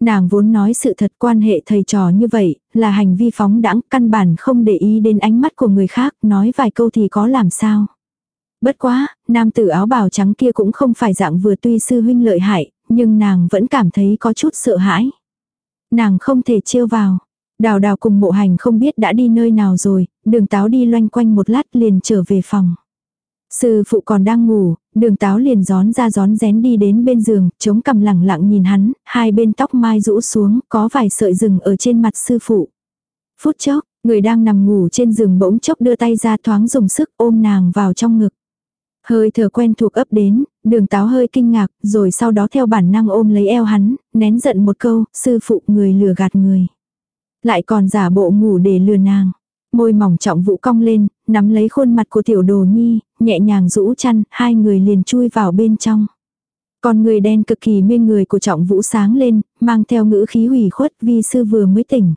Nàng vốn nói sự thật quan hệ thầy trò như vậy, là hành vi phóng đãng căn bản không để ý đến ánh mắt của người khác, nói vài câu thì có làm sao. Bất quá, nam tử áo bào trắng kia cũng không phải dạng vừa tuy sư huynh lợi hại, nhưng nàng vẫn cảm thấy có chút sợ hãi. Nàng không thể chiêu vào. Đào đào cùng mộ hành không biết đã đi nơi nào rồi, đường táo đi loanh quanh một lát liền trở về phòng. Sư phụ còn đang ngủ, đường táo liền gión ra gión rén đi đến bên giường, chống cằm lẳng lặng nhìn hắn, hai bên tóc mai rũ xuống, có vài sợi rừng ở trên mặt sư phụ. Phút chốc, người đang nằm ngủ trên giường bỗng chốc đưa tay ra thoáng dùng sức ôm nàng vào trong ngực. Hơi thở quen thuộc ấp đến, đường táo hơi kinh ngạc, rồi sau đó theo bản năng ôm lấy eo hắn, nén giận một câu, sư phụ người lừa gạt người. Lại còn giả bộ ngủ để lừa nàng. Môi mỏng trọng vũ cong lên, nắm lấy khuôn mặt của tiểu đồ nhi, nhẹ nhàng rũ chăn, hai người liền chui vào bên trong. Còn người đen cực kỳ mê người của trọng vũ sáng lên, mang theo ngữ khí hủy khuất vi sư vừa mới tỉnh.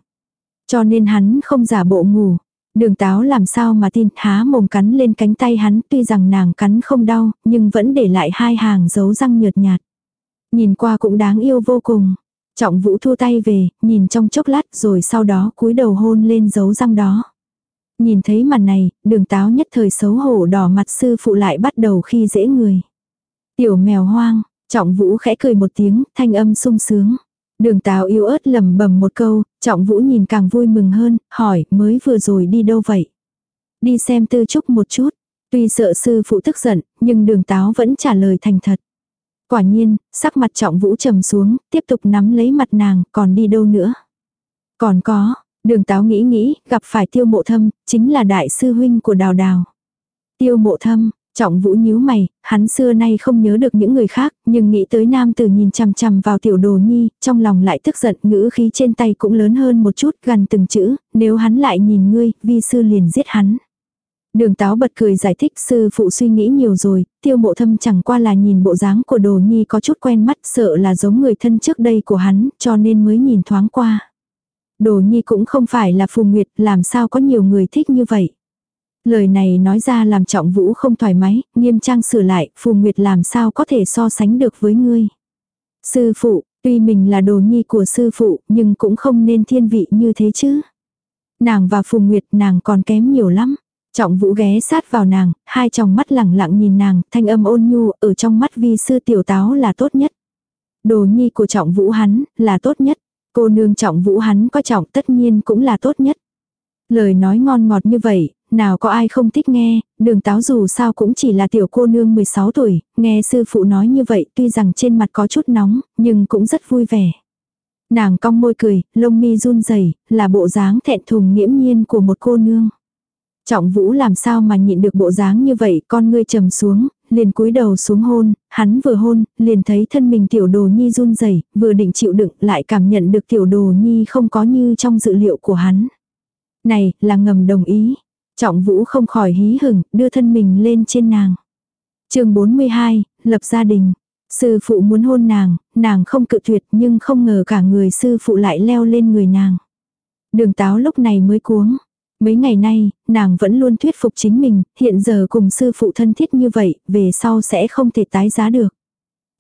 Cho nên hắn không giả bộ ngủ. Đường táo làm sao mà tin há mồm cắn lên cánh tay hắn tuy rằng nàng cắn không đau, nhưng vẫn để lại hai hàng dấu răng nhợt nhạt. Nhìn qua cũng đáng yêu vô cùng. Trọng vũ thua tay về, nhìn trong chốc lát rồi sau đó cúi đầu hôn lên dấu răng đó. Nhìn thấy màn này, đường táo nhất thời xấu hổ đỏ mặt sư phụ lại bắt đầu khi dễ người. Tiểu mèo hoang, trọng vũ khẽ cười một tiếng, thanh âm sung sướng. Đường táo yêu ớt lầm bầm một câu, trọng vũ nhìn càng vui mừng hơn, hỏi mới vừa rồi đi đâu vậy? Đi xem tư trúc một chút. Tuy sợ sư phụ tức giận, nhưng đường táo vẫn trả lời thành thật. Quả nhiên, sắc mặt trọng vũ trầm xuống, tiếp tục nắm lấy mặt nàng, còn đi đâu nữa? Còn có, Đường táo nghĩ nghĩ, gặp phải tiêu mộ thâm, chính là đại sư huynh của đào đào. Tiêu mộ thâm, trọng vũ nhíu mày, hắn xưa nay không nhớ được những người khác, nhưng nghĩ tới nam tử nhìn chằm chằm vào tiểu đồ nhi, trong lòng lại tức giận, ngữ khí trên tay cũng lớn hơn một chút, gần từng chữ, nếu hắn lại nhìn ngươi, vi sư liền giết hắn. Đường táo bật cười giải thích sư phụ suy nghĩ nhiều rồi, tiêu mộ thâm chẳng qua là nhìn bộ dáng của đồ nhi có chút quen mắt sợ là giống người thân trước đây của hắn, cho nên mới nhìn thoáng qua. Đồ nhi cũng không phải là phù nguyệt, làm sao có nhiều người thích như vậy. Lời này nói ra làm trọng vũ không thoải mái, nghiêm trang sửa lại, phù nguyệt làm sao có thể so sánh được với ngươi. Sư phụ, tuy mình là đồ nhi của sư phụ, nhưng cũng không nên thiên vị như thế chứ. Nàng và phù nguyệt nàng còn kém nhiều lắm. Trọng vũ ghé sát vào nàng, hai tròng mắt lẳng lặng nhìn nàng, thanh âm ôn nhu, ở trong mắt vi sư tiểu táo là tốt nhất. Đồ nhi của trọng vũ hắn, là tốt nhất. Cô nương trọng vũ hắn coi trọng tất nhiên cũng là tốt nhất. Lời nói ngon ngọt như vậy, nào có ai không thích nghe, đường táo dù sao cũng chỉ là tiểu cô nương 16 tuổi, nghe sư phụ nói như vậy tuy rằng trên mặt có chút nóng, nhưng cũng rất vui vẻ. Nàng cong môi cười, lông mi run rẩy là bộ dáng thẹn thùng nghiễm nhiên của một cô nương. Trọng vũ làm sao mà nhịn được bộ dáng như vậy, con ngươi trầm xuống, liền cúi đầu xuống hôn, hắn vừa hôn, liền thấy thân mình tiểu đồ nhi run rẩy vừa định chịu đựng, lại cảm nhận được tiểu đồ nhi không có như trong dự liệu của hắn. Này, là ngầm đồng ý. Trọng vũ không khỏi hí hửng, đưa thân mình lên trên nàng. chương 42, lập gia đình. Sư phụ muốn hôn nàng, nàng không cự tuyệt nhưng không ngờ cả người sư phụ lại leo lên người nàng. Đường táo lúc này mới cuống. Mấy ngày nay, nàng vẫn luôn thuyết phục chính mình, hiện giờ cùng sư phụ thân thiết như vậy, về sau sẽ không thể tái giá được.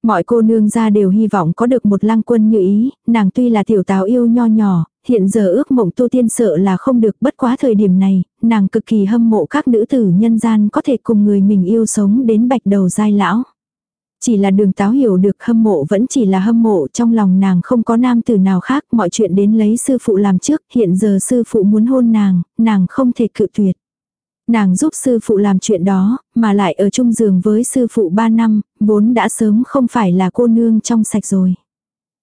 Mọi cô nương ra đều hy vọng có được một lăng quân như ý, nàng tuy là tiểu táo yêu nho nhỏ, hiện giờ ước mộng tu tiên sợ là không được bất quá thời điểm này, nàng cực kỳ hâm mộ các nữ tử nhân gian có thể cùng người mình yêu sống đến bạch đầu dai lão. Chỉ là đường táo hiểu được hâm mộ vẫn chỉ là hâm mộ trong lòng nàng không có nam tử nào khác, mọi chuyện đến lấy sư phụ làm trước, hiện giờ sư phụ muốn hôn nàng, nàng không thể cự tuyệt. Nàng giúp sư phụ làm chuyện đó, mà lại ở chung giường với sư phụ 3 năm, vốn đã sớm không phải là cô nương trong sạch rồi.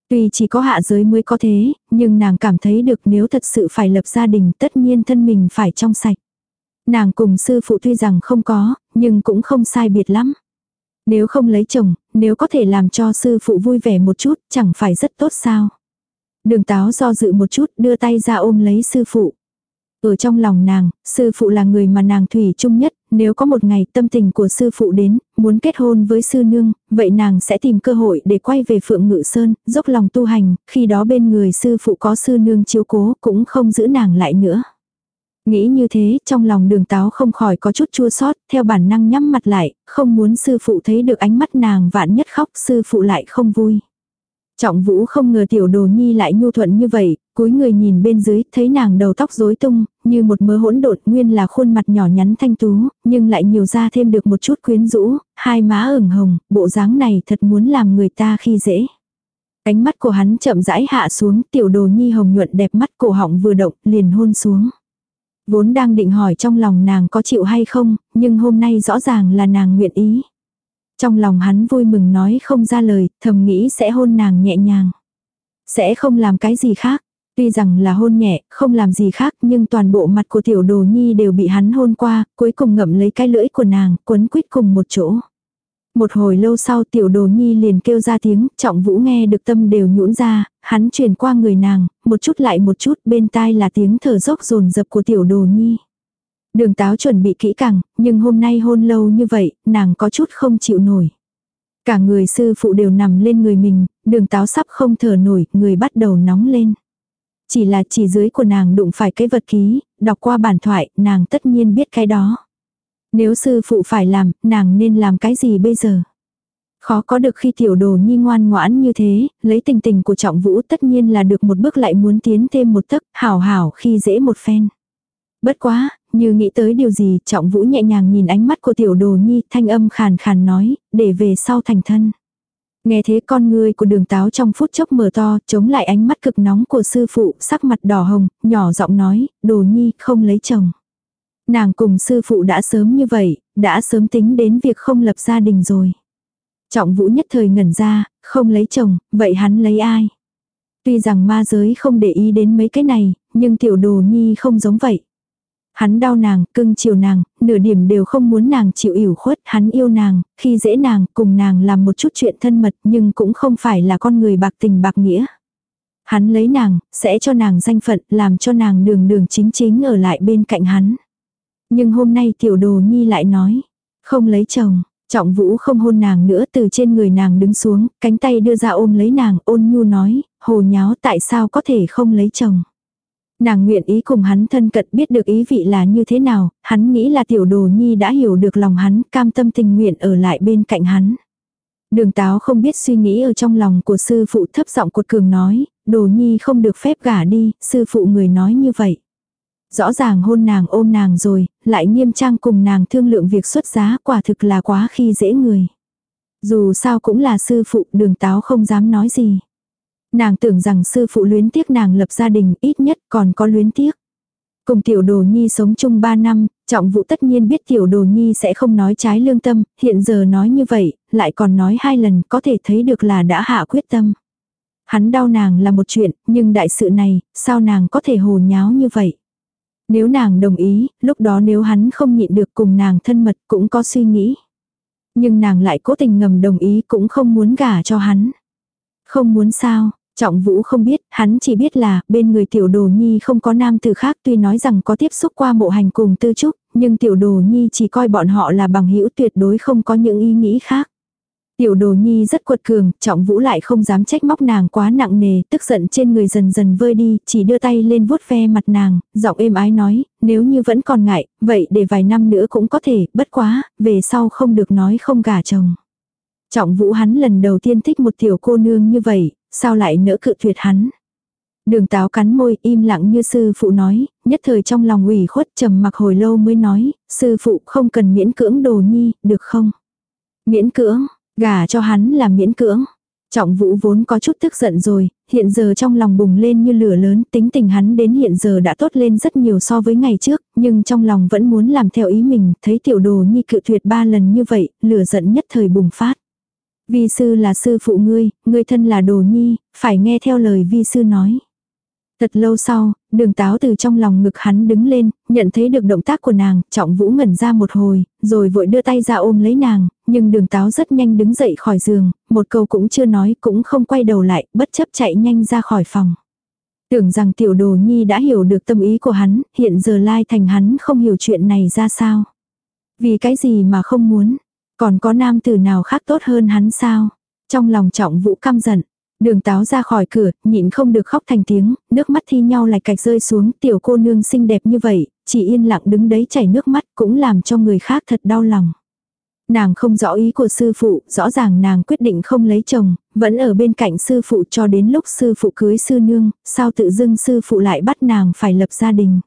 Tuy chỉ có hạ giới mới có thế, nhưng nàng cảm thấy được nếu thật sự phải lập gia đình tất nhiên thân mình phải trong sạch. Nàng cùng sư phụ tuy rằng không có, nhưng cũng không sai biệt lắm. Nếu không lấy chồng, nếu có thể làm cho sư phụ vui vẻ một chút, chẳng phải rất tốt sao. Đường táo do dự một chút, đưa tay ra ôm lấy sư phụ. Ở trong lòng nàng, sư phụ là người mà nàng thủy chung nhất, nếu có một ngày tâm tình của sư phụ đến, muốn kết hôn với sư nương, vậy nàng sẽ tìm cơ hội để quay về Phượng Ngự Sơn, dốc lòng tu hành, khi đó bên người sư phụ có sư nương chiếu cố cũng không giữ nàng lại nữa. Nghĩ như thế, trong lòng đường táo không khỏi có chút chua sót, theo bản năng nhắm mặt lại, không muốn sư phụ thấy được ánh mắt nàng vạn nhất khóc, sư phụ lại không vui. Trọng vũ không ngờ tiểu đồ nhi lại nhu thuận như vậy, cúi người nhìn bên dưới, thấy nàng đầu tóc rối tung, như một mớ hỗn độn nguyên là khuôn mặt nhỏ nhắn thanh tú, nhưng lại nhiều ra thêm được một chút quyến rũ, hai má ửng hồng, bộ dáng này thật muốn làm người ta khi dễ. Cánh mắt của hắn chậm rãi hạ xuống, tiểu đồ nhi hồng nhuận đẹp mắt cổ họng vừa động, liền hôn xuống. Vốn đang định hỏi trong lòng nàng có chịu hay không, nhưng hôm nay rõ ràng là nàng nguyện ý. Trong lòng hắn vui mừng nói không ra lời, thầm nghĩ sẽ hôn nàng nhẹ nhàng. Sẽ không làm cái gì khác. Tuy rằng là hôn nhẹ, không làm gì khác nhưng toàn bộ mặt của tiểu đồ nhi đều bị hắn hôn qua, cuối cùng ngậm lấy cái lưỡi của nàng, quấn quýt cùng một chỗ. Một hồi lâu sau tiểu đồ nhi liền kêu ra tiếng, trọng vũ nghe được tâm đều nhũn ra, hắn truyền qua người nàng, một chút lại một chút bên tai là tiếng thở dốc rồn rập của tiểu đồ nhi. Đường táo chuẩn bị kỹ càng, nhưng hôm nay hôn lâu như vậy, nàng có chút không chịu nổi. Cả người sư phụ đều nằm lên người mình, đường táo sắp không thở nổi, người bắt đầu nóng lên. Chỉ là chỉ dưới của nàng đụng phải cái vật ký, đọc qua bản thoại, nàng tất nhiên biết cái đó. Nếu sư phụ phải làm, nàng nên làm cái gì bây giờ? Khó có được khi tiểu đồ nhi ngoan ngoãn như thế, lấy tình tình của trọng vũ tất nhiên là được một bước lại muốn tiến thêm một tấc, hảo hảo khi dễ một phen. Bất quá, như nghĩ tới điều gì, trọng vũ nhẹ nhàng nhìn ánh mắt của tiểu đồ nhi, thanh âm khàn khàn nói, để về sau thành thân. Nghe thế con người của đường táo trong phút chốc mở to, chống lại ánh mắt cực nóng của sư phụ, sắc mặt đỏ hồng, nhỏ giọng nói, đồ nhi không lấy chồng. Nàng cùng sư phụ đã sớm như vậy, đã sớm tính đến việc không lập gia đình rồi. Trọng vũ nhất thời ngẩn ra, không lấy chồng, vậy hắn lấy ai? Tuy rằng ma giới không để ý đến mấy cái này, nhưng tiểu đồ nhi không giống vậy. Hắn đau nàng, cưng chiều nàng, nửa điểm đều không muốn nàng chịu ủy khuất, hắn yêu nàng, khi dễ nàng, cùng nàng làm một chút chuyện thân mật nhưng cũng không phải là con người bạc tình bạc nghĩa. Hắn lấy nàng, sẽ cho nàng danh phận, làm cho nàng đường đường chính chính ở lại bên cạnh hắn. Nhưng hôm nay tiểu đồ nhi lại nói, không lấy chồng, trọng vũ không hôn nàng nữa từ trên người nàng đứng xuống, cánh tay đưa ra ôm lấy nàng, ôn nhu nói, hồ nháo tại sao có thể không lấy chồng. Nàng nguyện ý cùng hắn thân cận biết được ý vị là như thế nào, hắn nghĩ là tiểu đồ nhi đã hiểu được lòng hắn, cam tâm tình nguyện ở lại bên cạnh hắn. Đường táo không biết suy nghĩ ở trong lòng của sư phụ thấp giọng cột cường nói, đồ nhi không được phép gả đi, sư phụ người nói như vậy. Rõ ràng hôn nàng ôm nàng rồi, lại nghiêm trang cùng nàng thương lượng việc xuất giá quả thực là quá khi dễ người. Dù sao cũng là sư phụ đường táo không dám nói gì. Nàng tưởng rằng sư phụ luyến tiếc nàng lập gia đình ít nhất còn có luyến tiếc. Cùng tiểu đồ nhi sống chung 3 năm, trọng vụ tất nhiên biết tiểu đồ nhi sẽ không nói trái lương tâm, hiện giờ nói như vậy, lại còn nói hai lần có thể thấy được là đã hạ quyết tâm. Hắn đau nàng là một chuyện, nhưng đại sự này, sao nàng có thể hồ nháo như vậy? Nếu nàng đồng ý, lúc đó nếu hắn không nhịn được cùng nàng thân mật cũng có suy nghĩ. Nhưng nàng lại cố tình ngầm đồng ý cũng không muốn gả cho hắn. Không muốn sao, Trọng Vũ không biết, hắn chỉ biết là bên người tiểu đồ nhi không có nam tử khác tuy nói rằng có tiếp xúc qua mộ hành cùng tư trúc, nhưng tiểu đồ nhi chỉ coi bọn họ là bằng hữu tuyệt đối không có những ý nghĩ khác. Tiểu đồ nhi rất quật cường, trọng vũ lại không dám trách móc nàng quá nặng nề, tức giận trên người dần dần vơi đi, chỉ đưa tay lên vuốt ve mặt nàng, giọng êm ái nói, nếu như vẫn còn ngại, vậy để vài năm nữa cũng có thể, bất quá, về sau không được nói không gả chồng. Trọng vũ hắn lần đầu tiên thích một tiểu cô nương như vậy, sao lại nỡ cự tuyệt hắn. Đường táo cắn môi im lặng như sư phụ nói, nhất thời trong lòng ủy khuất trầm mặc hồi lâu mới nói, sư phụ không cần miễn cưỡng đồ nhi, được không? Miễn cưỡng, Gả cho hắn là miễn cưỡng. Trọng vũ vốn có chút tức giận rồi, hiện giờ trong lòng bùng lên như lửa lớn, tính tình hắn đến hiện giờ đã tốt lên rất nhiều so với ngày trước, nhưng trong lòng vẫn muốn làm theo ý mình, thấy tiểu đồ nhi cự tuyệt ba lần như vậy, lửa giận nhất thời bùng phát. Vi sư là sư phụ ngươi, ngươi thân là đồ nhi, phải nghe theo lời vi sư nói. Thật lâu sau, đường táo từ trong lòng ngực hắn đứng lên, nhận thấy được động tác của nàng, trọng vũ ngẩn ra một hồi, rồi vội đưa tay ra ôm lấy nàng, nhưng đường táo rất nhanh đứng dậy khỏi giường, một câu cũng chưa nói cũng không quay đầu lại, bất chấp chạy nhanh ra khỏi phòng. Tưởng rằng tiểu đồ nhi đã hiểu được tâm ý của hắn, hiện giờ lai thành hắn không hiểu chuyện này ra sao. Vì cái gì mà không muốn, còn có nam tử nào khác tốt hơn hắn sao? Trong lòng trọng vũ căm giận, Đường táo ra khỏi cửa, nhịn không được khóc thành tiếng, nước mắt thi nhau lại cạch rơi xuống, tiểu cô nương xinh đẹp như vậy, chỉ yên lặng đứng đấy chảy nước mắt cũng làm cho người khác thật đau lòng. Nàng không rõ ý của sư phụ, rõ ràng nàng quyết định không lấy chồng, vẫn ở bên cạnh sư phụ cho đến lúc sư phụ cưới sư nương, sao tự dưng sư phụ lại bắt nàng phải lập gia đình.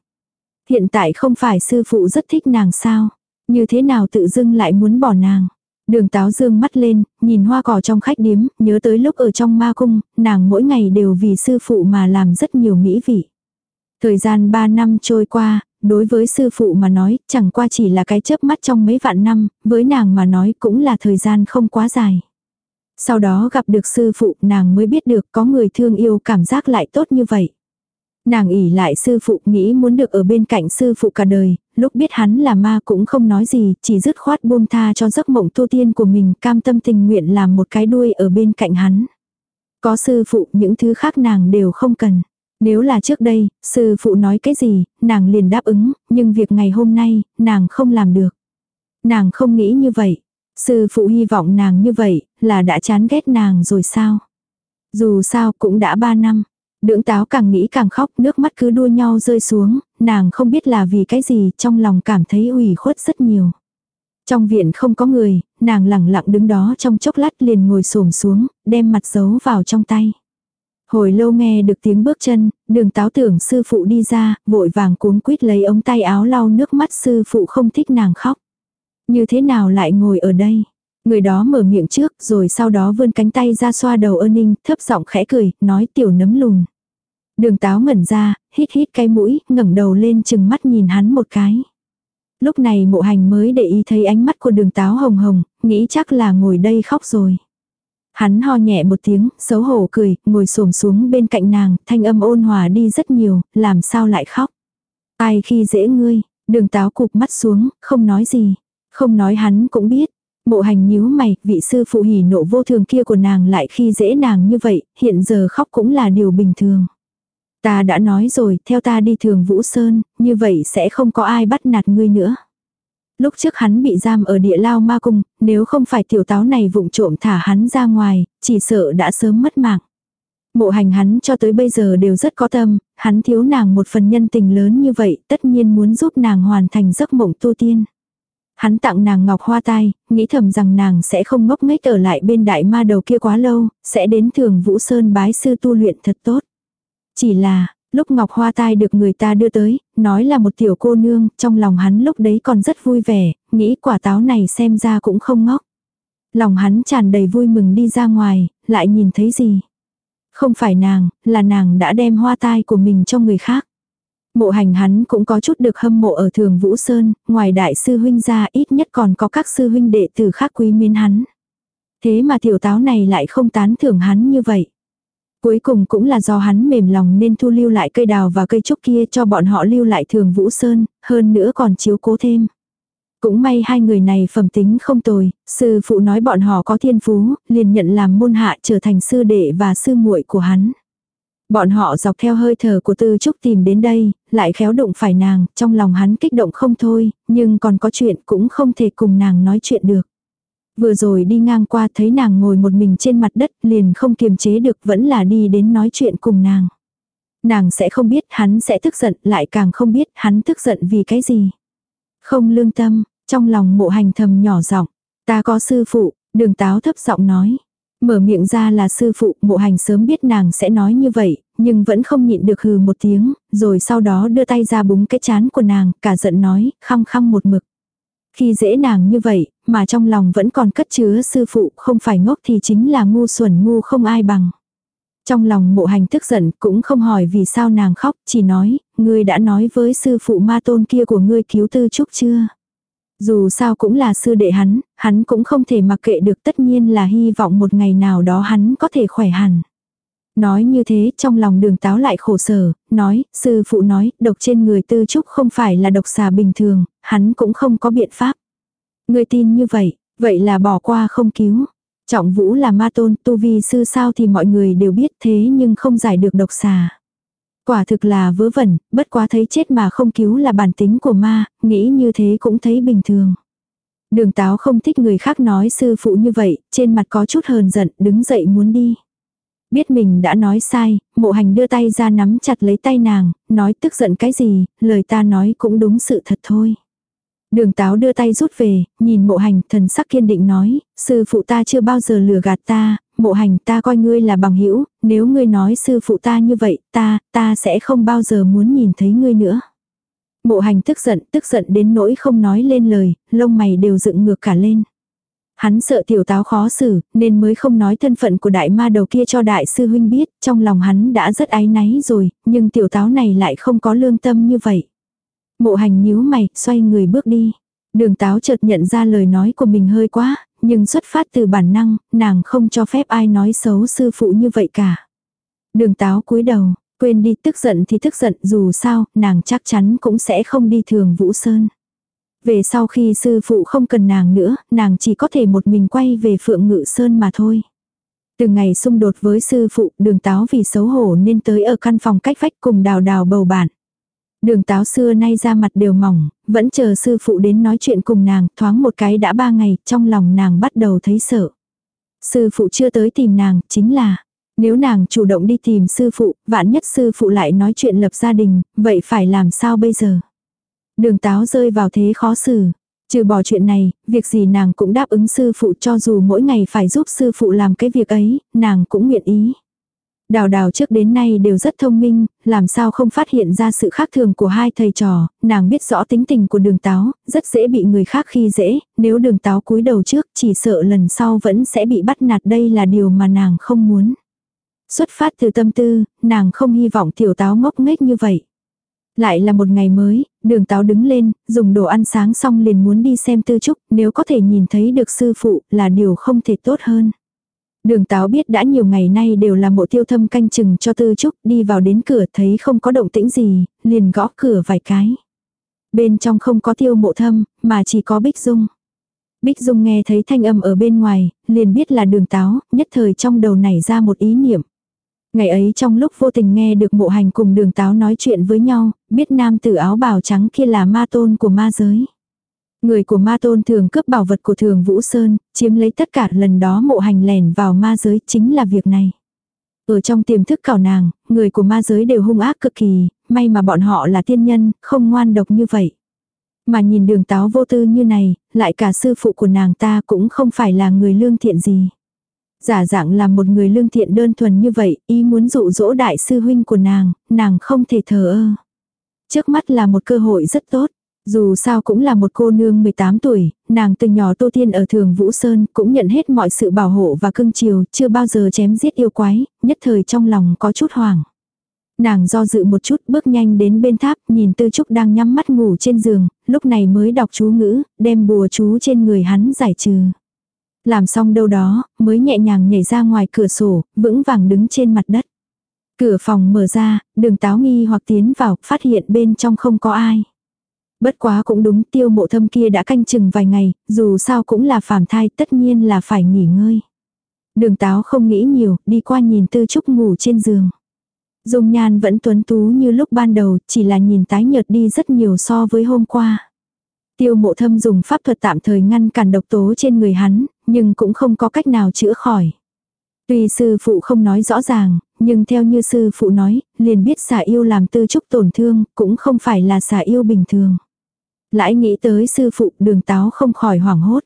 Hiện tại không phải sư phụ rất thích nàng sao, như thế nào tự dưng lại muốn bỏ nàng. Đường táo dương mắt lên, nhìn hoa cỏ trong khách điếm, nhớ tới lúc ở trong ma cung, nàng mỗi ngày đều vì sư phụ mà làm rất nhiều mỹ vị. Thời gian 3 năm trôi qua, đối với sư phụ mà nói, chẳng qua chỉ là cái chớp mắt trong mấy vạn năm, với nàng mà nói cũng là thời gian không quá dài. Sau đó gặp được sư phụ, nàng mới biết được có người thương yêu cảm giác lại tốt như vậy. Nàng ỉ lại sư phụ nghĩ muốn được ở bên cạnh sư phụ cả đời, lúc biết hắn là ma cũng không nói gì, chỉ dứt khoát buông tha cho giấc mộng tu tiên của mình, cam tâm tình nguyện làm một cái đuôi ở bên cạnh hắn. Có sư phụ những thứ khác nàng đều không cần. Nếu là trước đây, sư phụ nói cái gì, nàng liền đáp ứng, nhưng việc ngày hôm nay, nàng không làm được. Nàng không nghĩ như vậy. Sư phụ hy vọng nàng như vậy, là đã chán ghét nàng rồi sao? Dù sao cũng đã ba năm. Đưỡng táo càng nghĩ càng khóc, nước mắt cứ đua nhau rơi xuống, nàng không biết là vì cái gì, trong lòng cảm thấy ủy khuất rất nhiều. Trong viện không có người, nàng lẳng lặng đứng đó trong chốc lát liền ngồi xổm xuống, đem mặt giấu vào trong tay. Hồi lâu nghe được tiếng bước chân, đường táo tưởng sư phụ đi ra, vội vàng cuống quýt lấy ống tay áo lau nước mắt sư phụ không thích nàng khóc. Như thế nào lại ngồi ở đây? Người đó mở miệng trước rồi sau đó vươn cánh tay ra xoa đầu ơ ninh, thấp giọng khẽ cười, nói tiểu nấm lùn. Đường táo ngẩn ra, hít hít cái mũi, ngẩng đầu lên chừng mắt nhìn hắn một cái. Lúc này mộ hành mới để ý thấy ánh mắt của đường táo hồng hồng, nghĩ chắc là ngồi đây khóc rồi. Hắn ho nhẹ một tiếng, xấu hổ cười, ngồi xổm xuống bên cạnh nàng, thanh âm ôn hòa đi rất nhiều, làm sao lại khóc. Ai khi dễ ngươi, đường táo cụp mắt xuống, không nói gì. Không nói hắn cũng biết. Mộ hành nhíu mày, vị sư phụ hỉ nộ vô thường kia của nàng lại khi dễ nàng như vậy, hiện giờ khóc cũng là điều bình thường. Ta đã nói rồi, theo ta đi thường Vũ Sơn, như vậy sẽ không có ai bắt nạt ngươi nữa. Lúc trước hắn bị giam ở địa lao ma cung, nếu không phải tiểu táo này vụng trộm thả hắn ra ngoài, chỉ sợ đã sớm mất mạng. Mộ hành hắn cho tới bây giờ đều rất có tâm, hắn thiếu nàng một phần nhân tình lớn như vậy, tất nhiên muốn giúp nàng hoàn thành giấc mộng tu tiên. Hắn tặng nàng ngọc hoa tai, nghĩ thầm rằng nàng sẽ không ngốc nghếch ở lại bên đại ma đầu kia quá lâu, sẽ đến thường Vũ Sơn bái sư tu luyện thật tốt. Chỉ là, lúc ngọc hoa tai được người ta đưa tới, nói là một tiểu cô nương, trong lòng hắn lúc đấy còn rất vui vẻ, nghĩ quả táo này xem ra cũng không ngốc. Lòng hắn tràn đầy vui mừng đi ra ngoài, lại nhìn thấy gì. Không phải nàng, là nàng đã đem hoa tai của mình cho người khác. Mộ hành hắn cũng có chút được hâm mộ ở thường Vũ Sơn, ngoài đại sư huynh ra ít nhất còn có các sư huynh đệ tử khác quý miến hắn. Thế mà tiểu táo này lại không tán thưởng hắn như vậy. Cuối cùng cũng là do hắn mềm lòng nên thu lưu lại cây đào và cây trúc kia cho bọn họ lưu lại thường Vũ Sơn, hơn nữa còn chiếu cố thêm. Cũng may hai người này phẩm tính không tồi, sư phụ nói bọn họ có thiên phú, liền nhận làm môn hạ trở thành sư đệ và sư muội của hắn. Bọn họ dọc theo hơi thở của Tư Trúc tìm đến đây, lại khéo đụng phải nàng, trong lòng hắn kích động không thôi, nhưng còn có chuyện cũng không thể cùng nàng nói chuyện được. Vừa rồi đi ngang qua thấy nàng ngồi một mình trên mặt đất liền không kiềm chế được vẫn là đi đến nói chuyện cùng nàng. Nàng sẽ không biết hắn sẽ tức giận lại càng không biết hắn tức giận vì cái gì. Không lương tâm, trong lòng mộ hành thầm nhỏ giọng ta có sư phụ, đường táo thấp giọng nói. Mở miệng ra là sư phụ, mộ hành sớm biết nàng sẽ nói như vậy, nhưng vẫn không nhịn được hừ một tiếng, rồi sau đó đưa tay ra búng cái chán của nàng, cả giận nói, khăng khăng một mực. Khi dễ nàng như vậy, mà trong lòng vẫn còn cất chứa sư phụ không phải ngốc thì chính là ngu xuẩn ngu không ai bằng. Trong lòng mộ hành tức giận cũng không hỏi vì sao nàng khóc, chỉ nói, ngươi đã nói với sư phụ ma tôn kia của ngươi cứu tư trúc chưa? Dù sao cũng là sư đệ hắn, hắn cũng không thể mặc kệ được tất nhiên là hy vọng một ngày nào đó hắn có thể khỏe hẳn. Nói như thế trong lòng đường táo lại khổ sở, nói, sư phụ nói, độc trên người tư trúc không phải là độc xà bình thường, hắn cũng không có biện pháp. Người tin như vậy, vậy là bỏ qua không cứu. Trọng vũ là ma tôn, tu vi sư sao thì mọi người đều biết thế nhưng không giải được độc xà. Quả thực là vớ vẩn, bất quá thấy chết mà không cứu là bản tính của ma, nghĩ như thế cũng thấy bình thường. Đường táo không thích người khác nói sư phụ như vậy, trên mặt có chút hờn giận, đứng dậy muốn đi. Biết mình đã nói sai, mộ hành đưa tay ra nắm chặt lấy tay nàng, nói tức giận cái gì, lời ta nói cũng đúng sự thật thôi. Đường táo đưa tay rút về, nhìn mộ hành, thần sắc kiên định nói, sư phụ ta chưa bao giờ lừa gạt ta, mộ hành ta coi ngươi là bằng hữu nếu ngươi nói sư phụ ta như vậy, ta, ta sẽ không bao giờ muốn nhìn thấy ngươi nữa. Mộ hành tức giận, tức giận đến nỗi không nói lên lời, lông mày đều dựng ngược cả lên. Hắn sợ tiểu táo khó xử, nên mới không nói thân phận của đại ma đầu kia cho đại sư huynh biết, trong lòng hắn đã rất áy náy rồi, nhưng tiểu táo này lại không có lương tâm như vậy. Mộ hành nhíu mày, xoay người bước đi. Đường táo chợt nhận ra lời nói của mình hơi quá, nhưng xuất phát từ bản năng, nàng không cho phép ai nói xấu sư phụ như vậy cả. Đường táo cúi đầu, quên đi tức giận thì tức giận dù sao, nàng chắc chắn cũng sẽ không đi thường Vũ Sơn. Về sau khi sư phụ không cần nàng nữa, nàng chỉ có thể một mình quay về Phượng Ngự Sơn mà thôi. Từ ngày xung đột với sư phụ, đường táo vì xấu hổ nên tới ở căn phòng cách vách cùng đào đào bầu bạn. Đường táo xưa nay ra mặt đều mỏng, vẫn chờ sư phụ đến nói chuyện cùng nàng, thoáng một cái đã ba ngày, trong lòng nàng bắt đầu thấy sợ. Sư phụ chưa tới tìm nàng, chính là, nếu nàng chủ động đi tìm sư phụ, vạn nhất sư phụ lại nói chuyện lập gia đình, vậy phải làm sao bây giờ? Đường táo rơi vào thế khó xử. Trừ bỏ chuyện này, việc gì nàng cũng đáp ứng sư phụ cho dù mỗi ngày phải giúp sư phụ làm cái việc ấy, nàng cũng nguyện ý. Đào đào trước đến nay đều rất thông minh, làm sao không phát hiện ra sự khác thường của hai thầy trò, nàng biết rõ tính tình của đường táo, rất dễ bị người khác khi dễ, nếu đường táo cúi đầu trước chỉ sợ lần sau vẫn sẽ bị bắt nạt đây là điều mà nàng không muốn. Xuất phát từ tâm tư, nàng không hy vọng tiểu táo ngốc nghếch như vậy. Lại là một ngày mới, đường táo đứng lên, dùng đồ ăn sáng xong liền muốn đi xem tư trúc, nếu có thể nhìn thấy được sư phụ là điều không thể tốt hơn. Đường táo biết đã nhiều ngày nay đều là mộ tiêu thâm canh chừng cho tư trúc, đi vào đến cửa thấy không có động tĩnh gì, liền gõ cửa vài cái. Bên trong không có tiêu mộ thâm, mà chỉ có bích dung. Bích dung nghe thấy thanh âm ở bên ngoài, liền biết là đường táo, nhất thời trong đầu nảy ra một ý niệm. Ngày ấy trong lúc vô tình nghe được mộ hành cùng đường táo nói chuyện với nhau, biết nam tử áo bào trắng kia là ma tôn của ma giới. Người của ma tôn thường cướp bảo vật của thường Vũ Sơn, chiếm lấy tất cả lần đó mộ hành lèn vào ma giới chính là việc này. Ở trong tiềm thức cảo nàng, người của ma giới đều hung ác cực kỳ, may mà bọn họ là tiên nhân, không ngoan độc như vậy. Mà nhìn đường táo vô tư như này, lại cả sư phụ của nàng ta cũng không phải là người lương thiện gì. Giả dạng là một người lương thiện đơn thuần như vậy, ý muốn dụ dỗ đại sư huynh của nàng, nàng không thể thờ ơ. Trước mắt là một cơ hội rất tốt. Dù sao cũng là một cô nương 18 tuổi, nàng từ nhỏ Tô Tiên ở Thường Vũ Sơn cũng nhận hết mọi sự bảo hộ và cưng chiều, chưa bao giờ chém giết yêu quái, nhất thời trong lòng có chút hoảng. Nàng do dự một chút bước nhanh đến bên tháp nhìn tư trúc đang nhắm mắt ngủ trên giường, lúc này mới đọc chú ngữ, đem bùa chú trên người hắn giải trừ. Làm xong đâu đó, mới nhẹ nhàng nhảy ra ngoài cửa sổ, vững vàng đứng trên mặt đất. Cửa phòng mở ra, đường táo nghi hoặc tiến vào, phát hiện bên trong không có ai. Bất quá cũng đúng tiêu mộ thâm kia đã canh chừng vài ngày, dù sao cũng là phàm thai tất nhiên là phải nghỉ ngơi. Đường táo không nghĩ nhiều, đi qua nhìn tư trúc ngủ trên giường. Dung nhan vẫn tuấn tú như lúc ban đầu, chỉ là nhìn tái nhợt đi rất nhiều so với hôm qua. Tiêu mộ thâm dùng pháp thuật tạm thời ngăn cản độc tố trên người hắn, nhưng cũng không có cách nào chữa khỏi. Tuy sư phụ không nói rõ ràng, nhưng theo như sư phụ nói, liền biết xà yêu làm tư trúc tổn thương, cũng không phải là xà yêu bình thường. Lại nghĩ tới sư phụ đường táo không khỏi hoảng hốt.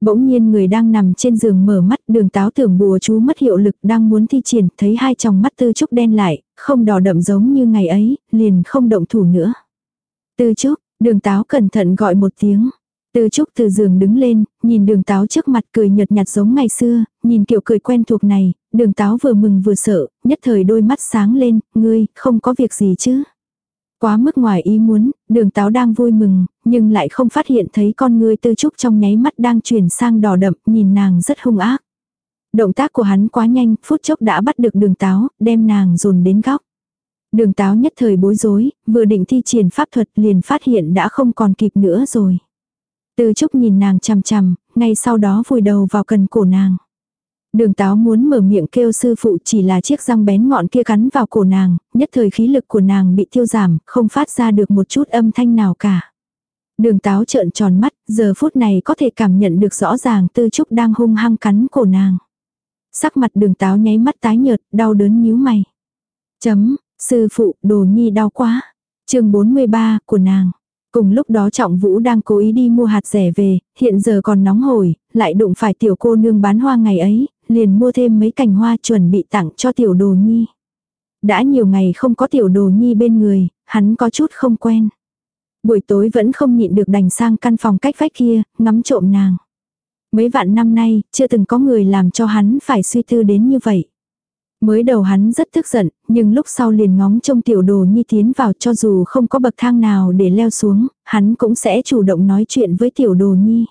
Bỗng nhiên người đang nằm trên giường mở mắt đường táo tưởng bùa chú mất hiệu lực đang muốn thi triển thấy hai tròng mắt tư trúc đen lại, không đỏ đậm giống như ngày ấy, liền không động thủ nữa. Tư trúc, đường táo cẩn thận gọi một tiếng. từ trúc từ giường đứng lên, nhìn đường táo trước mặt cười nhợt nhạt giống ngày xưa, nhìn kiểu cười quen thuộc này, đường táo vừa mừng vừa sợ, nhất thời đôi mắt sáng lên, ngươi, không có việc gì chứ. Quá mức ngoài ý muốn, đường táo đang vui mừng, nhưng lại không phát hiện thấy con ngươi tư trúc trong nháy mắt đang chuyển sang đỏ đậm, nhìn nàng rất hung ác. Động tác của hắn quá nhanh, phút chốc đã bắt được đường táo, đem nàng dồn đến góc. Đường táo nhất thời bối rối, vừa định thi triển pháp thuật liền phát hiện đã không còn kịp nữa rồi. Tư trúc nhìn nàng chằm chằm, ngay sau đó vùi đầu vào cần cổ nàng. Đường táo muốn mở miệng kêu sư phụ chỉ là chiếc răng bén ngọn kia cắn vào cổ nàng, nhất thời khí lực của nàng bị tiêu giảm, không phát ra được một chút âm thanh nào cả. Đường táo trợn tròn mắt, giờ phút này có thể cảm nhận được rõ ràng tư trúc đang hung hăng cắn cổ nàng. Sắc mặt đường táo nháy mắt tái nhợt, đau đớn nhíu mày. Chấm, sư phụ, đồ nhi đau quá. chương 43 của nàng. Cùng lúc đó Trọng Vũ đang cố ý đi mua hạt rẻ về, hiện giờ còn nóng hổi, lại đụng phải tiểu cô nương bán hoa ngày ấy, liền mua thêm mấy cành hoa chuẩn bị tặng cho tiểu đồ nhi. Đã nhiều ngày không có tiểu đồ nhi bên người, hắn có chút không quen. Buổi tối vẫn không nhịn được đành sang căn phòng cách vách kia, ngắm trộm nàng. Mấy vạn năm nay, chưa từng có người làm cho hắn phải suy tư đến như vậy. Mới đầu hắn rất tức giận, nhưng lúc sau liền ngóng trông tiểu đồ nhi tiến vào cho dù không có bậc thang nào để leo xuống, hắn cũng sẽ chủ động nói chuyện với tiểu đồ nhi.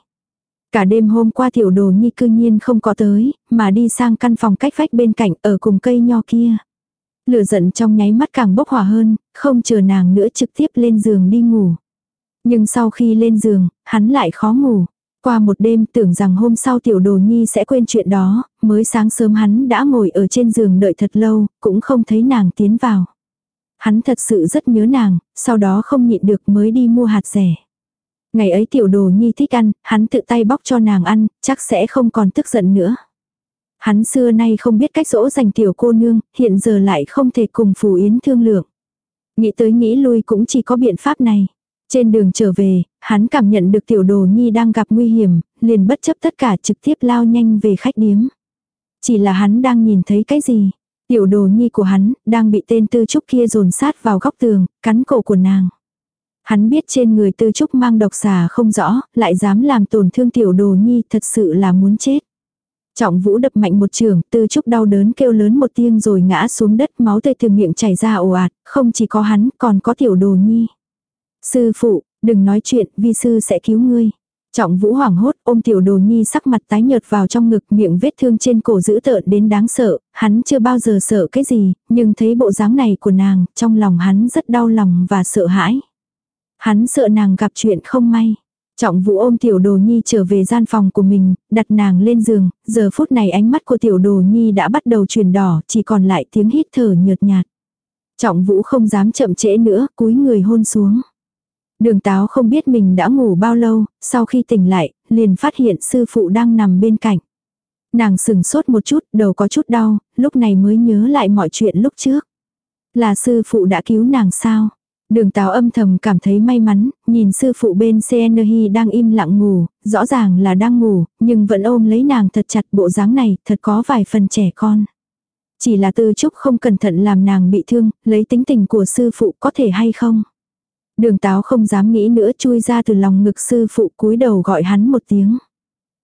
Cả đêm hôm qua tiểu đồ nhi cư nhiên không có tới, mà đi sang căn phòng cách vách bên cạnh ở cùng cây nho kia. Lửa giận trong nháy mắt càng bốc hỏa hơn, không chờ nàng nữa trực tiếp lên giường đi ngủ. Nhưng sau khi lên giường, hắn lại khó ngủ. Qua một đêm tưởng rằng hôm sau tiểu đồ nhi sẽ quên chuyện đó, mới sáng sớm hắn đã ngồi ở trên giường đợi thật lâu, cũng không thấy nàng tiến vào. Hắn thật sự rất nhớ nàng, sau đó không nhịn được mới đi mua hạt rẻ. Ngày ấy tiểu đồ nhi thích ăn, hắn tự tay bóc cho nàng ăn, chắc sẽ không còn tức giận nữa. Hắn xưa nay không biết cách dỗ dành tiểu cô nương, hiện giờ lại không thể cùng Phù Yến thương lượng. Nghĩ tới nghĩ lui cũng chỉ có biện pháp này. Trên đường trở về, hắn cảm nhận được tiểu đồ nhi đang gặp nguy hiểm, liền bất chấp tất cả trực tiếp lao nhanh về khách điếm. Chỉ là hắn đang nhìn thấy cái gì? Tiểu đồ nhi của hắn, đang bị tên tư trúc kia dồn sát vào góc tường, cắn cổ của nàng. Hắn biết trên người tư trúc mang độc xà không rõ, lại dám làm tổn thương tiểu đồ nhi thật sự là muốn chết. Trọng vũ đập mạnh một trường, tư trúc đau đớn kêu lớn một tiếng rồi ngã xuống đất máu tươi từ miệng chảy ra ồ ạt, không chỉ có hắn, còn có tiểu đồ nhi. Sư phụ, đừng nói chuyện, vi sư sẽ cứu ngươi. Trọng vũ hoảng hốt ôm tiểu đồ nhi sắc mặt tái nhợt vào trong ngực miệng vết thương trên cổ dữ tợn đến đáng sợ, hắn chưa bao giờ sợ cái gì, nhưng thấy bộ dáng này của nàng, trong lòng hắn rất đau lòng và sợ hãi. Hắn sợ nàng gặp chuyện không may. Trọng vũ ôm tiểu đồ nhi trở về gian phòng của mình, đặt nàng lên giường, giờ phút này ánh mắt của tiểu đồ nhi đã bắt đầu chuyển đỏ, chỉ còn lại tiếng hít thở nhợt nhạt. Trọng vũ không dám chậm trễ nữa, cúi người hôn xuống. Đường táo không biết mình đã ngủ bao lâu, sau khi tỉnh lại, liền phát hiện sư phụ đang nằm bên cạnh. Nàng sừng sốt một chút, đầu có chút đau, lúc này mới nhớ lại mọi chuyện lúc trước. Là sư phụ đã cứu nàng sao? Đường táo âm thầm cảm thấy may mắn, nhìn sư phụ bên CNHI đang im lặng ngủ, rõ ràng là đang ngủ, nhưng vẫn ôm lấy nàng thật chặt bộ dáng này, thật có vài phần trẻ con. Chỉ là tư trúc không cẩn thận làm nàng bị thương, lấy tính tình của sư phụ có thể hay không. Đường táo không dám nghĩ nữa chui ra từ lòng ngực sư phụ cúi đầu gọi hắn một tiếng.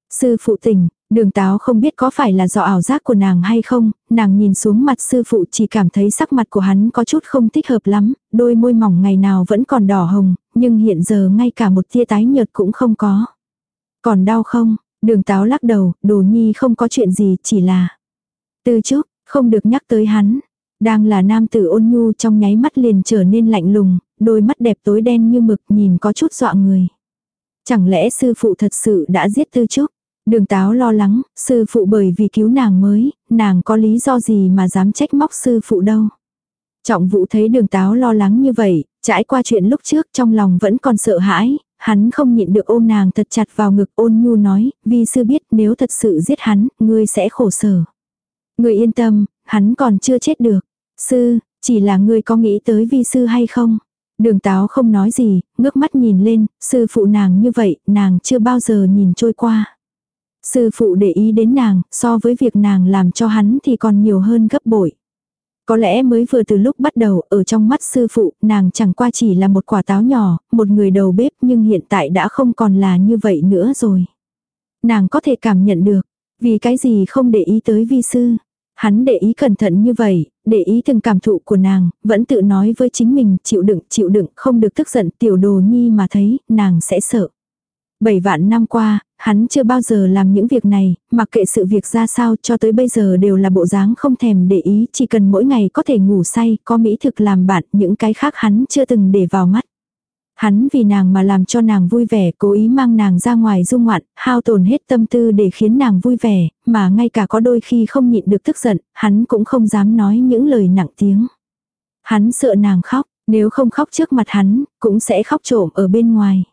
Sư phụ tỉnh, Đường táo không biết có phải là do ảo giác của nàng hay không, nàng nhìn xuống mặt sư phụ chỉ cảm thấy sắc mặt của hắn có chút không thích hợp lắm, đôi môi mỏng ngày nào vẫn còn đỏ hồng, nhưng hiện giờ ngay cả một tia tái nhợt cũng không có. Còn đau không? Đường táo lắc đầu, đồ nhi không có chuyện gì, chỉ là... Từ trước, không được nhắc tới hắn. Đang là nam tử ôn nhu trong nháy mắt liền trở nên lạnh lùng, đôi mắt đẹp tối đen như mực nhìn có chút dọa người. Chẳng lẽ sư phụ thật sự đã giết tư trúc? Đường táo lo lắng, sư phụ bởi vì cứu nàng mới, nàng có lý do gì mà dám trách móc sư phụ đâu. Trọng vũ thấy đường táo lo lắng như vậy, trải qua chuyện lúc trước trong lòng vẫn còn sợ hãi, hắn không nhịn được ôm nàng thật chặt vào ngực ôn nhu nói, vì sư biết nếu thật sự giết hắn, ngươi sẽ khổ sở. Ngươi yên tâm, hắn còn chưa chết được. Sư, chỉ là ngươi có nghĩ tới vi sư hay không? Đường táo không nói gì, ngước mắt nhìn lên, sư phụ nàng như vậy, nàng chưa bao giờ nhìn trôi qua. Sư phụ để ý đến nàng, so với việc nàng làm cho hắn thì còn nhiều hơn gấp bội. Có lẽ mới vừa từ lúc bắt đầu, ở trong mắt sư phụ, nàng chẳng qua chỉ là một quả táo nhỏ, một người đầu bếp nhưng hiện tại đã không còn là như vậy nữa rồi. Nàng có thể cảm nhận được, vì cái gì không để ý tới vi sư. Hắn để ý cẩn thận như vậy, để ý từng cảm thụ của nàng, vẫn tự nói với chính mình chịu đựng, chịu đựng, không được tức giận tiểu đồ nhi mà thấy, nàng sẽ sợ. Bảy vạn năm qua, hắn chưa bao giờ làm những việc này, mặc kệ sự việc ra sao cho tới bây giờ đều là bộ dáng không thèm để ý, chỉ cần mỗi ngày có thể ngủ say, có mỹ thực làm bạn, những cái khác hắn chưa từng để vào mắt. Hắn vì nàng mà làm cho nàng vui vẻ, cố ý mang nàng ra ngoài dung ngoạn, hao tổn hết tâm tư để khiến nàng vui vẻ, mà ngay cả có đôi khi không nhịn được tức giận, hắn cũng không dám nói những lời nặng tiếng. Hắn sợ nàng khóc, nếu không khóc trước mặt hắn, cũng sẽ khóc trộm ở bên ngoài.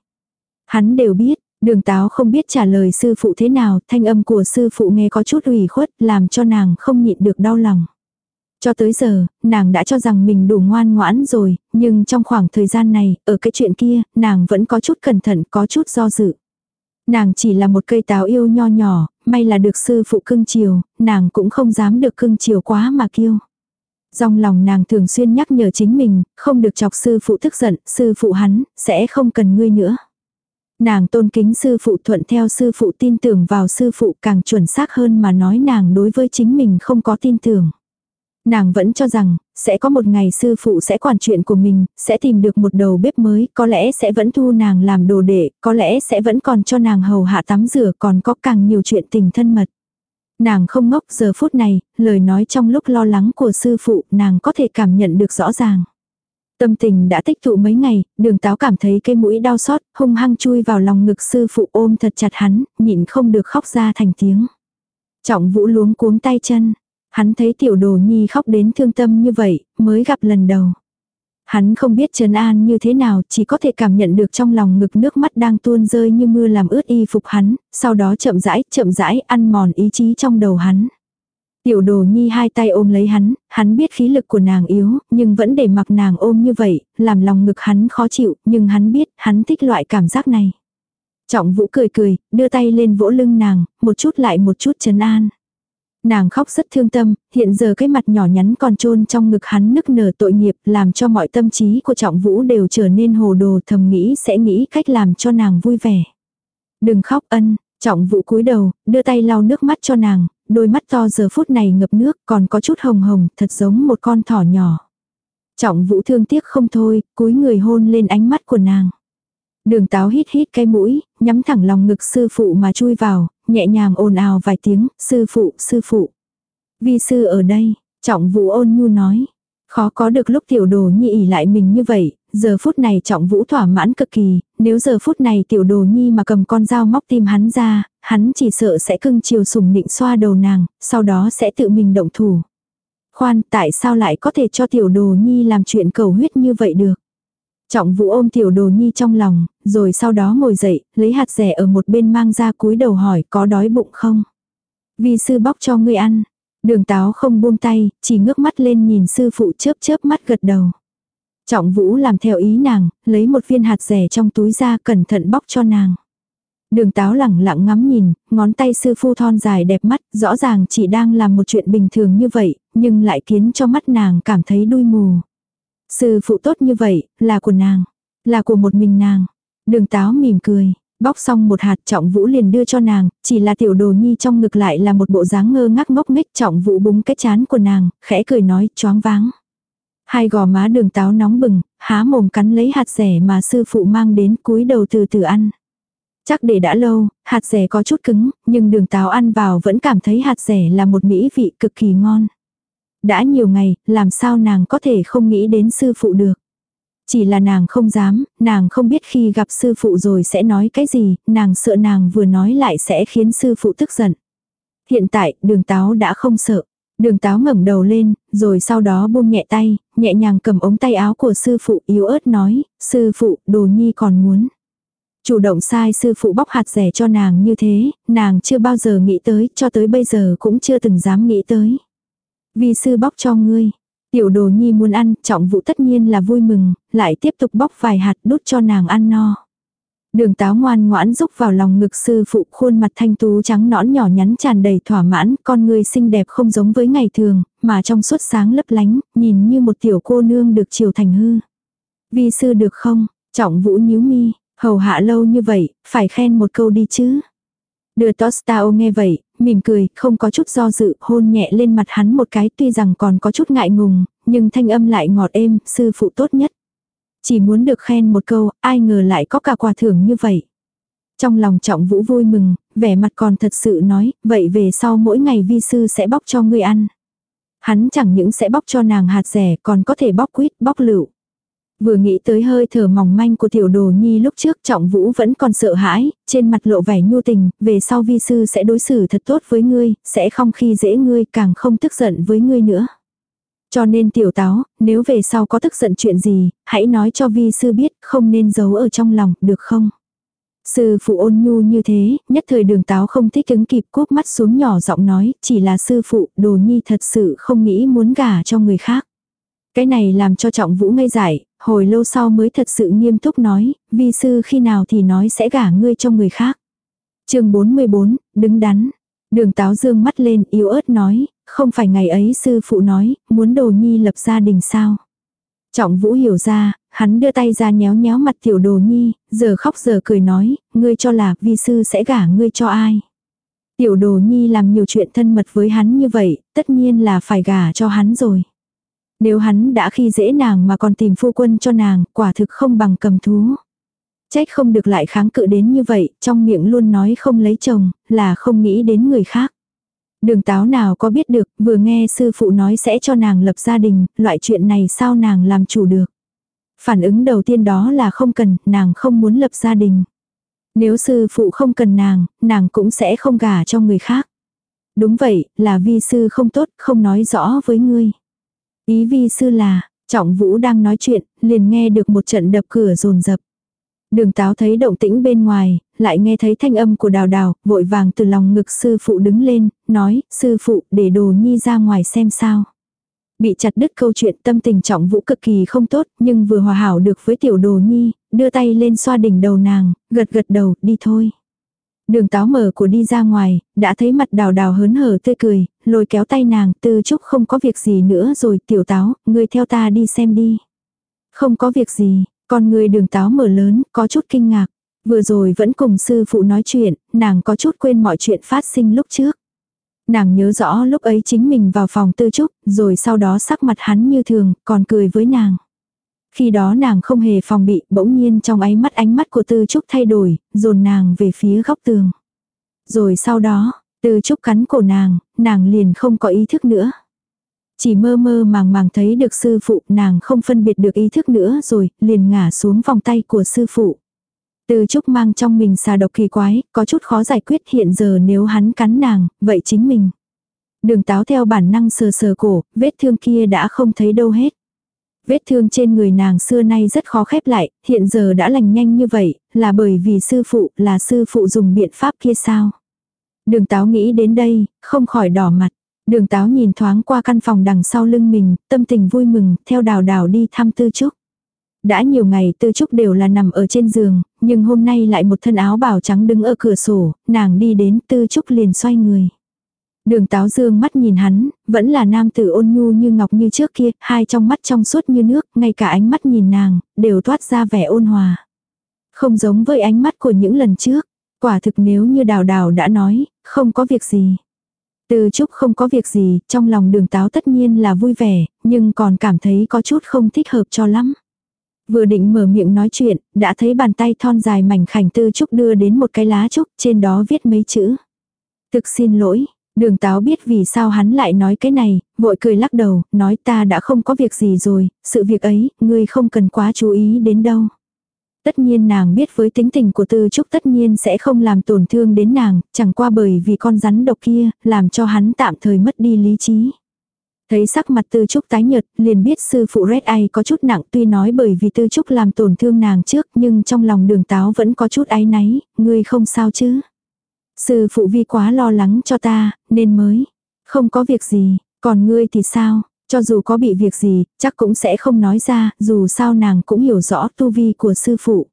Hắn đều biết, đường táo không biết trả lời sư phụ thế nào, thanh âm của sư phụ nghe có chút ủy khuất, làm cho nàng không nhịn được đau lòng. Cho tới giờ, nàng đã cho rằng mình đủ ngoan ngoãn rồi, nhưng trong khoảng thời gian này, ở cái chuyện kia, nàng vẫn có chút cẩn thận, có chút do dự. Nàng chỉ là một cây táo yêu nho nhỏ, may là được sư phụ cưng chiều, nàng cũng không dám được cưng chiều quá mà kiêu. Dòng lòng nàng thường xuyên nhắc nhở chính mình, không được chọc sư phụ tức giận, sư phụ hắn, sẽ không cần ngươi nữa. Nàng tôn kính sư phụ thuận theo sư phụ tin tưởng vào sư phụ càng chuẩn xác hơn mà nói nàng đối với chính mình không có tin tưởng. Nàng vẫn cho rằng, sẽ có một ngày sư phụ sẽ quản chuyện của mình, sẽ tìm được một đầu bếp mới, có lẽ sẽ vẫn thu nàng làm đồ đệ, có lẽ sẽ vẫn còn cho nàng hầu hạ tắm rửa còn có càng nhiều chuyện tình thân mật. Nàng không ngốc giờ phút này, lời nói trong lúc lo lắng của sư phụ nàng có thể cảm nhận được rõ ràng. Tâm tình đã tích tụ mấy ngày, đường táo cảm thấy cái mũi đau xót, hung hăng chui vào lòng ngực sư phụ ôm thật chặt hắn, nhịn không được khóc ra thành tiếng. Trọng vũ luống cuống tay chân. Hắn thấy tiểu đồ nhi khóc đến thương tâm như vậy, mới gặp lần đầu. Hắn không biết trấn an như thế nào, chỉ có thể cảm nhận được trong lòng ngực nước mắt đang tuôn rơi như mưa làm ướt y phục hắn, sau đó chậm rãi, chậm rãi ăn mòn ý chí trong đầu hắn. Tiểu đồ nhi hai tay ôm lấy hắn, hắn biết khí lực của nàng yếu, nhưng vẫn để mặc nàng ôm như vậy, làm lòng ngực hắn khó chịu, nhưng hắn biết, hắn thích loại cảm giác này. Trọng vũ cười cười, đưa tay lên vỗ lưng nàng, một chút lại một chút trấn an. Nàng khóc rất thương tâm, hiện giờ cái mặt nhỏ nhắn còn chôn trong ngực hắn nức nở tội nghiệp làm cho mọi tâm trí của trọng vũ đều trở nên hồ đồ thầm nghĩ sẽ nghĩ cách làm cho nàng vui vẻ. Đừng khóc ân, trọng vũ cúi đầu, đưa tay lau nước mắt cho nàng, đôi mắt to giờ phút này ngập nước còn có chút hồng hồng, thật giống một con thỏ nhỏ. Trọng vũ thương tiếc không thôi, cúi người hôn lên ánh mắt của nàng. Đường táo hít hít cái mũi, nhắm thẳng lòng ngực sư phụ mà chui vào, nhẹ nhàng ồn ào vài tiếng, sư phụ, sư phụ. Vi sư ở đây, trọng vũ ôn nhu nói. Khó có được lúc tiểu đồ nhi ỉ lại mình như vậy, giờ phút này trọng vũ thỏa mãn cực kỳ, nếu giờ phút này tiểu đồ nhi mà cầm con dao móc tim hắn ra, hắn chỉ sợ sẽ cưng chiều sùng nịnh xoa đầu nàng, sau đó sẽ tự mình động thủ. Khoan, tại sao lại có thể cho tiểu đồ nhi làm chuyện cầu huyết như vậy được? Trọng vũ ôm tiểu đồ nhi trong lòng, rồi sau đó ngồi dậy, lấy hạt rẻ ở một bên mang ra cúi đầu hỏi có đói bụng không? Vì sư bóc cho ngươi ăn. Đường táo không buông tay, chỉ ngước mắt lên nhìn sư phụ chớp chớp mắt gật đầu. Trọng vũ làm theo ý nàng, lấy một viên hạt rẻ trong túi ra cẩn thận bóc cho nàng. Đường táo lẳng lặng ngắm nhìn, ngón tay sư phu thon dài đẹp mắt, rõ ràng chỉ đang làm một chuyện bình thường như vậy, nhưng lại khiến cho mắt nàng cảm thấy đuôi mù. Sư phụ tốt như vậy, là của nàng, là của một mình nàng. Đường táo mỉm cười, Bóc xong một hạt trọng vũ liền đưa cho nàng, chỉ là tiểu đồ nhi trong ngực lại là một bộ dáng ngơ ngác ngốc nghếch trọng vũ búng cái chán của nàng, khẽ cười nói choáng váng. Hai gò má đường táo nóng bừng, há mồm cắn lấy hạt rẻ mà sư phụ mang đến cúi đầu từ từ ăn. Chắc để đã lâu, hạt rẻ có chút cứng, nhưng đường táo ăn vào vẫn cảm thấy hạt rẻ là một mỹ vị cực kỳ ngon. Đã nhiều ngày, làm sao nàng có thể không nghĩ đến sư phụ được. Chỉ là nàng không dám, nàng không biết khi gặp sư phụ rồi sẽ nói cái gì, nàng sợ nàng vừa nói lại sẽ khiến sư phụ tức giận. Hiện tại, đường táo đã không sợ. Đường táo ngẩng đầu lên, rồi sau đó buông nhẹ tay, nhẹ nhàng cầm ống tay áo của sư phụ yếu ớt nói, sư phụ, đồ nhi còn muốn. Chủ động sai sư phụ bóc hạt rẻ cho nàng như thế, nàng chưa bao giờ nghĩ tới, cho tới bây giờ cũng chưa từng dám nghĩ tới. Vi sư bóc cho ngươi, tiểu đồ nhi muốn ăn, trọng vũ tất nhiên là vui mừng, lại tiếp tục bóc vài hạt đút cho nàng ăn no. Đường táo ngoan ngoãn rúc vào lòng ngực sư phụ khuôn mặt thanh tú trắng nõn nhỏ nhắn tràn đầy thỏa mãn, con người xinh đẹp không giống với ngày thường, mà trong suốt sáng lấp lánh, nhìn như một tiểu cô nương được chiều thành hư. Vi sư được không? Trọng vũ nhíu mi, hầu hạ lâu như vậy, phải khen một câu đi chứ. Đưa Tostao nghe vậy, mỉm cười, không có chút do dự, hôn nhẹ lên mặt hắn một cái tuy rằng còn có chút ngại ngùng, nhưng thanh âm lại ngọt êm, sư phụ tốt nhất. Chỉ muốn được khen một câu, ai ngờ lại có cả quà thưởng như vậy. Trong lòng trọng vũ vui mừng, vẻ mặt còn thật sự nói, vậy về sau mỗi ngày vi sư sẽ bóc cho ngươi ăn. Hắn chẳng những sẽ bóc cho nàng hạt rẻ còn có thể bóc quýt, bóc lựu. Vừa nghĩ tới hơi thở mỏng manh của tiểu đồ nhi lúc trước trọng vũ vẫn còn sợ hãi, trên mặt lộ vẻ nhu tình, về sau vi sư sẽ đối xử thật tốt với ngươi, sẽ không khi dễ ngươi càng không tức giận với ngươi nữa. Cho nên tiểu táo, nếu về sau có tức giận chuyện gì, hãy nói cho vi sư biết, không nên giấu ở trong lòng, được không? Sư phụ ôn nhu như thế, nhất thời đường táo không thích ứng kịp cuốc mắt xuống nhỏ giọng nói, chỉ là sư phụ, đồ nhi thật sự không nghĩ muốn gả cho người khác. Cái này làm cho trọng vũ ngây dại, hồi lâu sau mới thật sự nghiêm túc nói, vi sư khi nào thì nói sẽ gả ngươi cho người khác. chương 44, đứng đắn. Đường táo dương mắt lên yếu ớt nói, không phải ngày ấy sư phụ nói, muốn đồ nhi lập gia đình sao. Trọng vũ hiểu ra, hắn đưa tay ra nhéo nhéo mặt tiểu đồ nhi, giờ khóc giờ cười nói, ngươi cho là vi sư sẽ gả ngươi cho ai. Tiểu đồ nhi làm nhiều chuyện thân mật với hắn như vậy, tất nhiên là phải gả cho hắn rồi. Nếu hắn đã khi dễ nàng mà còn tìm phu quân cho nàng, quả thực không bằng cầm thú. Trách không được lại kháng cự đến như vậy, trong miệng luôn nói không lấy chồng, là không nghĩ đến người khác. Đường táo nào có biết được, vừa nghe sư phụ nói sẽ cho nàng lập gia đình, loại chuyện này sao nàng làm chủ được. Phản ứng đầu tiên đó là không cần, nàng không muốn lập gia đình. Nếu sư phụ không cần nàng, nàng cũng sẽ không gả cho người khác. Đúng vậy, là vi sư không tốt, không nói rõ với ngươi. Ý vi sư là, trọng vũ đang nói chuyện, liền nghe được một trận đập cửa rồn rập. Đường táo thấy động tĩnh bên ngoài, lại nghe thấy thanh âm của đào đào, vội vàng từ lòng ngực sư phụ đứng lên, nói, sư phụ, để đồ nhi ra ngoài xem sao. Bị chặt đứt câu chuyện tâm tình trọng vũ cực kỳ không tốt, nhưng vừa hòa hảo được với tiểu đồ nhi, đưa tay lên xoa đỉnh đầu nàng, gật gật đầu, đi thôi. Đường táo mở của đi ra ngoài, đã thấy mặt đào đào hớn hở tươi cười, lôi kéo tay nàng, tư trúc không có việc gì nữa rồi, tiểu táo, ngươi theo ta đi xem đi. Không có việc gì, con người đường táo mở lớn, có chút kinh ngạc. Vừa rồi vẫn cùng sư phụ nói chuyện, nàng có chút quên mọi chuyện phát sinh lúc trước. Nàng nhớ rõ lúc ấy chính mình vào phòng tư trúc, rồi sau đó sắc mặt hắn như thường, còn cười với nàng. Khi đó nàng không hề phòng bị, bỗng nhiên trong ánh mắt ánh mắt của tư trúc thay đổi, dồn nàng về phía góc tường. Rồi sau đó, tư trúc cắn cổ nàng, nàng liền không có ý thức nữa. Chỉ mơ mơ màng màng thấy được sư phụ, nàng không phân biệt được ý thức nữa rồi, liền ngả xuống vòng tay của sư phụ. Tư trúc mang trong mình xà độc kỳ quái, có chút khó giải quyết hiện giờ nếu hắn cắn nàng, vậy chính mình. Đường táo theo bản năng sờ sờ cổ, vết thương kia đã không thấy đâu hết. Vết thương trên người nàng xưa nay rất khó khép lại, hiện giờ đã lành nhanh như vậy, là bởi vì sư phụ, là sư phụ dùng biện pháp kia sao. Đường táo nghĩ đến đây, không khỏi đỏ mặt. Đường táo nhìn thoáng qua căn phòng đằng sau lưng mình, tâm tình vui mừng, theo đào đào đi thăm tư trúc. Đã nhiều ngày tư trúc đều là nằm ở trên giường, nhưng hôm nay lại một thân áo bào trắng đứng ở cửa sổ, nàng đi đến tư trúc liền xoay người. Đường táo dương mắt nhìn hắn, vẫn là nam tử ôn nhu như ngọc như trước kia, hai trong mắt trong suốt như nước, ngay cả ánh mắt nhìn nàng, đều toát ra vẻ ôn hòa. Không giống với ánh mắt của những lần trước. Quả thực nếu như đào đào đã nói, không có việc gì. Từ Trúc không có việc gì, trong lòng đường táo tất nhiên là vui vẻ, nhưng còn cảm thấy có chút không thích hợp cho lắm. Vừa định mở miệng nói chuyện, đã thấy bàn tay thon dài mảnh khảnh Tư Trúc đưa đến một cái lá trúc, trên đó viết mấy chữ. Thực xin lỗi, đường táo biết vì sao hắn lại nói cái này, vội cười lắc đầu, nói ta đã không có việc gì rồi, sự việc ấy, ngươi không cần quá chú ý đến đâu. Tất nhiên nàng biết với tính tình của Tư Trúc tất nhiên sẽ không làm tổn thương đến nàng, chẳng qua bởi vì con rắn độc kia, làm cho hắn tạm thời mất đi lý trí. Thấy sắc mặt Tư Trúc tái nhợt, liền biết sư phụ Red Eye có chút nặng tuy nói bởi vì Tư Trúc làm tổn thương nàng trước nhưng trong lòng đường táo vẫn có chút áy náy, ngươi không sao chứ. Sư phụ vi quá lo lắng cho ta, nên mới. Không có việc gì, còn ngươi thì sao? Cho dù có bị việc gì, chắc cũng sẽ không nói ra, dù sao nàng cũng hiểu rõ tu vi của sư phụ.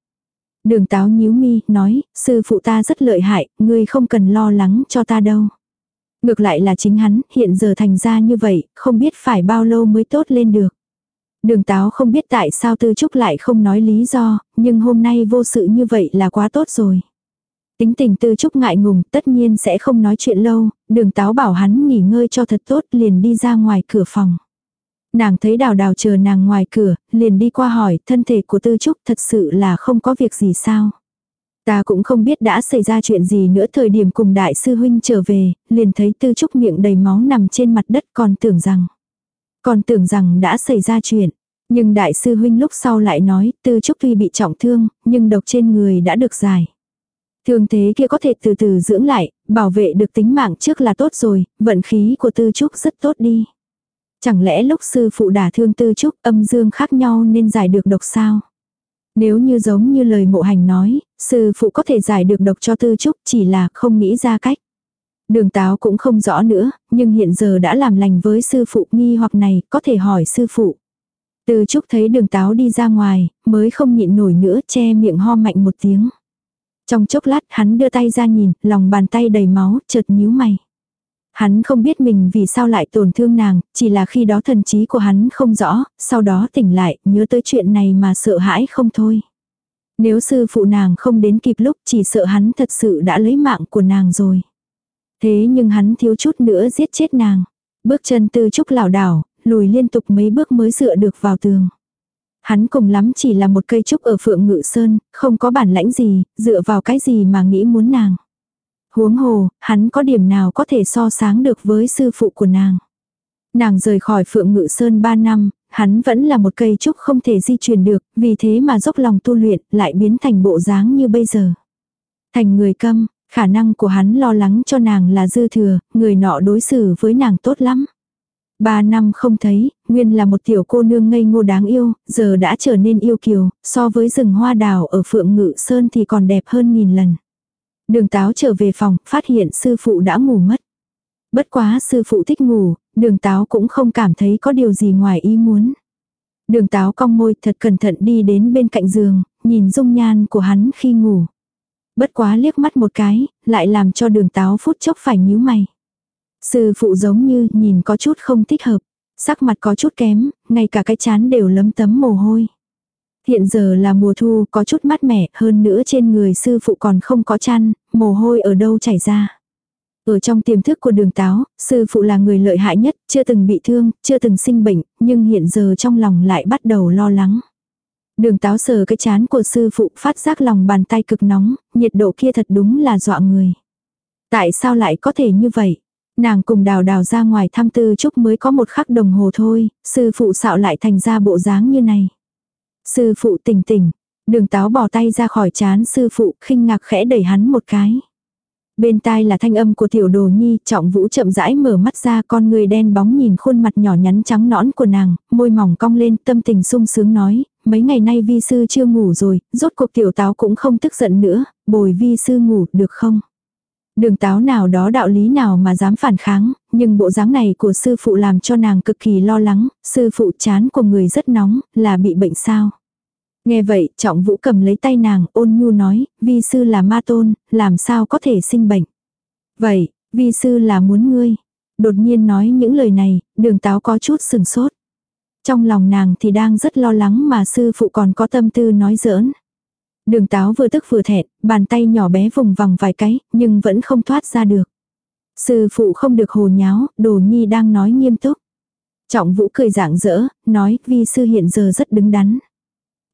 Đường táo nhíu mi, nói, sư phụ ta rất lợi hại, ngươi không cần lo lắng cho ta đâu. Ngược lại là chính hắn, hiện giờ thành ra như vậy, không biết phải bao lâu mới tốt lên được. Đường táo không biết tại sao tư trúc lại không nói lý do, nhưng hôm nay vô sự như vậy là quá tốt rồi. Tính tình tư trúc ngại ngùng, tất nhiên sẽ không nói chuyện lâu, đường táo bảo hắn nghỉ ngơi cho thật tốt liền đi ra ngoài cửa phòng. Nàng thấy đào đào chờ nàng ngoài cửa, liền đi qua hỏi thân thể của tư trúc thật sự là không có việc gì sao. Ta cũng không biết đã xảy ra chuyện gì nữa thời điểm cùng đại sư huynh trở về, liền thấy tư trúc miệng đầy máu nằm trên mặt đất còn tưởng rằng. Còn tưởng rằng đã xảy ra chuyện. Nhưng đại sư huynh lúc sau lại nói tư trúc tuy bị trọng thương, nhưng độc trên người đã được giải. Thương thế kia có thể từ từ dưỡng lại, bảo vệ được tính mạng trước là tốt rồi, vận khí của tư trúc rất tốt đi. Chẳng lẽ lúc sư phụ đả thương tư trúc âm dương khác nhau nên giải được độc sao? Nếu như giống như lời mộ hành nói, sư phụ có thể giải được độc cho tư trúc chỉ là không nghĩ ra cách. Đường táo cũng không rõ nữa, nhưng hiện giờ đã làm lành với sư phụ nghi hoặc này, có thể hỏi sư phụ. Tư trúc thấy đường táo đi ra ngoài, mới không nhịn nổi nữa che miệng ho mạnh một tiếng. Trong chốc lát hắn đưa tay ra nhìn, lòng bàn tay đầy máu, chợt nhíu mày. Hắn không biết mình vì sao lại tổn thương nàng, chỉ là khi đó thần trí của hắn không rõ, sau đó tỉnh lại, nhớ tới chuyện này mà sợ hãi không thôi. Nếu sư phụ nàng không đến kịp lúc chỉ sợ hắn thật sự đã lấy mạng của nàng rồi. Thế nhưng hắn thiếu chút nữa giết chết nàng. Bước chân tư trúc lảo đảo, lùi liên tục mấy bước mới dựa được vào tường. Hắn cùng lắm chỉ là một cây trúc ở phượng ngự sơn, không có bản lãnh gì, dựa vào cái gì mà nghĩ muốn nàng. Huống hồ, hắn có điểm nào có thể so sáng được với sư phụ của nàng. Nàng rời khỏi Phượng Ngự Sơn 3 năm, hắn vẫn là một cây trúc không thể di chuyển được, vì thế mà dốc lòng tu luyện, lại biến thành bộ dáng như bây giờ. Thành người câm, khả năng của hắn lo lắng cho nàng là dư thừa, người nọ đối xử với nàng tốt lắm. Ba năm không thấy, nguyên là một tiểu cô nương ngây ngô đáng yêu, giờ đã trở nên yêu kiều, so với rừng hoa đào ở Phượng Ngự Sơn thì còn đẹp hơn nghìn lần. Đường táo trở về phòng, phát hiện sư phụ đã ngủ mất. Bất quá sư phụ thích ngủ, đường táo cũng không cảm thấy có điều gì ngoài ý muốn. Đường táo cong môi thật cẩn thận đi đến bên cạnh giường, nhìn dung nhan của hắn khi ngủ. Bất quá liếc mắt một cái, lại làm cho đường táo phút chốc phải nhíu mày. Sư phụ giống như nhìn có chút không thích hợp, sắc mặt có chút kém, ngay cả cái chán đều lấm tấm mồ hôi. Hiện giờ là mùa thu có chút mát mẻ hơn nữa trên người sư phụ còn không có chăn, mồ hôi ở đâu chảy ra. Ở trong tiềm thức của đường táo, sư phụ là người lợi hại nhất, chưa từng bị thương, chưa từng sinh bệnh, nhưng hiện giờ trong lòng lại bắt đầu lo lắng. Đường táo sờ cái chán của sư phụ phát giác lòng bàn tay cực nóng, nhiệt độ kia thật đúng là dọa người. Tại sao lại có thể như vậy? Nàng cùng đào đào ra ngoài thăm tư trúc mới có một khắc đồng hồ thôi, sư phụ xạo lại thành ra bộ dáng như này. Sư phụ tỉnh tỉnh. Đường táo bỏ tay ra khỏi chán sư phụ khinh ngạc khẽ đẩy hắn một cái. Bên tai là thanh âm của tiểu đồ nhi, trọng vũ chậm rãi mở mắt ra con người đen bóng nhìn khuôn mặt nhỏ nhắn trắng nõn của nàng, môi mỏng cong lên, tâm tình sung sướng nói, mấy ngày nay vi sư chưa ngủ rồi, rốt cuộc tiểu táo cũng không tức giận nữa, bồi vi sư ngủ được không? Đường táo nào đó đạo lý nào mà dám phản kháng, nhưng bộ dáng này của sư phụ làm cho nàng cực kỳ lo lắng, sư phụ chán của người rất nóng, là bị bệnh sao? Nghe vậy, trọng vũ cầm lấy tay nàng, ôn nhu nói, vi sư là ma tôn, làm sao có thể sinh bệnh. Vậy, vi sư là muốn ngươi. Đột nhiên nói những lời này, đường táo có chút sừng sốt. Trong lòng nàng thì đang rất lo lắng mà sư phụ còn có tâm tư nói giỡn. Đường táo vừa tức vừa thẹn, bàn tay nhỏ bé vùng vằng vài cái, nhưng vẫn không thoát ra được. Sư phụ không được hồ nháo, đồ nhi đang nói nghiêm túc. Trọng vũ cười dạng dỡ, nói vi sư hiện giờ rất đứng đắn.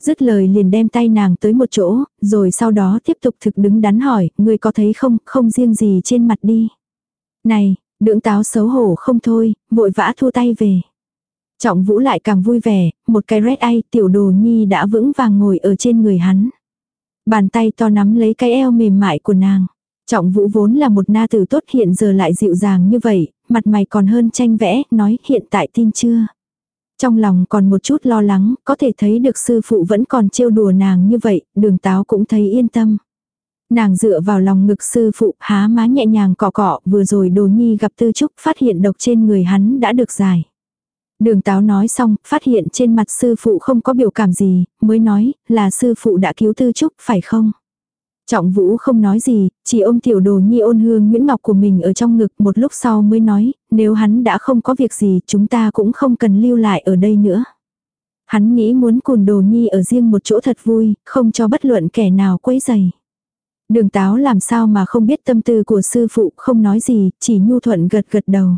Dứt lời liền đem tay nàng tới một chỗ, rồi sau đó tiếp tục thực đứng đắn hỏi, người có thấy không, không riêng gì trên mặt đi. Này, đưỡng táo xấu hổ không thôi, vội vã thua tay về. Trọng vũ lại càng vui vẻ, một cái red ai tiểu đồ nhi đã vững vàng ngồi ở trên người hắn. Bàn tay to nắm lấy cái eo mềm mại của nàng. Trọng vũ vốn là một na tử tốt hiện giờ lại dịu dàng như vậy, mặt mày còn hơn tranh vẽ, nói hiện tại tin chưa. Trong lòng còn một chút lo lắng, có thể thấy được sư phụ vẫn còn trêu đùa nàng như vậy, đường táo cũng thấy yên tâm. Nàng dựa vào lòng ngực sư phụ, há má nhẹ nhàng cọ cọ, vừa rồi đồ nhi gặp tư trúc, phát hiện độc trên người hắn đã được giải. Đường táo nói xong, phát hiện trên mặt sư phụ không có biểu cảm gì, mới nói, là sư phụ đã cứu tư trúc, phải không? Trọng vũ không nói gì, chỉ ôm tiểu đồ nhi ôn hương Nguyễn Ngọc của mình ở trong ngực một lúc sau mới nói, nếu hắn đã không có việc gì chúng ta cũng không cần lưu lại ở đây nữa. Hắn nghĩ muốn cùn đồ nhi ở riêng một chỗ thật vui, không cho bất luận kẻ nào quấy giày. Đường táo làm sao mà không biết tâm tư của sư phụ không nói gì, chỉ nhu thuận gật gật đầu.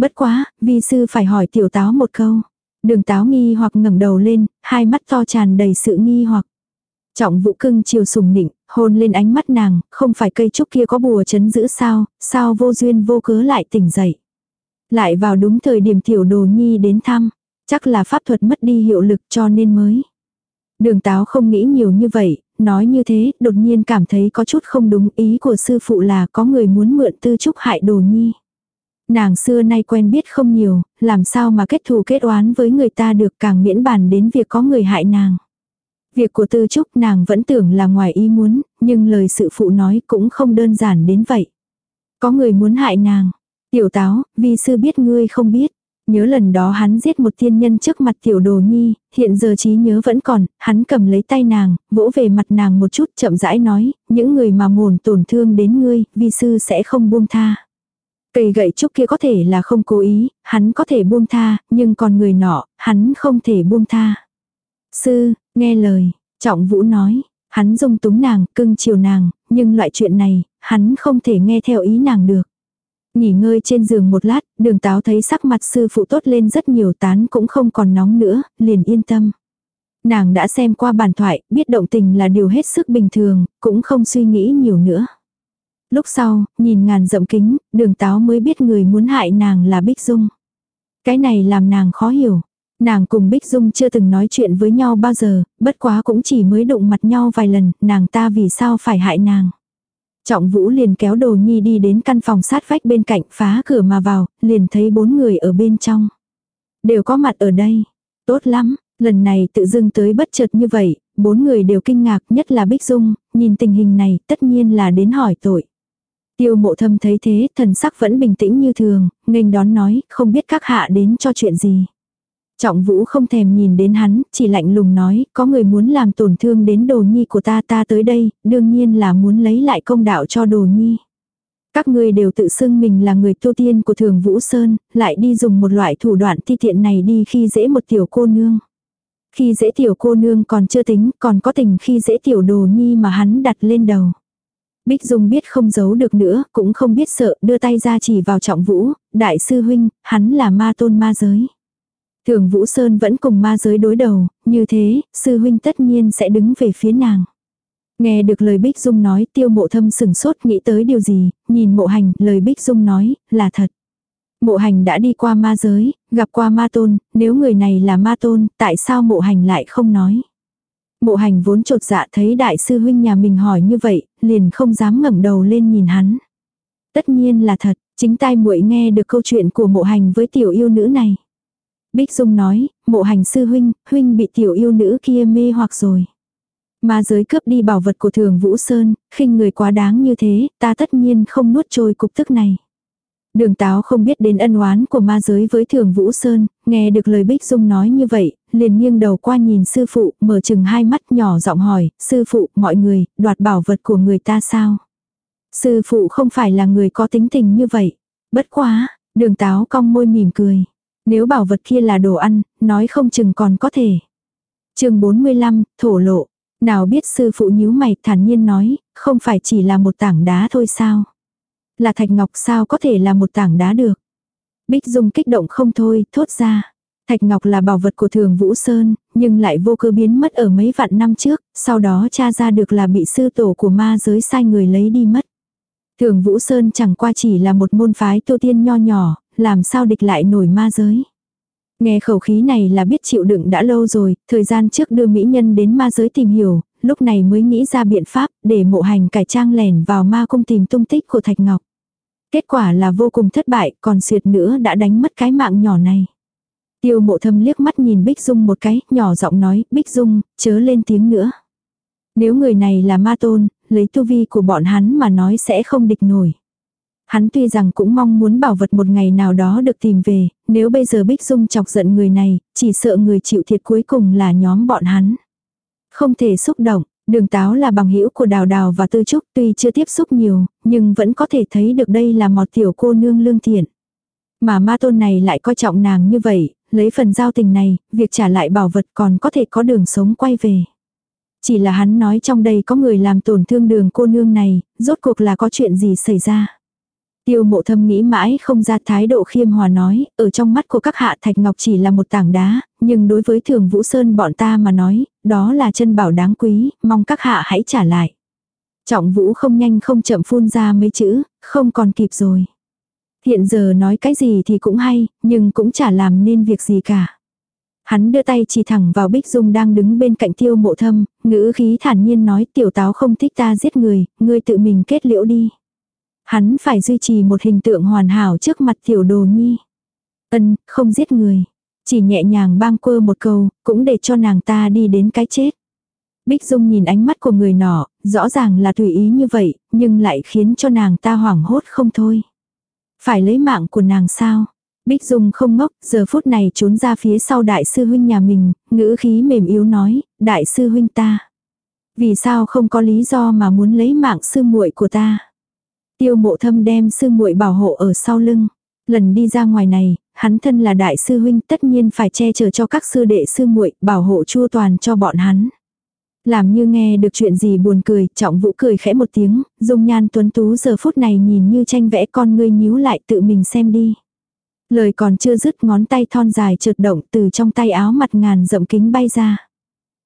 Bất quá, vi sư phải hỏi tiểu táo một câu. Đường táo nghi hoặc ngẩng đầu lên, hai mắt to tràn đầy sự nghi hoặc. Trọng vũ cưng chiều sùng nịnh, hôn lên ánh mắt nàng, không phải cây trúc kia có bùa chấn giữ sao, sao vô duyên vô cớ lại tỉnh dậy. Lại vào đúng thời điểm tiểu đồ nhi đến thăm, chắc là pháp thuật mất đi hiệu lực cho nên mới. Đường táo không nghĩ nhiều như vậy, nói như thế, đột nhiên cảm thấy có chút không đúng ý của sư phụ là có người muốn mượn tư trúc hại đồ nhi. Nàng xưa nay quen biết không nhiều, làm sao mà kết thù kết oán với người ta được càng miễn bàn đến việc có người hại nàng. Việc của tư trúc nàng vẫn tưởng là ngoài ý muốn, nhưng lời sự phụ nói cũng không đơn giản đến vậy. Có người muốn hại nàng. Tiểu táo, vi sư biết ngươi không biết. Nhớ lần đó hắn giết một thiên nhân trước mặt tiểu đồ nhi, hiện giờ trí nhớ vẫn còn, hắn cầm lấy tay nàng, vỗ về mặt nàng một chút chậm rãi nói, những người mà mồn tổn thương đến ngươi, vi sư sẽ không buông tha. Cây gậy trúc kia có thể là không cố ý, hắn có thể buông tha, nhưng còn người nọ, hắn không thể buông tha. Sư, nghe lời, trọng vũ nói, hắn dung túng nàng, cưng chiều nàng, nhưng loại chuyện này, hắn không thể nghe theo ý nàng được. Nghỉ ngơi trên giường một lát, đường táo thấy sắc mặt sư phụ tốt lên rất nhiều tán cũng không còn nóng nữa, liền yên tâm. Nàng đã xem qua bản thoại, biết động tình là điều hết sức bình thường, cũng không suy nghĩ nhiều nữa. Lúc sau, nhìn ngàn rộng kính, đường táo mới biết người muốn hại nàng là Bích Dung. Cái này làm nàng khó hiểu. Nàng cùng Bích Dung chưa từng nói chuyện với nhau bao giờ, bất quá cũng chỉ mới đụng mặt nhau vài lần, nàng ta vì sao phải hại nàng. Trọng Vũ liền kéo đồ nhi đi đến căn phòng sát vách bên cạnh phá cửa mà vào, liền thấy bốn người ở bên trong. Đều có mặt ở đây. Tốt lắm, lần này tự dưng tới bất chợt như vậy, bốn người đều kinh ngạc nhất là Bích Dung, nhìn tình hình này tất nhiên là đến hỏi tội. Tiêu mộ thâm thấy thế, thần sắc vẫn bình tĩnh như thường, nghênh đón nói, không biết các hạ đến cho chuyện gì. Trọng vũ không thèm nhìn đến hắn, chỉ lạnh lùng nói, có người muốn làm tổn thương đến đồ nhi của ta ta tới đây, đương nhiên là muốn lấy lại công đạo cho đồ nhi. Các ngươi đều tự xưng mình là người tu tiên của thường Vũ Sơn, lại đi dùng một loại thủ đoạn ti tiện này đi khi dễ một tiểu cô nương. Khi dễ tiểu cô nương còn chưa tính, còn có tình khi dễ tiểu đồ nhi mà hắn đặt lên đầu. Bích Dung biết không giấu được nữa, cũng không biết sợ, đưa tay ra chỉ vào trọng vũ, đại sư huynh, hắn là ma tôn ma giới. Thường Vũ Sơn vẫn cùng ma giới đối đầu, như thế, sư huynh tất nhiên sẽ đứng về phía nàng. Nghe được lời Bích Dung nói tiêu mộ thâm sừng sốt nghĩ tới điều gì, nhìn mộ hành, lời Bích Dung nói, là thật. Mộ hành đã đi qua ma giới, gặp qua ma tôn, nếu người này là ma tôn, tại sao mộ hành lại không nói. Mộ hành vốn trột dạ thấy đại sư huynh nhà mình hỏi như vậy, liền không dám ngẩng đầu lên nhìn hắn. Tất nhiên là thật, chính tai muội nghe được câu chuyện của mộ hành với tiểu yêu nữ này. Bích Dung nói, mộ hành sư huynh, huynh bị tiểu yêu nữ kia mê hoặc rồi. Mà giới cướp đi bảo vật của thường Vũ Sơn, khinh người quá đáng như thế, ta tất nhiên không nuốt trôi cục tức này. Đường táo không biết đến ân oán của ma giới với thường Vũ Sơn, nghe được lời Bích Dung nói như vậy, liền nghiêng đầu qua nhìn sư phụ, mở chừng hai mắt nhỏ giọng hỏi, sư phụ, mọi người, đoạt bảo vật của người ta sao? Sư phụ không phải là người có tính tình như vậy. Bất quá, đường táo cong môi mỉm cười. Nếu bảo vật kia là đồ ăn, nói không chừng còn có thể. chương 45, thổ lộ. Nào biết sư phụ nhíu mày thản nhiên nói, không phải chỉ là một tảng đá thôi sao? Là thạch ngọc sao có thể là một tảng đá được? Bích Dung kích động không thôi, thốt ra. Thạch ngọc là bảo vật của thường Vũ Sơn, nhưng lại vô cơ biến mất ở mấy vạn năm trước, sau đó cha ra được là bị sư tổ của ma giới sai người lấy đi mất. Thường Vũ Sơn chẳng qua chỉ là một môn phái tu tiên nho nhỏ, làm sao địch lại nổi ma giới. Nghe khẩu khí này là biết chịu đựng đã lâu rồi, thời gian trước đưa mỹ nhân đến ma giới tìm hiểu, lúc này mới nghĩ ra biện pháp để mộ hành cải trang lẻn vào ma cung tìm tung tích của Thạch Ngọc. Kết quả là vô cùng thất bại, còn suyệt nữa đã đánh mất cái mạng nhỏ này. Tiêu mộ thâm liếc mắt nhìn Bích Dung một cái, nhỏ giọng nói, Bích Dung, chớ lên tiếng nữa. Nếu người này là ma tôn, lấy tu vi của bọn hắn mà nói sẽ không địch nổi. Hắn tuy rằng cũng mong muốn bảo vật một ngày nào đó được tìm về, nếu bây giờ Bích Dung chọc giận người này, chỉ sợ người chịu thiệt cuối cùng là nhóm bọn hắn. Không thể xúc động, đường táo là bằng hữu của đào đào và tư trúc tuy chưa tiếp xúc nhiều, nhưng vẫn có thể thấy được đây là một tiểu cô nương lương thiện. Mà ma tôn này lại coi trọng nàng như vậy, lấy phần giao tình này, việc trả lại bảo vật còn có thể có đường sống quay về. Chỉ là hắn nói trong đây có người làm tổn thương đường cô nương này, rốt cuộc là có chuyện gì xảy ra. Tiêu mộ thâm nghĩ mãi không ra thái độ khiêm hòa nói, ở trong mắt của các hạ thạch ngọc chỉ là một tảng đá, nhưng đối với thường vũ sơn bọn ta mà nói, đó là chân bảo đáng quý, mong các hạ hãy trả lại. Trọng vũ không nhanh không chậm phun ra mấy chữ, không còn kịp rồi. Hiện giờ nói cái gì thì cũng hay, nhưng cũng chả làm nên việc gì cả. Hắn đưa tay chỉ thẳng vào Bích Dung đang đứng bên cạnh tiêu mộ thâm, ngữ khí thản nhiên nói tiểu táo không thích ta giết người, ngươi tự mình kết liễu đi. Hắn phải duy trì một hình tượng hoàn hảo trước mặt tiểu đồ nhi. Ân, không giết người. Chỉ nhẹ nhàng bang quơ một câu, cũng để cho nàng ta đi đến cái chết. Bích Dung nhìn ánh mắt của người nọ, rõ ràng là tùy ý như vậy, nhưng lại khiến cho nàng ta hoảng hốt không thôi. Phải lấy mạng của nàng sao? Bích Dung không ngốc, giờ phút này trốn ra phía sau đại sư huynh nhà mình, ngữ khí mềm yếu nói, đại sư huynh ta. Vì sao không có lý do mà muốn lấy mạng sư muội của ta? Tiêu mộ thâm đem sư muội bảo hộ ở sau lưng. Lần đi ra ngoài này, hắn thân là đại sư huynh tất nhiên phải che chở cho các sư đệ sư muội, bảo hộ chua toàn cho bọn hắn. Làm như nghe được chuyện gì buồn cười, trọng vũ cười khẽ một tiếng, dung nhan tuấn tú giờ phút này nhìn như tranh vẽ con ngươi nhíu lại tự mình xem đi. Lời còn chưa dứt ngón tay thon dài trượt động từ trong tay áo mặt ngàn rộng kính bay ra.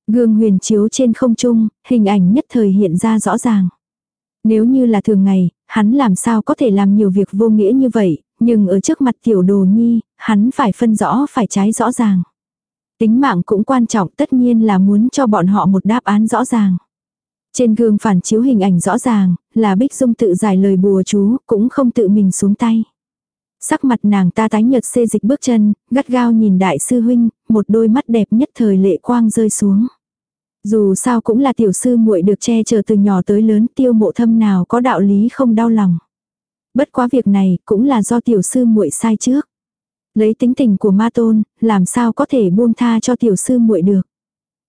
Gương huyền chiếu trên không trung, hình ảnh nhất thời hiện ra rõ ràng. Nếu như là thường ngày, hắn làm sao có thể làm nhiều việc vô nghĩa như vậy, nhưng ở trước mặt tiểu đồ nhi, hắn phải phân rõ phải trái rõ ràng. Tính mạng cũng quan trọng tất nhiên là muốn cho bọn họ một đáp án rõ ràng. Trên gương phản chiếu hình ảnh rõ ràng, là Bích Dung tự giải lời bùa chú, cũng không tự mình xuống tay. Sắc mặt nàng ta tái nhợt xê dịch bước chân, gắt gao nhìn đại sư huynh, một đôi mắt đẹp nhất thời lệ quang rơi xuống. Dù sao cũng là tiểu sư muội được che chở từ nhỏ tới lớn tiêu mộ thâm nào có đạo lý không đau lòng. Bất quá việc này cũng là do tiểu sư muội sai trước. Lấy tính tình của ma tôn, làm sao có thể buông tha cho tiểu sư muội được.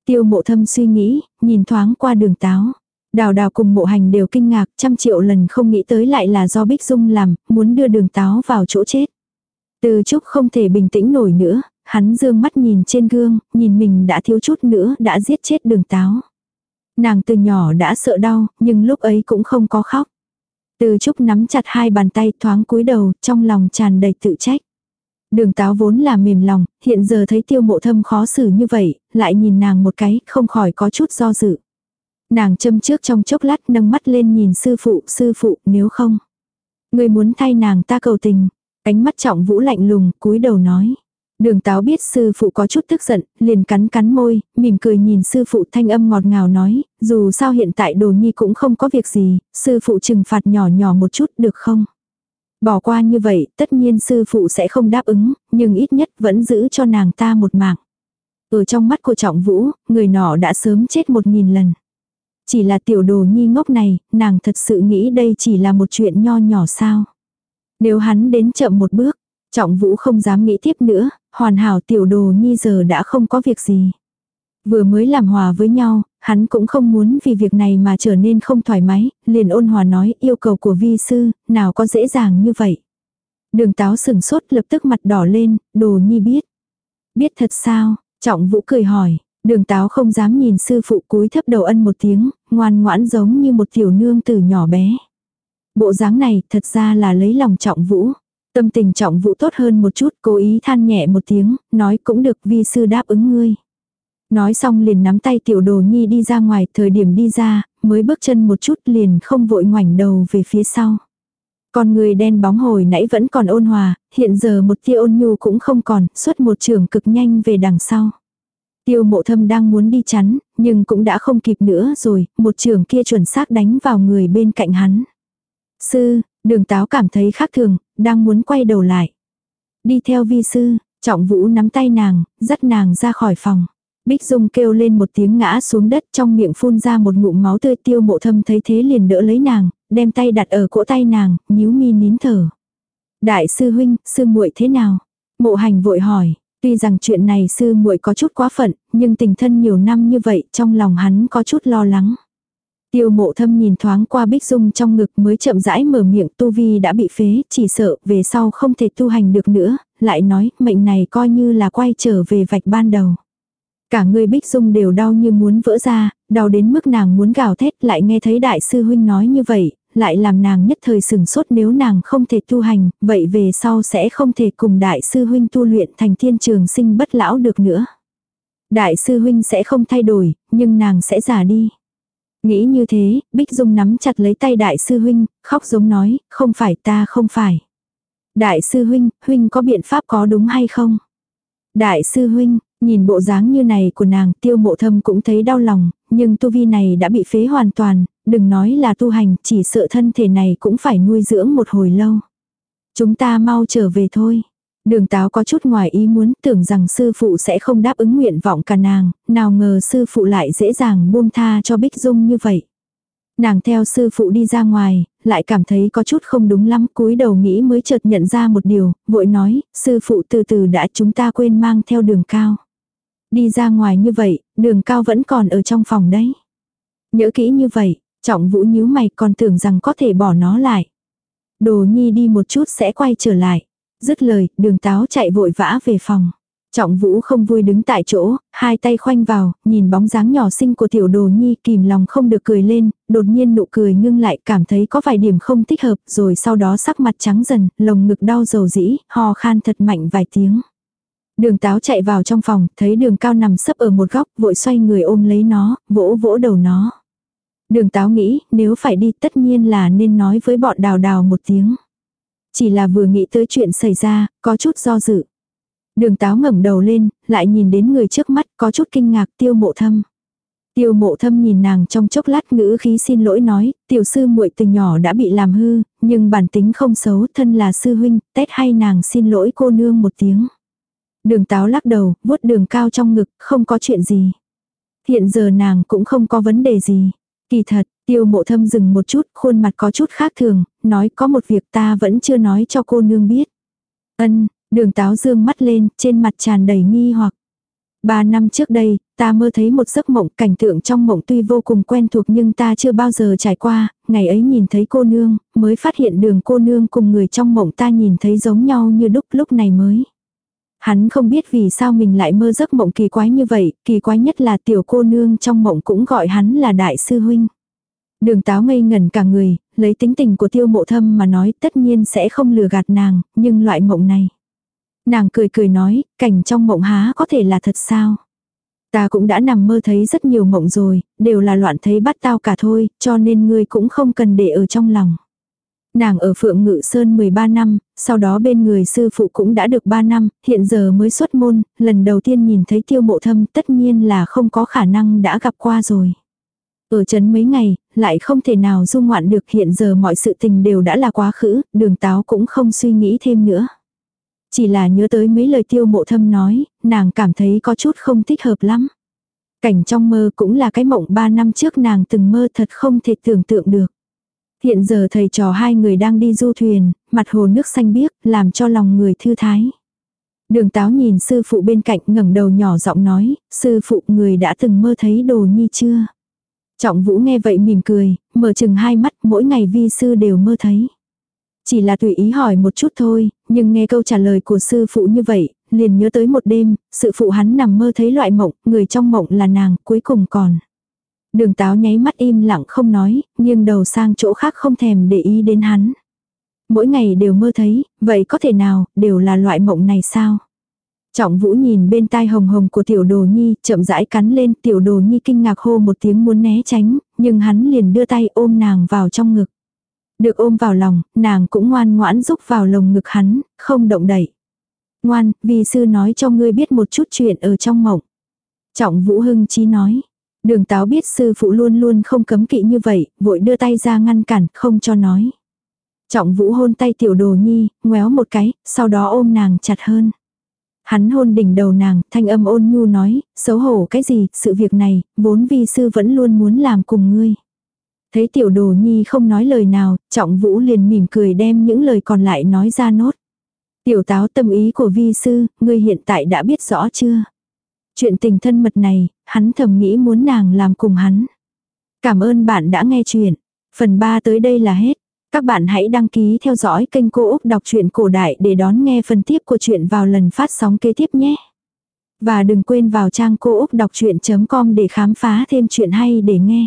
Tiêu mộ thâm suy nghĩ, nhìn thoáng qua đường táo. Đào đào cùng mộ hành đều kinh ngạc, trăm triệu lần không nghĩ tới lại là do Bích Dung làm, muốn đưa đường táo vào chỗ chết. Từ Trúc không thể bình tĩnh nổi nữa, hắn dương mắt nhìn trên gương, nhìn mình đã thiếu chút nữa đã giết chết đường táo. Nàng từ nhỏ đã sợ đau, nhưng lúc ấy cũng không có khóc. Từ Trúc nắm chặt hai bàn tay thoáng cúi đầu, trong lòng tràn đầy tự trách. Đường táo vốn là mềm lòng, hiện giờ thấy tiêu mộ thâm khó xử như vậy, lại nhìn nàng một cái, không khỏi có chút do dự. Nàng châm trước trong chốc lát nâng mắt lên nhìn sư phụ, sư phụ, nếu không. Người muốn thay nàng ta cầu tình. Ánh mắt trọng vũ lạnh lùng, cúi đầu nói. Đường táo biết sư phụ có chút tức giận, liền cắn cắn môi, mỉm cười nhìn sư phụ thanh âm ngọt ngào nói, dù sao hiện tại đồ nhi cũng không có việc gì, sư phụ trừng phạt nhỏ nhỏ một chút được không? Bỏ qua như vậy, tất nhiên sư phụ sẽ không đáp ứng, nhưng ít nhất vẫn giữ cho nàng ta một mạng. Ở trong mắt của trọng vũ, người nọ đã sớm chết một nghìn lần. Chỉ là tiểu đồ nhi ngốc này, nàng thật sự nghĩ đây chỉ là một chuyện nho nhỏ sao. Nếu hắn đến chậm một bước, trọng vũ không dám nghĩ tiếp nữa, hoàn hảo tiểu đồ nhi giờ đã không có việc gì. Vừa mới làm hòa với nhau, hắn cũng không muốn vì việc này mà trở nên không thoải mái, liền ôn hòa nói yêu cầu của vi sư, nào có dễ dàng như vậy. Đường táo sừng sốt lập tức mặt đỏ lên, đồ nhi biết. Biết thật sao, trọng vũ cười hỏi, Đường táo không dám nhìn sư phụ cúi thấp đầu ân một tiếng, ngoan ngoãn giống như một tiểu nương tử nhỏ bé. Bộ dáng này thật ra là lấy lòng trọng vũ. Tâm tình trọng vụ tốt hơn một chút, cố ý than nhẹ một tiếng, nói cũng được vi sư đáp ứng ngươi. Nói xong liền nắm tay tiểu đồ nhi đi ra ngoài, thời điểm đi ra, mới bước chân một chút liền không vội ngoảnh đầu về phía sau. Con người đen bóng hồi nãy vẫn còn ôn hòa, hiện giờ một tia ôn nhu cũng không còn, xuất một trường cực nhanh về đằng sau. Tiêu mộ thâm đang muốn đi chắn, nhưng cũng đã không kịp nữa rồi, một trường kia chuẩn xác đánh vào người bên cạnh hắn. Sư, đường táo cảm thấy khác thường, đang muốn quay đầu lại. Đi theo vi sư, trọng vũ nắm tay nàng, dắt nàng ra khỏi phòng. Bích Dung kêu lên một tiếng ngã xuống đất trong miệng phun ra một ngụm máu tươi tiêu mộ thâm thấy thế liền đỡ lấy nàng, đem tay đặt ở cỗ tay nàng, nhíu mi nín thở. Đại sư huynh, sư muội thế nào? Mộ hành vội hỏi, tuy rằng chuyện này sư muội có chút quá phận, nhưng tình thân nhiều năm như vậy trong lòng hắn có chút lo lắng. Tiêu mộ thâm nhìn thoáng qua Bích Dung trong ngực mới chậm rãi mở miệng tu vi đã bị phế, chỉ sợ về sau không thể tu hành được nữa, lại nói mệnh này coi như là quay trở về vạch ban đầu. Cả người Bích Dung đều đau như muốn vỡ ra, đau đến mức nàng muốn gào thét lại nghe thấy đại sư huynh nói như vậy, lại làm nàng nhất thời sừng sốt nếu nàng không thể tu hành, vậy về sau sẽ không thể cùng đại sư huynh tu luyện thành thiên trường sinh bất lão được nữa. Đại sư huynh sẽ không thay đổi, nhưng nàng sẽ già đi. Nghĩ như thế, Bích Dung nắm chặt lấy tay đại sư huynh, khóc giống nói, không phải ta không phải. Đại sư huynh, huynh có biện pháp có đúng hay không? Đại sư huynh, nhìn bộ dáng như này của nàng tiêu mộ thâm cũng thấy đau lòng, nhưng tu vi này đã bị phế hoàn toàn, đừng nói là tu hành, chỉ sợ thân thể này cũng phải nuôi dưỡng một hồi lâu. Chúng ta mau trở về thôi. Đường táo có chút ngoài ý muốn tưởng rằng sư phụ sẽ không đáp ứng nguyện vọng cả nàng, nào ngờ sư phụ lại dễ dàng buông tha cho Bích Dung như vậy. Nàng theo sư phụ đi ra ngoài, lại cảm thấy có chút không đúng lắm, cúi đầu nghĩ mới chợt nhận ra một điều, vội nói, sư phụ từ từ đã chúng ta quên mang theo đường cao. Đi ra ngoài như vậy, đường cao vẫn còn ở trong phòng đấy. Nhớ kỹ như vậy, trọng vũ nhíu mày còn tưởng rằng có thể bỏ nó lại. Đồ nhi đi một chút sẽ quay trở lại. Dứt lời, đường táo chạy vội vã về phòng. Trọng vũ không vui đứng tại chỗ, hai tay khoanh vào, nhìn bóng dáng nhỏ xinh của tiểu đồ nhi kìm lòng không được cười lên, đột nhiên nụ cười ngưng lại cảm thấy có vài điểm không thích hợp, rồi sau đó sắc mặt trắng dần, lồng ngực đau dầu dĩ, ho khan thật mạnh vài tiếng. Đường táo chạy vào trong phòng, thấy đường cao nằm sấp ở một góc, vội xoay người ôm lấy nó, vỗ vỗ đầu nó. Đường táo nghĩ, nếu phải đi tất nhiên là nên nói với bọn đào đào một tiếng. Chỉ là vừa nghĩ tới chuyện xảy ra, có chút do dự. Đường táo ngẩng đầu lên, lại nhìn đến người trước mắt, có chút kinh ngạc tiêu mộ thâm. Tiêu mộ thâm nhìn nàng trong chốc lát ngữ khí xin lỗi nói, tiểu sư muội từ nhỏ đã bị làm hư, nhưng bản tính không xấu, thân là sư huynh, tết hay nàng xin lỗi cô nương một tiếng. Đường táo lắc đầu, vuốt đường cao trong ngực, không có chuyện gì. Hiện giờ nàng cũng không có vấn đề gì. Kỳ thật, tiêu mộ thâm dừng một chút, khuôn mặt có chút khác thường, nói có một việc ta vẫn chưa nói cho cô nương biết. Ân, đường táo dương mắt lên, trên mặt tràn đầy nghi hoặc. Ba năm trước đây, ta mơ thấy một giấc mộng, cảnh tượng trong mộng tuy vô cùng quen thuộc nhưng ta chưa bao giờ trải qua, ngày ấy nhìn thấy cô nương, mới phát hiện đường cô nương cùng người trong mộng ta nhìn thấy giống nhau như đúc lúc này mới. Hắn không biết vì sao mình lại mơ giấc mộng kỳ quái như vậy, kỳ quái nhất là tiểu cô nương trong mộng cũng gọi hắn là đại sư huynh. Đường táo ngây ngẩn cả người, lấy tính tình của tiêu mộ thâm mà nói tất nhiên sẽ không lừa gạt nàng, nhưng loại mộng này. Nàng cười cười nói, cảnh trong mộng há có thể là thật sao? Ta cũng đã nằm mơ thấy rất nhiều mộng rồi, đều là loạn thấy bắt tao cả thôi, cho nên ngươi cũng không cần để ở trong lòng. Nàng ở Phượng Ngự Sơn 13 năm, sau đó bên người sư phụ cũng đã được 3 năm, hiện giờ mới xuất môn, lần đầu tiên nhìn thấy tiêu mộ thâm tất nhiên là không có khả năng đã gặp qua rồi. Ở chấn mấy ngày, lại không thể nào du ngoạn được hiện giờ mọi sự tình đều đã là quá khứ, đường táo cũng không suy nghĩ thêm nữa. Chỉ là nhớ tới mấy lời tiêu mộ thâm nói, nàng cảm thấy có chút không thích hợp lắm. Cảnh trong mơ cũng là cái mộng 3 năm trước nàng từng mơ thật không thể tưởng tượng được. Hiện giờ thầy trò hai người đang đi du thuyền, mặt hồ nước xanh biếc, làm cho lòng người thư thái. Đường táo nhìn sư phụ bên cạnh ngẩng đầu nhỏ giọng nói, sư phụ người đã từng mơ thấy đồ nhi chưa? Trọng vũ nghe vậy mỉm cười, mở chừng hai mắt mỗi ngày vi sư đều mơ thấy. Chỉ là tùy ý hỏi một chút thôi, nhưng nghe câu trả lời của sư phụ như vậy, liền nhớ tới một đêm, sự phụ hắn nằm mơ thấy loại mộng, người trong mộng là nàng, cuối cùng còn. Đường táo nháy mắt im lặng không nói, nhưng đầu sang chỗ khác không thèm để ý đến hắn. Mỗi ngày đều mơ thấy, vậy có thể nào, đều là loại mộng này sao? Trọng vũ nhìn bên tai hồng hồng của tiểu đồ nhi, chậm rãi cắn lên, tiểu đồ nhi kinh ngạc hô một tiếng muốn né tránh, nhưng hắn liền đưa tay ôm nàng vào trong ngực. Được ôm vào lòng, nàng cũng ngoan ngoãn rúc vào lồng ngực hắn, không động đậy. Ngoan, vì sư nói cho ngươi biết một chút chuyện ở trong mộng. Trọng vũ hưng chi nói. Đường táo biết sư phụ luôn luôn không cấm kỵ như vậy, vội đưa tay ra ngăn cản, không cho nói. Trọng vũ hôn tay tiểu đồ nhi, ngoéo một cái, sau đó ôm nàng chặt hơn. Hắn hôn đỉnh đầu nàng, thanh âm ôn nhu nói, xấu hổ cái gì, sự việc này, vốn vi sư vẫn luôn muốn làm cùng ngươi. Thấy tiểu đồ nhi không nói lời nào, trọng vũ liền mỉm cười đem những lời còn lại nói ra nốt. Tiểu táo tâm ý của vi sư, ngươi hiện tại đã biết rõ chưa? Chuyện tình thân mật này, hắn thầm nghĩ muốn nàng làm cùng hắn. Cảm ơn bạn đã nghe chuyện. Phần 3 tới đây là hết. Các bạn hãy đăng ký theo dõi kênh Cô Úc Đọc truyện Cổ Đại để đón nghe phần tiếp của chuyện vào lần phát sóng kế tiếp nhé. Và đừng quên vào trang cô úc đọc chuyện.com để khám phá thêm chuyện hay để nghe.